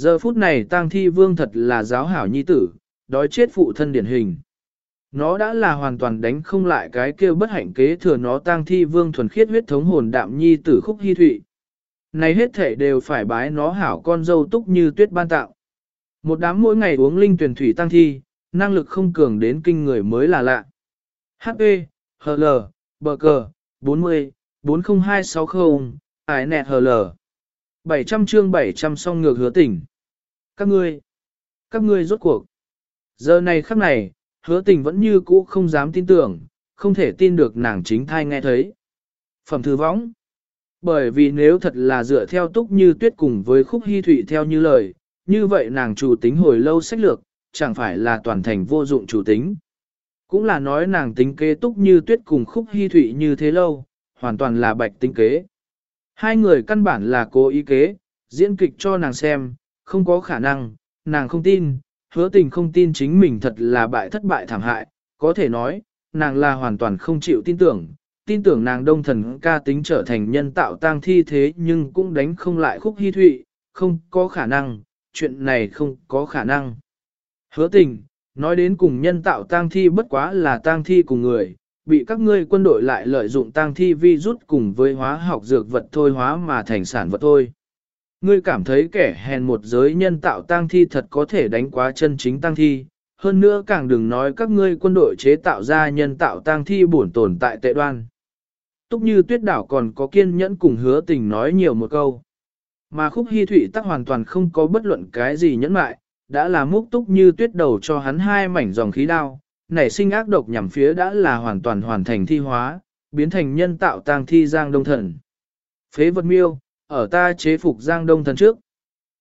Giờ phút này tang thi vương thật là giáo hảo nhi tử, đói chết phụ thân điển hình. Nó đã là hoàn toàn đánh không lại cái kêu bất hạnh kế thừa nó tang thi vương thuần khiết huyết thống hồn đạm nhi tử khúc hy thụy. Này hết thể đều phải bái nó hảo con dâu túc như tuyết ban tạo. Một đám mỗi ngày uống linh tuyển thủy tăng thi, năng lực không cường đến kinh người mới là lạ. HP, HL, bờ cờ, 40, 40260, ải nẹt HL. 700 chương 700 song ngược hứa tình Các ngươi, các ngươi rốt cuộc. Giờ này khắc này, hứa tình vẫn như cũ không dám tin tưởng, không thể tin được nàng chính thai nghe thấy. Phẩm thư võng. Bởi vì nếu thật là dựa theo túc như tuyết cùng với khúc hy thụy theo như lời, như vậy nàng chủ tính hồi lâu sách lược, chẳng phải là toàn thành vô dụng chủ tính. Cũng là nói nàng tính kế túc như tuyết cùng khúc hy thụy như thế lâu, hoàn toàn là bạch tính kế. Hai người căn bản là cố ý kế, diễn kịch cho nàng xem, không có khả năng, nàng không tin, hứa tình không tin chính mình thật là bại thất bại thảm hại, có thể nói, nàng là hoàn toàn không chịu tin tưởng, tin tưởng nàng đông thần ca tính trở thành nhân tạo tang thi thế nhưng cũng đánh không lại khúc hy thụy, không có khả năng, chuyện này không có khả năng. Hứa tình, nói đến cùng nhân tạo tang thi bất quá là tang thi cùng người, bị các ngươi quân đội lại lợi dụng tang thi vi rút cùng với hóa học dược vật thôi hóa mà thành sản vật thôi. Ngươi cảm thấy kẻ hèn một giới nhân tạo tang thi thật có thể đánh quá chân chính tang thi, hơn nữa càng đừng nói các ngươi quân đội chế tạo ra nhân tạo tang thi bổn tồn tại tệ đoan. Túc như tuyết đảo còn có kiên nhẫn cùng hứa tình nói nhiều một câu. Mà khúc hy thụy tắc hoàn toàn không có bất luận cái gì nhẫn mại, đã là múc túc như tuyết đầu cho hắn hai mảnh dòng khí đao, nảy sinh ác độc nhằm phía đã là hoàn toàn hoàn thành thi hóa, biến thành nhân tạo tang thi giang đông thần. Phế vật miêu, ở ta chế phục giang đông thần trước.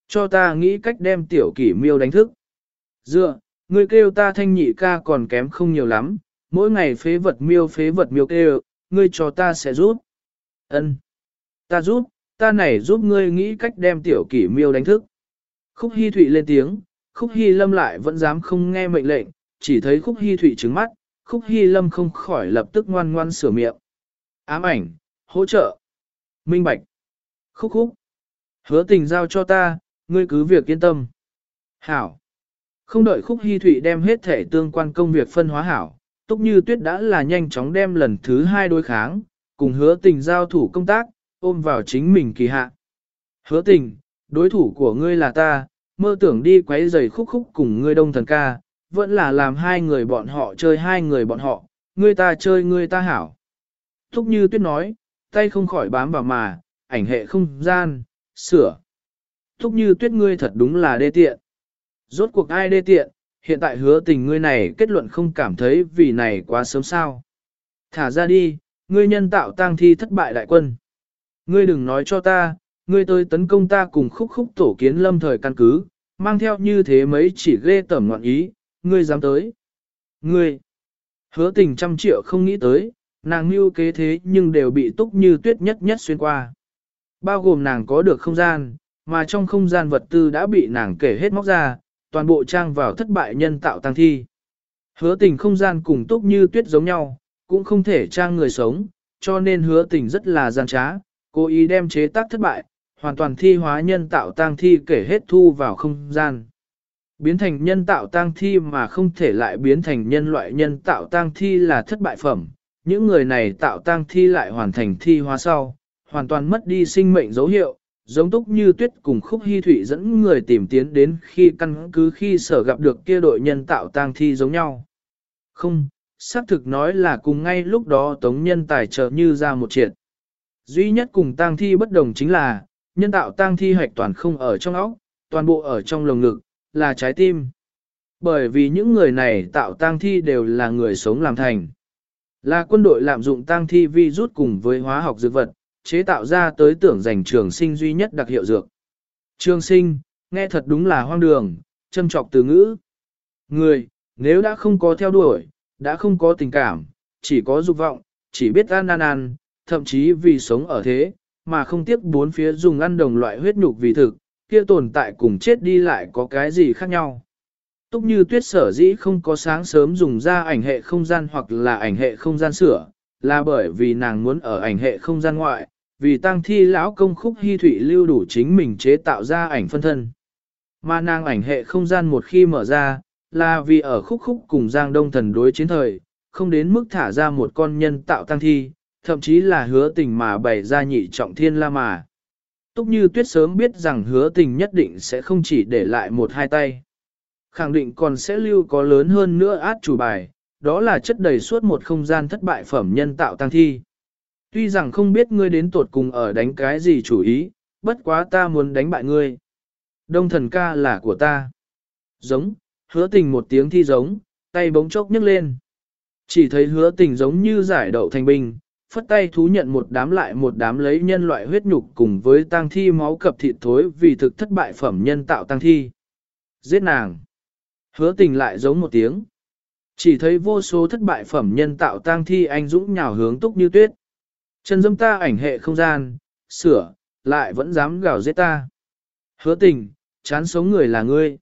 Cho ta nghĩ cách đem tiểu kỷ miêu đánh thức. Dựa, ngươi kêu ta thanh nhị ca còn kém không nhiều lắm, mỗi ngày phế vật miêu phế vật miêu kêu, ngươi cho ta sẽ giúp. Ân, Ta giúp, ta này giúp ngươi nghĩ cách đem tiểu kỷ miêu đánh thức. Khúc Hi Thụy lên tiếng, Khúc Hi Lâm lại vẫn dám không nghe mệnh lệnh, chỉ thấy Khúc Hi Thụy trứng mắt, Khúc Hi Lâm không khỏi lập tức ngoan ngoan sửa miệng. Ám ảnh, hỗ trợ, minh bạch. Khúc khúc. Hứa tình giao cho ta, ngươi cứ việc yên tâm. Hảo. Không đợi khúc hy thụy đem hết thể tương quan công việc phân hóa hảo, túc như tuyết đã là nhanh chóng đem lần thứ hai đối kháng, cùng hứa tình giao thủ công tác, ôm vào chính mình kỳ hạ. Hứa tình, đối thủ của ngươi là ta, mơ tưởng đi quấy giày khúc khúc cùng ngươi đông thần ca, vẫn là làm hai người bọn họ chơi hai người bọn họ, ngươi ta chơi ngươi ta hảo. thúc như tuyết nói, tay không khỏi bám vào mà, ảnh hệ không gian, sửa. Thúc như tuyết ngươi thật đúng là đê tiện. Rốt cuộc ai đê tiện, hiện tại hứa tình ngươi này kết luận không cảm thấy vì này quá sớm sao. Thả ra đi, ngươi nhân tạo tang thi thất bại đại quân. Ngươi đừng nói cho ta, ngươi tới tấn công ta cùng khúc khúc tổ kiến lâm thời căn cứ, mang theo như thế mấy chỉ ghê tẩm ngoạn ý, ngươi dám tới. Ngươi, hứa tình trăm triệu không nghĩ tới, nàng mưu kế thế nhưng đều bị túc như tuyết nhất nhất xuyên qua. Bao gồm nàng có được không gian, mà trong không gian vật tư đã bị nàng kể hết móc ra, toàn bộ trang vào thất bại nhân tạo tăng thi. Hứa tình không gian cùng túc như tuyết giống nhau, cũng không thể trang người sống, cho nên hứa tình rất là gian trá, cố ý đem chế tác thất bại, hoàn toàn thi hóa nhân tạo tăng thi kể hết thu vào không gian. Biến thành nhân tạo tang thi mà không thể lại biến thành nhân loại nhân tạo tang thi là thất bại phẩm. Những người này tạo tang thi lại hoàn thành thi hóa sau, hoàn toàn mất đi sinh mệnh dấu hiệu, giống túc như tuyết cùng khúc hy thủy dẫn người tìm tiến đến khi căn cứ khi sở gặp được kia đội nhân tạo tang thi giống nhau. Không, xác thực nói là cùng ngay lúc đó tống nhân tài trợ như ra một triệt. Duy nhất cùng tang thi bất đồng chính là, nhân tạo tang thi hạch toàn không ở trong óc, toàn bộ ở trong lồng ngực, là trái tim. Bởi vì những người này tạo tang thi đều là người sống làm thành. Là quân đội lạm dụng tang thi vi rút cùng với hóa học dược vật, chế tạo ra tới tưởng giành trường sinh duy nhất đặc hiệu dược. Trường sinh, nghe thật đúng là hoang đường, châm trọc từ ngữ. Người, nếu đã không có theo đuổi, đã không có tình cảm, chỉ có dục vọng, chỉ biết ăn ăn ăn, thậm chí vì sống ở thế, mà không tiếc bốn phía dùng ăn đồng loại huyết nhục vì thực, kia tồn tại cùng chết đi lại có cái gì khác nhau. Túc như tuyết sở dĩ không có sáng sớm dùng ra ảnh hệ không gian hoặc là ảnh hệ không gian sửa, là bởi vì nàng muốn ở ảnh hệ không gian ngoại, vì tăng thi lão công khúc hy thủy lưu đủ chính mình chế tạo ra ảnh phân thân. Mà nàng ảnh hệ không gian một khi mở ra, là vì ở khúc khúc cùng Giang Đông thần đối chiến thời, không đến mức thả ra một con nhân tạo tăng thi, thậm chí là hứa tình mà bày ra nhị trọng thiên la mà. Túc như tuyết sớm biết rằng hứa tình nhất định sẽ không chỉ để lại một hai tay. Khẳng định còn sẽ lưu có lớn hơn nữa át chủ bài, đó là chất đầy suốt một không gian thất bại phẩm nhân tạo tăng thi. Tuy rằng không biết ngươi đến tột cùng ở đánh cái gì chủ ý, bất quá ta muốn đánh bại ngươi. Đông thần ca là của ta. Giống, hứa tình một tiếng thi giống, tay bóng chốc nhấc lên. Chỉ thấy hứa tình giống như giải đậu thành bình phất tay thú nhận một đám lại một đám lấy nhân loại huyết nhục cùng với tang thi máu cập thịt thối vì thực thất bại phẩm nhân tạo tang thi. Giết nàng. Hứa tình lại giống một tiếng. Chỉ thấy vô số thất bại phẩm nhân tạo tang thi anh dũng nhào hướng túc như tuyết. Chân dâm ta ảnh hệ không gian, sửa, lại vẫn dám gào giết ta. Hứa tình, chán sống người là ngươi.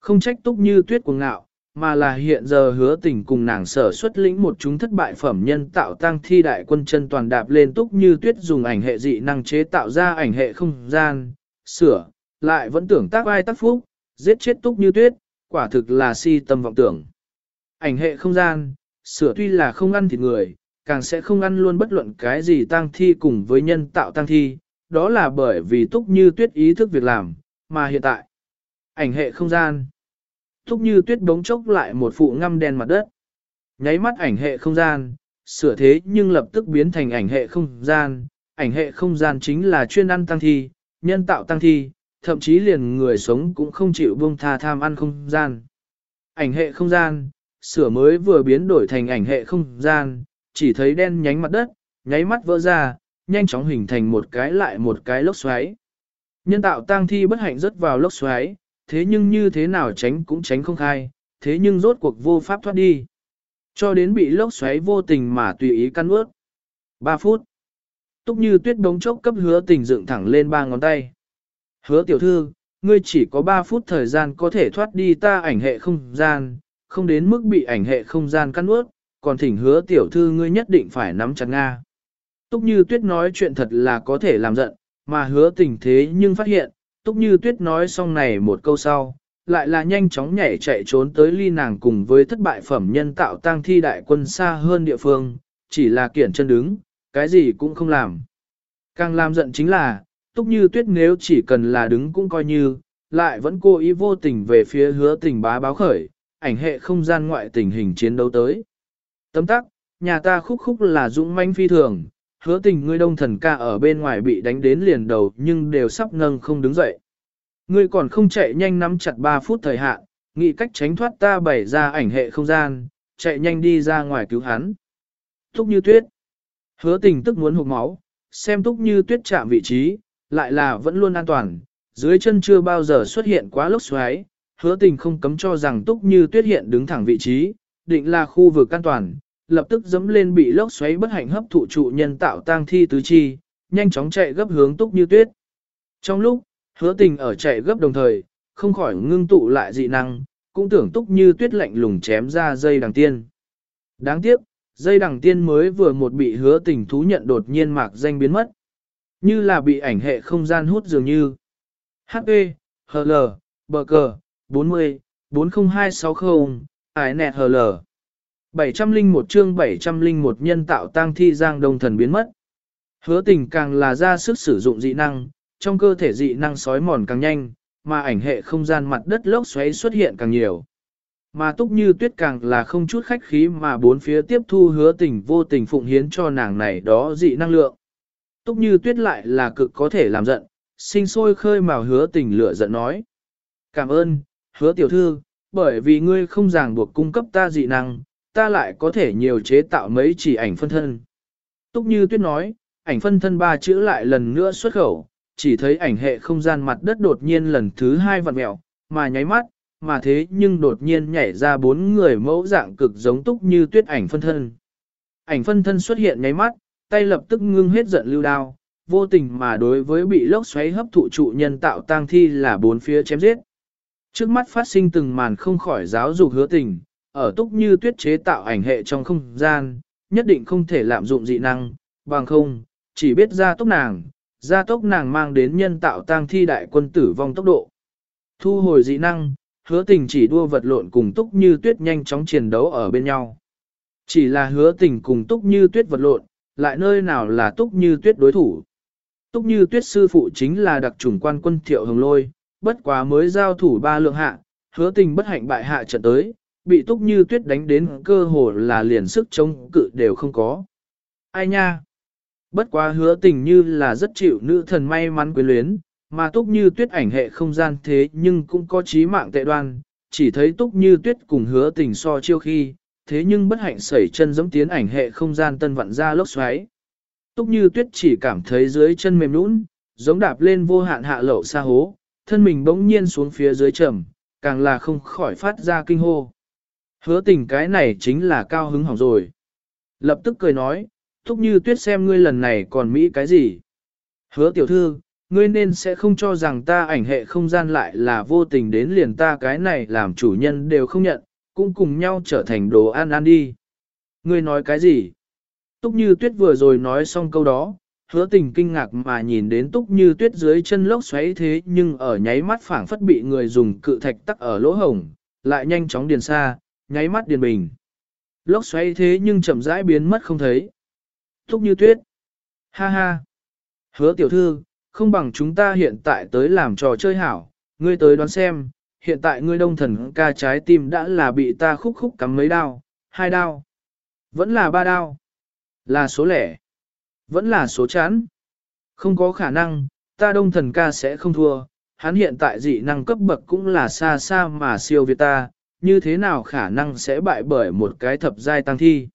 Không trách túc như tuyết cuồng ngạo, mà là hiện giờ hứa tình cùng nàng sở xuất lĩnh một chúng thất bại phẩm nhân tạo tăng thi đại quân chân toàn đạp lên túc như tuyết dùng ảnh hệ dị năng chế tạo ra ảnh hệ không gian, sửa, lại vẫn tưởng tác ai tác phúc, giết chết túc như tuyết, quả thực là si tâm vọng tưởng. Ảnh hệ không gian, sửa tuy là không ăn thịt người, càng sẽ không ăn luôn bất luận cái gì tăng thi cùng với nhân tạo tăng thi, đó là bởi vì túc như tuyết ý thức việc làm, mà hiện tại, ảnh hệ không gian Thúc như tuyết bóng chốc lại một phụ ngăm đen mặt đất. Nháy mắt ảnh hệ không gian, sửa thế nhưng lập tức biến thành ảnh hệ không gian. Ảnh hệ không gian chính là chuyên ăn tăng thi, nhân tạo tăng thi, thậm chí liền người sống cũng không chịu buông tha tham ăn không gian. Ảnh hệ không gian, sửa mới vừa biến đổi thành ảnh hệ không gian, chỉ thấy đen nhánh mặt đất, nháy mắt vỡ ra, nhanh chóng hình thành một cái lại một cái lốc xoáy. Nhân tạo tăng thi bất hạnh rớt vào lốc xoáy, thế nhưng như thế nào tránh cũng tránh không khai, thế nhưng rốt cuộc vô pháp thoát đi. Cho đến bị lốc xoáy vô tình mà tùy ý căn ướt. 3 phút. Túc như tuyết đống chốc cấp hứa tình dựng thẳng lên ba ngón tay. Hứa tiểu thư, ngươi chỉ có 3 phút thời gian có thể thoát đi ta ảnh hệ không gian, không đến mức bị ảnh hệ không gian căn ướt, còn thỉnh hứa tiểu thư ngươi nhất định phải nắm chặt Nga. Túc như tuyết nói chuyện thật là có thể làm giận, mà hứa tình thế nhưng phát hiện, Túc như tuyết nói xong này một câu sau, lại là nhanh chóng nhảy chạy trốn tới ly nàng cùng với thất bại phẩm nhân tạo tang thi đại quân xa hơn địa phương, chỉ là kiển chân đứng, cái gì cũng không làm. Càng làm giận chính là, túc như tuyết nếu chỉ cần là đứng cũng coi như, lại vẫn cố ý vô tình về phía hứa tình bá báo khởi, ảnh hệ không gian ngoại tình hình chiến đấu tới. Tấm tắc, nhà ta khúc khúc là dũng manh phi thường, hứa tình ngươi đông thần ca ở bên ngoài bị đánh đến liền đầu nhưng đều sắp nâng không đứng dậy. Ngươi còn không chạy nhanh nắm chặt 3 phút thời hạn, nghĩ cách tránh thoát ta bày ra ảnh hệ không gian, chạy nhanh đi ra ngoài cứu hắn. Túc như tuyết. Hứa tình tức muốn hụt máu, xem túc như tuyết chạm vị trí, lại là vẫn luôn an toàn, dưới chân chưa bao giờ xuất hiện quá lốc xoáy, hứa tình không cấm cho rằng túc như tuyết hiện đứng thẳng vị trí, định là khu vực an toàn, lập tức dẫm lên bị lốc xoáy bất hạnh hấp thụ trụ nhân tạo tang thi tứ chi, nhanh chóng chạy gấp hướng túc như tuyết. Trong lúc, hứa tình ở chạy gấp đồng thời, không khỏi ngưng tụ lại dị năng, cũng tưởng túc như tuyết lạnh lùng chém ra dây đằng tiên. Đáng tiếc, dây đằng tiên mới vừa một bị hứa tình thú nhận đột nhiên mạc danh biến mất. Như là bị ảnh hệ không gian hút dường như. H.E. H.L. bờ cờ, 40, 40260, ải nẹt h l 701 chương 701 nhân tạo tang thi giang đông thần biến mất. Hứa tình càng là ra sức sử dụng dị năng, trong cơ thể dị năng sói mòn càng nhanh, mà ảnh hệ không gian mặt đất lốc xoáy xuất hiện càng nhiều. Mà túc như tuyết càng là không chút khách khí mà bốn phía tiếp thu hứa tình vô tình phụng hiến cho nàng này đó dị năng lượng. Túc như tuyết lại là cực có thể làm giận, sinh sôi khơi mào hứa tình lửa giận nói. Cảm ơn, hứa tiểu thư, bởi vì ngươi không ràng buộc cung cấp ta dị năng, ta lại có thể nhiều chế tạo mấy chỉ ảnh phân thân. Túc như tuyết nói, ảnh phân thân ba chữ lại lần nữa xuất khẩu, chỉ thấy ảnh hệ không gian mặt đất đột nhiên lần thứ hai vặn mẹo, mà nháy mắt, mà thế nhưng đột nhiên nhảy ra bốn người mẫu dạng cực giống túc như tuyết ảnh phân thân. Ảnh phân thân xuất hiện nháy mắt, tay lập tức ngưng hết giận lưu đao, vô tình mà đối với bị lốc xoáy hấp thụ trụ nhân tạo tang thi là bốn phía chém giết. Trước mắt phát sinh từng màn không khỏi giáo dục hứa tình, ở túc như tuyết chế tạo ảnh hệ trong không gian, nhất định không thể lạm dụng dị năng, bằng không, chỉ biết ra tốc nàng, ra tốc nàng mang đến nhân tạo tang thi đại quân tử vong tốc độ. Thu hồi dị năng, hứa tình chỉ đua vật lộn cùng túc như tuyết nhanh chóng chiến đấu ở bên nhau. Chỉ là hứa tình cùng túc như tuyết vật lộn, lại nơi nào là túc như tuyết đối thủ. Túc như tuyết sư phụ chính là đặc trùng quan quân thiệu hồng lôi, bất quá mới giao thủ ba lượng hạ, hứa tình bất hạnh bại hạ trận tới, bị túc như tuyết đánh đến cơ hồ là liền sức chống cự đều không có. Ai nha? Bất quá hứa tình như là rất chịu nữ thần may mắn quyến luyến, mà túc như tuyết ảnh hệ không gian thế nhưng cũng có trí mạng tệ đoan, chỉ thấy túc như tuyết cùng hứa tình so chiêu khi, thế nhưng bất hạnh xảy chân giống tiến ảnh hệ không gian tân vặn ra lốc xoáy. Túc như tuyết chỉ cảm thấy dưới chân mềm nũng, giống đạp lên vô hạn hạ lậu xa hố, thân mình bỗng nhiên xuống phía dưới trầm, càng là không khỏi phát ra kinh hô. Hứa tình cái này chính là cao hứng hỏng rồi. Lập tức cười nói, Thúc như tuyết xem ngươi lần này còn Mỹ cái gì? Hứa tiểu thư, ngươi nên sẽ không cho rằng ta ảnh hệ không gian lại là vô tình đến liền ta cái này làm chủ nhân đều không nhận, cũng cùng nhau trở thành đồ ăn ăn đi. Ngươi nói cái gì? Túc như tuyết vừa rồi nói xong câu đó, hứa tình kinh ngạc mà nhìn đến túc như tuyết dưới chân lốc xoáy thế nhưng ở nháy mắt phảng phất bị người dùng cự thạch tắc ở lỗ hổng, lại nhanh chóng điền xa, nháy mắt điền bình. Lốc xoáy thế nhưng chậm rãi biến mất không thấy. Thúc như tuyết. Ha ha. Hứa tiểu thư, không bằng chúng ta hiện tại tới làm trò chơi hảo, ngươi tới đoán xem, hiện tại ngươi đông thần ca trái tim đã là bị ta khúc khúc cắm mấy đao, hai đao, vẫn là ba đao, là số lẻ, vẫn là số chán. Không có khả năng, ta đông thần ca sẽ không thua, hắn hiện tại dị năng cấp bậc cũng là xa xa mà siêu việt ta, như thế nào khả năng sẽ bại bởi một cái thập giai tăng thi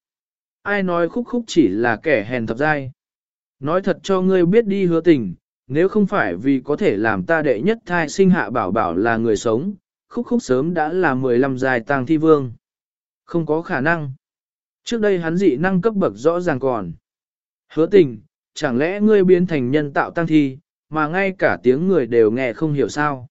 ai nói khúc khúc chỉ là kẻ hèn thập giai. Nói thật cho ngươi biết đi hứa tình, nếu không phải vì có thể làm ta đệ nhất thai sinh hạ bảo bảo là người sống, khúc khúc sớm đã là 15 giai tăng thi vương. Không có khả năng. Trước đây hắn dị năng cấp bậc rõ ràng còn. Hứa tình, chẳng lẽ ngươi biến thành nhân tạo tăng thi, mà ngay cả tiếng người đều nghe không hiểu sao.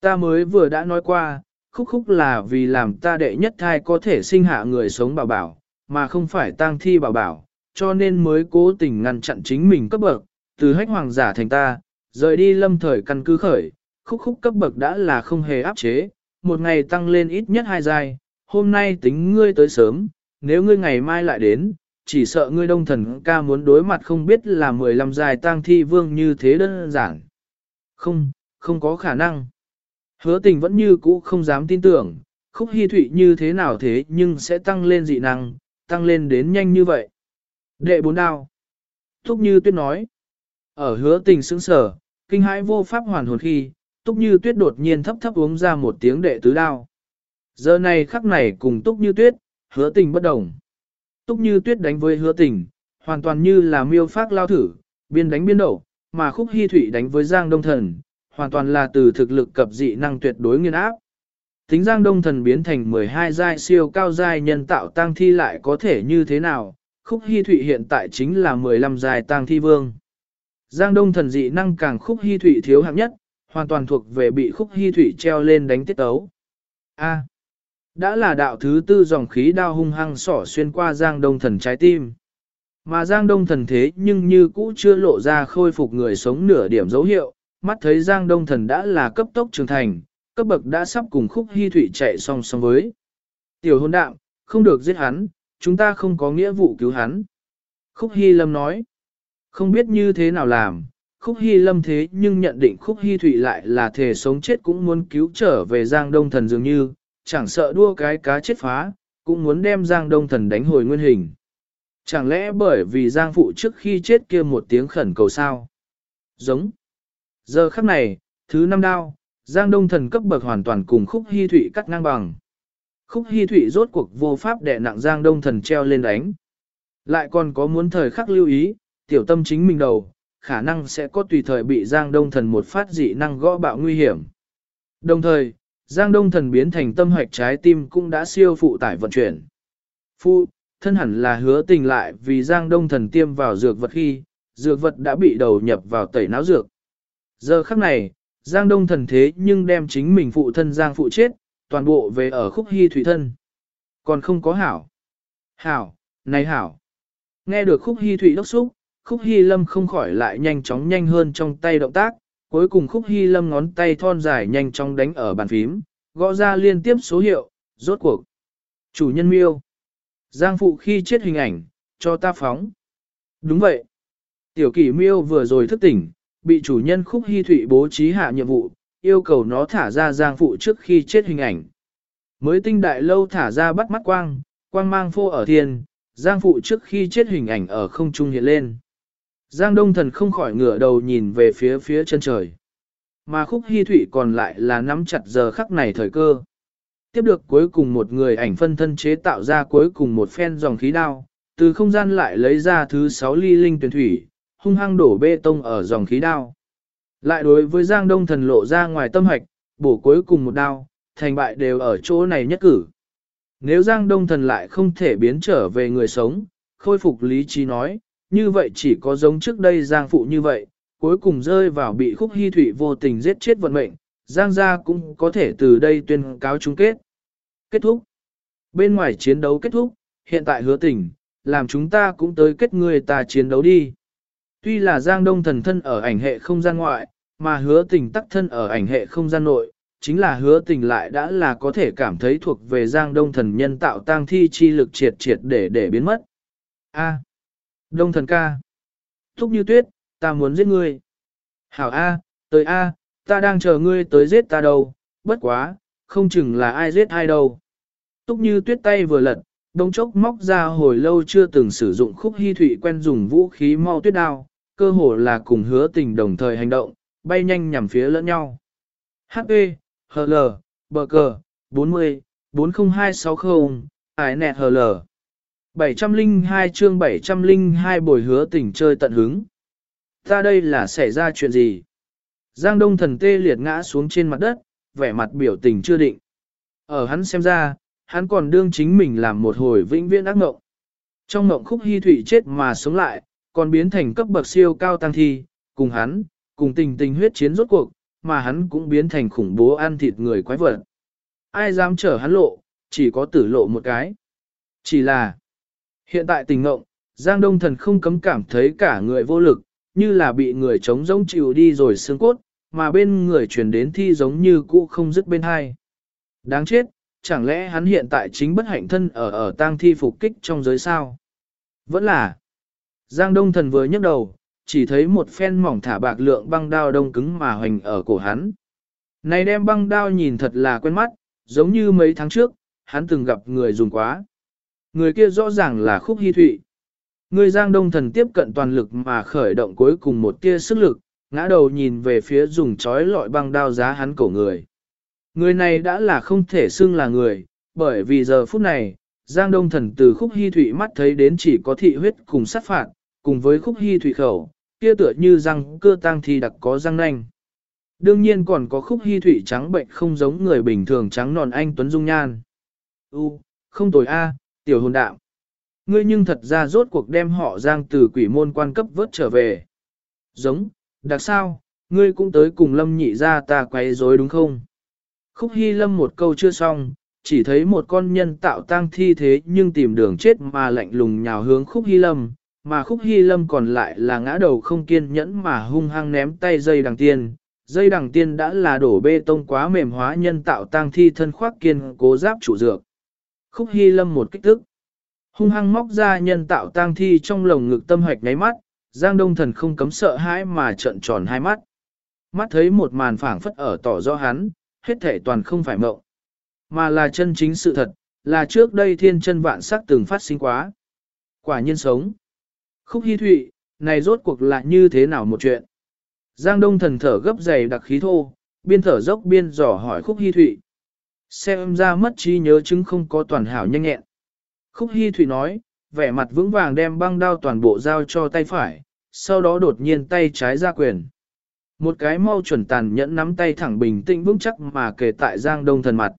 Ta mới vừa đã nói qua, khúc khúc là vì làm ta đệ nhất thai có thể sinh hạ người sống bảo bảo, mà không phải tang thi bảo bảo, cho nên mới cố tình ngăn chặn chính mình cấp bậc, từ hách hoàng giả thành ta, rời đi lâm thời căn cứ khởi, khúc khúc cấp bậc đã là không hề áp chế, một ngày tăng lên ít nhất hai giai, hôm nay tính ngươi tới sớm, nếu ngươi ngày mai lại đến, chỉ sợ ngươi đông thần ca muốn đối mặt không biết là 15 giai tang thi vương như thế đơn giản. Không, không có khả năng. Hứa tình vẫn như cũ không dám tin tưởng, khúc hy thụy như thế nào thế nhưng sẽ tăng lên dị năng, tăng lên đến nhanh như vậy. Đệ bốn đao. Túc Như Tuyết nói. Ở hứa tình sững sở, kinh hãi vô pháp hoàn hồn khi, Túc Như Tuyết đột nhiên thấp thấp uống ra một tiếng đệ tứ đao. Giờ này khắc này cùng Túc Như Tuyết, hứa tình bất đồng. Túc Như Tuyết đánh với hứa tình, hoàn toàn như là miêu phát lao thử, biên đánh biên đậu, mà khúc hy Thụy đánh với Giang Đông Thần, hoàn toàn là từ thực lực cập dị năng tuyệt đối nghiên áp. Tính Giang Đông Thần biến thành 12 giai siêu cao giai nhân tạo tăng thi lại có thể như thế nào, khúc hy thụy hiện tại chính là 15 giai tăng thi vương. Giang Đông Thần dị năng càng khúc hy thụy thiếu hạng nhất, hoàn toàn thuộc về bị khúc hy thụy treo lên đánh tiết tấu. A. đã là đạo thứ tư dòng khí đao hung hăng sỏ xuyên qua Giang Đông Thần trái tim. Mà Giang Đông Thần thế nhưng như cũ chưa lộ ra khôi phục người sống nửa điểm dấu hiệu, mắt thấy Giang Đông Thần đã là cấp tốc trưởng thành, cấp bậc đã sắp cùng khúc hy thủy chạy song song với. Tiểu hôn đạm, không được giết hắn, chúng ta không có nghĩa vụ cứu hắn. Khúc Hy Lâm nói, không biết như thế nào làm, Khúc Hy Lâm thế nhưng nhận định Khúc Hy thủy lại là thể sống chết cũng muốn cứu trở về Giang Đông Thần dường như, chẳng sợ đua cái cá chết phá, cũng muốn đem Giang Đông Thần đánh hồi nguyên hình. Chẳng lẽ bởi vì Giang Phụ trước khi chết kia một tiếng khẩn cầu sao? Giống. Giờ khắc này, thứ năm đao, Giang Đông Thần cấp bậc hoàn toàn cùng Khúc Hy Thụy cắt ngang bằng. Khúc Hy Thụy rốt cuộc vô pháp đè nặng Giang Đông Thần treo lên đánh. Lại còn có muốn thời khắc lưu ý, tiểu tâm chính mình đầu, khả năng sẽ có tùy thời bị Giang Đông Thần một phát dị năng gõ bạo nguy hiểm. Đồng thời, Giang Đông Thần biến thành tâm hoạch trái tim cũng đã siêu phụ tải vận chuyển. Phụ, thân hẳn là hứa tình lại vì Giang Đông Thần tiêm vào dược vật khi, dược vật đã bị đầu nhập vào tẩy não dược. Giờ khắc này, Giang Đông Thần thế nhưng đem chính mình phụ thân Giang phụ chết, toàn bộ về ở khúc hy thủy thân. Còn không có hảo. Hảo, này hảo. Nghe được khúc hy thủy đốc xúc, khúc hy lâm không khỏi lại nhanh chóng nhanh hơn trong tay động tác, cuối cùng khúc hy lâm ngón tay thon dài nhanh chóng đánh ở bàn phím, gõ ra liên tiếp số hiệu, rốt cuộc. Chủ nhân miêu. Giang phụ khi chết hình ảnh, cho ta phóng. Đúng vậy. Tiểu kỷ miêu vừa rồi thức tỉnh, bị chủ nhân khúc hy thụy bố trí hạ nhiệm vụ, yêu cầu nó thả ra giang phụ trước khi chết hình ảnh. Mới tinh đại lâu thả ra bắt mắt quang, quang mang phô ở thiên, giang phụ trước khi chết hình ảnh ở không trung hiện lên. Giang đông thần không khỏi ngửa đầu nhìn về phía phía chân trời. Mà khúc hy thụy còn lại là nắm chặt giờ khắc này thời cơ. Tiếp được cuối cùng một người ảnh phân thân chế tạo ra cuối cùng một phen dòng khí đao, từ không gian lại lấy ra thứ sáu ly linh tuyển thủy, hung hăng đổ bê tông ở dòng khí đao. Lại đối với Giang Đông thần lộ ra ngoài tâm hạch, bổ cuối cùng một đao, thành bại đều ở chỗ này nhất cử. Nếu Giang Đông thần lại không thể biến trở về người sống, khôi phục lý trí nói, như vậy chỉ có giống trước đây Giang Phụ như vậy, cuối cùng rơi vào bị khúc hy thủy vô tình giết chết vận mệnh, Giang gia cũng có thể từ đây tuyên cáo chung kết. Kết thúc. Bên ngoài chiến đấu kết thúc, hiện tại hứa tình, làm chúng ta cũng tới kết người ta chiến đấu đi. Tuy là Giang Đông thần thân ở ảnh hệ không gian ngoại, mà hứa tình tắc thân ở ảnh hệ không gian nội, chính là hứa tình lại đã là có thể cảm thấy thuộc về Giang Đông thần nhân tạo tang thi chi lực triệt triệt để để biến mất. A. Đông thần ca. Thúc như tuyết, ta muốn giết ngươi. Hảo A, tới A, ta đang chờ ngươi tới giết ta đâu, bất quá, không chừng là ai giết ai đâu. Túc như tuyết tay vừa lật, đông chốc móc ra hồi lâu chưa từng sử dụng khúc hy thủy quen dùng vũ khí mau tuyết đao, cơ hồ là cùng hứa tình đồng thời hành động, bay nhanh nhằm phía lẫn nhau. HP, HL, bờ cờ, 40, 40260, ải nẹt HL. 702 chương 702 bồi hứa tình chơi tận hứng. Ta đây là xảy ra chuyện gì? Giang Đông thần tê liệt ngã xuống trên mặt đất, vẻ mặt biểu tình chưa định. Ở hắn xem ra, hắn còn đương chính mình làm một hồi vĩnh viễn ác mộng. Trong mộng khúc hy thủy chết mà sống lại, còn biến thành cấp bậc siêu cao tăng thi, cùng hắn, cùng tình tình huyết chiến rốt cuộc, mà hắn cũng biến thành khủng bố ăn thịt người quái vật. Ai dám chở hắn lộ, chỉ có tử lộ một cái. Chỉ là, hiện tại tình ngộng, Giang Đông Thần không cấm cảm thấy cả người vô lực, như là bị người chống giống chịu đi rồi xương cốt, mà bên người truyền đến thi giống như cũ không dứt bên hai. Đáng chết, chẳng lẽ hắn hiện tại chính bất hạnh thân ở ở tang thi phục kích trong giới sao? Vẫn là, Giang Đông Thần vừa nhấc đầu, chỉ thấy một phen mỏng thả bạc lượng băng đao đông cứng mà hoành ở cổ hắn. Này đem băng đao nhìn thật là quen mắt, giống như mấy tháng trước, hắn từng gặp người dùng quá. Người kia rõ ràng là khúc hy thụy. Người Giang Đông Thần tiếp cận toàn lực mà khởi động cuối cùng một tia sức lực, ngã đầu nhìn về phía dùng chói lọi băng đao giá hắn cổ người. Người này đã là không thể xưng là người, bởi vì giờ phút này, Giang Đông Thần từ khúc hy thụy mắt thấy đến chỉ có thị huyết cùng sát phạt, cùng với khúc hy thủy khẩu, kia tựa như răng cơ tang thi đặc có răng nanh. Đương nhiên còn có khúc hy thủy trắng bệnh không giống người bình thường trắng nòn anh Tuấn Dung Nhan. U, không tồi A, tiểu hồn đạm. Ngươi nhưng thật ra rốt cuộc đem họ giang từ quỷ môn quan cấp vớt trở về. Giống, đặc sao, Ngươi cũng tới cùng lâm nhị ra ta quay rối đúng không? Khúc Hy Lâm một câu chưa xong, chỉ thấy một con nhân tạo tang thi thế nhưng tìm đường chết mà lạnh lùng nhào hướng Khúc Hy Lâm, mà Khúc Hy Lâm còn lại là ngã đầu không kiên nhẫn mà hung hăng ném tay dây đằng tiên. Dây đằng tiên đã là đổ bê tông quá mềm hóa nhân tạo tang thi thân khoác kiên cố giáp chủ dược. Khúc Hy Lâm một kích thức. Hung hăng móc ra nhân tạo tang thi trong lồng ngực tâm hoạch nháy mắt, Giang Đông Thần không cấm sợ hãi mà trợn tròn hai mắt. Mắt thấy một màn phảng phất ở tỏ rõ hắn, hết thể toàn không phải mộng, mà là chân chính sự thật, là trước đây thiên chân vạn sắc từng phát sinh quá. Quả nhiên sống. Khúc Hi Thụy, này rốt cuộc là như thế nào một chuyện? Giang Đông thần thở gấp dày đặc khí thô, biên thở dốc biên dò hỏi Khúc Hi Thụy. Xem ra mất trí nhớ chứng không có toàn hảo nhanh nhẹn. Khúc Hi Thụy nói, vẻ mặt vững vàng đem băng đao toàn bộ giao cho tay phải, sau đó đột nhiên tay trái ra quyền. Một cái mau chuẩn tàn nhẫn nắm tay thẳng bình tĩnh vững chắc mà kề tại Giang Đông Thần mặt.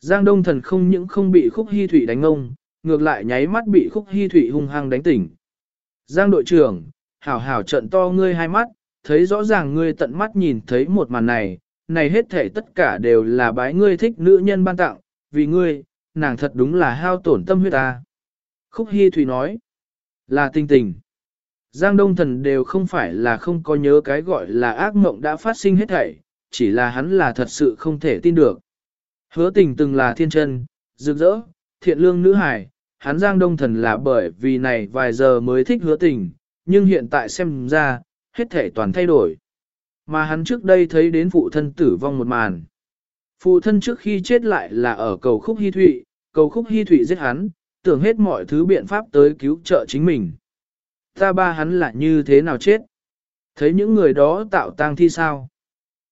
Giang Đông Thần không những không bị khúc hy Thụy đánh ông, ngược lại nháy mắt bị khúc hy Thụy hung hăng đánh tỉnh. Giang đội trưởng, hảo hảo trận to ngươi hai mắt, thấy rõ ràng ngươi tận mắt nhìn thấy một màn này, này hết thể tất cả đều là bái ngươi thích nữ nhân ban tặng, vì ngươi, nàng thật đúng là hao tổn tâm huyết ta. Khúc Hi Thủy nói, là tình tình. Giang Đông Thần đều không phải là không có nhớ cái gọi là ác mộng đã phát sinh hết thảy, chỉ là hắn là thật sự không thể tin được. Hứa tình từng là thiên chân, rực rỡ, thiện lương nữ hải, hắn Giang Đông Thần là bởi vì này vài giờ mới thích hứa tình, nhưng hiện tại xem ra, hết thể toàn thay đổi. Mà hắn trước đây thấy đến phụ thân tử vong một màn. Phụ thân trước khi chết lại là ở cầu khúc hy thụy, cầu khúc hy thụy giết hắn, tưởng hết mọi thứ biện pháp tới cứu trợ chính mình. Ta ba hắn là như thế nào chết? Thấy những người đó tạo tang thi sao?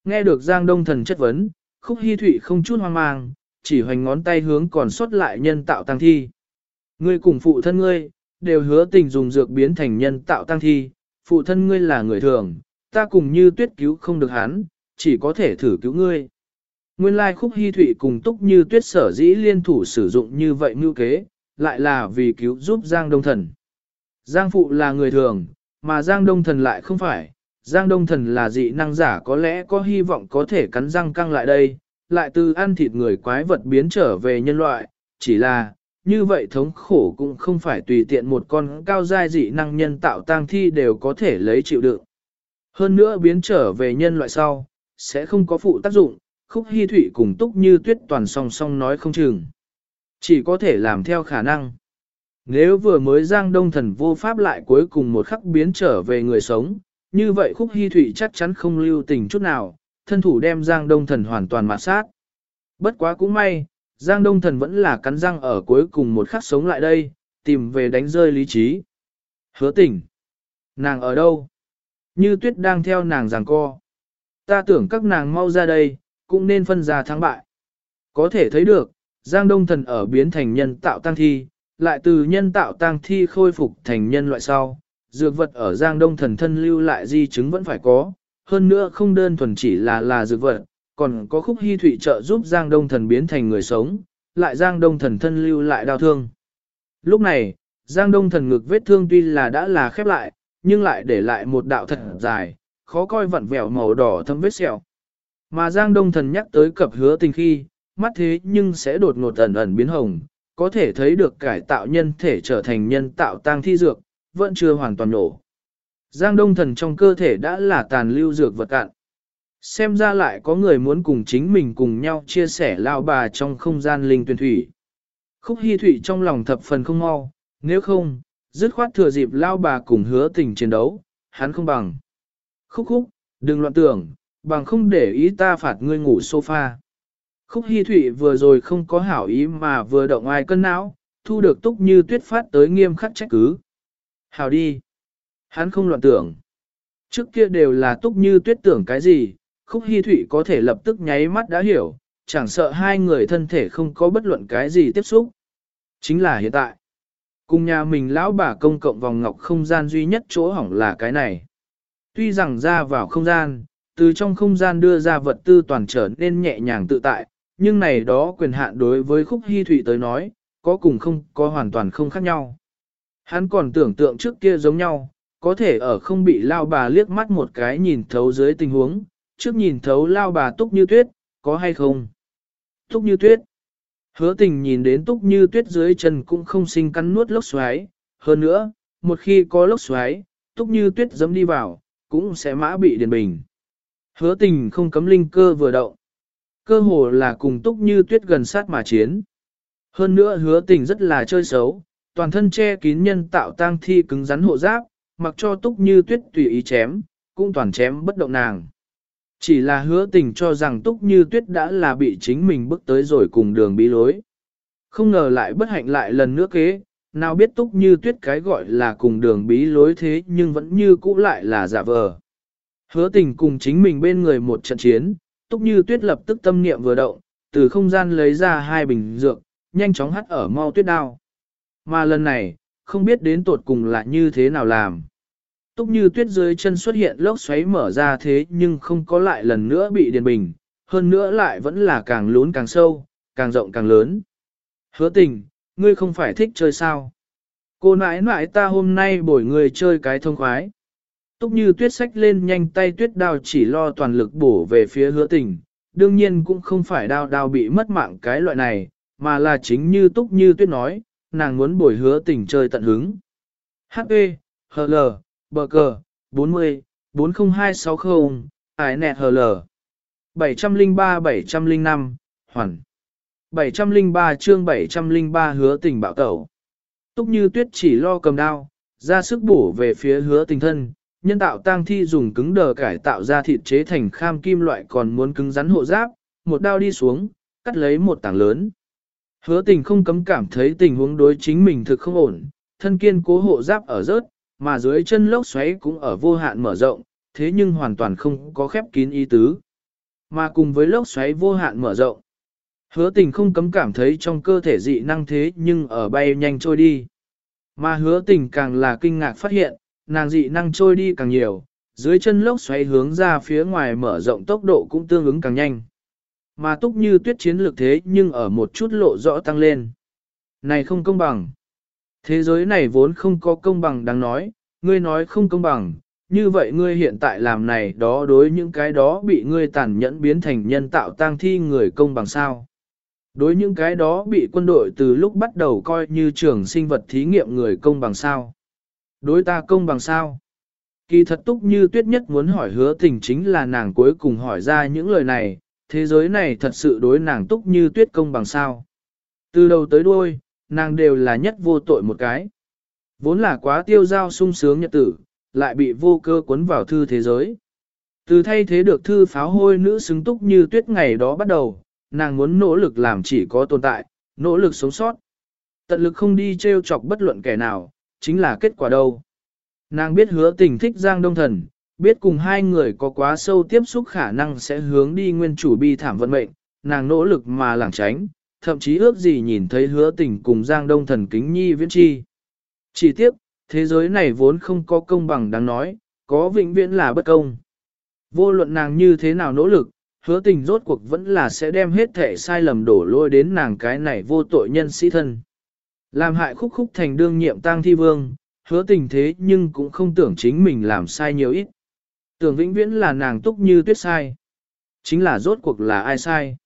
Nghe được Giang Đông Thần chất vấn, khúc hy thụy không chút hoang mang, chỉ hoành ngón tay hướng còn sót lại nhân tạo tang thi. Ngươi cùng phụ thân ngươi, đều hứa tình dùng dược biến thành nhân tạo tăng thi, phụ thân ngươi là người thường, ta cùng như tuyết cứu không được hắn, chỉ có thể thử cứu ngươi. Nguyên lai khúc hy thụy cùng túc như tuyết sở dĩ liên thủ sử dụng như vậy mưu kế, lại là vì cứu giúp Giang Đông Thần. Giang Phụ là người thường, mà Giang Đông Thần lại không phải. Giang Đông Thần là dị năng giả có lẽ có hy vọng có thể cắn răng căng lại đây, lại từ ăn thịt người quái vật biến trở về nhân loại, chỉ là, như vậy thống khổ cũng không phải tùy tiện một con cao giai dị năng nhân tạo tang thi đều có thể lấy chịu đựng. Hơn nữa biến trở về nhân loại sau, sẽ không có phụ tác dụng, khúc hy thủy cùng túc như tuyết toàn song song nói không chừng. Chỉ có thể làm theo khả năng. Nếu vừa mới Giang Đông Thần vô pháp lại cuối cùng một khắc biến trở về người sống, như vậy khúc hy thủy chắc chắn không lưu tình chút nào, thân thủ đem Giang Đông Thần hoàn toàn mạt sát. Bất quá cũng may, Giang Đông Thần vẫn là cắn răng ở cuối cùng một khắc sống lại đây, tìm về đánh rơi lý trí. Hứa tỉnh. Nàng ở đâu? Như tuyết đang theo nàng giằng co. Ta tưởng các nàng mau ra đây, cũng nên phân ra thắng bại. Có thể thấy được, Giang Đông Thần ở biến thành nhân tạo tăng thi, lại từ nhân tạo tăng thi khôi phục thành nhân loại sau. Dược vật ở Giang Đông Thần thân lưu lại di chứng vẫn phải có, hơn nữa không đơn thuần chỉ là là dược vật, còn có khúc hy thủy trợ giúp Giang Đông Thần biến thành người sống, lại Giang Đông Thần thân lưu lại đau thương. Lúc này, Giang Đông Thần ngực vết thương tuy là đã là khép lại, nhưng lại để lại một đạo thật dài, khó coi vặn vẹo màu đỏ thâm vết sẹo. Mà Giang Đông Thần nhắc tới cập hứa tình khi, mắt thế nhưng sẽ đột ngột ẩn ẩn biến hồng, có thể thấy được cải tạo nhân thể trở thành nhân tạo tăng thi dược, vẫn chưa hoàn toàn nổ. Giang Đông Thần trong cơ thể đã là tàn lưu dược vật cạn. Xem ra lại có người muốn cùng chính mình cùng nhau chia sẻ lao bà trong không gian linh tuyển thủy. Khúc Hi thụy trong lòng thập phần không mau, nếu không, dứt khoát thừa dịp lao bà cùng hứa tình chiến đấu, hắn không bằng. Khúc khúc, đừng loạn tưởng, bằng không để ý ta phạt ngươi ngủ sofa. Khúc Hi Thụy vừa rồi không có hảo ý mà vừa động ai cân não, thu được túc như tuyết phát tới nghiêm khắc trách cứ. Hảo đi. Hắn không loạn tưởng. Trước kia đều là túc như tuyết tưởng cái gì, Khúc Hi Thụy có thể lập tức nháy mắt đã hiểu, chẳng sợ hai người thân thể không có bất luận cái gì tiếp xúc. Chính là hiện tại. Cùng nhà mình lão bà công cộng vòng ngọc không gian duy nhất chỗ hỏng là cái này. Tuy rằng ra vào không gian, từ trong không gian đưa ra vật tư toàn trở nên nhẹ nhàng tự tại, nhưng này đó quyền hạn đối với khúc hy Thụy tới nói, có cùng không có hoàn toàn không khác nhau. Hắn còn tưởng tượng trước kia giống nhau, có thể ở không bị lao bà liếc mắt một cái nhìn thấu dưới tình huống, trước nhìn thấu lao bà túc như tuyết, có hay không? Túc như tuyết. Hứa tình nhìn đến túc như tuyết dưới chân cũng không sinh cắn nuốt lốc xoáy, hơn nữa, một khi có lốc xoáy, túc như tuyết dẫm đi vào, cũng sẽ mã bị điền bình. Hứa tình không cấm linh cơ vừa động. Cơ hồ là cùng túc như tuyết gần sát mà chiến. Hơn nữa hứa tình rất là chơi xấu, toàn thân che kín nhân tạo tang thi cứng rắn hộ giáp, mặc cho túc như tuyết tùy ý chém, cũng toàn chém bất động nàng. Chỉ là hứa tình cho rằng túc như tuyết đã là bị chính mình bước tới rồi cùng đường bí lối. Không ngờ lại bất hạnh lại lần nữa kế, nào biết túc như tuyết cái gọi là cùng đường bí lối thế nhưng vẫn như cũ lại là giả vờ. Hứa tình cùng chính mình bên người một trận chiến, túc như tuyết lập tức tâm niệm vừa động, từ không gian lấy ra hai bình dược, nhanh chóng hắt ở mau tuyết đao. Mà lần này, không biết đến tột cùng là như thế nào làm. Túc như tuyết dưới chân xuất hiện lốc xoáy mở ra thế nhưng không có lại lần nữa bị điền bình, hơn nữa lại vẫn là càng lún càng sâu, càng rộng càng lớn. Hứa tình, ngươi không phải thích chơi sao? Cô nãi nãi ta hôm nay bổi người chơi cái thông khoái. Túc như tuyết sách lên nhanh tay tuyết đao chỉ lo toàn lực bổ về phía hứa tình, đương nhiên cũng không phải đao đao bị mất mạng cái loại này, mà là chính như túc như tuyết nói, nàng muốn bồi hứa tình chơi tận hứng. HP, HL, bờ cờ, 40, 40260, ải nẹt HL. 703-705, hoàn. 703 chương 703 hứa tình bạo tẩu. Túc như tuyết chỉ lo cầm đao, ra sức bổ về phía hứa tình thân, nhân tạo tang thi dùng cứng đờ cải tạo ra thịt chế thành kham kim loại còn muốn cứng rắn hộ giáp, một đao đi xuống, cắt lấy một tảng lớn. Hứa tình không cấm cảm thấy tình huống đối chính mình thực không ổn, thân kiên cố hộ giáp ở rớt, mà dưới chân lốc xoáy cũng ở vô hạn mở rộng, thế nhưng hoàn toàn không có khép kín ý tứ. Mà cùng với lốc xoáy vô hạn mở rộng, hứa tình không cấm cảm thấy trong cơ thể dị năng thế nhưng ở bay nhanh trôi đi. Mà hứa tình càng là kinh ngạc phát hiện, nàng dị năng trôi đi càng nhiều, dưới chân lốc xoáy hướng ra phía ngoài mở rộng tốc độ cũng tương ứng càng nhanh. Mà túc như tuyết chiến lược thế nhưng ở một chút lộ rõ tăng lên. Này không công bằng. Thế giới này vốn không có công bằng đáng nói, ngươi nói không công bằng, như vậy ngươi hiện tại làm này đó đối những cái đó bị ngươi tàn nhẫn biến thành nhân tạo tang thi người công bằng sao. Đối những cái đó bị quân đội từ lúc bắt đầu coi như trường sinh vật thí nghiệm người công bằng sao. Đối ta công bằng sao. Kỳ thật túc như tuyết nhất muốn hỏi hứa tình chính là nàng cuối cùng hỏi ra những lời này, thế giới này thật sự đối nàng túc như tuyết công bằng sao. Từ đầu tới đuôi, nàng đều là nhất vô tội một cái. Vốn là quá tiêu giao sung sướng nhật tử, lại bị vô cơ cuốn vào thư thế giới. Từ thay thế được thư pháo hôi nữ xứng túc như tuyết ngày đó bắt đầu, nàng muốn nỗ lực làm chỉ có tồn tại, nỗ lực sống sót. Tận lực không đi trêu chọc bất luận kẻ nào, chính là kết quả đâu. Nàng biết hứa tình thích Giang Đông Thần, biết cùng hai người có quá sâu tiếp xúc khả năng sẽ hướng đi nguyên chủ bi thảm vận mệnh, nàng nỗ lực mà lảng tránh, thậm chí ước gì nhìn thấy hứa tình cùng Giang Đông Thần kính nhi viễn chi. Chỉ tiếc, thế giới này vốn không có công bằng đáng nói, có vĩnh viễn là bất công. Vô luận nàng như thế nào nỗ lực, hứa tình rốt cuộc vẫn là sẽ đem hết thể sai lầm đổ lôi đến nàng cái này vô tội nhân sĩ thân. Làm hại khúc khúc thành đương nhiệm tang thi vương, hứa tình thế nhưng cũng không tưởng chính mình làm sai nhiều ít. Tưởng vĩnh viễn là nàng túc như tuyết sai. Chính là rốt cuộc là ai sai.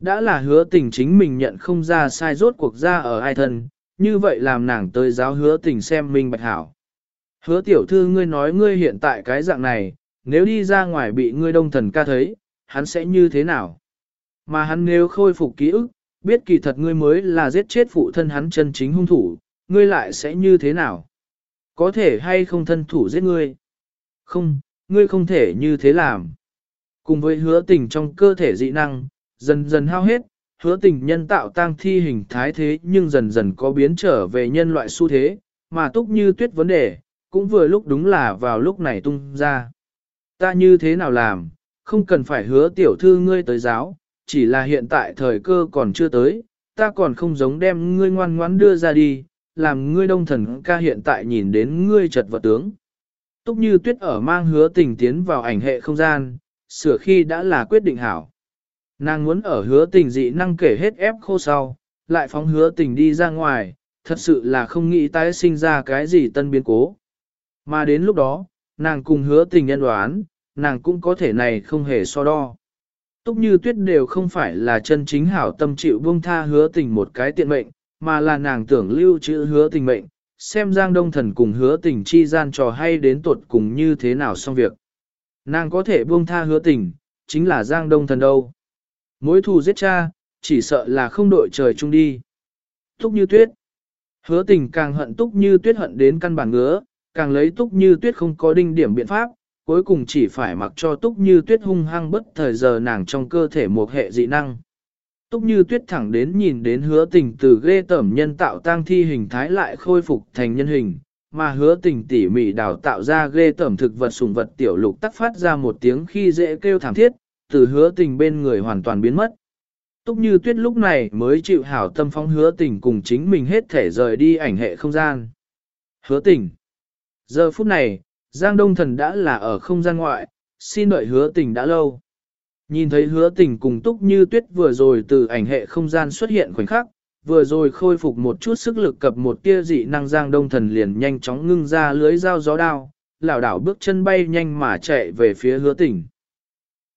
Đã là hứa tình chính mình nhận không ra sai rốt cuộc ra ở ai thân, như vậy làm nàng tới giáo hứa tình xem minh bạch hảo. Hứa tiểu thư ngươi nói ngươi hiện tại cái dạng này, nếu đi ra ngoài bị ngươi đông thần ca thấy, hắn sẽ như thế nào? Mà hắn nếu khôi phục ký ức, biết kỳ thật ngươi mới là giết chết phụ thân hắn chân chính hung thủ, ngươi lại sẽ như thế nào? Có thể hay không thân thủ giết ngươi? Không, ngươi không thể như thế làm. Cùng với hứa tình trong cơ thể dị năng, dần dần hao hết, hứa tình nhân tạo tang thi hình thái thế nhưng dần dần có biến trở về nhân loại xu thế, mà túc như tuyết vấn đề, cũng vừa lúc đúng là vào lúc này tung ra. Ta như thế nào làm, không cần phải hứa tiểu thư ngươi tới giáo, chỉ là hiện tại thời cơ còn chưa tới, ta còn không giống đem ngươi ngoan ngoãn đưa ra đi, làm ngươi đông thần ca hiện tại nhìn đến ngươi chật vật tướng. Túc như tuyết ở mang hứa tình tiến vào ảnh hệ không gian, sửa khi đã là quyết định hảo. Nàng muốn ở hứa tình dị năng kể hết ép khô sau, lại phóng hứa tình đi ra ngoài, thật sự là không nghĩ tái sinh ra cái gì tân biến cố. Mà đến lúc đó, nàng cùng hứa tình nhân đoán, nàng cũng có thể này không hề so đo. Túc như tuyết đều không phải là chân chính hảo tâm chịu buông tha hứa tình một cái tiện mệnh, mà là nàng tưởng lưu trữ hứa tình mệnh, xem Giang Đông Thần cùng hứa tình chi gian trò hay đến tuột cùng như thế nào xong việc. Nàng có thể buông tha hứa tình, chính là Giang Đông Thần đâu. Mối thù giết cha, chỉ sợ là không đội trời chung đi. Túc như tuyết. Hứa tình càng hận túc như tuyết hận đến căn bản ngứa, càng lấy túc như tuyết không có đinh điểm biện pháp, cuối cùng chỉ phải mặc cho túc như tuyết hung hăng bất thời giờ nàng trong cơ thể một hệ dị năng. Túc như tuyết thẳng đến nhìn đến hứa tình từ ghê tẩm nhân tạo tang thi hình thái lại khôi phục thành nhân hình, mà hứa tình tỉ mỉ đào tạo ra ghê tẩm thực vật sùng vật tiểu lục tắc phát ra một tiếng khi dễ kêu thảm thiết, từ hứa tình bên người hoàn toàn biến mất. Túc như tuyết lúc này mới chịu hảo tâm phóng hứa tình cùng chính mình hết thể rời đi ảnh hệ không gian. Hứa tình. Giờ phút này, Giang Đông Thần đã là ở không gian ngoại, xin đợi hứa tình đã lâu. Nhìn thấy hứa tình cùng túc như tuyết vừa rồi từ ảnh hệ không gian xuất hiện khoảnh khắc, vừa rồi khôi phục một chút sức lực cập một tia dị năng Giang Đông Thần liền nhanh chóng ngưng ra lưới dao gió đao, lảo đảo bước chân bay nhanh mà chạy về phía hứa tình.